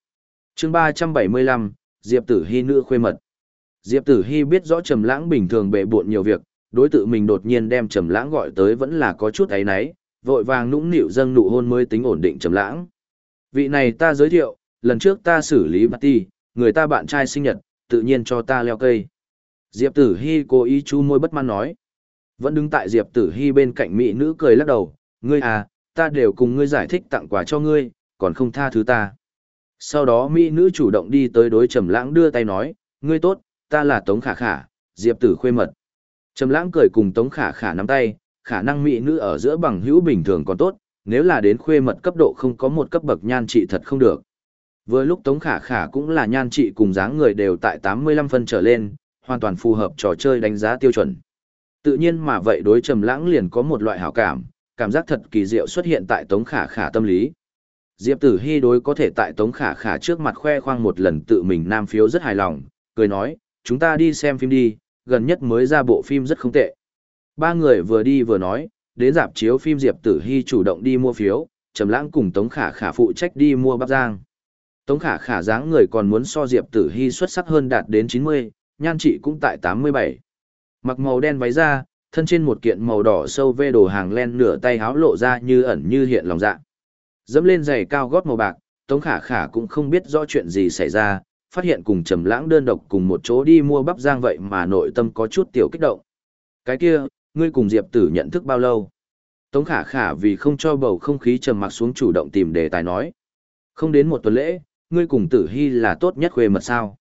Chương 375, Diệp Tử Hi nữ khuê mật. Diệp Tử Hi biết rõ Trầm Lãng bình thường bệ bội nhiều việc, đối tự mình đột nhiên đem Trầm Lãng gọi tới vẫn là có chút ấy nấy, vội vàng nũng nịu dâng nụ hôn mới tính ổn định Trầm Lãng. Vị này ta giới thiệu, lần trước ta xử lý party, người ta bạn trai sinh nhật, tự nhiên cho ta leo cây. Diệp Tử Hi cố ý chu môi bất mãn nói. Vẫn đứng tại Diệp Tử Hi bên cạnh mỹ nữ cười lắc đầu, "Ngươi à, ta đều cùng ngươi giải thích tặng quà cho ngươi, còn không tha thứ ta." Sau đó mỹ nữ chủ động đi tới đối Trầm Lãng đưa tay nói, "Ngươi tốt, ta là Tống Khả Khả, Diệp Tử khuê mật." Trầm Lãng cười cùng Tống Khả Khả nắm tay, khả năng mỹ nữ ở giữa bằng hữu bình thường còn tốt, nếu là đến khuê mật cấp độ không có một cấp bậc nhan trị thật không được. Vừa lúc Tống Khả Khả cũng là nhan trị cùng dáng người đều tại 85 phân trở lên, hoàn toàn phù hợp trò chơi đánh giá tiêu chuẩn. Tự nhiên mà vậy đối Trầm Lãng liền có một loại hảo cảm, cảm giác thật kỳ diệu xuất hiện tại Tống Khả Khả tâm lý. Diệp Tử Hy đối có thể tại Tống Khả Khả trước mặt khoe khoang một lần tự mình nam phiếu rất hài lòng, cười nói, chúng ta đi xem phim đi, gần nhất mới ra bộ phim rất không tệ. Ba người vừa đi vừa nói, đến dạp chiếu phim Diệp Tử Hy chủ động đi mua phiếu, Trầm Lãng cùng Tống Khả Khả phụ trách đi mua bắp giang. Tống Khả Khả dáng người còn muốn so Diệp Tử Hy xuất sắc hơn đạt đến 90, nhan trị cũng tại 87. Mặc màu đen váy da, thân trên một kiện màu đỏ sâu vê đồ hàng len nửa tay háo lộ ra như ẩn như hiện lòng dạ. Dẫm lên giày cao gót màu bạc, Tống Khả Khả cũng không biết rõ chuyện gì xảy ra, phát hiện cùng Trầm Lãng đơn độc cùng một chỗ đi mua bắp rang vậy mà nội tâm có chút tiểu kích động. Cái kia, ngươi cùng Diệp Tử nhận thức bao lâu? Tống Khả Khả vì không cho bầu không khí trầm mặc xuống chủ động tìm đề tài nói. Không đến một tuần lễ, ngươi cùng Tử hy là tốt nhất khuê mật sao?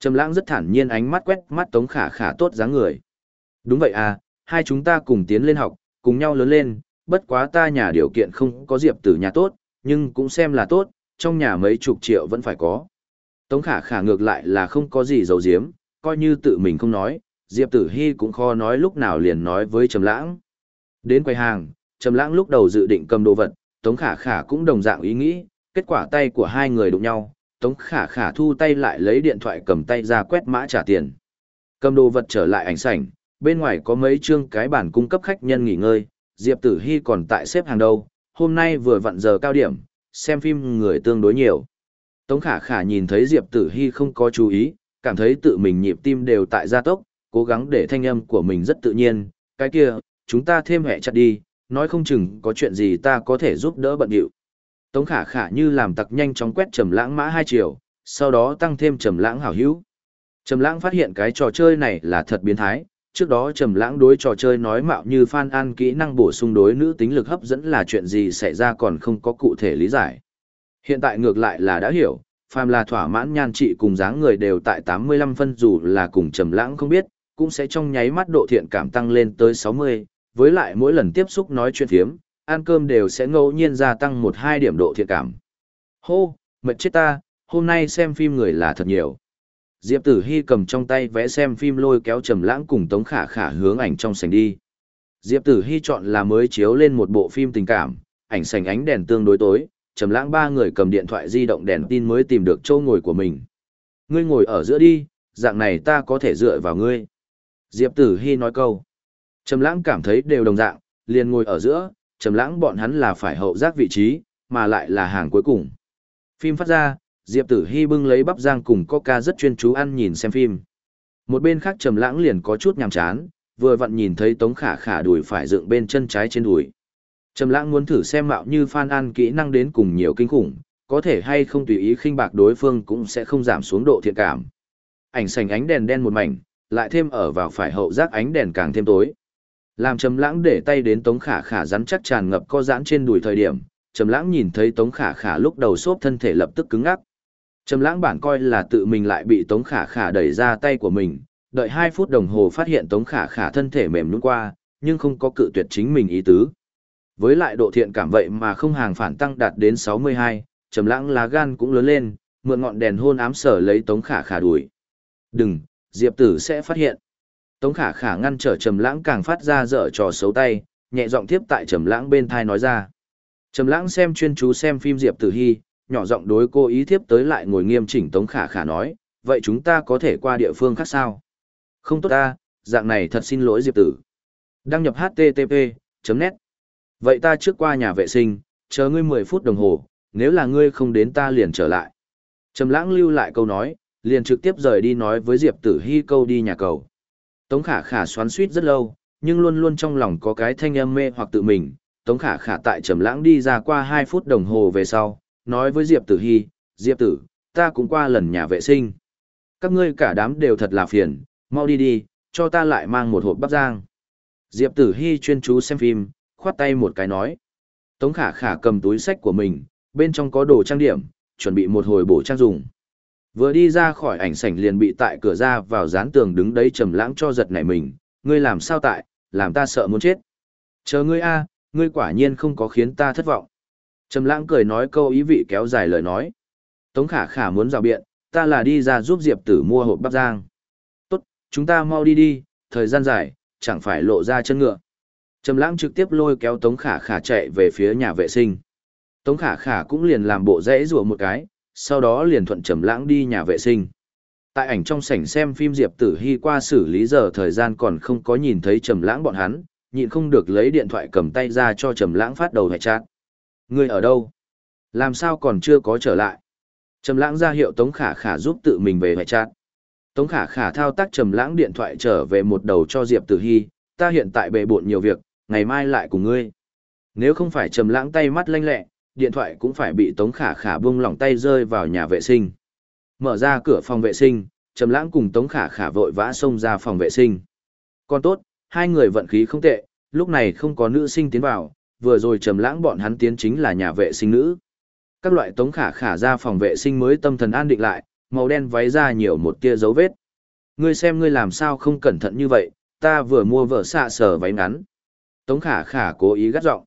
Trầm Lãng rất thản nhiên ánh mắt quét mắt Tống Khả Khả tốt dáng người. Đúng vậy à, hai chúng ta cùng tiến lên học, cùng nhau lớn lên, bất quá ta nhà điều kiện không có diệp tử nhà tốt, nhưng cũng xem là tốt, trong nhà mấy chục triệu vẫn phải có. Tống khả khả ngược lại là không có gì giấu giếm, coi như tự mình không nói, diệp tử hy cũng khó nói lúc nào liền nói với trầm lãng. Đến quầy hàng, trầm lãng lúc đầu dự định cầm đồ vật, tống khả khả cũng đồng dạng ý nghĩ, kết quả tay của hai người đụng nhau, tống khả khả thu tay lại lấy điện thoại cầm tay ra quét mã trả tiền. Cầm đồ vật trở lại ảnh sảnh, bên ngoài có mấy chương cái bản cung cấp khách nhân nghỉ ngơi, Diệp Tử Hy còn tại xếp hàng đầu, hôm nay vừa vặn giờ cao điểm, xem phim người tương đối nhiều. Tống Khả Khả nhìn thấy Diệp Tử Hy không có chú ý, cảm thấy tự mình nhịp tim đều tại gia tốc, cố gắng để thanh âm của mình rất tự nhiên, cái kia, chúng ta thêm hẹ chặt đi, nói không chừng có chuyện gì ta có thể giúp đỡ bận điệu. Tống khả khả như làm tặc nhanh chóng quét trầm lãng mã hai chiều, sau đó tăng thêm trầm lãng hảo hữu. Trầm lãng phát hiện cái trò chơi này là thật biến thái, trước đó trầm lãng đối trò chơi nói mạo như Phan An kỹ năng bổ sung đối nữ tính lực hấp dẫn là chuyện gì xảy ra còn không có cụ thể lý giải. Hiện tại ngược lại là đã hiểu, phàm là thỏa mãn nhan trị cùng dáng người đều tại 85 phân dù là cùng trầm lãng không biết, cũng sẽ trong nháy mắt độ thiện cảm tăng lên tới 60, với lại mỗi lần tiếp xúc nói chuyện phiếm, ăn cơm đều sẽ ngẫu nhiên gia tăng 1-2 điểm độ thiện cảm. Hô, mệt chết ta, hôm nay xem phim người là thật nhiều. Diệp Tử Hy cầm trong tay vẽ xem phim lôi kéo Trầm Lãng cùng Tống Khả Khả hướng ảnh trong sảnh đi. Diệp Tử Hy chọn là mới chiếu lên một bộ phim tình cảm, ảnh sảnh ánh đèn tương đối tối, Trầm Lãng ba người cầm điện thoại di động đèn tin mới tìm được chỗ ngồi của mình. Ngươi ngồi ở giữa đi, dạng này ta có thể dựa vào ngươi. Diệp Tử Hy nói câu. Trầm Lãng cảm thấy đều đồng dạng, liền ngồi ở giữa, Trầm Lãng bọn hắn là phải hậu giác vị trí, mà lại là hàng cuối cùng. Phim phát ra, Diệp Tử Hy bưng lấy bắp rang cùng coca rất chuyên chú ăn nhìn xem phim. Một bên khác Trầm Lãng liền có chút nhàm chán, vừa vặn nhìn thấy Tống Khả Khả đùi phải dựng bên chân trái trên đùi. Trầm Lãng muốn thử xem mạo như Phan An kỹ năng đến cùng nhiều kinh khủng, có thể hay không tùy ý khinh bạc đối phương cũng sẽ không giảm xuống độ thiện cảm. Ảnh sành ánh đèn đen một mảnh, lại thêm ở vào phải hậu giác ánh đèn càng thêm tối. Làm Trầm Lãng để tay đến Tống Khả Khả rắn chắc tràn ngập co giãn trên đùi thời điểm, Trầm Lãng nhìn thấy Tống Khả Khả lúc đầu xốp thân thể lập tức cứng ngắc. Trầm lãng bản coi là tự mình lại bị Tống Khả Khả đẩy ra tay của mình, đợi 2 phút đồng hồ phát hiện Tống Khả Khả thân thể mềm nhũn qua, nhưng không có cự tuyệt chính mình ý tứ. Với lại độ thiện cảm vậy mà không hàng phản tăng đạt đến 62, Trầm lãng lá gan cũng lớn lên, mượn ngọn đèn hôn ám sở lấy Tống Khả Khả đuổi. "Đừng, Diệp Tử sẽ phát hiện." Tống Khả Khả ngăn trở Trầm lãng càng phát ra dở trò xấu tay, nhẹ giọng tiếp tại Trầm lãng bên tai nói ra. Trầm lãng xem chuyên chú xem phim Diệp Tử Hi, nhỏ giọng đối cô ý thiếp tới lại ngồi nghiêm chỉnh Tống Khả Khả nói, vậy chúng ta có thể qua địa phương khác sao? Không tốt ta, dạng này thật xin lỗi Diệp Tử. Đăng nhập HTTP, net. Vậy ta trước qua nhà vệ sinh, chờ ngươi 10 phút đồng hồ, nếu là ngươi không đến ta liền trở lại. Trầm lãng lưu lại câu nói, liền trực tiếp rời đi nói với Diệp Tử Hi câu đi nhà cầu. Tống Khả Khả xoắn suýt rất lâu, nhưng luôn luôn trong lòng có cái thanh âm mê hoặc tự mình. Tống Khả Khả tại Trầm lãng đi ra qua 2 phút đồng hồ về sau, nói với Diệp Tử Hy, Diệp Tử, ta cũng qua lần nhà vệ sinh. Các ngươi cả đám đều thật là phiền, mau đi đi, cho ta lại mang một hộp bắp rang. Diệp Tử Hy chuyên chú xem phim, khoát tay một cái nói. Tống khả khả cầm túi sách của mình, bên trong có đồ trang điểm, chuẩn bị một hồi bổ trang dùng. Vừa đi ra khỏi ảnh sảnh liền bị tại cửa ra vào dán tường đứng đấy trầm lãng cho giật nảy mình, ngươi làm sao tại, làm ta sợ muốn chết. Chờ ngươi a, ngươi quả nhiên không có khiến ta thất vọng. Trầm lãng cười nói câu ý vị kéo dài lời nói. Tống khả khả muốn rào biện, ta là đi ra giúp Diệp tử mua hộp bắp giang. Tốt, chúng ta mau đi đi, thời gian dài, chẳng phải lộ ra chân ngựa. Trầm lãng trực tiếp lôi kéo Tống khả khả chạy về phía nhà vệ sinh. Tống khả khả cũng liền làm bộ rẽ rùa một cái, sau đó liền thuận trầm lãng đi nhà vệ sinh. Tại ảnh trong sảnh xem phim Diệp Tử Hy qua xử lý giờ thời gian còn không có nhìn thấy Trầm Lãng bọn hắn, nhịn không được lấy điện thoại cầm tay ra cho Trầm Lãng phát đầu hệ chat. Ngươi ở đâu? Làm sao còn chưa có trở lại? Trầm lãng ra hiệu Tống Khả Khả giúp tự mình về hệ chat. Tống Khả Khả thao tác Trầm lãng điện thoại trở về một đầu cho Diệp Tử Hi, ta hiện tại bệ bộn nhiều việc, ngày mai lại cùng ngươi. Nếu không phải Trầm lãng tay mắt lanh lẹ, điện thoại cũng phải bị Tống Khả Khả buông lỏng tay rơi vào nhà vệ sinh. Mở ra cửa phòng vệ sinh, Trầm lãng cùng Tống Khả Khả vội vã xông ra phòng vệ sinh. Còn tốt, hai người vận khí không tệ, lúc này không có nữ sinh tiến vào, vừa rồi trầm lãng bọn hắn tiến chính là nhà vệ sinh nữ. Các loại tống khả khả ra phòng vệ sinh mới tâm thần an định lại, màu đen váy ra nhiều một tia dấu vết. Ngươi xem ngươi làm sao không cẩn thận như vậy, ta vừa mua vợ xạ sở váy ngắn. Tống khả khả cố ý gắt giọng.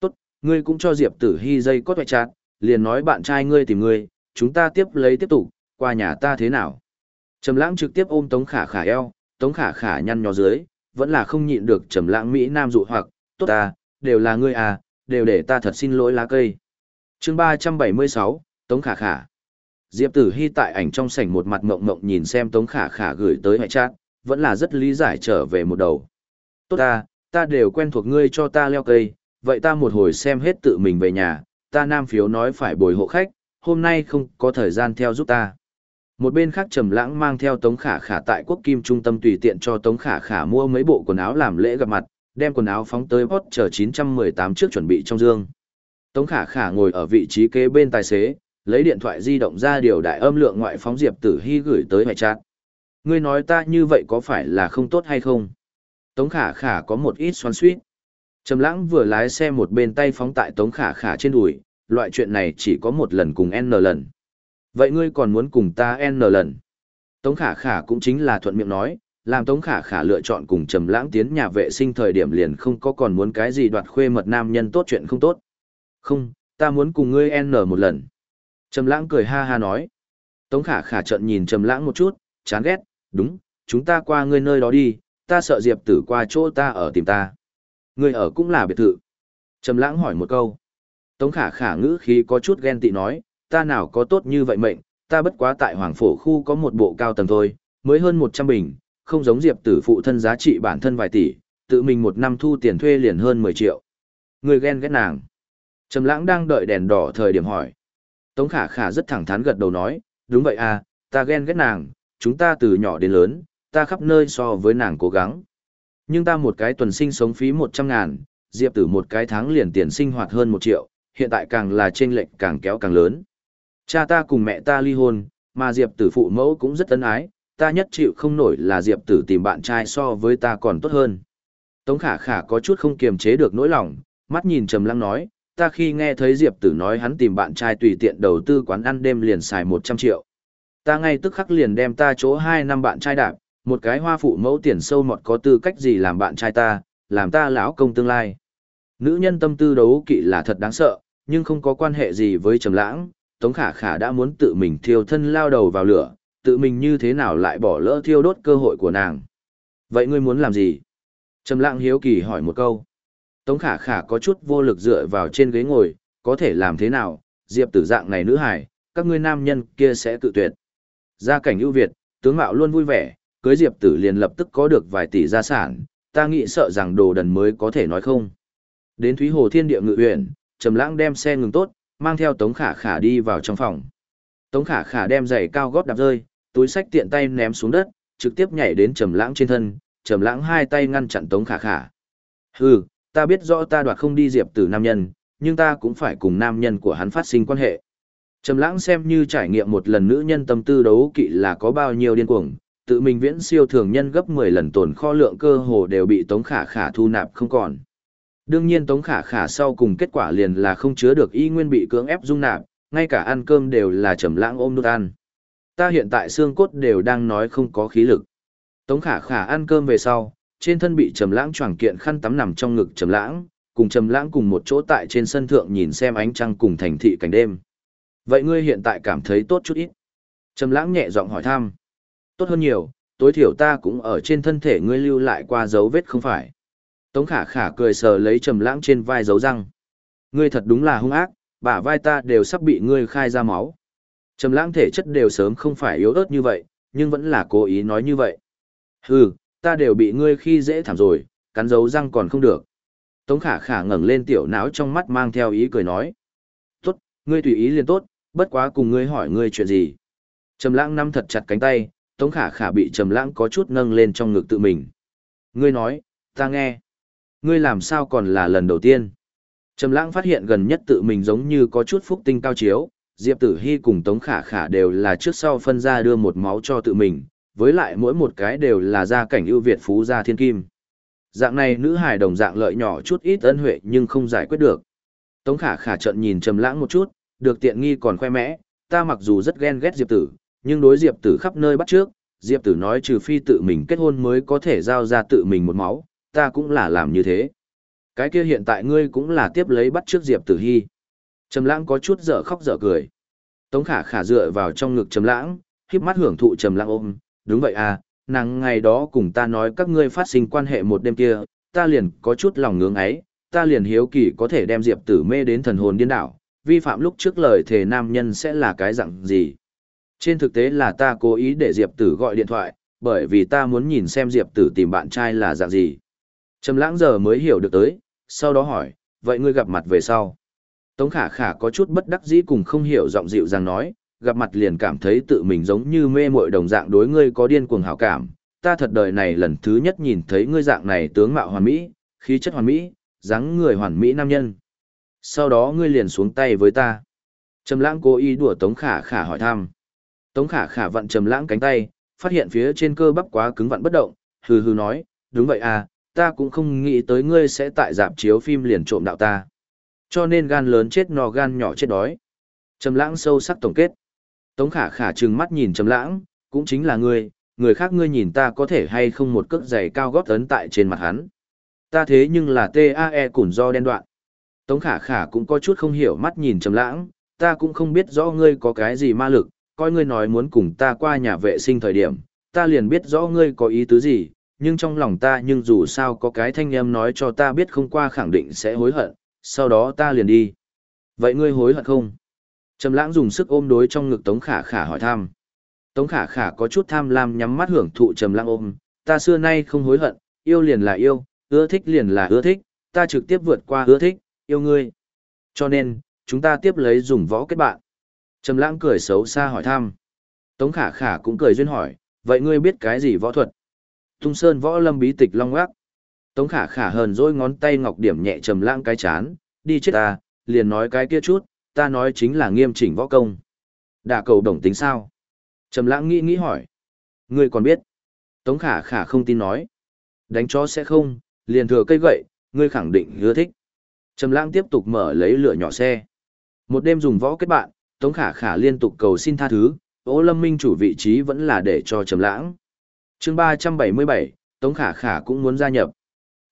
Tốt, ngươi cũng cho Diệp tử hy dây cốt hoại chát, liền nói bạn trai ngươi tìm ngươi, chúng ta tiếp lấy tiếp tục, qua nhà ta thế nào. Trầm lãng trực tiếp ôm Tống khả khả eo, Tống khả khả nhăn nhó dưới, vẫn là không nhịn được trầm lãng Mỹ Nam dụ hoặc, tốt ta, đều là ngươi à, đều để ta thật xin lỗi lá cây. chương 376, Tống Khả Khả. Diệp Tử Hy tại ảnh trong sảnh một mặt ngộng ngộng nhìn xem Tống Khả Khả gửi tới hệ chat, vẫn là rất lý giải trở về một đầu. Tốt ta, ta đều quen thuộc ngươi cho ta leo cây, vậy ta một hồi xem hết tự mình về nhà, ta nam phiếu nói phải bồi hộ khách, hôm nay không có thời gian theo giúp ta. Một bên khác Trầm Lãng mang theo Tống Khả Khả tại Quốc Kim trung tâm tùy tiện cho Tống Khả Khả mua mấy bộ quần áo làm lễ gặp mặt, đem quần áo phóng tới Porsche chờ 918 trước chuẩn bị trong dương. Tống Khả Khả ngồi ở vị trí kế bên tài xế, lấy điện thoại di động ra điều đại âm lượng ngoại phóng Diệp Tử Hy gửi tới hệ trạng. Ngươi nói ta như vậy có phải là không tốt hay không? Tống Khả Khả có một ít xoắn xuýt. Trầm Lãng vừa lái xe một bên tay phóng tại Tống Khả Khả trên đùi, loại chuyện này chỉ có một lần cùng N lần. Vậy ngươi còn muốn cùng ta N lần? Tống Khả Khả cũng chính là thuận miệng nói, làm Tống Khả Khả lựa chọn cùng Trầm Lãng tiến nhà vệ sinh thời điểm liền không có còn muốn cái gì đoạt khuê mật nam nhân tốt chuyện không tốt. Không, ta muốn cùng ngươi N một lần. Trầm Lãng cười ha ha nói. Tống Khả Khả trợn nhìn Trầm Lãng một chút, chán ghét, đúng, chúng ta qua ngươi nơi đó đi, ta sợ Diệp Tử qua chỗ ta ở tìm ta. Ngươi ở cũng là biệt thự. Trầm Lãng hỏi một câu. Tống Khả Khả ngữ khí có chút ghen tị nói, ta nào có tốt như vậy mệnh, ta bất quá tại Hoàng Phổ khu có một bộ cao tầng thôi, mới hơn 100 bình, không giống Diệp Tử phụ thân giá trị bản thân vài tỷ, tự mình một năm thu tiền thuê liền hơn 10 triệu. Người ghen ghét nàng. Trầm Lãng đang đợi đèn đỏ thời điểm hỏi. Tống Khả Khả rất thẳng thắn gật đầu nói, đúng vậy à, ta ghen ghét nàng, chúng ta từ nhỏ đến lớn, ta khắp nơi so với nàng cố gắng. Nhưng ta một cái tuần sinh sống phí 100 ngàn, Diệp Tử một cái tháng liền tiền sinh hoạt hơn 1 triệu, hiện tại càng là chênh lệch càng kéo càng lớn. Cha ta cùng mẹ ta ly hôn, mà Diệp Tử phụ mẫu cũng rất ân ái, ta nhất chịu không nổi là Diệp Tử tìm bạn trai so với ta còn tốt hơn. Tống Khả Khả có chút không kiềm chế được nỗi lòng, mắt nhìn Trầm Lăng nói, ta khi nghe thấy Diệp Tử nói hắn tìm bạn trai tùy tiện đầu tư quán ăn đêm liền xài 100 triệu. Ta ngay tức khắc liền đem ta chỗ 2 năm bạn trai đạp, một cái hoa phụ mẫu tiền sâu mọt có tư cách gì làm bạn trai ta, làm ta lão công tương lai. Nữ nhân tâm tư đấu kỵ là thật đáng sợ, nhưng không có quan hệ gì với Trầm Lãng, Tống Khả Khả đã muốn tự mình thiêu thân lao đầu vào lửa, tự mình như thế nào lại bỏ lỡ thiêu đốt cơ hội của nàng. Vậy ngươi muốn làm gì? Trầm lặng hiếu kỳ hỏi một câu. Tống Khả Khả có chút vô lực dựa vào trên ghế ngồi, có thể làm thế nào? Diệp Tử dạng này nữ hài, các ngươi nam nhân kia sẽ tự tuyệt. Gia cảnh ưu việt, tướng mạo luôn vui vẻ, cưới Diệp Tử liền lập tức có được vài tỷ gia sản, ta nghĩ sợ rằng đồ đần mới có thể nói không. Đến Thúy Hồ Thiên Địa Ngự huyện Trầm Lãng đem xe ngừng tốt, mang theo Tống Khả Khả đi vào trong phòng. Tống Khả Khả đem giày cao gót đạp rơi, túi sách tiện tay ném xuống đất, trực tiếp nhảy đến Trầm Lãng trên thân, Trầm Lãng hai tay ngăn chặn Tống Khả Khả. "Hừ, ta biết rõ ta đoạt không đi Diệp Tử nam nhân, nhưng ta cũng phải cùng nam nhân của hắn phát sinh quan hệ." Trầm Lãng xem như trải nghiệm một lần nữ nhân tâm tư đấu kỵ là có bao nhiêu điên cuồng, tự mình viễn siêu thường nhân gấp 10 lần tồn kho lượng cơ hồ đều bị Tống Khả Khả thu nạp không còn. Đương nhiên Tống Khả Khả sau cùng kết quả liền là không chứa được y nguyên bị cưỡng ép dung nạp, ngay cả ăn cơm đều là trầm lãng ôm nút ăn. Ta hiện tại xương cốt đều đang nói không có khí lực. Tống Khả Khả ăn cơm về sau, trên thân bị trầm lãng choàng kiện khăn tắm nằm trong ngực trầm lãng, cùng trầm lãng cùng một chỗ tại trên sân thượng nhìn xem ánh trăng cùng thành thị cảnh đêm. Vậy ngươi hiện tại cảm thấy tốt chút ít? Trầm lãng nhẹ giọng hỏi thăm. Tốt hơn nhiều, tối thiểu ta cũng ở trên thân thể ngươi lưu lại qua dấu vết không phải. Tống khả khả cười sờ lấy trầm lãng trên vai dấu răng. Ngươi thật đúng là hung ác, bả vai ta đều sắp bị ngươi khai ra máu. Trầm lãng thể chất đều sớm không phải yếu ớt như vậy, nhưng vẫn là cố ý nói như vậy. Hừ, ta đều bị ngươi khi dễ thảm rồi, cắn dấu răng còn không được. Tống khả khả ngẩng lên tiểu não trong mắt mang theo ý cười nói. Tốt, ngươi tùy ý liền tốt, bất quá cùng ngươi hỏi ngươi chuyện gì. Trầm lãng nắm thật chặt cánh tay, Tống khả khả bị trầm lãng có chút nâng lên trong ngực tự mình. Ngươi nói, ta nghe. Ngươi làm sao còn là lần đầu tiên? Trầm lãng phát hiện gần nhất tự mình giống như có chút phúc tinh cao chiếu, Diệp Tử Hi cùng Tống Khả Khả đều là trước sau phân ra đưa một máu cho tự mình, với lại mỗi một cái đều là gia cảnh ưu việt phú gia thiên kim. Dạng này nữ hài đồng dạng lợi nhỏ chút ít ân huệ nhưng không giải quyết được. Tống Khả Khả trợn nhìn Trầm Lãng một chút, được tiện nghi còn khoe mẽ, ta mặc dù rất ghen ghét Diệp Tử, nhưng đối Diệp Tử khắp nơi bắt trước, Diệp Tử nói trừ phi tự mình kết hôn mới có thể giao ra tự mình một máu, ta cũng là làm như thế. Cái kia hiện tại ngươi cũng là tiếp lấy bắt trước Diệp Tử Hy. Trầm lãng có chút dở khóc dở cười. Tống khả khả dựa vào trong ngực trầm lãng, híp mắt hưởng thụ trầm lãng ôm. Đúng vậy à, nàng ngày đó cùng ta nói các ngươi phát sinh quan hệ một đêm kia, ta liền có chút lòng ngưỡng ấy, ta liền hiếu kỳ có thể đem Diệp Tử mê đến thần hồn điên đảo, vi phạm lúc trước lời thề nam nhân sẽ là cái dạng gì. Trên thực tế là ta cố ý để Diệp Tử gọi điện thoại, bởi vì ta muốn nhìn xem Diệp Tử tìm bạn trai là dạng gì. Trầm lãng giờ mới hiểu được tới, sau đó hỏi, vậy ngươi gặp mặt về sau. Tống khả khả có chút bất đắc dĩ cùng không hiểu giọng dịu dàng nói, gặp mặt liền cảm thấy tự mình giống như mê muội đồng dạng đối ngươi có điên cuồng hảo cảm. Ta thật đời này lần thứ nhất nhìn thấy ngươi dạng này tướng mạo hoàn mỹ, khí chất hoàn mỹ, dáng người hoàn mỹ nam nhân. Sau đó ngươi liền xuống tay với ta. Trầm lãng cố ý đùa Tống Khả Khả hỏi thăm. Tống Khả Khả vặn Trầm lãng cánh tay, phát hiện phía trên cơ bắp quá cứng vặn bất động, hừ hừ nói, đúng vậy à, ta cũng không nghĩ tới ngươi sẽ tại dạp chiếu phim liền trộm đạo ta. Cho nên gan lớn chết no gan nhỏ chết đói. Trầm lãng sâu sắc tổng kết. Tống khả khả trừng mắt nhìn trầm lãng, cũng chính là ngươi, người khác ngươi nhìn ta có thể hay không một cước giày cao gót ấn tại trên mặt hắn. Ta thế nhưng là TAE củn do đen đoạn. Tống khả khả cũng có chút không hiểu mắt nhìn trầm lãng, ta cũng không biết rõ ngươi có cái gì ma lực, coi ngươi nói muốn cùng ta qua nhà vệ sinh thời điểm, ta liền biết rõ ngươi có ý tứ gì, nhưng trong lòng ta nhưng dù sao có cái thanh âm nói cho ta biết không qua khẳng định sẽ hối hận, sau đó ta liền đi. Vậy ngươi hối hận không? Trầm lãng dùng sức ôm đối trong ngực Tống Khả Khả hỏi thăm. Tống Khả Khả có chút tham lam nhắm mắt hưởng thụ Trầm lãng ôm, ta xưa nay không hối hận, yêu liền là yêu, ưa thích liền là ưa thích, ta trực tiếp vượt qua ưa thích, yêu ngươi. Cho nên, chúng ta tiếp lấy dùng võ kết bạn. Trầm lãng cười xấu xa hỏi thăm. Tống Khả Khả cũng cười duyên hỏi, vậy ngươi biết cái gì võ thuật? Tung Sơn võ lâm bí tịch long ác. Tống Khả Khả hờn dỗi ngón tay ngọc điểm nhẹ trầm lãng cái chán, đi chết ta, liền nói cái kia chút, ta nói chính là nghiêm chỉnh võ công. Đả cầu đồng tính sao? Trầm lãng nghĩ nghĩ hỏi. Ngươi còn biết? Tống khả khả không tin nói. Đánh chó sẽ không, liền thừa cây gậy, ngươi khẳng định hứa thích. Trầm lãng tiếp tục mở lấy lửa nhỏ xe. Một đêm dùng võ kết bạn, Tống khả khả liên tục cầu xin tha thứ, Ô Lâm Minh chủ vị trí vẫn là để cho Trầm lãng. Chương 377, Tống khả khả cũng muốn gia nhập.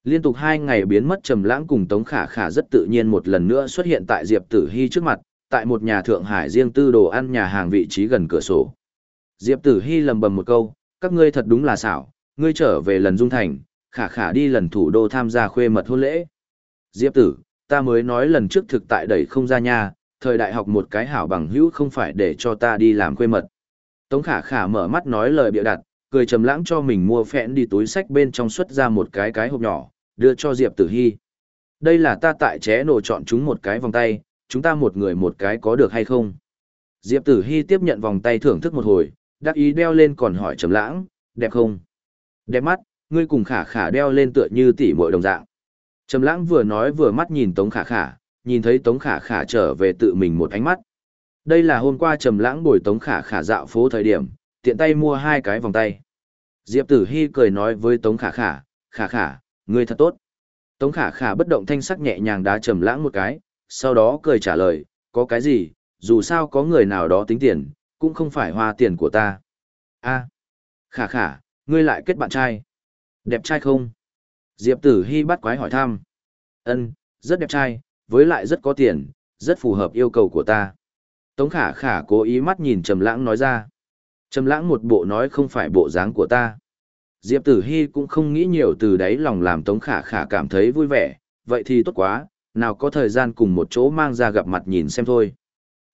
Liên tục hai ngày biến mất trầm lãng cùng Tống Khả Khả rất tự nhiên một lần nữa xuất hiện tại Diệp Tử Hi trước mặt, tại một nhà Thượng Hải riêng tư đồ ăn nhà hàng vị trí gần cửa sổ. Diệp Tử Hi lầm bầm một câu, các ngươi thật đúng là xảo, ngươi trở về lần dung thành, Khả Khả đi lần thủ đô tham gia khuê mật hôn lễ. Diệp Tử, ta mới nói lần trước thực tại đẩy không ra nhà, thời đại học một cái hảo bằng hữu không phải để cho ta đi làm khuê mật. Tống Khả Khả mở mắt nói lời bịa đặt, cười trầm lãng cho mình mua phẹn đi túi sách bên trong xuất ra một cái cái hộp nhỏ, đưa cho Diệp Tử Hi Đây là ta tại ché nổ chọn chúng một cái vòng tay, chúng ta một người một cái có được hay không? Diệp Tử Hi tiếp nhận vòng tay thưởng thức một hồi, đắc ý đeo lên còn hỏi trầm lãng, đẹp không? Đẹp mắt, ngươi cùng khả khả đeo lên tựa như tỷ muội đồng dạng. Trầm lãng vừa nói vừa mắt nhìn Tống khả khả, nhìn thấy Tống khả khả trở về tự mình một ánh mắt. Đây là hôm qua trầm lãng bồi Tống khả khả dạo phố thời điểm, tiện tay mua hai cái vòng tay. Diệp Tử Hi cười nói với Tống Khả Khả, Khả Khả, ngươi thật tốt. Tống Khả Khả bất động thanh sắc nhẹ nhàng đá trầm lãng một cái, sau đó cười trả lời, có cái gì, dù sao có người nào đó tính tiền, cũng không phải hoa tiền của ta. A, Khả Khả, ngươi lại kết bạn trai. Đẹp trai không? Diệp Tử Hi bắt quái hỏi thăm. Ân, rất đẹp trai, với lại rất có tiền, rất phù hợp yêu cầu của ta. Tống Khả Khả cố ý mắt nhìn Trầm Lãng nói ra. Trầm lãng một bộ nói không phải bộ dáng của ta. Diệp Tử Hi cũng không nghĩ nhiều từ đấy lòng làm Tống Khả Khả cảm thấy vui vẻ, vậy thì tốt quá, nào có thời gian cùng một chỗ mang ra gặp mặt nhìn xem thôi.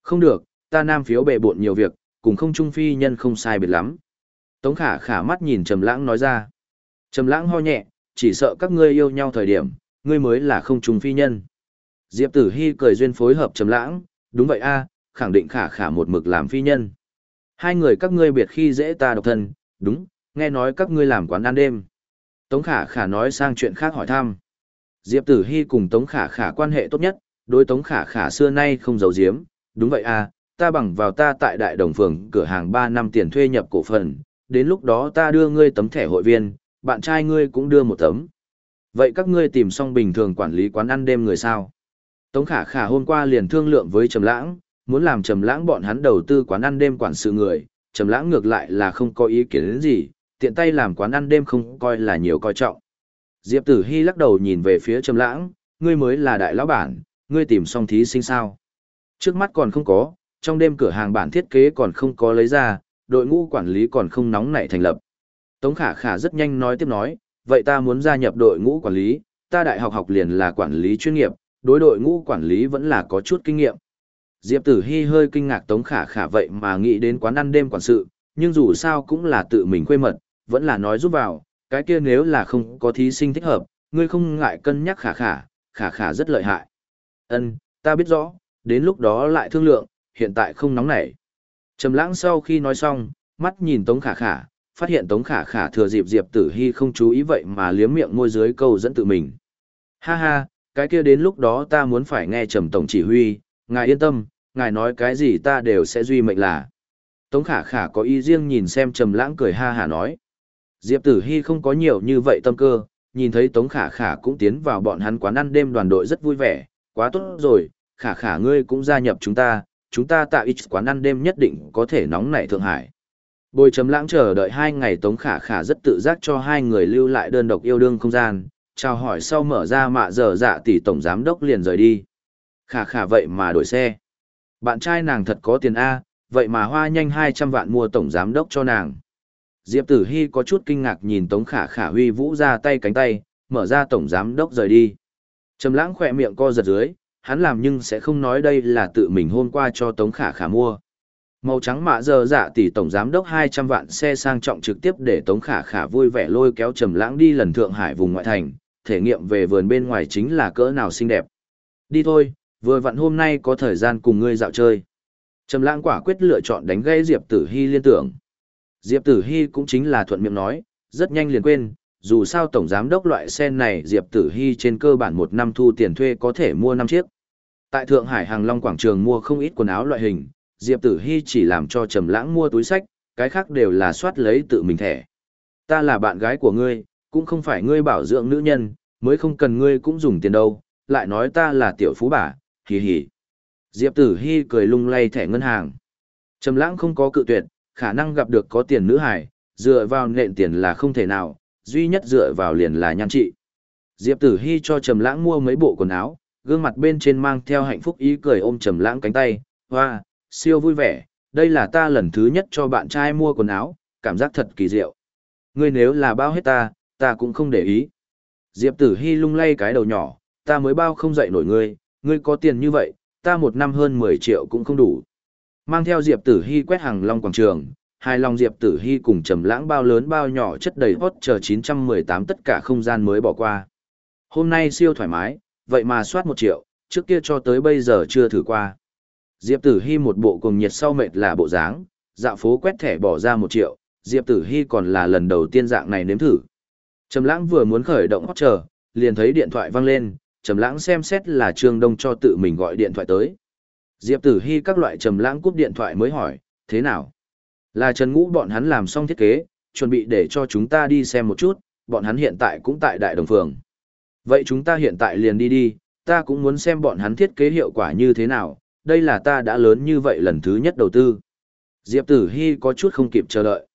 Không được, ta nam phiếu bệ bộn nhiều việc, cùng không trung phi nhân không sai biệt lắm. Tống Khả Khả mắt nhìn Trầm Lãng nói ra. Trầm Lãng ho nhẹ, chỉ sợ các ngươi yêu nhau thời điểm, ngươi mới là không trung phi nhân. Diệp Tử Hi cười duyên phối hợp Trầm Lãng, đúng vậy a, khẳng định Khả Khả một mực làm phi nhân. Hai người các ngươi biệt khi dễ ta độc thân, đúng, nghe nói các ngươi làm quán ăn đêm. Tống Khả Khả nói sang chuyện khác hỏi thăm. Diệp Tử Hy cùng Tống Khả Khả quan hệ tốt nhất, đối Tống Khả Khả xưa nay không giấu giếm, đúng vậy à, ta bằng vào ta tại Đại Đồng Phường cửa hàng 3 năm tiền thuê nhập cổ phần, đến lúc đó ta đưa ngươi tấm thẻ hội viên, bạn trai ngươi cũng đưa một tấm. Vậy các ngươi tìm xong bình thường quản lý quán ăn đêm người sao? Tống Khả Khả hôm qua liền thương lượng với Trầm Lãng, muốn làm trầm lãng bọn hắn đầu tư quán ăn đêm quản sự người, trầm lãng ngược lại là không có ý kiến đến gì, tiện tay làm quán ăn đêm không coi là nhiều coi trọng. Diệp Tử Hi lắc đầu nhìn về phía trầm lãng, ngươi mới là đại lão bản, ngươi tìm xong thí sinh sao? Trước mắt còn không có, trong đêm cửa hàng bản thiết kế còn không có lấy ra, đội ngũ quản lý còn không nóng nảy thành lập. Tống Khả Khả rất nhanh nói tiếp nói, vậy ta muốn gia nhập đội ngũ quản lý, ta đại học học liền là quản lý chuyên nghiệp, đối đội ngũ quản lý vẫn là có chút kinh nghiệm. Diệp Tử Hi hơi kinh ngạc Tống Khả Khả vậy mà nghĩ đến quán ăn đêm quản sự, nhưng dù sao cũng là tự mình quê mật, vẫn là nói giúp vào, cái kia nếu là không có thí sinh thích hợp, ngươi không ngại cân nhắc Khả Khả, Khả Khả rất lợi hại. Ân, ta biết rõ, đến lúc đó lại thương lượng, hiện tại không nóng nảy. Trầm lãng sau khi nói xong, mắt nhìn Tống Khả Khả, phát hiện Tống Khả Khả thừa dịp Diệp Tử Hi không chú ý vậy mà liếm miệng môi dưới câu dẫn tự mình. Ha ha, cái kia đến lúc đó ta muốn phải nghe Trầm Tổng chỉ huy, ngài yên tâm, ngài nói cái gì ta đều sẽ duy mệnh là. Tống khả khả có ý riêng nhìn xem Trầm lãng cười ha hà nói. Diệp Tử Hy không có nhiều như vậy tâm cơ, nhìn thấy Tống khả khả cũng tiến vào bọn hắn quán ăn đêm đoàn đội rất vui vẻ, quá tốt rồi, khả khả ngươi cũng gia nhập chúng ta, chúng ta tạo ít quán ăn đêm nhất định có thể nóng nảy Thượng Hải. Bồi trầm lãng chờ đợi hai ngày Tống Khả Khả rất tự giác cho hai người lưu lại đơn độc yêu đương không gian, chào hỏi sau mở ra mạ giờ dạ tỷ tổng giám đốc liền rời đi. Khả Khả vậy mà đổi xe. Bạn trai nàng thật có tiền A, vậy mà hoa nhanh 200 vạn mua tổng giám đốc cho nàng. Diệp Tử Hy có chút kinh ngạc nhìn Tống Khả Khả huy vũ ra tay cánh tay, mở ra tổng giám đốc rời đi. Trầm lãng khỏe miệng co giật dưới, hắn làm nhưng sẽ không nói đây là tự mình hôm qua cho Tống Khả Khả mua. Màu trắng mạ giờ dạ tỷ tổng giám đốc 200 vạn xe sang trọng trực tiếp để Tống Khả Khả vui vẻ lôi kéo Trầm Lãng đi lần Thượng Hải vùng ngoại thành, thể nghiệm về vườn bên ngoài chính là cỡ nào xinh đẹp. Đi thôi, vừa vặn hôm nay có thời gian cùng ngươi dạo chơi. Trầm Lãng quả quyết lựa chọn đánh gây Diệp Tử Hi liên tưởng. Diệp Tử Hi cũng chính là thuận miệng nói, rất nhanh liền quên, dù sao tổng giám đốc loại xe này Diệp Tử Hi trên cơ bản một năm thu tiền thuê có thể mua năm chiếc. Tại Thượng Hải Hàng Long quảng trường mua không ít quần áo loại hình, Diệp Tử Hi chỉ làm cho Trầm Lãng mua túi sách, cái khác đều là soát lấy tự mình thẻ. Ta là bạn gái của ngươi, cũng không phải ngươi bảo dưỡng nữ nhân, mới không cần ngươi cũng dùng tiền đâu, lại nói ta là tiểu phú bà, hì hì. Diệp Tử Hi cười lung lay thẻ ngân hàng. Trầm Lãng không có cự tuyệt, khả năng gặp được có tiền nữ hài, dựa vào nện tiền là không thể nào, duy nhất dựa vào liền là nhan trị. Diệp Tử Hi cho Trầm Lãng mua mấy bộ quần áo, gương mặt bên trên mang theo hạnh phúc ý cười ôm Trầm Lãng cánh tay, "Hoa, siêu vui vẻ, đây là ta lần thứ nhất cho bạn trai mua quần áo, cảm giác thật kỳ diệu. Ngươi nếu là bao hết ta, ta cũng không để ý." Diệp Tử Hi lung lay cái đầu nhỏ, "Ta mới bao không dậy nổi ngươi, ngươi có tiền như vậy, ta một năm hơn 10 triệu cũng không đủ." Mang theo Diệp Tử Hi quét hàng long quảng trường, hai lòng Diệp Tử Hi cùng trầm lãng bao lớn bao nhỏ chất đầy hot chờ 918 tất cả không gian mới bỏ qua. Hôm nay siêu thoải mái, vậy mà soát một triệu, trước kia cho tới bây giờ chưa thử qua. Diệp Tử Hi một bộ cùng nhiệt sau mệt là bộ dáng, dạo phố quét thẻ bỏ ra một triệu, Diệp Tử Hi còn là lần đầu tiên dạng này nếm thử. Trầm Lãng vừa muốn khởi động hot chờ, liền thấy điện thoại vang lên, Trầm Lãng xem xét là Trương Đông cho tự mình gọi điện thoại tới. Diệp Tử Hi các loại Trầm Lãng cúp điện thoại mới hỏi, thế nào? Là Trần Ngũ bọn hắn làm xong thiết kế, chuẩn bị để cho chúng ta đi xem một chút, bọn hắn hiện tại cũng tại Đại Đồng Phường. Vậy chúng ta hiện tại liền đi đi, ta cũng muốn xem bọn hắn thiết kế hiệu quả như thế nào, đây là ta đã lớn như vậy lần thứ nhất đầu tư. Diệp Tử Hy có chút không kịp chờ đợi.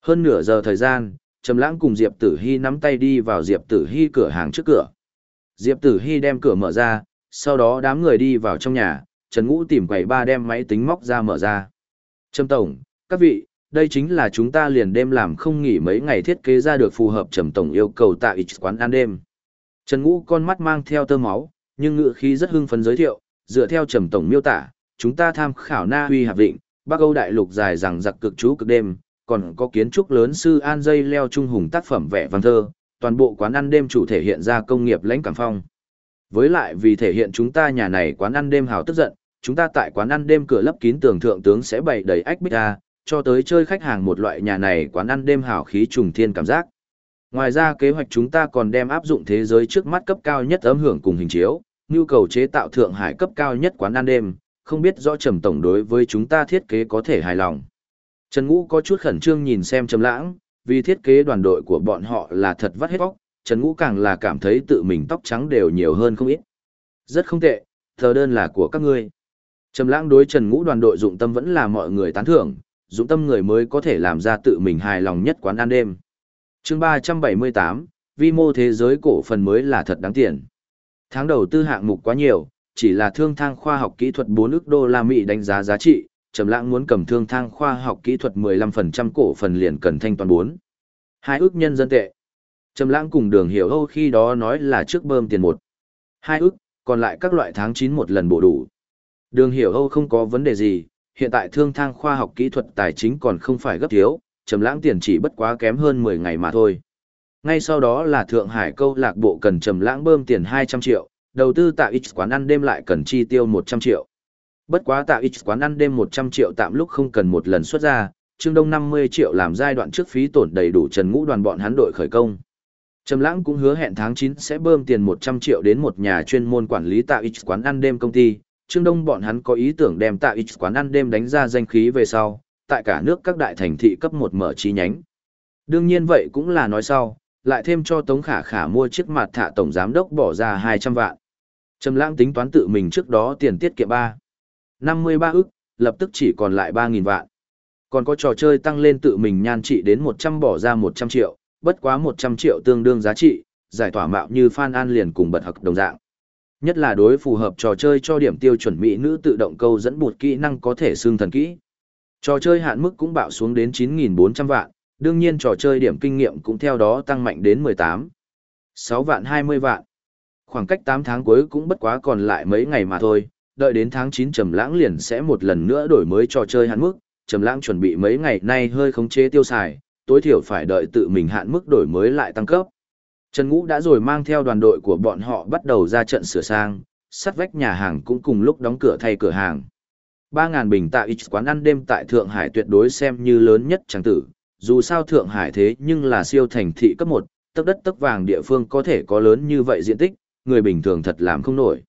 Hơn nửa giờ thời gian, Trầm Lãng cùng Diệp Tử Hy nắm tay đi vào Diệp Tử Hy cửa hàng trước cửa. Diệp Tử Hy đem cửa mở ra, sau đó đám người đi vào trong nhà, Trần Ngũ tìm quầy ba đem máy tính móc ra mở ra. Trầm Tổng, các vị, đây chính là chúng ta liền đêm làm không nghỉ mấy ngày thiết kế ra được phù hợp Trầm Tổng yêu cầu tại X quán ăn đêm. Trần Ngũ con mắt mang theo tơ máu, nhưng ngựa khí rất hưng phấn giới thiệu, dựa theo Trầm Tổng miêu tả, chúng ta tham khảo Na Huy Hạp Vịnh, Bắc Âu Đại Lục dài rằng giặc cực chú cực đêm, còn có kiến trúc lớn sư An Dây leo trung hùng tác phẩm vẽ văn thơ, toàn bộ quán ăn đêm chủ thể hiện ra công nghiệp lãnh cảm phong. Với lại vì thể hiện chúng ta nhà này quán ăn đêm hào tức giận, chúng ta tại quán ăn đêm cửa lấp kín tường thượng tướng sẽ bày đầy ách bích ra, cho tới chơi khách hàng một loại nhà này quán ăn đêm hào khí trùng thiên cảm giác. Ngoài ra kế hoạch chúng ta còn đem áp dụng thế giới trước mắt cấp cao nhất âm hưởng cùng hình chiếu, nhu cầu chế tạo Thượng Hải cấp cao nhất quán ăn đêm, không biết rõ Trầm Tổng đối với chúng ta thiết kế có thể hài lòng. Trần Ngũ có chút khẩn trương nhìn xem Trầm Lãng, vì thiết kế đoàn đội của bọn họ là thật vắt hết bóc, Trần Ngũ càng là cảm thấy tự mình tóc trắng đều nhiều hơn không ít. Rất không tệ, thờ đơn là của các ngươi. Trầm Lãng đối Trần Ngũ đoàn đội dụng tâm vẫn là mọi người tán thưởng, dụng tâm người mới có thể làm ra tự mình hài lòng nhất quán ăn đêm. Chương 378, vi mô thế giới cổ phần mới là thật đáng tiền. Tháng đầu tư hạng mục quá nhiều, chỉ là thương thang khoa học kỹ thuật 4 ức đô la Mỹ đánh giá giá trị, Trầm Lãng muốn cầm thương thang khoa học kỹ thuật 15% cổ phần liền cần thanh toán 4. Hai ức nhân dân tệ. Trầm Lãng cùng Đường Hiểu Âu khi đó nói là trước bơm tiền một. Hai ức, còn lại các loại tháng 9 một lần bổ đủ. Đường Hiểu Âu không có vấn đề gì, hiện tại thương thang khoa học kỹ thuật tài chính còn không phải gấp thiếu, Trầm Lãng tiền chỉ bất quá kém hơn 10 ngày mà thôi. Ngay sau đó là Thượng Hải câu lạc bộ cần trầm lãng bơm tiền 200 triệu, đầu tư tại X quán ăn đêm lại cần chi tiêu 100 triệu. Bất quá tạ ít quán ăn đêm 100 triệu tạm lúc không cần một lần xuất ra, Trương Đông 50 triệu làm giai đoạn trước phí tổn đầy đủ Trần Ngũ đoàn bọn hắn đội khởi công. Trầm Lãng cũng hứa hẹn tháng 9 sẽ bơm tiền 100 triệu đến một nhà chuyên môn quản lý Tạ ít quán ăn đêm công ty. Trương Đông bọn hắn có ý tưởng đem Tạ ít quán ăn đêm đánh ra danh khí về sau, tại cả nước các đại thành thị cấp một mở chi nhánh. Đương nhiên vậy cũng là nói sau, lại thêm cho Tống Khả Khả mua chiếc mặt thạ tổng giám đốc bỏ ra 200 vạn. Trầm Lãng tính toán tự mình trước đó tiền tiết kiệm 3. 53 ức, lập tức chỉ còn lại 3.000 vạn. Còn có trò chơi tăng lên tự mình nhan trị đến 100 bỏ ra 100 triệu, bất quá 100 triệu tương đương giá trị, giải tỏa mạo như Phan An liền cùng bật học đồng dạng. Nhất là đối phù hợp trò chơi cho điểm tiêu chuẩn mỹ nữ tự động câu dẫn bụt kỹ năng có thể xương thần kỹ. Trò chơi hạn mức cũng bạo xuống đến 9.400 vạn, đương nhiên trò chơi điểm kinh nghiệm cũng theo đó tăng mạnh đến 18. 6 vạn 20 vạn. Khoảng cách 8 tháng cuối cũng bất quá còn lại mấy ngày mà thôi, đợi đến tháng 9 Trầm Lãng liền sẽ một lần nữa đổi mới trò chơi hạn mức, Trầm Lãng chuẩn bị mấy ngày nay hơi khống chế tiêu xài, tối thiểu phải đợi tự mình hạn mức đổi mới lại tăng cấp. Trần Ngũ đã rồi mang theo đoàn đội của bọn họ bắt đầu ra trận sửa sang, sắt vách nhà hàng cũng cùng lúc đóng cửa thay cửa hàng. 3.000 bình tại ít quán ăn đêm tại Thượng Hải tuyệt đối xem như lớn nhất chẳng tử, dù sao Thượng Hải thế nhưng là siêu thành thị cấp 1, tấc đất tấc vàng địa phương có thể có lớn như vậy diện tích, người bình thường thật làm không nổi.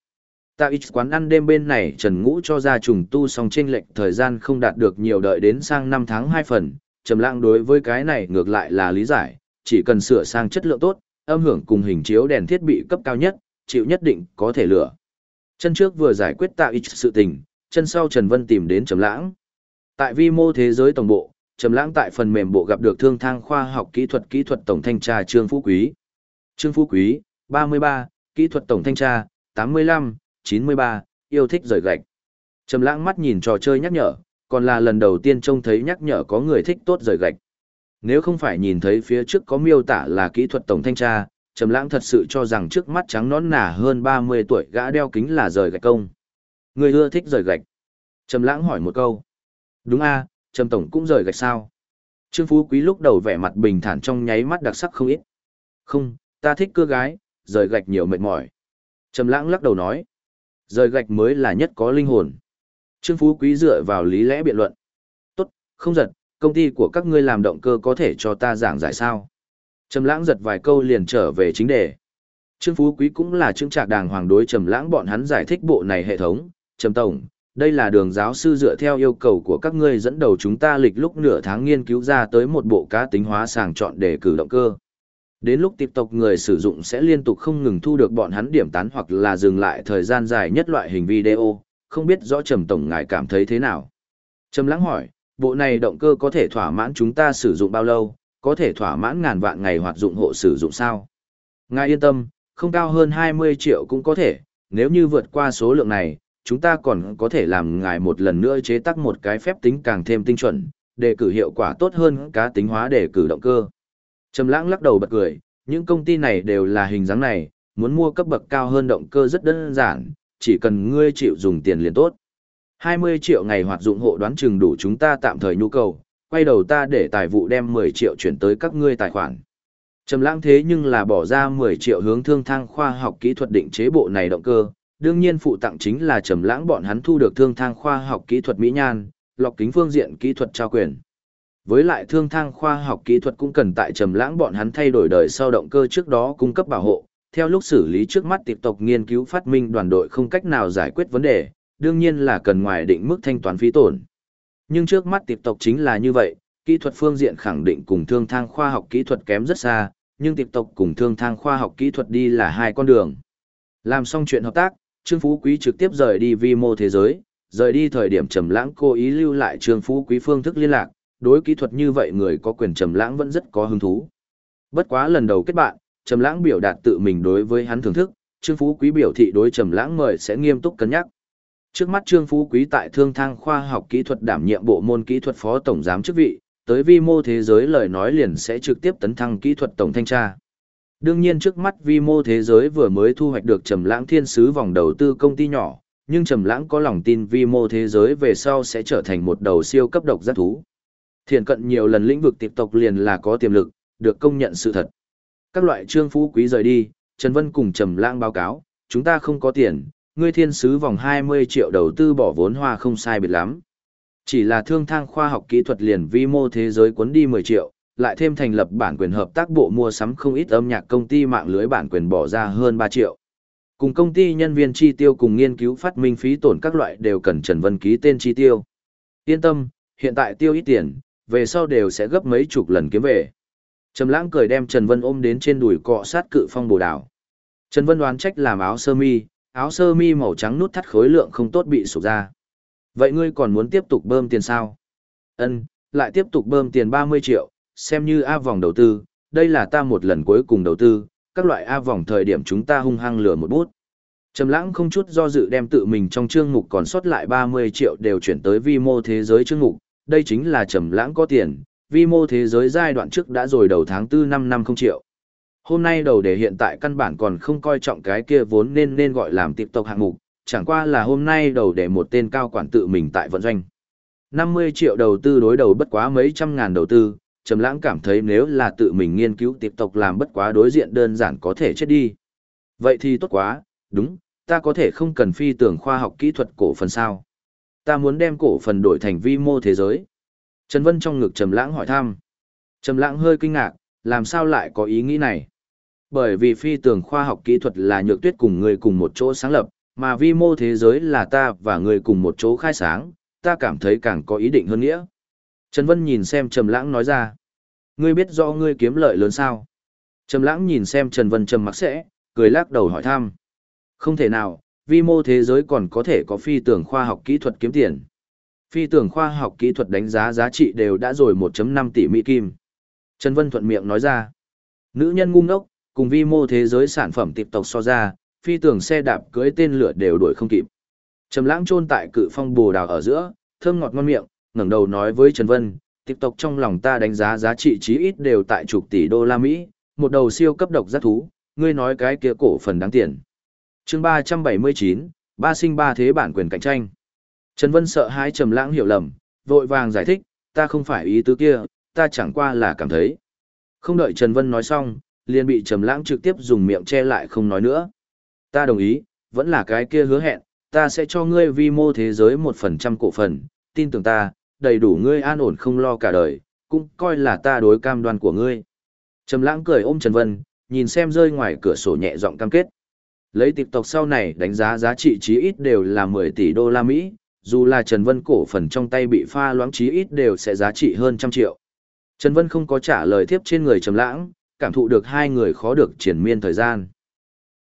Tại ít quán ăn đêm bên này Trần Ngũ cho ra trùng tu xong trên lệnh thời gian không đạt được nhiều đợi đến sang năm tháng 2 phần, Trầm Lãng đối với cái này ngược lại là lý giải, chỉ cần sửa sang chất lượng tốt, âm hưởng cùng hình chiếu đèn thiết bị cấp cao nhất, chịu nhất định có thể lựa. Chân trước vừa giải quyết tạo ít sự tình, chân sau Trần Vân tìm đến Trầm Lãng. Tại vi mô thế giới tổng bộ, Trầm Lãng tại phần mềm bộ gặp được Thương Thang khoa học kỹ thuật kỹ thuật tổng thanh tra Trương Phú Quý. Trương Phú Quý, 33, kỹ thuật tổng thanh tra, 85, 93, yêu thích rời gạch. Trầm Lãng mắt nhìn trò chơi nhắc nhở, còn là lần đầu tiên trông thấy nhắc nhở có người thích tốt rời gạch. Nếu không phải nhìn thấy phía trước có miêu tả là kỹ thuật tổng thanh tra, Trầm Lãng thật sự cho rằng trước mắt trắng nõn nà hơn 30 tuổi gã đeo kính là rời gạch công. Người ưa thích rời gạch. Trầm Lãng hỏi một câu. Đúng a, Trầm tổng cũng rời gạch sao? Trương Phú Quý lúc đầu vẻ mặt bình thản trong nháy mắt đặc sắc không ít. Không, ta thích cưa gái, rời gạch nhiều mệt mỏi. Trầm Lãng lắc đầu nói. Rời gạch mới là nhất có linh hồn. Trương Phú Quý dựa vào lý lẽ biện luận. Tốt, không giật, công ty của các ngươi làm động cơ có thể cho ta giảng giải sao. Trầm lãng giật vài câu liền trở về chính đề. Trương Phú Quý cũng là trương trạc đàng hoàng đối Trầm lãng bọn hắn giải thích bộ này hệ thống. Trầm Tổng, đây là đường giáo sư dựa theo yêu cầu của các ngươi dẫn đầu chúng ta lịch lúc nửa tháng nghiên cứu ra tới một bộ cá tính hóa sàng chọn để cử động cơ. Đến lúc tiếp tục người sử dụng sẽ liên tục không ngừng thu được bọn hắn điểm tán hoặc là dừng lại thời gian dài nhất loại hình video, không biết rõ Trầm Tổng ngài cảm thấy thế nào. Trầm lắng hỏi, bộ này động cơ có thể thỏa mãn chúng ta sử dụng bao lâu, có thể thỏa mãn ngàn vạn ngày hoạt dụng hộ sử dụng sao? Ngài yên tâm, không cao hơn 20 triệu cũng có thể, nếu như vượt qua số lượng này, chúng ta còn có thể làm ngài một lần nữa chế tác một cái phép tính càng thêm tinh chuẩn, để cử hiệu quả tốt hơn cá tính hóa để cử động cơ. Trầm lãng lắc đầu bật cười, những công ty này đều là hình dáng này, muốn mua cấp bậc cao hơn động cơ rất đơn giản, chỉ cần ngươi chịu dùng tiền liền tốt. 20 triệu ngày hoạt dụng hộ đoán chừng đủ chúng ta tạm thời nhu cầu, quay đầu ta để tài vụ đem 10 triệu chuyển tới các ngươi tài khoản. Trầm lãng thế nhưng là bỏ ra 10 triệu hướng thương thang khoa học kỹ thuật định chế bộ này động cơ, đương nhiên phụ tặng chính là trầm lãng bọn hắn thu được thương thang khoa học kỹ thuật mỹ nhan, lọc kính phương diện kỹ thuật trao quyền. Với lại thương thang khoa học kỹ thuật cũng cần tại trầm lãng bọn hắn thay đổi đời sau động cơ trước đó cung cấp bảo hộ, theo lúc xử lý trước mắt tiếp tục nghiên cứu phát minh đoàn đội không cách nào giải quyết vấn đề, đương nhiên là cần ngoài định mức thanh toán phí tổn. Nhưng trước mắt tiếp tục chính là như vậy, kỹ thuật phương diện khẳng định cùng thương thang khoa học kỹ thuật kém rất xa, nhưng tiếp tục cùng thương thang khoa học kỹ thuật đi là hai con đường. Làm xong chuyện hợp tác, Trương Phú Quý trực tiếp rời đi vi mô thế giới, rời đi thời điểm trầm lãng cố ý lưu lại Trương Phú Quý phương thức liên lạc, đối kỹ thuật như vậy người có quyền trầm lãng vẫn rất có hứng thú. Bất quá lần đầu kết bạn, trầm lãng biểu đạt tự mình đối với hắn thưởng thức, Trương Phú Quý biểu thị đối trầm lãng mời sẽ nghiêm túc cân nhắc. Trước mắt Trương Phú Quý tại Thương Thang khoa học kỹ thuật đảm nhiệm bộ môn kỹ thuật phó tổng giám chức vị, tới vi mô thế giới lời nói liền sẽ trực tiếp tấn thăng kỹ thuật tổng thanh tra. Đương nhiên trước mắt vi mô thế giới vừa mới thu hoạch được Trầm Lãng Thiên sứ vòng đầu tư công ty nhỏ, nhưng Trầm Lãng có lòng tin vi mô thế giới về sau sẽ trở thành một đầu siêu cấp độc giác thú. Thiện cận nhiều lần lĩnh vực tiệp tộc liền là có tiềm lực, được công nhận sự thật. Các loại trương phú quý rời đi, Trần Vân cùng Trầm Lãng báo cáo, chúng ta không có tiền, ngươi thiên sứ vòng 20 triệu đầu tư bỏ vốn hoa không sai biệt lắm. Chỉ là thương thang khoa học kỹ thuật liền vi mô thế giới cuốn đi 10 triệu, lại thêm thành lập bản quyền hợp tác bộ mua sắm không ít âm nhạc công ty mạng lưới bản quyền bỏ ra hơn 3 triệu. Cùng công ty nhân viên chi tiêu cùng nghiên cứu phát minh phí tổn các loại đều cần Trần Vân ký tên chi tiêu. Yên tâm, hiện tại tiêu ít tiền, về sau đều sẽ gấp mấy chục lần kiếm về. Trầm lãng cười đem Trần Vân ôm đến trên đùi cọ sát cự phong bồ đảo. Trần Vân đoán trách làm áo sơ mi, áo sơ mi màu trắng nút thắt khối lượng không tốt bị sụp ra. Vậy ngươi còn muốn tiếp tục bơm tiền sao? Ân, lại tiếp tục bơm tiền 30 triệu, xem như A vòng đầu tư, đây là ta một lần cuối cùng đầu tư, các loại A vòng thời điểm chúng ta hung hăng lừa một bút. Trầm lãng không chút do dự đem tự mình trong chương mục còn sót lại 30 triệu đều chuyển tới vi mô thế giới chương mục, đây chính là trầm lãng có tiền, vi mô thế giới giai đoạn trước đã rồi đầu tháng 4 năm năm không triệu. Hôm nay đầu để hiện tại căn bản còn không coi trọng cái kia vốn nên nên gọi làm tiếp tục hạng mục, chẳng qua là hôm nay đầu để một tên cao quản tự mình tại vận doanh. 50 triệu đầu tư đối đầu bất quá mấy trăm ngàn đầu tư, Trầm Lãng cảm thấy nếu là tự mình nghiên cứu tiếp tục làm bất quá đối diện đơn giản có thể chết đi. Vậy thì tốt quá, đúng, ta có thể không cần phi tưởng khoa học kỹ thuật cổ phần sao? Ta muốn đem cổ phần đổi thành vi mô thế giới. Trần Vân trong ngực Trầm Lãng hỏi thăm. Trầm Lãng hơi kinh ngạc, làm sao lại có ý nghĩ này? Bởi vì phi tường khoa học kỹ thuật là nhược tuyết cùng người cùng một chỗ sáng lập, mà vi mô thế giới là ta và người cùng một chỗ khai sáng, ta cảm thấy càng có ý định hơn nghĩa. Trần Vân nhìn xem Trầm Lãng nói ra. Ngươi biết rõ ngươi kiếm lợi lớn sao? Trầm Lãng nhìn xem Trần Vân trầm mặc sẽ, cười lắc đầu hỏi thăm. Không thể nào, vi mô thế giới còn có thể có phi tưởng khoa học kỹ thuật kiếm tiền. Phi tưởng khoa học kỹ thuật đánh giá giá trị đều đã rồi 1.5 tỷ Mỹ Kim. Trần Vân thuận miệng nói ra. Nữ nhân ngu ngốc, cùng vi mô thế giới sản phẩm tiệp tộc so ra, phi tưởng xe đạp cưới tên lửa đều đuổi không kịp. Trầm lãng chôn tại cự phong bồ đào ở giữa, thơm ngọt ngon miệng, ngẩng đầu nói với Trần Vân, tiệp tộc trong lòng ta đánh giá giá trị chí ít đều tại chục tỷ đô la Mỹ, một đầu siêu cấp độc giác thú, ngươi nói cái kia cổ phần đáng tiền. Chương 379, ba sinh ba thế bản quyền cạnh tranh. Trần Vân sợ hãi Trầm Lãng hiểu lầm, vội vàng giải thích, ta không phải ý tứ kia, ta chẳng qua là cảm thấy. Không đợi Trần Vân nói xong, liền bị Trầm Lãng trực tiếp dùng miệng che lại không nói nữa. Ta đồng ý, vẫn là cái kia hứa hẹn, ta sẽ cho ngươi vi mô thế giới một phần trăm cổ phần, tin tưởng ta, đầy đủ ngươi an ổn không lo cả đời, cũng coi là ta đối cam đoan của ngươi. Trầm lãng cười ôm Trần Vân, nhìn xem rơi ngoài cửa sổ nhẹ giọng cam kết. Lấy tịp tộc sau này đánh giá giá trị chí ít đều là 10 tỷ đô la Mỹ, dù là Trần Vân cổ phần trong tay bị pha loãng chí ít đều sẽ giá trị hơn trăm triệu. Trần Vân không có trả lời tiếp trên người Trầm lãng, cảm thụ được hai người khó được triển miên thời gian.